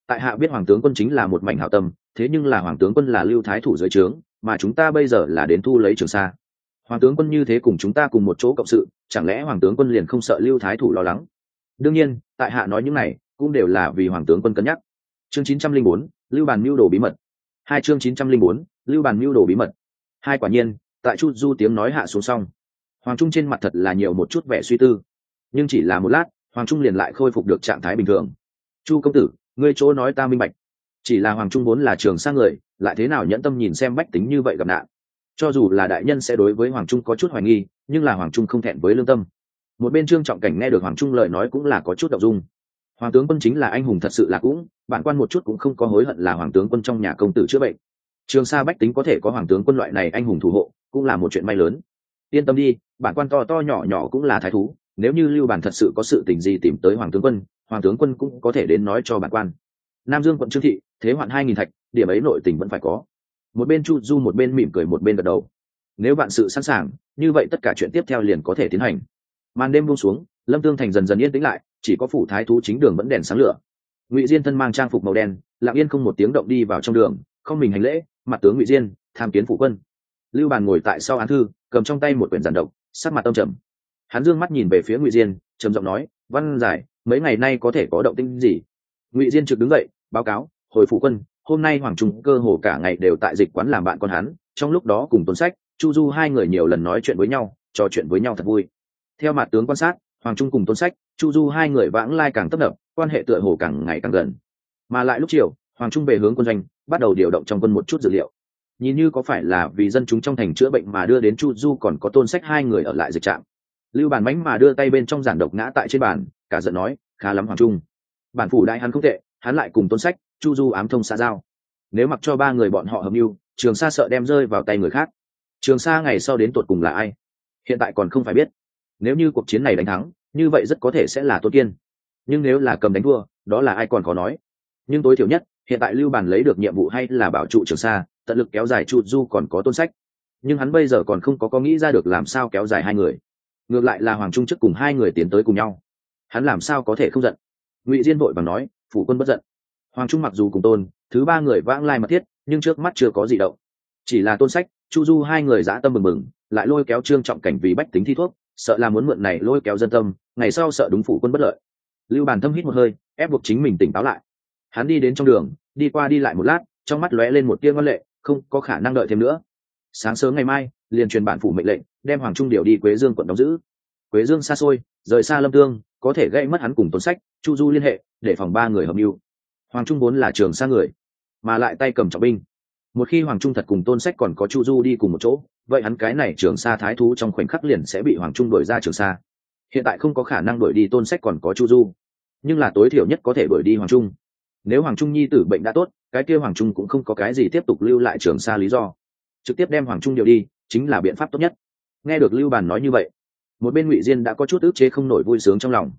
Tại hạ biết hoàng tướng quân chính là một mảnh hảo tâm, thế nhưng là hoàng tướng quân là lưu thái thủ dưới trướng, mà chúng ta bây giờ là đến thu lấy trường sa. Hoàng tướng quân như thế cùng chúng ta cùng một chỗ cộng sự, chẳng lẽ hoàng tướng quân liền không sợ lưu thái thủ lo lắng? Đương nhiên, tại hạ nói những này, cũng đều là vì hoàng tướng quân cân nhắc. Chương chín trăm linh bốn, lưu bàn mưu đồ bí mật. Hai chương chín trăm linh bốn, lưu bàn mưu đồ bí mật. Hai quả nhiên, tại chu du tiếng nói hạ xuống xong, hoàng trung trên mặt thật là nhiều một chút vẻ suy tư nhưng chỉ là một lát, hoàng trung liền lại khôi phục được trạng thái bình thường. Chu công tử, ngươi chỗ nói ta minh bạch. Chỉ là hoàng trung vốn là trường sang người, lại thế nào nhẫn tâm nhìn xem bách tính như vậy gặp nạn? Cho dù là đại nhân sẽ đối với hoàng trung có chút hoài nghi, nhưng là hoàng trung không thẹn với lương tâm. Một bên trương trọng cảnh nghe được hoàng trung lời nói cũng là có chút đậu dung. Hoàng tướng quân chính là anh hùng thật sự là cũng, bản quan một chút cũng không có hối hận là hoàng tướng quân trong nhà công tử chữa bệnh. Trường sa bách tính có thể có hoàng tướng quân loại này anh hùng thủ hộ, cũng là một chuyện may lớn. Yên tâm đi, bản quan to to nhỏ nhỏ cũng là thái thú nếu như lưu bản thật sự có sự tình gì tìm tới hoàng tướng quân, hoàng tướng quân cũng có thể đến nói cho bản quan. Nam dương quận trương thị, thế hoạn hai nghìn thạch, điểm ấy nội tình vẫn phải có. Một bên chu du, một bên mỉm cười, một bên gật đầu. Nếu bạn sự sẵn sàng, như vậy tất cả chuyện tiếp theo liền có thể tiến hành. Màn đêm buông xuống, lâm tương thành dần dần yên tĩnh lại, chỉ có phủ thái thú chính đường vẫn đèn sáng lửa. Ngụy diên thân mang trang phục màu đen, lặng yên không một tiếng động đi vào trong đường, không mình hành lễ, mặt tướng ngụy diên, tham kiến phủ quân. Lưu bàn ngồi tại sau án thư, cầm trong tay một quyển giản độc, sắc mặt tâm trầm hắn dương mắt nhìn về phía ngụy diên, trầm giọng nói, văn giải, mấy ngày nay có thể có động tĩnh gì? Ngụy diên trực đứng dậy, báo cáo, hồi phụ quân, hôm nay hoàng trung cơ hồ cả ngày đều tại dịch quán làm bạn con hắn, trong lúc đó cùng tôn sách, chu du hai người nhiều lần nói chuyện với nhau, trò chuyện với nhau thật vui. Theo mặt tướng quan sát, hoàng trung cùng tôn sách, chu du hai người vãng lai càng tấp nập, quan hệ tựa hồ càng ngày càng gần. Mà lại lúc chiều, hoàng trung về hướng quân doanh, bắt đầu điều động trong quân một chút dữ liệu. Nhìn như có phải là vì dân chúng trong thành chữa bệnh mà đưa đến chu du còn có tôn sách hai người ở lại dịch trạm lưu bản mánh mà đưa tay bên trong giản độc ngã tại trên bàn, cả giận nói, khá lắm hoàng trung. Bản phủ đại hắn không tệ, hắn lại cùng tôn sách, chu du ám thông xã giao. Nếu mặc cho ba người bọn họ hợp mưu, trường sa sợ đem rơi vào tay người khác. Trường sa ngày sau đến tột cùng là ai? Hiện tại còn không phải biết. Nếu như cuộc chiến này đánh thắng, như vậy rất có thể sẽ là tôn kiên. Nhưng nếu là cầm đánh thua, đó là ai còn khó nói. Nhưng tối thiểu nhất, hiện tại lưu bàn lấy được nhiệm vụ hay là bảo trụ trường sa, tận lực kéo dài chu du còn có tôn sách. Nhưng hắn bây giờ còn không có có nghĩ ra được làm sao kéo dài hai người ngược lại là hoàng trung chức cùng hai người tiến tới cùng nhau. Hắn làm sao có thể không giận? Ngụy diên vội và nói, phủ quân bất giận. Hoàng trung mặc dù cùng tôn, thứ ba người vãng lai mật thiết, nhưng trước mắt chưa có gì động. Chỉ là tôn sách, chu du hai người dã tâm mừng mừng, lại lôi kéo trương trọng cảnh vì bách tính thi thuốc, sợ là muốn mượn này lôi kéo dân tâm, ngày sau sợ đúng phủ quân bất lợi. Lưu bàn thâm hít một hơi, ép buộc chính mình tỉnh táo lại. Hắn đi đến trong đường, đi qua đi lại một lát, trong mắt lóe lên một tia ngân lệ, không có khả năng đợi thêm nữa. Sáng sớm ngày mai, liền truyền bản phủ mệnh lệnh đem hoàng trung điều đi quế dương quận đóng giữ. Quế dương xa xôi, rời xa lâm tương, có thể gây mất hắn cùng tôn sách, chu du liên hệ, để phòng ba người hợp mưu. Hoàng trung vốn là trường xa người, mà lại tay cầm trọng binh. Một khi hoàng trung thật cùng tôn sách còn có chu du đi cùng một chỗ, vậy hắn cái này trường sa thái thú trong khoảnh khắc liền sẽ bị hoàng trung đuổi ra trường sa hiện tại không có khả năng đuổi đi tôn sách còn có chu du, nhưng là tối thiểu nhất có thể đuổi đi hoàng trung. Nếu hoàng trung nhi tử bệnh đã tốt, cái kia hoàng trung cũng không có cái gì tiếp tục lưu lại trường sa lý do. Trực tiếp đem hoàng trung điều đi, chính là biện pháp tốt nhất nghe được lưu bàn nói như vậy, một bên ngụy diên đã có chút ức chế không nổi vui sướng trong lòng.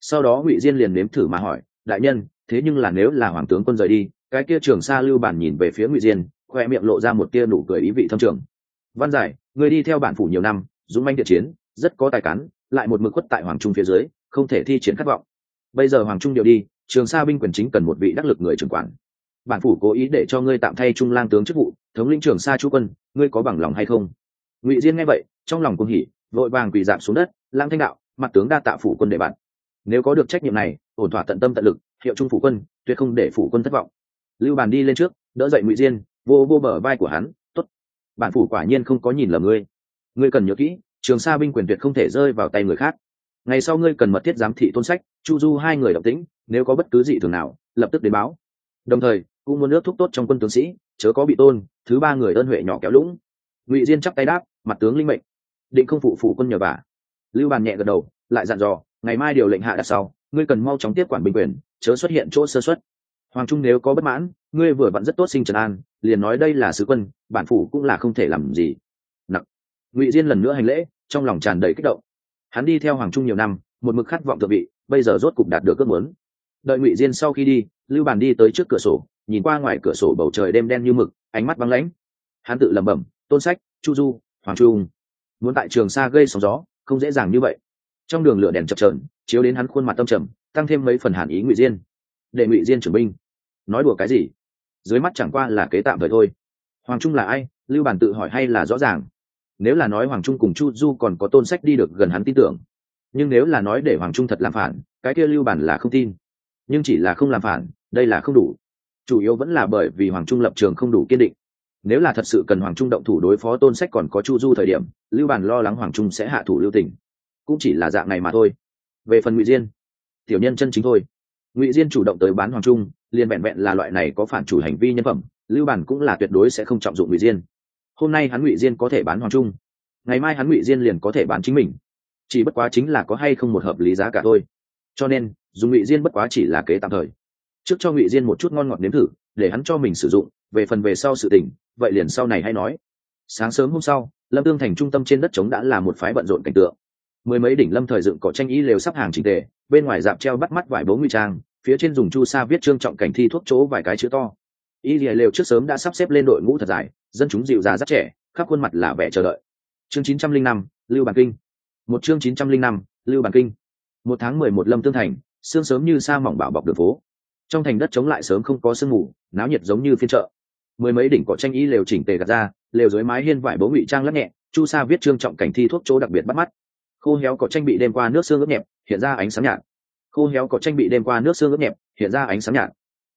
Sau đó ngụy diên liền nếm thử mà hỏi, đại nhân, thế nhưng là nếu là hoàng tướng quân rời đi, cái kia trường sa lưu bản nhìn về phía ngụy diên, khoe miệng lộ ra một tia nụ cười ý vị thâm trường. Văn giải, người đi theo bản phủ nhiều năm, dũng manh thiện chiến, rất có tài cán, lại một mực khuất tại hoàng trung phía dưới, không thể thi chiến khát vọng. Bây giờ hoàng trung điều đi, trường sa binh quyền chính cần một vị đắc lực người trưởng quản. Bản phủ cố ý để cho ngươi tạm thay trung lang tướng chức vụ, thống lĩnh trường sa chú quân, ngươi có bằng lòng hay không? Ngụy diên nghe vậy trong lòng cung hỉ, vội vàng quỳ giảm xuống đất lang thanh đạo, mặt tướng đa tạ phủ quân để bạn. Nếu có được trách nhiệm này, ổn thỏa tận tâm tận lực, hiệu trung phủ quân, tuyệt không để phủ quân thất vọng. Lưu bàn đi lên trước, đỡ dậy ngụy diên, vô vô bờ vai của hắn, tốt, bản phủ quả nhiên không có nhìn lầm ngươi. Ngươi cần nhớ kỹ, trường sa binh quyền tuyệt không thể rơi vào tay người khác. Ngày sau ngươi cần mật thiết giám thị tôn sách, chu du hai người động tĩnh, nếu có bất cứ gì thường nào, lập tức đến báo. Đồng thời, cũng muốn nước thúc tốt trong quân tướng sĩ, chớ có bị tôn, thứ ba người ơn huệ nhỏ kéo lũng. Ngụy diên chắp tay đáp, mặt tướng linh mệnh định không phụ phủ quân nhờ vả. lưu bàn nhẹ gật đầu, lại dặn dò, ngày mai điều lệnh hạ đặt sau, ngươi cần mau chóng tiếp quản bình quyền, chớ xuất hiện chỗ sơ xuất hoàng trung nếu có bất mãn, ngươi vừa vặn rất tốt sinh trần an, liền nói đây là sứ quân, bản phủ cũng là không thể làm gì. Nặng ngụy diên lần nữa hành lễ, trong lòng tràn đầy kích động. Hắn đi theo hoàng trung nhiều năm, một mực khát vọng thượng vị, bây giờ rốt cục đạt được ước muốn. Đợi ngụy diên sau khi đi, lưu bàn đi tới trước cửa sổ, nhìn qua ngoài cửa sổ bầu trời đêm đen như mực, ánh mắt băng lãnh. Hắn tự lẩm bẩm, tôn sách, chu du, hoàng trung muốn tại trường xa gây sóng gió, không dễ dàng như vậy. Trong đường lửa đèn chập trờn chiếu đến hắn khuôn mặt tâm trầm, tăng thêm mấy phần hàn ý ngụy diên. Để ngụy diên trưởng binh, nói đùa cái gì? Dưới mắt chẳng qua là kế tạm thời thôi. Hoàng trung là ai? Lưu bản tự hỏi hay là rõ ràng? Nếu là nói hoàng trung cùng chu du còn có tôn sách đi được gần hắn tin tưởng. Nhưng nếu là nói để hoàng trung thật làm phản, cái kia lưu bản là không tin. Nhưng chỉ là không làm phản, đây là không đủ. Chủ yếu vẫn là bởi vì hoàng trung lập trường không đủ kiên định nếu là thật sự cần hoàng trung động thủ đối phó tôn sách còn có chu du thời điểm, lưu Bàn lo lắng hoàng trung sẽ hạ thủ lưu tỉnh cũng chỉ là dạng này mà thôi. Về phần ngụy diên, tiểu nhân chân chính thôi. Ngụy diên chủ động tới bán hoàng trung, liền vẹn vẹn là loại này có phản chủ hành vi nhân phẩm, lưu bản cũng là tuyệt đối sẽ không trọng dụng ngụy diên. Hôm nay hắn ngụy diên có thể bán hoàng trung, ngày mai hắn ngụy diên liền có thể bán chính mình. Chỉ bất quá chính là có hay không một hợp lý giá cả thôi. Cho nên, dùng ngụy diên bất quá chỉ là kế tạm thời. Trước cho ngụy diên một chút ngon ngọt nếm thử, để hắn cho mình sử dụng, về phần về sau sự tình vậy liền sau này hay nói. Sáng sớm hôm sau, lâm tương thành trung tâm trên đất trống đã là một phái bận rộn cảnh tượng. Mười mấy đỉnh lâm thời dựng cỏ tranh y lều sắp hàng trình tề, bên ngoài dạp treo bắt mắt vải bố nguy trang, phía trên dùng chu sa viết trương trọng cảnh thi thuốc chỗ vài cái chữ to. Y lìa lều trước sớm đã sắp xếp lên đội ngũ thật dài, dân chúng dịu già rất trẻ, khắp khuôn mặt là vẻ chờ đợi. Chương chín trăm linh năm, lưu bản kinh. Một chương chín trăm linh năm, lưu bản kinh. Một tháng mười một lâm tương thành, sương sớm như sa mỏng bảo bọc đường phố. Trong thành đất chống lại sớm không có sương mù, náo nhiệt giống như phiên chợ mười mấy đỉnh cỏ tranh y lều chỉnh tề gạt ra, lều dưới mái hiên vải bố ngụy trang lắc nhẹ, chu sa viết trương trọng cảnh thi thuốc chỗ đặc biệt bắt mắt. Khô héo cỏ tranh bị đêm qua nước xương ướt nhẹp, hiện ra ánh sáng nhạt. Khô héo cỏ tranh bị đêm qua nước xương ướt nhẹp, hiện ra ánh sáng nhạt.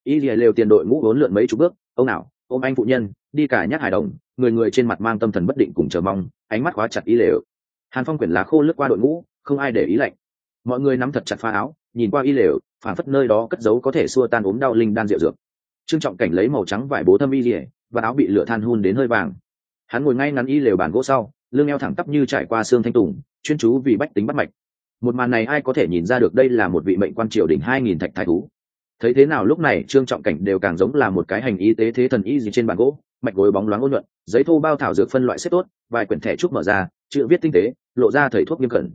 Y lìa lều tiền đội ngũ bốn lượn mấy chục bước, ông nào, ôm anh phụ nhân, đi cả nhát hài đồng. Người người trên mặt mang tâm thần bất định cùng chờ mong, ánh mắt khóa chặt y lều. Hàn phong quyển lá khô lướt qua đội ngũ, không ai để ý lạnh. Mọi người nắm thật chặt pha áo, nhìn qua y lều phản phất nơi đó cất giấu có thể xua tan ốm đau linh đan rượu dược trương trọng cảnh lấy màu trắng vải bố thâm y lìa và áo bị lửa than hun đến hơi vàng. Hắn ngồi ngay ngắn y lều bàn gỗ sau, lưng eo thẳng tắp như trải qua xương thanh tùng, chuyên chú vì bách tính bắt mạch. Một màn này ai có thể nhìn ra được đây là một vị mệnh quan triều đỉnh hai nghìn thạch thái thú? Thấy thế nào lúc này trương trọng cảnh đều càng giống là một cái hành y tế thế thần y gì trên bàn gỗ, mạch gối bóng loáng ôn nhuận, giấy thô bao thảo dược phân loại xếp tốt, vài quyển thẻ trúc mở ra, chữ viết tinh tế, lộ ra thầy thuốc nghiêm cẩn.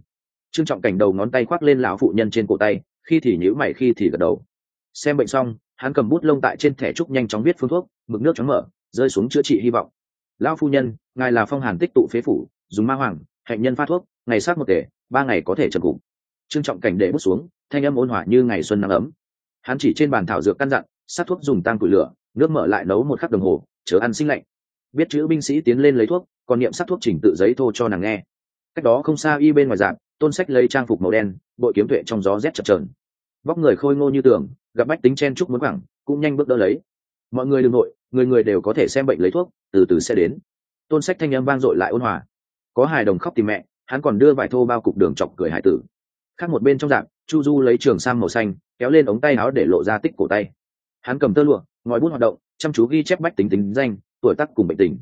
Trương trọng cảnh đầu ngón tay khoác lên lão phụ nhân trên cổ tay, khi thì nhữ mày khi thì gật đầu. Xem bệnh xong hắn cầm bút lông tại trên thẻ trúc nhanh chóng viết phương thuốc, mực nước chóng mở, rơi xuống chữa trị hy vọng. Lão phu nhân, ngài là phong hàn tích tụ phế phủ, dùng ma hoàng, hạnh nhân phát thuốc, ngày sát một tể, ba ngày có thể trần cụm trương trọng cảnh để bút xuống, thanh âm ôn hỏa như ngày xuân nắng ấm. Hắn chỉ trên bàn thảo dược căn dặn, sát thuốc dùng tang củi lửa, nước mở lại nấu một khắc đồng hồ, chớ ăn sinh lạnh. Biết chữ binh sĩ tiến lên lấy thuốc, còn niệm sát thuốc chỉnh tự giấy thô cho nàng nghe. Cách đó không xa y bên ngoài dạng, tôn sách lấy trang phục màu đen bội kiếm tuệ trong gió rét chập trờn vóc người khôi ngô như tường gặp bách tính chen chúc muốn quẳng, cũng nhanh bước đỡ lấy. Mọi người đ ừ n g nội, người người đều có thể xem bệnh lấy thuốc, từ từ sẽ đến. Tôn sách thanh âm vang dội lại ôn hòa. Có hài đồng khóc tìm mẹ, hắn còn đưa vài thô bao cục đường chọc cười hải tử. Khác một bên trong dạng, chu du lấy trường sam màu xanh, kéo lên ống tay áo để lộ ra tích cổ tay. Hắn cầm tơ lụa, ngòi bút hoạt động, chăm chú ghi chép bách tính tính danh, tuổi tác cùng bệnh tình.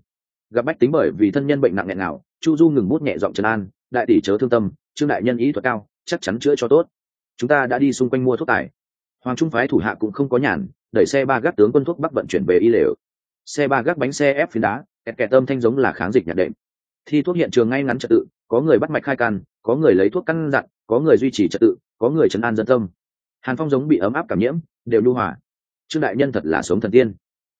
Gặp bách tính bởi vì thân nhân bệnh nặng nghẹn nào, chu du ngừng bút nhẹ giọng trấn an, đại tỷ chớ thương tâm, trương đại nhân ý thuật cao, chắc chắn chữa cho tốt. Chúng ta đã đi xung quanh mua thuốc tài hoàng trung phái thủ hạ cũng không có nhàn, đẩy xe ba gác tướng quân thuốc bắc vận chuyển về y lều. Xe ba gác bánh xe ép phiến đá, kẹt kẹt tâm thanh giống là kháng dịch nhạc đệm. Thi thuốc hiện trường ngay ngắn trật tự, có người bắt mạch khai can, có người lấy thuốc căn dặn, có người duy trì trật tự, có người chấn an dân tâm. Hàn phong giống bị ấm áp cảm nhiễm, đều lưu hỏa trương đại nhân thật là sống thần tiên.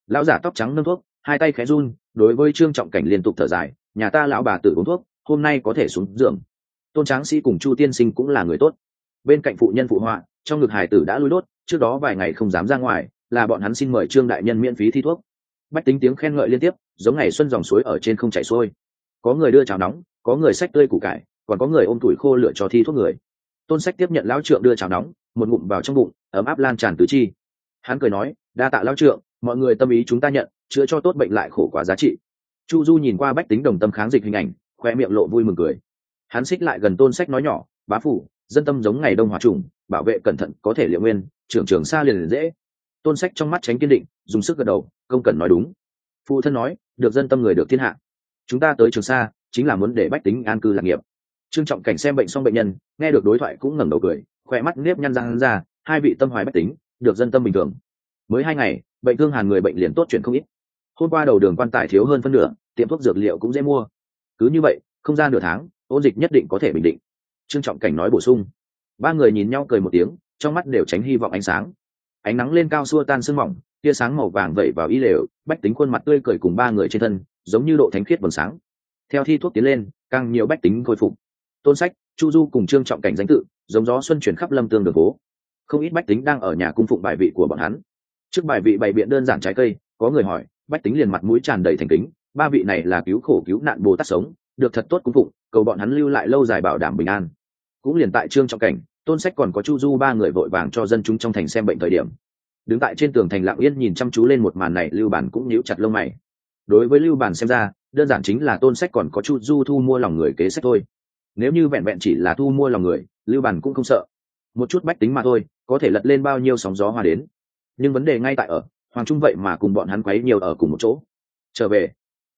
Lão giả tóc trắng nâng thuốc, hai tay khẽ run, đối với trương trọng cảnh liên tục thở dài, nhà ta lão bà tự uống thuốc, hôm nay có thể xuống giường. Tôn tráng sĩ cùng chu tiên sinh cũng là người tốt. Bên cạnh phụ nhân phụ họa, trong ngực hải tử đã lui đốt trước đó vài ngày không dám ra ngoài, là bọn hắn xin mời trương đại nhân miễn phí thi thuốc. Bách tính tiếng khen ngợi liên tiếp, giống ngày xuân dòng suối ở trên không chảy xuôi. Có người đưa cháo nóng, có người sách tươi củ cải, còn có người ôm tuổi khô lựa cho thi thuốc người. Tôn sách tiếp nhận lão trượng đưa cháo nóng, một ngụm vào trong bụng, ấm áp lan tràn tứ chi. Hắn cười nói, đa tạ lão trượng, mọi người tâm ý chúng ta nhận, chữa cho tốt bệnh lại khổ quá giá trị. Chu du nhìn qua bách tính đồng tâm kháng dịch hình ảnh, khoe miệng lộ vui mừng cười. Hắn xích lại gần tôn sách nói nhỏ, bá phủ dân tâm giống ngày đông hòa trùng bảo vệ cẩn thận có thể liệu nguyên trưởng trường xa liền, liền dễ. Tôn sách trong mắt tránh kiên định dùng sức gật đầu công cần nói đúng. Phụ thân nói được dân tâm người được thiên hạ. Chúng ta tới trường sa chính là muốn để bách tính an cư lạc nghiệp. Trương trọng cảnh xem bệnh xong bệnh nhân nghe được đối thoại cũng ngẩng đầu cười khỏe mắt nếp nhăn răng ra hai vị tâm hoài bách tính được dân tâm bình thường. Mới hai ngày bệnh thương hàn người bệnh liền tốt chuyển không ít. Hôm qua đầu đường quan tài thiếu hơn phân nửa tiệm thuốc dược liệu cũng dễ mua. Cứ như vậy không ra nửa tháng ôn dịch nhất định có thể bình định. Trương trọng cảnh nói bổ sung ba người nhìn nhau cười một tiếng, trong mắt đều tránh hy vọng ánh sáng. Ánh nắng lên cao xua tan sương mỏng, tia sáng màu vàng vẩy vào y lều, bách tính khuôn mặt tươi cười cùng ba người trên thân, giống như độ thánh khiết vầng sáng. Theo thi thuốc tiến lên, càng nhiều bách tính khôi phục. Tôn sách, chu du cùng trương trọng cảnh danh tự, giống gió xuân chuyển khắp lâm tương đường phố. Không ít bách tính đang ở nhà cung phụng bài vị của bọn hắn. Trước bài vị bày biện đơn giản trái cây, có người hỏi, bách tính liền mặt mũi tràn đầy thành kính, ba vị này là cứu khổ cứu nạn bồ tát sống, được thật tốt cung phụng, cầu bọn hắn lưu lại lâu dài bảo đảm bình an cũng liền tại trương trọng cảnh, tôn sách còn có chu du ba người vội vàng cho dân chúng trong thành xem bệnh thời điểm. Đứng tại trên tường thành lạng yên nhìn chăm chú lên một màn này, lưu bản cũng nhíu chặt lông mày. Đối với lưu bản xem ra, đơn giản chính là tôn sách còn có chu du thu mua lòng người kế sách thôi. Nếu như vẹn vẹn chỉ là thu mua lòng người, lưu bản cũng không sợ. Một chút bách tính mà thôi, có thể lật lên bao nhiêu sóng gió hòa đến. Nhưng vấn đề ngay tại ở, hoàng trung vậy mà cùng bọn hắn quấy nhiều ở cùng một chỗ. Trở về,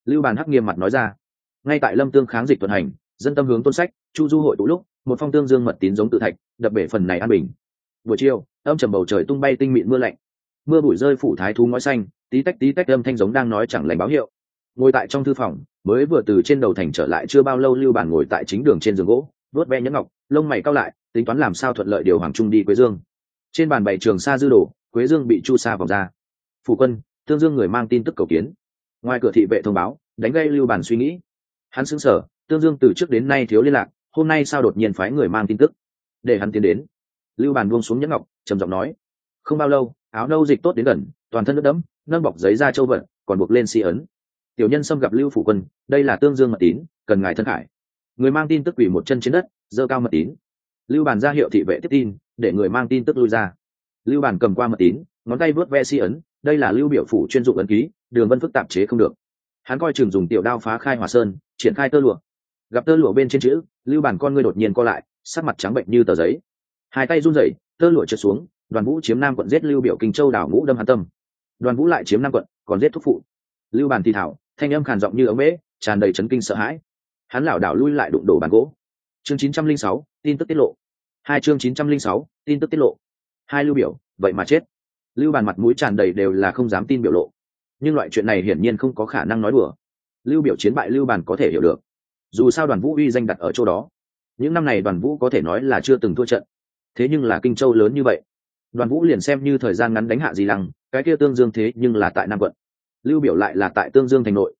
lưu bàn hắc nghiêm mặt nói ra. Ngay tại lâm tương kháng dịch tuần hành, dân tâm hướng tôn sách, chu du hội tụ lúc một phong tương dương mật tín giống tự thạch, đập bể phần này an bình. Buổi chiều, âm trầm bầu trời tung bay tinh mịn mưa lạnh. Mưa bụi rơi phủ thái thú ngói xanh, tí tách tí tách âm thanh giống đang nói chẳng lành báo hiệu. Ngồi tại trong thư phòng, mới vừa từ trên đầu thành trở lại chưa bao lâu lưu bàn ngồi tại chính đường trên giường gỗ vớt ve nhẫn ngọc, lông mày cao lại, tính toán làm sao thuận lợi điều hoàng trung đi quế dương. Trên bàn bày trường sa dư đồ, quế dương bị chu sa vòng ra. Phủ quân, tương dương người mang tin tức cầu kiến. Ngoài cửa thị vệ thông báo, đánh gây lưu bàn suy nghĩ. Hắn xứng sở tương dương từ trước đến nay thiếu liên lạc hôm nay sao đột nhiên phái người mang tin tức? Để hắn tiến đến. Lưu bàn buông xuống nhẫn ngọc, trầm giọng nói, không bao lâu, áo nâu dịch tốt đến gần, toàn thân nước đẫm, nâng bọc giấy ra châu vận còn buộc lên xi ấn. Tiểu nhân xâm gặp lưu phủ quân, đây là tương dương mật tín, cần ngài thân khải. Người mang tin tức quỷ một chân trên đất dơ cao mật tín. Lưu bàn ra hiệu thị vệ tiếp tin, để người mang tin tức lui ra. Lưu bàn cầm qua mật tín, ngón tay vớt ve xi ấn, đây là lưu biểu phủ chuyên dụng ấn ký, đường vân phức tạp chế không được. Hắn coi chừng dùng tiểu đao phá khai hỏa sơn, triển khai tơ lụa gặp tơ lụa bên trên chữ lưu bản con ngươi đột nhiên co lại sắc mặt trắng bệnh như tờ giấy. Hai tay run rẩy tơ lụa trượt xuống đoàn vũ chiếm nam quận giết lưu biểu kinh châu đảo ngũ đâm hàn tâm. Đoàn vũ lại chiếm nam quận còn giết thúc phụ. Lưu bản thì thảo thanh âm khàn giọng như ống mễ, tràn đầy chấn kinh sợ hãi. Hắn lảo đảo lui lại đụng đổ bàn gỗ. Chương 906, tin tức tiết lộ. Hai chương 906, tin tức tiết lộ. Hai lưu biểu vậy mà chết. Lưu bàn mặt mũi tràn đầy đều là không dám tin biểu lộ. Nhưng loại chuyện này hiển nhiên không có khả năng nói đùa. Lưu biểu chiến bại lưu bàn có thể hiểu được dù sao đoàn vũ uy danh đặt ở chỗ đó. Những năm này đoàn vũ có thể nói là chưa từng thua trận. Thế nhưng là kinh châu lớn như vậy. Đoàn vũ liền xem như thời gian ngắn đánh hạ di lăng, cái kia tương dương thế nhưng là tại nam quận. Lưu biểu lại là tại tương dương thành nội.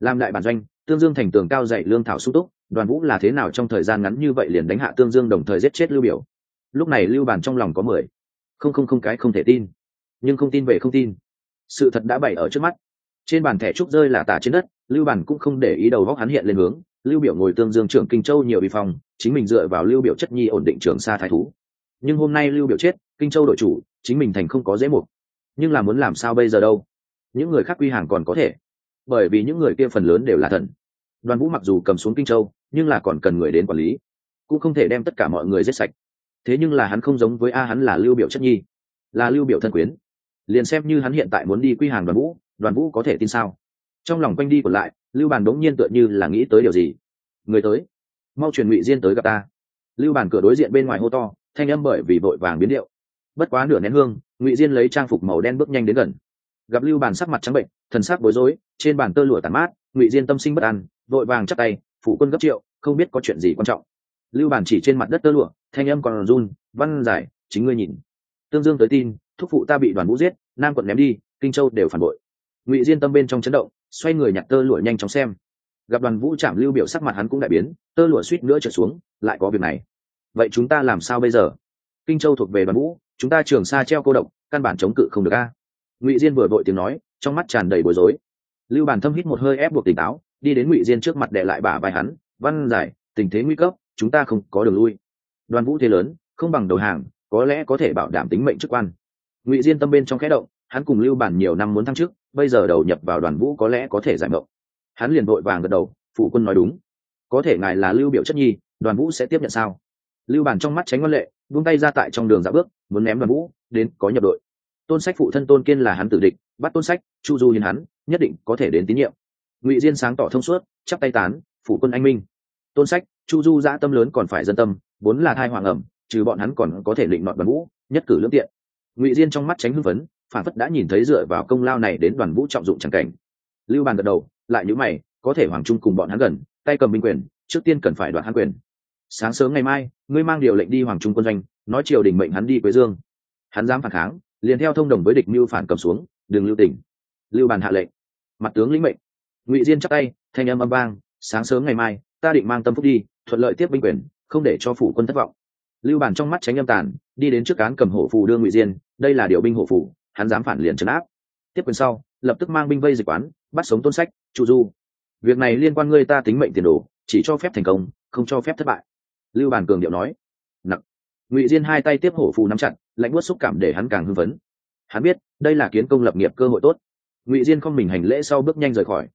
Làm đại bản doanh, tương dương thành tường cao dạy lương thảo sung túc, đoàn vũ là thế nào trong thời gian ngắn như vậy liền đánh hạ tương dương đồng thời giết chết lưu biểu? Lúc này lưu bàn trong lòng có mười. Không không không cái không thể tin. Nhưng không tin về không tin. Sự thật đã bày ở trước mắt. Trên bàn thẻ trúc rơi là tả trên đất, lưu bản cũng không để ý đầu góc hắn hiện lên hướng lưu biểu ngồi tương dương trưởng kinh châu nhiều bị phòng chính mình dựa vào lưu biểu chất nhi ổn định trường xa thái thú. Nhưng hôm nay lưu biểu chết, kinh châu đội chủ, chính mình thành không có dễ mục nhưng là muốn làm sao bây giờ đâu? Những người khác quy hàng còn có thể. Bởi vì những người kia phần lớn đều là thần. Đoàn vũ mặc dù cầm xuống kinh châu, nhưng là còn cần người đến quản lý. Cũng không thể đem tất cả mọi người giết sạch. Thế nhưng là hắn không giống với a, hắn là lưu biểu chất nhi. Là lưu biểu thân quyến. Liền xem như hắn hiện tại muốn đi quy hàng đoàn vũ đoàn vũ có thể tin sao? Trong lòng quanh đi còn lại, lưu bàn đống nhiên tựa như là nghĩ tới điều gì? Người tới. Mau truyền ngụy diên tới gặp ta. Lưu bàn cửa đối diện bên ngoài hô to, thanh âm bởi vì vội vàng biến điệu. Bất quá nửa nén hương, ngụy diên lấy trang phục màu đen bước nhanh đến gần. Gặp lưu bàn sắc mặt trắng bệnh, thần sắc bối rối, trên bàn tơ lụa tàn mát, ngụy diên tâm sinh bất an, vội vàng chắc tay phụ quân gấp triệu, không biết có chuyện gì quan trọng. Lưu bàn chỉ trên mặt đất tơ lụa, thanh âm còn run, văn giải, chính ngươi nhìn. Tương dương tới tin, thúc phụ ta bị đoàn vũ giết, nam quận ném đi, kinh châu đều phản bội. Ngụy diên tâm bên trong chấn động xoay người nhặt tơ lụa nhanh chóng xem. Gặp đoàn vũ chạm lưu biểu sắc mặt hắn cũng đại biến, tơ lụa suýt nữa trở xuống, lại có việc này. Vậy chúng ta làm sao bây giờ? Kinh châu thuộc về đoàn vũ, chúng ta trường xa treo cô độc, căn bản chống cự không được a. Ngụy diên vừa vội tiếng nói, trong mắt tràn đầy bối rối. Lưu bản thâm hít một hơi ép buộc tỉnh táo, đi đến ngụy diên trước mặt đệ lại bả vai hắn, văn giải, tình thế nguy cấp, chúng ta không có đường lui. Đoàn vũ thế lớn, không bằng đầu hàng, có lẽ có thể bảo đảm tính mệnh chức quan. Ngụy diên tâm bên trong khẽ động, hắn cùng lưu bản nhiều năm muốn thăng chức bây giờ đầu nhập vào đoàn vũ có lẽ có thể giải mộng. Hắn liền vội vàng gật đầu phụ quân nói đúng. Có thể ngài là lưu biểu chất nhi, đoàn vũ sẽ tiếp nhận sao? Lưu bản trong mắt tránh ngân lệ, buông tay ra tại trong đường dạo bước, muốn ném đoàn vũ, đến có nhập đội. Tôn sách phụ thân tôn kiên là hắn tử địch, bắt tôn sách, chu du hiến hắn, nhất định có thể đến tín nhiệm. Ngụy diên sáng tỏ thông suốt, chắp tay tán phụ quân anh minh. Tôn sách, chu du dã tâm lớn còn phải dân tâm, vốn là thai hoàng ẩm, trừ bọn hắn còn có thể định nọt đoàn vũ, nhất cử lương tiện. Ngụy diên trong mắt tránh hưng phấn phản phất đã nhìn thấy dựa vào công lao này đến đoàn vũ trọng dụng chẳng cảnh. Lưu bàn gật đầu, lại nhữ mày, có thể hoàng trung cùng bọn hắn gần, tay cầm binh quyền, trước tiên cần phải đoạt hắn quyền. Sáng sớm ngày mai, ngươi mang điều lệnh đi hoàng trung quân doanh, nói triều đình mệnh hắn đi quế dương. Hắn dám phản kháng, liền theo thông đồng với địch mưu phản cầm xuống đường lưu tỉnh lưu bàn hạ lệnh. Mặt tướng lĩnh mệnh. Ngụy diên chắc tay, thanh âm âm vang, sáng sớm ngày mai, ta định mang tâm phúc đi, thuận lợi tiếp binh quyền, không để cho phủ quân thất vọng. Lưu bàn trong mắt tránh âm tàn, đi đến trước cán cầm hổ phù đưa ngụy diên, đây là điều binh hổ phù hắn dám phản liền trấn áp. Tiếp quyền sau, lập tức mang binh vây dịch quán, bắt sống tôn sách, chu du. Việc này liên quan ngươi ta tính mệnh tiền đồ, chỉ cho phép thành công, không cho phép thất bại. Lưu bàn cường điệu nói. Nặng ngụy diên hai tay tiếp hổ phù nắm chặt lãnh bớt xúc cảm để hắn càng hưng phấn. Hắn biết, đây là kiến công lập nghiệp cơ hội tốt. Ngụy diên không mình hành lễ sau bước nhanh rời khỏi.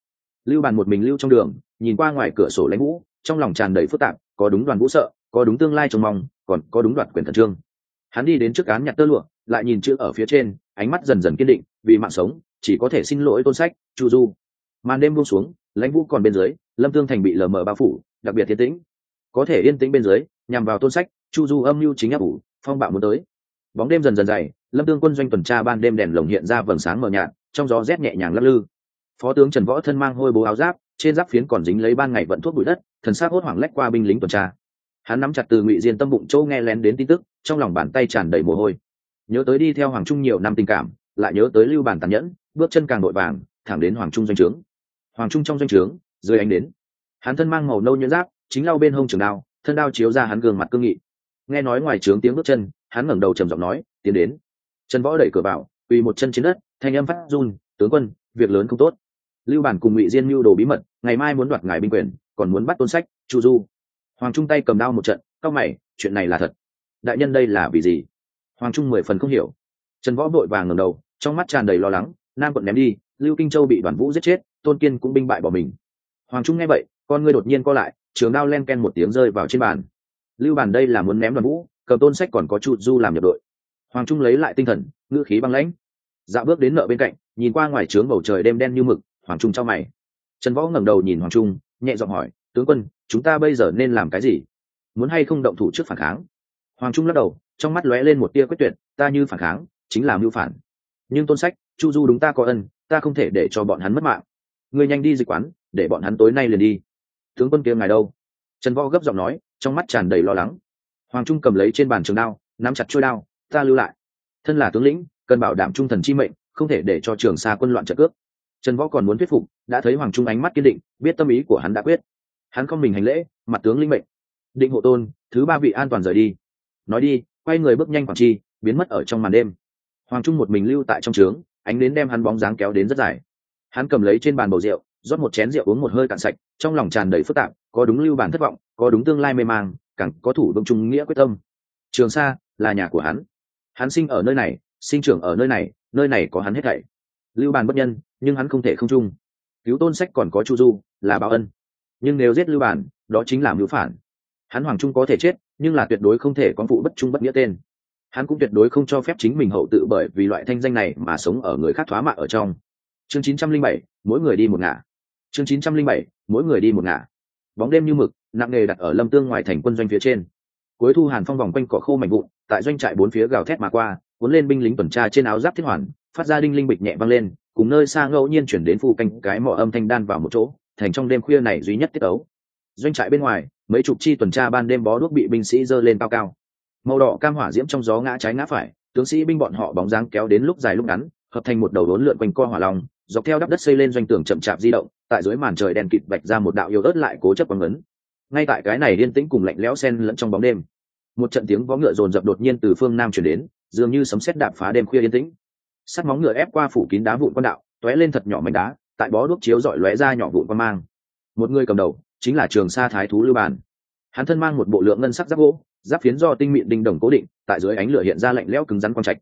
Lưu bàn một mình lưu trong đường, nhìn qua ngoài cửa sổ lãnh vũ, trong lòng tràn đầy phức tạp, có đúng đoàn vũ sợ, có đúng tương lai trông mong, còn có đúng đoạt quyền thần trương. Hắn đi đến trước án nhặt tơ lụa, lại nhìn chữ ở phía trên ánh mắt dần dần kiên định, vì mạng sống, chỉ có thể xin lỗi tôn sách, chu du. Màn đêm buông xuống, lãnh vũ còn bên dưới, lâm tương thành bị lờ mờ bao phủ, đặc biệt thiên tĩnh. Có thể yên tĩnh bên dưới, nhằm vào tôn sách, chu du âm mưu chính áp ủ, phong bạo muốn tới. Bóng đêm dần dần dày, lâm tương quân doanh tuần tra ban đêm đèn lồng hiện ra vầng sáng mờ nhạt, trong gió rét nhẹ nhàng lắc lư. Phó tướng trần võ thân mang hôi bố áo giáp, trên giáp phiến còn dính lấy ban ngày vận thuốc bụi đất, thần sát hốt hoảng lách qua binh lính tuần tra. Hắn nắm chặt từ ngụy diên tâm bụng châu nghe lén đến tin tức, trong lòng bàn tay tràn đầy mồ hôi nhớ tới đi theo hoàng trung nhiều năm tình cảm, lại nhớ tới lưu bản tàn nhẫn, bước chân càng đội vàng, thẳng đến hoàng trung doanh trướng. Hoàng trung trong doanh trướng, dưới ánh đến, hắn thân mang màu nâu nhẫn giáp, chính lau bên hông trường đao, thân đao chiếu ra hắn gương mặt cương nghị. Nghe nói ngoài trướng tiếng bước chân, hắn ngẩng đầu trầm giọng nói, tiến đến. Trần võ đẩy cửa vào, quỳ một chân trên đất, thanh âm phát run, tướng quân, việc lớn không tốt. Lưu bản cùng ngụy diên mưu đồ bí mật, ngày mai muốn đoạt ngài binh quyền, còn muốn bắt tôn sách, chu du. Hoàng trung tay cầm đao một trận cao mày, chuyện này là thật. Đại nhân đây là vì gì? Hoàng trung mười phần không hiểu. Trần võ vội vàng ngầm đầu, trong mắt tràn đầy lo lắng, nam quận ném đi, lưu kinh châu bị đoàn vũ giết chết, tôn kiên cũng binh bại bỏ mình. Hoàng trung nghe vậy, con ngươi đột nhiên co lại, trường đao len ken một tiếng rơi vào trên bàn. Lưu bàn đây là muốn ném đoàn vũ, cầm tôn sách còn có trụ du làm nhập đội. Hoàng trung lấy lại tinh thần, ngữ khí băng lãnh. Dạo bước đến nợ bên cạnh, nhìn qua ngoài trướng bầu trời đêm đen như mực, hoàng trung trao mày. Trần võ ngẩng đầu nhìn hoàng trung, nhẹ giọng hỏi, tướng quân, chúng ta bây giờ nên làm cái gì? Muốn hay không động thủ trước phản kháng? Hoàng trung lắc đầu trong mắt lóe lên một tia quyết tuyệt, ta như phản kháng, chính là mưu phản. Nhưng tôn sách, chu du đúng ta có ân, ta không thể để cho bọn hắn mất mạng. Người nhanh đi dịch quán, để bọn hắn tối nay liền đi. Tướng quân kia ngài đâu? Trần võ gấp giọng nói, trong mắt tràn đầy lo lắng. Hoàng trung cầm lấy trên bàn trường đao, nắm chặt trôi đao, ta lưu lại. Thân là tướng lĩnh, cần bảo đảm trung thần chi mệnh, không thể để cho trường xa quân loạn trợ cướp trần võ còn muốn thuyết phục, đã thấy hoàng trung ánh mắt kiên định, biết tâm ý của hắn đã quyết. Hắn không mình hành lễ, mặt tướng linh mệnh. Định hộ tôn, thứ ba vị an toàn rời đi. Nói đi quay người bước nhanh quảng chi, biến mất ở trong màn đêm. Hoàng trung một mình lưu tại trong trướng, ánh đến đem hắn bóng dáng kéo đến rất dài. Hắn cầm lấy trên bàn bầu rượu, rót một chén rượu uống một hơi cạn sạch, trong lòng tràn đầy phức tạp, có đúng lưu bản thất vọng, có đúng tương lai mê mang, càng có thủ đông trung nghĩa quyết tâm. Trường sa là nhà của hắn. Hắn sinh ở nơi này, sinh trưởng ở nơi này nơi này có hắn hết thảy. Lưu bàn bất nhân, nhưng hắn không thể không chung. Cứu tôn sách còn có chu du, là báo ân. Nhưng nếu giết lưu bàn đó chính là mưu phản. Hắn hoàng trung có thể chết nhưng là tuyệt đối không thể có phụ bất trung bất nghĩa tên. Hắn cũng tuyệt đối không cho phép chính mình hậu tự bởi vì loại thanh danh này mà sống ở người khác thoá mạ ở trong. Chương 907, mỗi người đi một ngả. Chương 907, mỗi người đi một ngả. Bóng đêm như mực nặng nề đặt ở lâm tương ngoài thành quân doanh phía trên. Cuối thu hàn phong vòng quanh cỏ khô mảnh vụn tại doanh trại bốn phía gào thét mà qua cuốn lên binh lính tuần tra trên áo giáp thiết hoàn phát ra đinh linh bịch nhẹ vang lên cùng nơi xa ngẫu nhiên chuyển đến phù canh cái mỏ âm thanh đan vào một chỗ thành trong đêm khuya này duy nhất tiết ấu doanh trại bên ngoài mấy chục chi tuần tra ban đêm bó đuốc bị binh sĩ giơ lên cao cao. Màu đỏ cam hỏa diễm trong gió ngã trái ngã phải, tướng sĩ binh bọn họ bóng dáng kéo đến lúc dài lúc ngắn, hợp thành một đầu đốn lượn quanh co hỏa long, dọc theo đắp đất xây lên doanh tường chậm chạp di động, tại dưới màn trời đèn kịt bạch ra một đạo yếu ớt lại cố chấp quang ấn. Ngay tại cái này yên tĩnh cùng lạnh lẽo xen lẫn trong bóng đêm, một trận tiếng vó ngựa rồn rập đột nhiên từ phương nam chuyển đến, dường như sấm sét đạp phá đêm khuya yên tĩnh. Sắt móng ngựa ép qua phủ kín đá vụn con đạo, tóe lên thật nhỏ mảnh đá, tại bó đuốc chiếu dọi lóe ra nhỏ vụn quan mang. Một người cầm đầu chính là trường sa thái thú lưu bàn. Hắn thân mang một bộ lượng ngân sắc giáp gỗ, giáp phiến do tinh mịn đinh đồng cố định, tại dưới ánh lửa hiện ra lạnh lẽo cứng rắn quang trạch.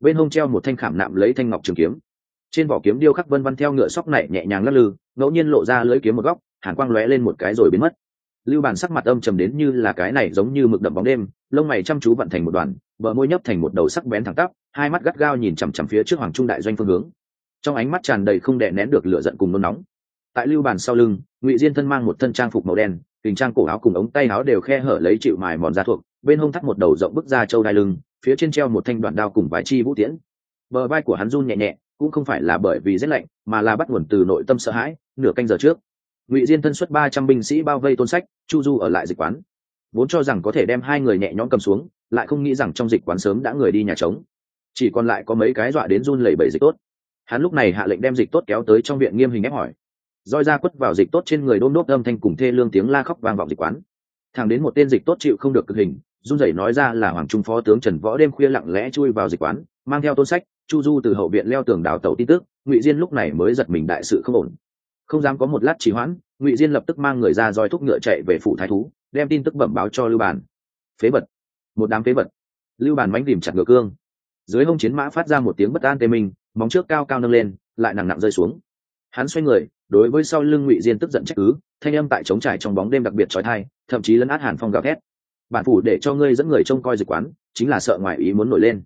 Bên hông treo một thanh khảm nạm lấy thanh ngọc trường kiếm. Trên vỏ kiếm điêu khắc vân văn theo ngựa sóc này nhẹ nhàng lắc lư, ngẫu nhiên lộ ra lưỡi kiếm một góc, hàn quang lóe lên một cái rồi biến mất. Lưu bàn sắc mặt âm trầm đến như là cái này giống như mực đậm bóng đêm, lông mày chăm chú vận thành một đoàn vợ môi nhấp thành một đầu sắc bén thẳng tắp, hai mắt gắt gao nhìn chằm chằm phía trước hoàng trung đại doanh phương hướng. Trong ánh mắt tràn đầy không đè nén được lửa giận cùng nôn nóng tại lưu bàn sau lưng, ngụy diên thân mang một thân trang phục màu đen tình trang cổ áo cùng ống tay áo đều khe hở lấy chịu mài mòn da thuộc, bên hông thắt một đầu rộng bức da trâu đai lưng, phía trên treo một thanh đoạn đao cùng vài chi vũ tiễn. Bờ vai của hắn run nhẹ nhẹ, cũng không phải là bởi vì rét lạnh, mà là bắt nguồn từ nội tâm sợ hãi, nửa canh giờ trước. Ngụy diên thân xuất ba trăm binh sĩ bao vây tôn sách, chu du ở lại dịch quán. Vốn cho rằng có thể đem hai người nhẹ nhõm cầm xuống, lại không nghĩ rằng trong dịch quán sớm đã người đi nhà trống. Chỉ còn lại có mấy cái dọa đến run lẩy bẩy dịch tốt. Hắn lúc này hạ lệnh đem dịch tốt kéo tới trong viện nghiêm hình ép hỏi roi ra quất vào dịch tốt trên người đôm đốt âm thanh cùng thê lương tiếng la khóc vang vọng dịch quán. Thằng đến một tên dịch tốt chịu không được cực hình, run rẩy nói ra là hoàng trung phó tướng trần võ đêm khuya lặng lẽ chui vào dịch quán, mang theo tôn sách, chu du từ hậu viện leo tường đào tẩu tin tức, ngụy diên lúc này mới giật mình đại sự không ổn. Không dám có một lát trì hoãn, ngụy diên lập tức mang người ra roi thúc ngựa chạy về phủ thái thú, đem tin tức bẩm báo cho lưu bàn. Phế vật. Một đám phế vật. Lưu bàn mánh tìm chặt ngựa cương. Dưới hông chiến mã phát ra một tiếng bất an tê minh, móng trước cao cao nâng lên, lại nặng nặng rơi xuống hắn xoay người, đối với sau lưng ngụy diên tức giận trách cứ, thanh âm tại trống trải trong bóng đêm đặc biệt trói thai, thậm chí lấn át hàn phong gào thét bản phủ để cho ngươi dẫn người trông coi dịch quán, chính là sợ ngoài ý muốn nổi lên.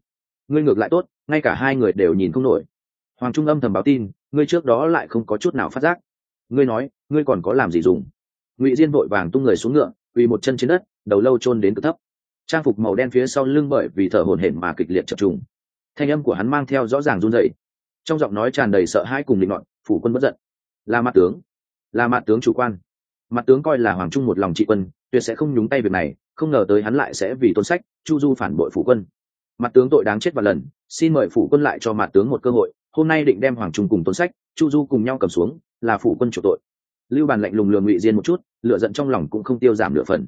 Ngươi ngược lại tốt, ngay cả hai người đều nhìn không nổi. Hoàng trung âm thầm báo tin, ngươi trước đó lại không có chút nào phát giác. Ngươi nói, ngươi còn có làm gì dùng? Ngụy diên vội vàng tung người xuống ngựa, quỳ một chân trên đất, đầu lâu chôn đến cực thấp. Trang phục màu đen phía sau lưng bởi vì thở hổn hển mà kịch liệt chập trùng. Thanh âm của hắn mang theo rõ ràng run dậy trong giọng nói tràn đầy sợ hãi cùng định luận phủ quân bất giận. Là mặt tướng. Là mặt tướng chủ quan. Mặt tướng coi là hoàng trung một lòng trị quân, tuyệt sẽ không nhúng tay việc này, không ngờ tới hắn lại sẽ vì tôn sách, chu du phản bội phủ quân. Mặt tướng tội đáng chết và lần, xin mời phủ quân lại cho mặt tướng một cơ hội, hôm nay định đem hoàng trung cùng tôn sách, chu du cùng nhau cầm xuống, là phủ quân chủ tội. Lưu bàn lạnh lùng lường ngụy diên một chút lựa giận trong lòng cũng không tiêu giảm nửa phần.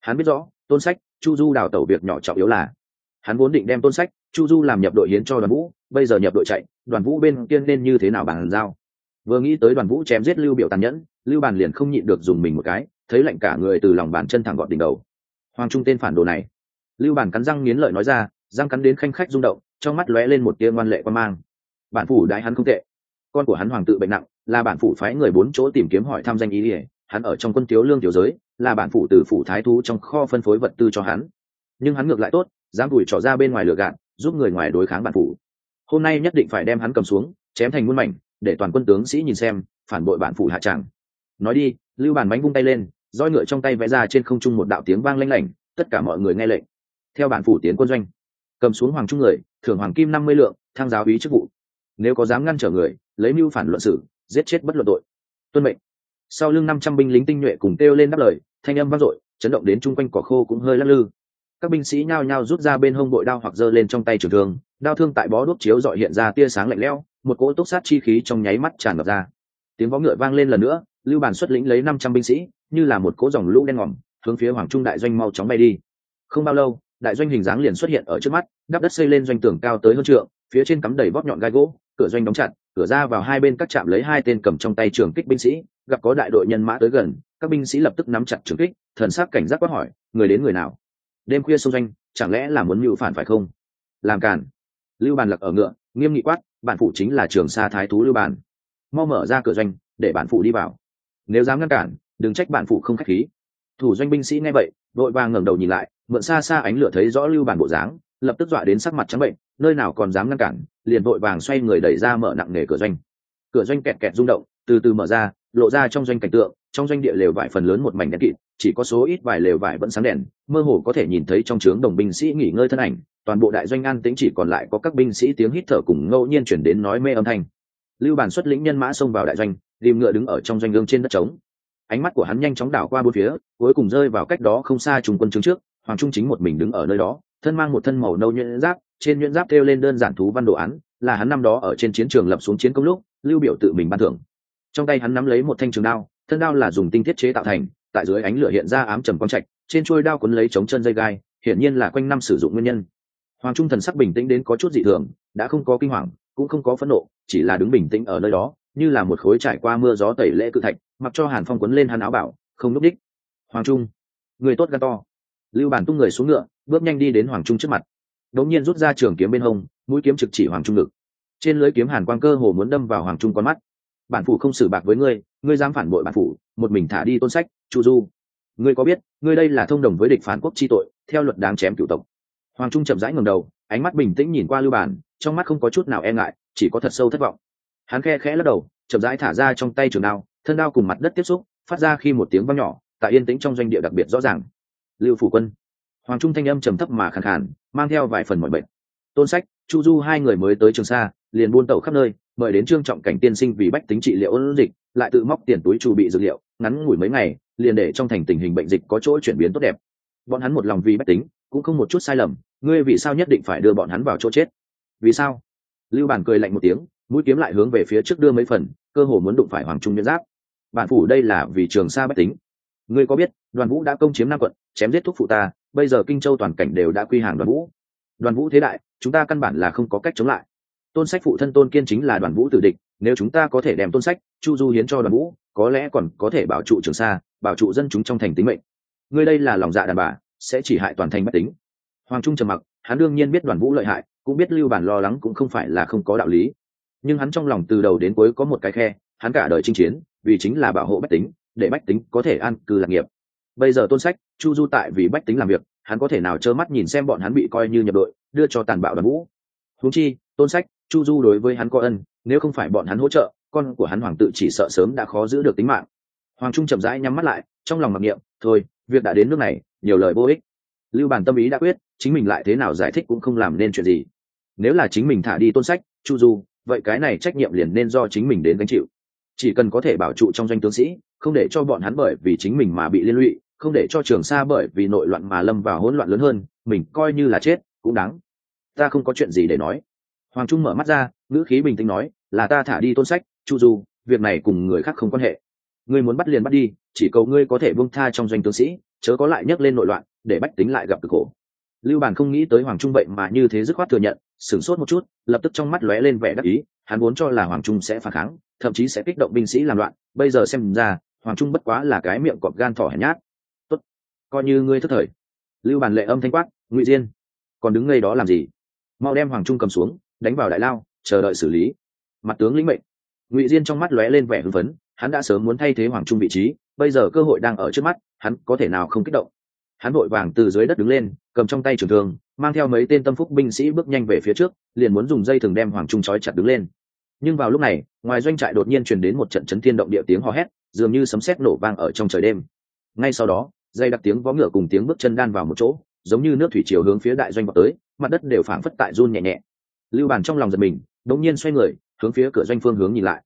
Hắn biết rõ, tôn sách, chu du đào tẩu việc nhỏ trọng yếu là, hắn vốn định đem tôn sách, chu du làm nhập đội hiến cho đoàn vũ, bây giờ nhập đội chạy, đoàn vũ bên kia nên như thế nào bàn giao? Vừa nghĩ tới đoàn vũ chém giết lưu biểu tàn nhẫn, lưu bàn liền không nhịn được dùng mình một cái, thấy lạnh cả người từ lòng bàn chân thẳng gọn đỉnh đầu. Hoàng trung tên phản đồ này. Lưu bàn cắn răng nghiến lợi nói ra, răng cắn đến khanh khách rung động, trong mắt lóe lên một tia ngoan lệ quan mang. Bản phủ đại hắn không tệ. Con của hắn hoàng tự bệnh nặng, là bản phủ phái người bốn chỗ tìm kiếm hỏi thăm danh ý ỉa hắn ở trong quân thiếu lương tiểu giới, là bản phủ từ phủ thái thú trong kho phân phối vật tư cho hắn. Nhưng hắn ngược lại tốt, dám đùi trỏ ra bên ngoài lửa gạn giúp người ngoài đối kháng bản phủ. Hôm nay nhất định phải đem hắn cầm xuống, chém thành muôn mảnh để toàn quân tướng sĩ nhìn xem, phản bội bản phủ hạ tràng. Nói đi, lưu bản bánh vung tay lên, roi ngựa trong tay vẽ ra trên không trung một đạo tiếng vang lanh lảnh, tất cả mọi người nghe lệnh. Theo bản phủ tiến quân doanh, cầm xuống hoàng trung người, thưởng hoàng kim năm mươi lượng, thăng giáo ý chức vụ. Nếu có dám ngăn trở người, lấy mưu phản luận sử giết chết bất luận tội. Tuân mệnh. Sau lưng năm trăm binh lính tinh nhuệ cùng kêu lên đáp lời, thanh âm vang dội, chấn động đến chung quanh cỏ khô cũng hơi lắc lư. Các binh sĩ nhao nhao rút ra bên hông bội đao hoặc giơ lên trong tay trường thương, đao thương tại bó đuốc chiếu dọi hiện ra tia sáng lạnh lẽo một cỗ túc sát chi khí trong nháy mắt tràn ngập ra. Tiếng vó ngựa vang lên lần nữa, lưu bản xuất lĩnh lấy năm trăm binh sĩ, như là một cỗ dòng lũ đen ngòm, hướng phía hoàng trung đại doanh mau chóng bay đi. Không bao lâu, đại doanh hình dáng liền xuất hiện ở trước mắt, đắp đất xây lên doanh tường cao tới hơn trượng, phía trên cắm đầy vót nhọn gai gỗ, cửa doanh đóng chặt, cửa ra vào hai bên các trạm lấy hai tên cầm trong tay trường kích binh sĩ, gặp có đại đội nhân mã tới gần, các binh sĩ lập tức nắm chặt trường kích, thần sắc cảnh giác quát hỏi, người đến người nào? Đêm khuya xông doanh chẳng lẽ là muốn mưu phản phải không? Làm cản lưu bàn lặc ở ngựa, nghiêm nghị quát bản phụ chính là trường sa thái thú lưu bàn. Mau mở ra cửa doanh, để bản phụ đi vào. Nếu dám ngăn cản, đừng trách bản phụ không khách khí. Thủ doanh binh sĩ nghe vậy, vội vàng ngẩng đầu nhìn lại, mượn xa xa ánh lửa thấy rõ lưu bàn bộ dáng, lập tức dọa đến sắc mặt trắng bệnh, nơi nào còn dám ngăn cản, liền vội vàng xoay người đẩy ra mở nặng nề cửa doanh. Cửa doanh kẹt kẹt rung động, từ từ mở ra lộ ra trong doanh cảnh tượng, trong doanh địa lều vải phần lớn một mảnh đen kịt, chỉ có số ít vài lều vải vẫn sáng đèn, mơ hồ có thể nhìn thấy trong trướng đồng binh sĩ nghỉ ngơi thân ảnh, toàn bộ đại doanh an tĩnh chỉ còn lại có các binh sĩ tiếng hít thở cùng ngẫu nhiên chuyển đến nói mê âm thanh. Lưu bản xuất lĩnh nhân mã xông vào đại doanh, tìm ngựa đứng ở trong doanh gương trên đất trống. Ánh mắt của hắn nhanh chóng đảo qua bốn phía, cuối cùng rơi vào cách đó không xa trùng quân trướng trước, hoàng trung chính một mình đứng ở nơi đó, thân mang một thân màu nâu nhuyễn giáp, trên nhuyễn giáp thêu lên đơn giản thú văn đồ án, là hắn năm đó ở trên chiến trường lập xuống chiến công lúc, lưu biểu tự mình ban thưởng trong tay hắn nắm lấy một thanh trường đao, thân đao là dùng tinh thiết chế tạo thành, tại dưới ánh lửa hiện ra ám trầm quang trạch, trên chuôi đao cuốn lấy chống chân dây gai, hiển nhiên là quanh năm sử dụng nguyên nhân. Hoàng trung thần sắc bình tĩnh đến có chút dị thường, đã không có kinh hoàng, cũng không có phẫn nộ, chỉ là đứng bình tĩnh ở nơi đó, như là một khối trải qua mưa gió tẩy lễ cự thạch, mặc cho hàn phong quấn lên hắn áo bảo, không núp đích. Hoàng trung, người tốt gan to. Lưu bản tung người xuống ngựa, bước nhanh đi đến hoàng trung trước mặt. Đống nhiên rút ra trường kiếm bên hông, mũi kiếm trực chỉ hoàng trung ngực. Trên lưới kiếm hàn quang cơ hồ muốn đâm vào hoàng trung con mắt bản phủ không xử bạc với ngươi ngươi dám phản bội bản phủ, một mình thả đi tôn sách, chu du. Ngươi có biết, ngươi đây là thông đồng với địch phản quốc chi tội, theo luật đáng chém cựu tộc. Hoàng trung chậm rãi ngầm đầu, ánh mắt bình tĩnh nhìn qua lưu bản, trong mắt không có chút nào e ngại, chỉ có thật sâu thất vọng. Hắn khe khẽ lắc đầu, chậm rãi thả ra trong tay trường đao, thân đao cùng mặt đất tiếp xúc, phát ra khi một tiếng vang nhỏ, tại yên tĩnh trong doanh địa đặc biệt rõ ràng. Lưu phủ quân. Hoàng trung thanh âm trầm thấp mà khàn khàn, mang theo vài phần mọi bệnh. Tôn sách, chu du hai người mới tới trường sa liền buôn tẩu khắp nơi mời đến trương trọng cảnh tiên sinh vì bách tính trị liệu ôn dịch, lại tự móc tiền túi chu bị dược liệu, ngắn ngủi mấy ngày, liền để trong thành tình hình bệnh dịch có chỗ chuyển biến tốt đẹp. Bọn hắn một lòng vì bách tính, cũng không một chút sai lầm, ngươi vì sao nhất định phải đưa bọn hắn vào chỗ chết? Vì sao? Lưu bản cười lạnh một tiếng, mũi kiếm lại hướng về phía trước đưa mấy phần, cơ hồ muốn đụng phải hoàng trung nhẫn giáp. Bản phủ đây là vì trường sa bách tính. Ngươi có biết, đoàn vũ đã công chiếm nam quận, chém giết thuốc phụ ta, bây giờ kinh châu toàn cảnh đều đã quy hàng đoàn vũ. Đoàn vũ thế đại, chúng ta căn bản là không có cách chống lại tôn sách phụ thân tôn kiên chính là đoàn vũ tử địch, nếu chúng ta có thể đem tôn sách, chu du hiến cho đoàn vũ, có lẽ còn có thể bảo trụ trường sa, bảo trụ dân chúng trong thành tính mệnh. Ngươi đây là lòng dạ đàn bà, sẽ chỉ hại toàn thành bách tính. Hoàng trung trầm mặc, hắn đương nhiên biết đoàn vũ lợi hại, cũng biết lưu bản lo lắng cũng không phải là không có đạo lý. Nhưng hắn trong lòng từ đầu đến cuối có một cái khe, hắn cả đời chinh chiến, vì chính là bảo hộ bách tính, để bách tính có thể an cư lạc nghiệp. Bây giờ tôn sách, chu du tại vì bách tính làm việc, hắn có thể nào trơ mắt nhìn xem bọn hắn bị coi như nhập đội, đưa cho tàn bạo đoàn vũ húng chi, tôn sách, chu du đối với hắn có ân, nếu không phải bọn hắn hỗ trợ, con của hắn hoàng tự chỉ sợ sớm đã khó giữ được tính mạng. Hoàng trung chậm rãi nhắm mắt lại, trong lòng mặc niệm, thôi, việc đã đến nước này, nhiều lời vô ích. Lưu bản tâm ý đã quyết, chính mình lại thế nào giải thích cũng không làm nên chuyện gì. Nếu là chính mình thả đi tôn sách, chu du, vậy cái này trách nhiệm liền nên do chính mình đến gánh chịu. Chỉ cần có thể bảo trụ trong doanh tướng sĩ, không để cho bọn hắn bởi vì chính mình mà bị liên lụy, không để cho trường sa bởi vì nội loạn mà lâm vào hỗn loạn lớn hơn, mình coi như là chết, cũng đáng ta không có chuyện gì để nói. Hoàng trung mở mắt ra, ngữ khí bình tĩnh nói, là ta thả đi tôn sách, chu du, việc này cùng người khác không quan hệ. Ngươi muốn bắt liền bắt đi, chỉ cầu ngươi có thể buông tha trong doanh tướng sĩ, chớ có lại nhấc lên nội loạn, để bách tính lại gặp cực khổ. Lưu bàn không nghĩ tới hoàng trung vậy mà như thế dứt khoát thừa nhận, sửng sốt một chút, lập tức trong mắt lóe lên vẻ đắc ý, hắn muốn cho là hoàng trung sẽ phản kháng, thậm chí sẽ kích động binh sĩ làm loạn, bây giờ xem ra, hoàng trung bất quá là cái miệng cọp gan thỏ hèn nhát. Tốt, coi như ngươi thất thời. Lưu bàn lệ âm thanh quát, ngụy diên, còn đứng ngay đó làm gì? Mau đem hoàng trung cầm xuống, đánh vào đại lao, chờ đợi xử lý. Mặt tướng lĩnh mệnh. Ngụy diên trong mắt lóe lên vẻ hưng phấn, hắn đã sớm muốn thay thế hoàng trung vị trí, bây giờ cơ hội đang ở trước mắt, hắn có thể nào không kích động? Hắn vội vàng từ dưới đất đứng lên, cầm trong tay trường thương, mang theo mấy tên tâm phúc binh sĩ bước nhanh về phía trước, liền muốn dùng dây thừng đem hoàng trung trói chặt đứng lên. Nhưng vào lúc này, ngoài doanh trại đột nhiên truyền đến một trận chấn thiên động địa tiếng hò hét, dường như sấm sét nổ vang ở trong trời đêm. Ngay sau đó, dây đặc tiếng vó ngựa cùng tiếng bước chân đan vào một chỗ giống như nước thủy chiều hướng phía đại doanh vào tới, mặt đất đều phảng phất tại run nhẹ nhẹ. Lưu bàn trong lòng giật mình, đột nhiên xoay người, hướng phía cửa doanh phương hướng nhìn lại.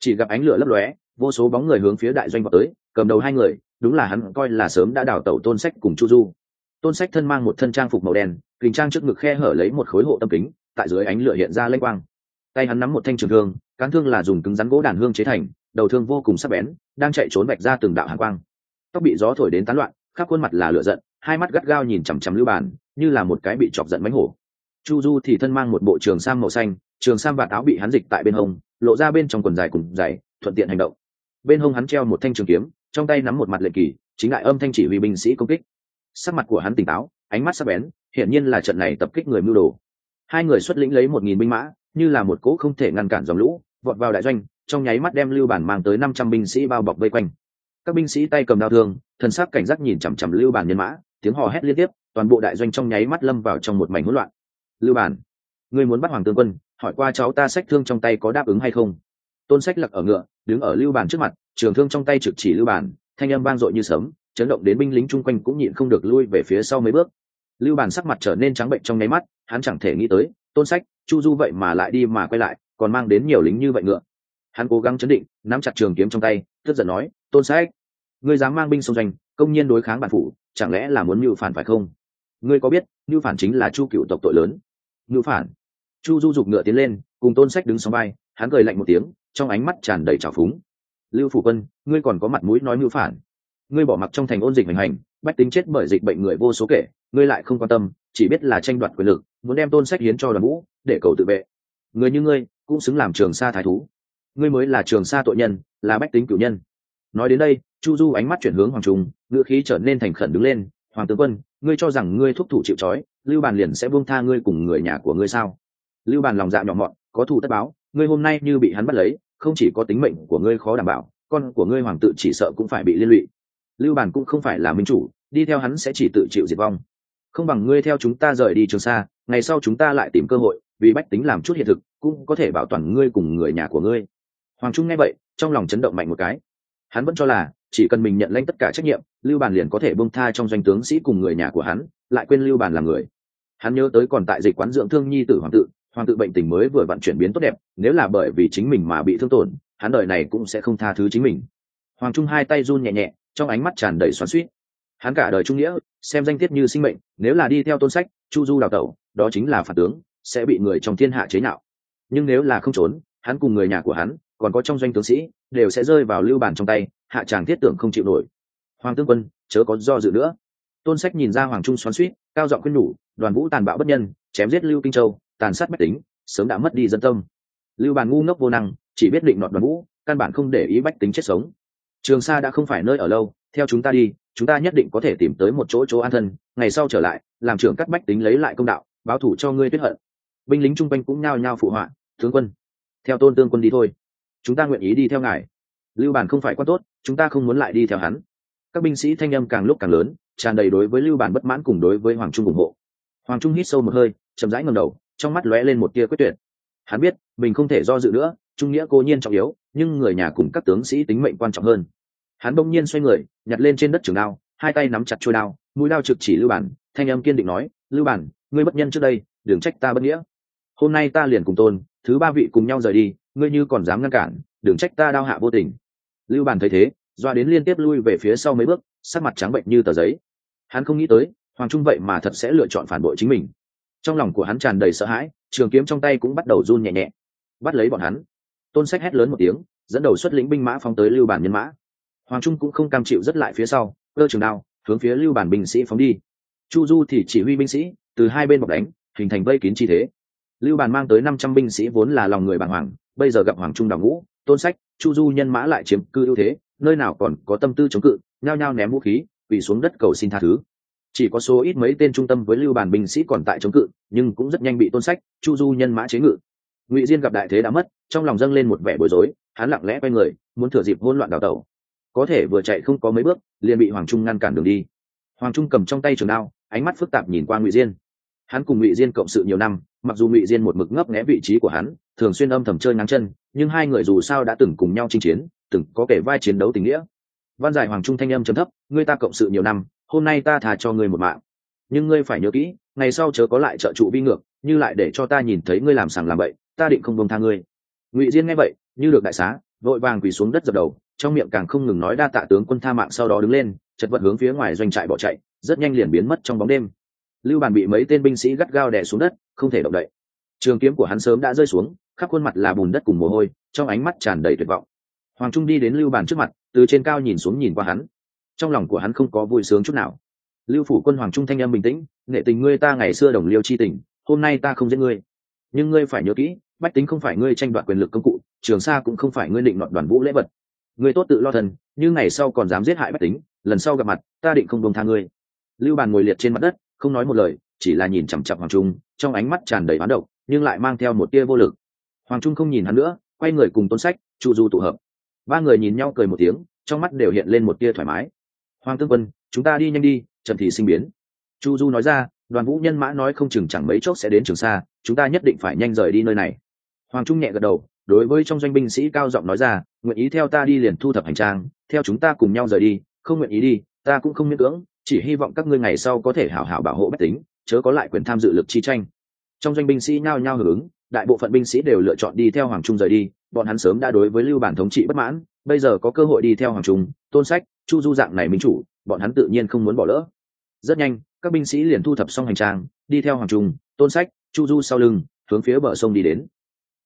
Chỉ gặp ánh lửa lấp lóe, vô số bóng người hướng phía đại doanh vào tới, cầm đầu hai người, đúng là hắn, coi là sớm đã đào tẩu tôn sách cùng chu du. Tôn sách thân mang một thân trang phục màu đen, kình trang trước ngực khe hở lấy một khối hộ tâm kính, tại dưới ánh lửa hiện ra lênh quang. Tay hắn nắm một thanh trường thương, cán thương là dùng cứng rắn gỗ đàn hương chế thành, đầu thương vô cùng sắc bén, đang chạy trốn vạch ra từng đạo hàng quang. Tóc bị gió thổi đến tán loạn, khắp khuôn mặt là lửa giận hai mắt gắt gao nhìn chằm chằm lưu bàn, như là một cái bị chọc giận mánh hổ. Chu du thì thân mang một bộ trường sam màu xanh, trường sam và áo bị hắn dịch tại bên hông, lộ ra bên trong quần dài cùng dài thuận tiện hành động. Bên hông hắn treo một thanh trường kiếm, trong tay nắm một mặt lệ kỳ, chính lại âm thanh chỉ huy binh sĩ công kích. Sắc mặt của hắn tỉnh táo, ánh mắt sắc bén, hiển nhiên là trận này tập kích người mưu đồ. Hai người xuất lĩnh lấy một nghìn binh mã, như là một cỗ không thể ngăn cản dòng lũ, vọt vào đại doanh, trong nháy mắt đem lưu bản mang tới năm trăm binh sĩ bao bọc vây quanh. Các binh sĩ tay cầm đao thương, thần sắc cảnh giác nhìn chằm chằm lưu bản nhân mã tiếng hò hét liên tiếp, toàn bộ đại doanh trong nháy mắt lâm vào trong một mảnh hỗn loạn. Lưu bản, ngươi muốn bắt hoàng tướng quân, hỏi qua cháu ta sách thương trong tay có đáp ứng hay không? Tôn sách lặc ở ngựa, đứng ở lưu bản trước mặt, trường thương trong tay trực chỉ lưu bản, thanh âm vang dội như sấm, chấn động đến binh lính chung quanh cũng nhịn không được lui về phía sau mấy bước. Lưu bản sắc mặt trở nên trắng bệnh trong nháy mắt, hắn chẳng thể nghĩ tới, tôn sách, chu du vậy mà lại đi mà quay lại, còn mang đến nhiều lính như vậy ngựa. Hắn cố gắng chấn định, nắm chặt trường kiếm trong tay, tức giận nói, tôn sách, ngươi dám mang binh xông doanh, công nhiên đối kháng bản phủ chẳng lẽ là muốn mưu phản phải không? Ngươi có biết, mưu phản chính là chu cựu tộc tội lớn. Mưu phản? Chu du dục ngựa tiến lên, cùng tôn sách đứng sau vai, hắn cười lạnh một tiếng, trong ánh mắt tràn đầy trào phúng. Lưu phủ quân, ngươi còn có mặt mũi nói mưu phản. Ngươi bỏ mặc trong thành ôn dịch hành hành, bách tính chết bởi dịch bệnh người vô số kể, ngươi lại không quan tâm, chỉ biết là tranh đoạt quyền lực, muốn đem tôn sách hiến cho đoàn vũ để cầu tự vệ. Người như ngươi, cũng xứng làm trường sa thái thú. Ngươi mới là trường sa tội nhân, là bách tính cử nhân. Nói đến đây chu du ánh mắt chuyển hướng hoàng trung ngựa khí trở nên thành khẩn đứng lên hoàng tướng quân ngươi cho rằng ngươi thúc thủ chịu trói lưu bàn liền sẽ buông tha ngươi cùng người nhà của ngươi sao? Lưu bàn lòng dạ nhỏ mọn có thù tất báo ngươi hôm nay như bị hắn bắt lấy không chỉ có tính mệnh của ngươi khó đảm bảo con của ngươi hoàng tự chỉ sợ cũng phải bị liên lụy. Lưu bàn cũng không phải là minh chủ đi theo hắn sẽ chỉ tự chịu diệt vong. Không bằng ngươi theo chúng ta rời đi trường xa, ngày sau chúng ta lại tìm cơ hội vì bách tính làm chút hiện thực cũng có thể bảo toàn ngươi cùng người nhà của ngươi. Hoàng trung nghe vậy trong lòng chấn động mạnh một cái. Hắn vẫn cho là chỉ cần mình nhận lãnh tất cả trách nhiệm, lưu bàn liền có thể bông tha trong doanh tướng sĩ cùng người nhà của hắn, lại quên lưu bàn là người. Hắn nhớ tới còn tại dịch quán dưỡng thương nhi tử hoàng tự hoàng tự bệnh tình mới vừa vận chuyển biến tốt đẹp, nếu là bởi vì chính mình mà bị thương tổn, hắn đời này cũng sẽ không tha thứ chính mình. Hoàng trung hai tay run nhẹ nhẹ, trong ánh mắt tràn đầy xoắn suýt hắn cả đời trung nghĩa, xem danh tiết như sinh mệnh, nếu là đi theo tôn sách, chu du đào tẩu, đó chính là phản tướng, sẽ bị người trong thiên hạ chế nhạo. Nhưng nếu là không trốn, hắn cùng người nhà của hắn còn có trong doanh tướng sĩ, đều sẽ rơi vào lưu bàn trong tay, hạ tràng thiết tưởng không chịu nổi. Hoàng tướng quân, chớ có do dự nữa. Tôn sách nhìn ra hoàng trung xoắn suýt cao giọng khuyên nhủ, đoàn vũ tàn bạo bất nhân, chém giết lưu kinh châu, tàn sát bách tính, sớm đã mất đi dân tâm. Lưu bàn ngu ngốc vô năng, chỉ biết định nọt đoàn vũ, căn bản không để ý bách tính chết sống. Trường sa đã không phải nơi ở lâu, theo chúng ta đi, chúng ta nhất định có thể tìm tới một chỗ chỗ an thân, ngày sau trở lại, làm trưởng cắt bách tính lấy lại công đạo, báo thủ cho ngươi tuyết hận. Binh lính chung quanh cũng nhao nhao phụ họa, tướng quân, theo tôn tương quân đi thôi chúng ta nguyện ý đi theo ngài. Lưu bản không phải quan tốt, chúng ta không muốn lại đi theo hắn. Các binh sĩ thanh âm càng lúc càng lớn, tràn đầy đối với lưu bản bất mãn cùng đối với hoàng trung ủng hộ. Hoàng trung hít sâu một hơi, chậm rãi ngầm đầu, trong mắt lóe lên một tia quyết tuyệt. Hắn biết, mình không thể do dự nữa, trung nghĩa cố nhiên trọng yếu, nhưng người nhà cùng các tướng sĩ tính mệnh quan trọng hơn. Hắn bỗng nhiên xoay người, nhặt lên trên đất trường đao, hai tay nắm chặt trôi đao, mũi đao trực chỉ lưu bản, thanh âm kiên định nói, lưu bản, ngươi bất nhân trước đây, đừng trách ta bất nghĩa. Hôm nay ta liền cùng tôn, thứ ba vị cùng nhau rời đi ngươi như còn dám ngăn cản, đừng trách ta đao hạ vô tình. Lưu Bàn thấy thế, doa đến liên tiếp lui về phía sau mấy bước, sắc mặt trắng bệnh như tờ giấy. Hắn không nghĩ tới, hoàng trung vậy mà thật sẽ lựa chọn phản bội chính mình. Trong lòng của hắn tràn đầy sợ hãi, trường kiếm trong tay cũng bắt đầu run nhẹ nhẹ. Bắt lấy bọn hắn. Tôn sách hét lớn một tiếng, dẫn đầu xuất lĩnh binh mã phóng tới lưu bản nhân mã. Hoàng trung cũng không cam chịu rất lại phía sau, cơ trường đao, hướng phía lưu bản binh sĩ phóng đi. Chu du thì chỉ huy binh sĩ, từ hai bên bọc đánh, hình thành vây kín chi thế. Lưu bản mang tới năm trăm binh sĩ vốn là lòng người bàng hoàng bây giờ gặp hoàng trung đào ngũ, tôn sách, chu du nhân mã lại chiếm cư ưu thế, nơi nào còn có tâm tư chống cự, nhao nhao ném vũ khí, quỳ xuống đất cầu xin tha thứ. Chỉ có số ít mấy tên trung tâm với lưu bàn binh sĩ còn tại chống cự, nhưng cũng rất nhanh bị tôn sách, chu du nhân mã chế ngự. Ngụy diên gặp đại thế đã mất, trong lòng dâng lên một vẻ bối rối, hắn lặng lẽ quay người, muốn thừa dịp hỗn loạn đào tẩu. Có thể vừa chạy không có mấy bước, liền bị hoàng trung ngăn cản đường đi. Hoàng trung cầm trong tay trường đao, ánh mắt phức tạp nhìn qua ngụy diên hắn cùng ngụy diên cộng sự nhiều năm, mặc dù ngụy diên một mực ngấp nghẽ vị trí của hắn, thường xuyên âm thầm chơi ngang chân, nhưng hai người dù sao đã từng cùng nhau chinh chiến, từng có kể vai chiến đấu tình nghĩa. Văn giải hoàng trung thanh âm chấm thấp, ngươi ta cộng sự nhiều năm, hôm nay ta thà cho ngươi một mạng. Nhưng ngươi phải nhớ kỹ, ngày sau chớ có lại trợ trụ vi ngược, như lại để cho ta nhìn thấy ngươi làm sàng làm bậy, ta định không bông tha ngươi. Ngụy diên nghe vậy, như được đại xá, vội vàng quỳ xuống đất dập đầu, trong miệng càng không ngừng nói đa tạ tướng quân tha mạng sau đó đứng lên, chật vật hướng phía ngoài doanh trại bỏ chạy, rất nhanh liền biến mất trong bóng đêm lưu bàn bị mấy tên binh sĩ gắt gao đè xuống đất, không thể động đậy. Trường kiếm của hắn sớm đã rơi xuống, khắp khuôn mặt là bùn đất cùng mồ hôi, trong ánh mắt tràn đầy tuyệt vọng. Hoàng trung đi đến lưu bàn trước mặt, từ trên cao nhìn xuống nhìn qua hắn. Trong lòng của hắn không có vui sướng chút nào. Lưu phủ quân hoàng trung thanh em bình tĩnh, nghệ tình ngươi ta ngày xưa đồng liêu chi tình, hôm nay ta không giết ngươi. Nhưng ngươi phải nhớ kỹ, bách tính không phải ngươi tranh đoạt quyền lực công cụ, trường sa cũng không phải ngươi định đoạt đoàn vũ lễ vật. Ngươi tốt tự lo thân như ngày sau còn dám giết hại bách tính, lần sau gặp mặt, ta định không đông tha ngươi. Lưu bàn ngồi liệt trên mặt đất không nói một lời, chỉ là nhìn chằm chặp hoàng trung, trong ánh mắt tràn đầy bán độc, nhưng lại mang theo một tia vô lực. Hoàng trung không nhìn hắn nữa, quay người cùng tôn sách, chu du tụ hợp. Ba người nhìn nhau cười một tiếng, trong mắt đều hiện lên một tia thoải mái. Hoàng tương quân, chúng ta đi nhanh đi trần thì sinh biến. Chu du nói ra, đoàn vũ nhân mã nói không chừng chẳng mấy chốc sẽ đến trường sa, chúng ta nhất định phải nhanh rời đi nơi này. Hoàng trung nhẹ gật đầu, đối với trong doanh binh sĩ cao giọng nói ra, nguyện ý theo ta đi liền thu thập hành trang, theo chúng ta cùng nhau rời đi, không nguyện ý đi, ta cũng không miễn cưỡng chỉ hy vọng các ngươi ngày sau có thể hảo hảo bảo hộ bách tính, chớ có lại quyền tham dự lực chi tranh. Trong doanh binh sĩ nhao nhao hưởng ứng, đại bộ phận binh sĩ đều lựa chọn đi theo hoàng trung rời đi, bọn hắn sớm đã đối với lưu bản thống trị bất mãn, bây giờ có cơ hội đi theo hoàng trung, tôn sách, chu du dạng này minh chủ, bọn hắn tự nhiên không muốn bỏ lỡ. Rất nhanh, các binh sĩ liền thu thập xong hành trang, đi theo hoàng trung, tôn sách, chu du sau lưng, hướng phía bờ sông đi đến.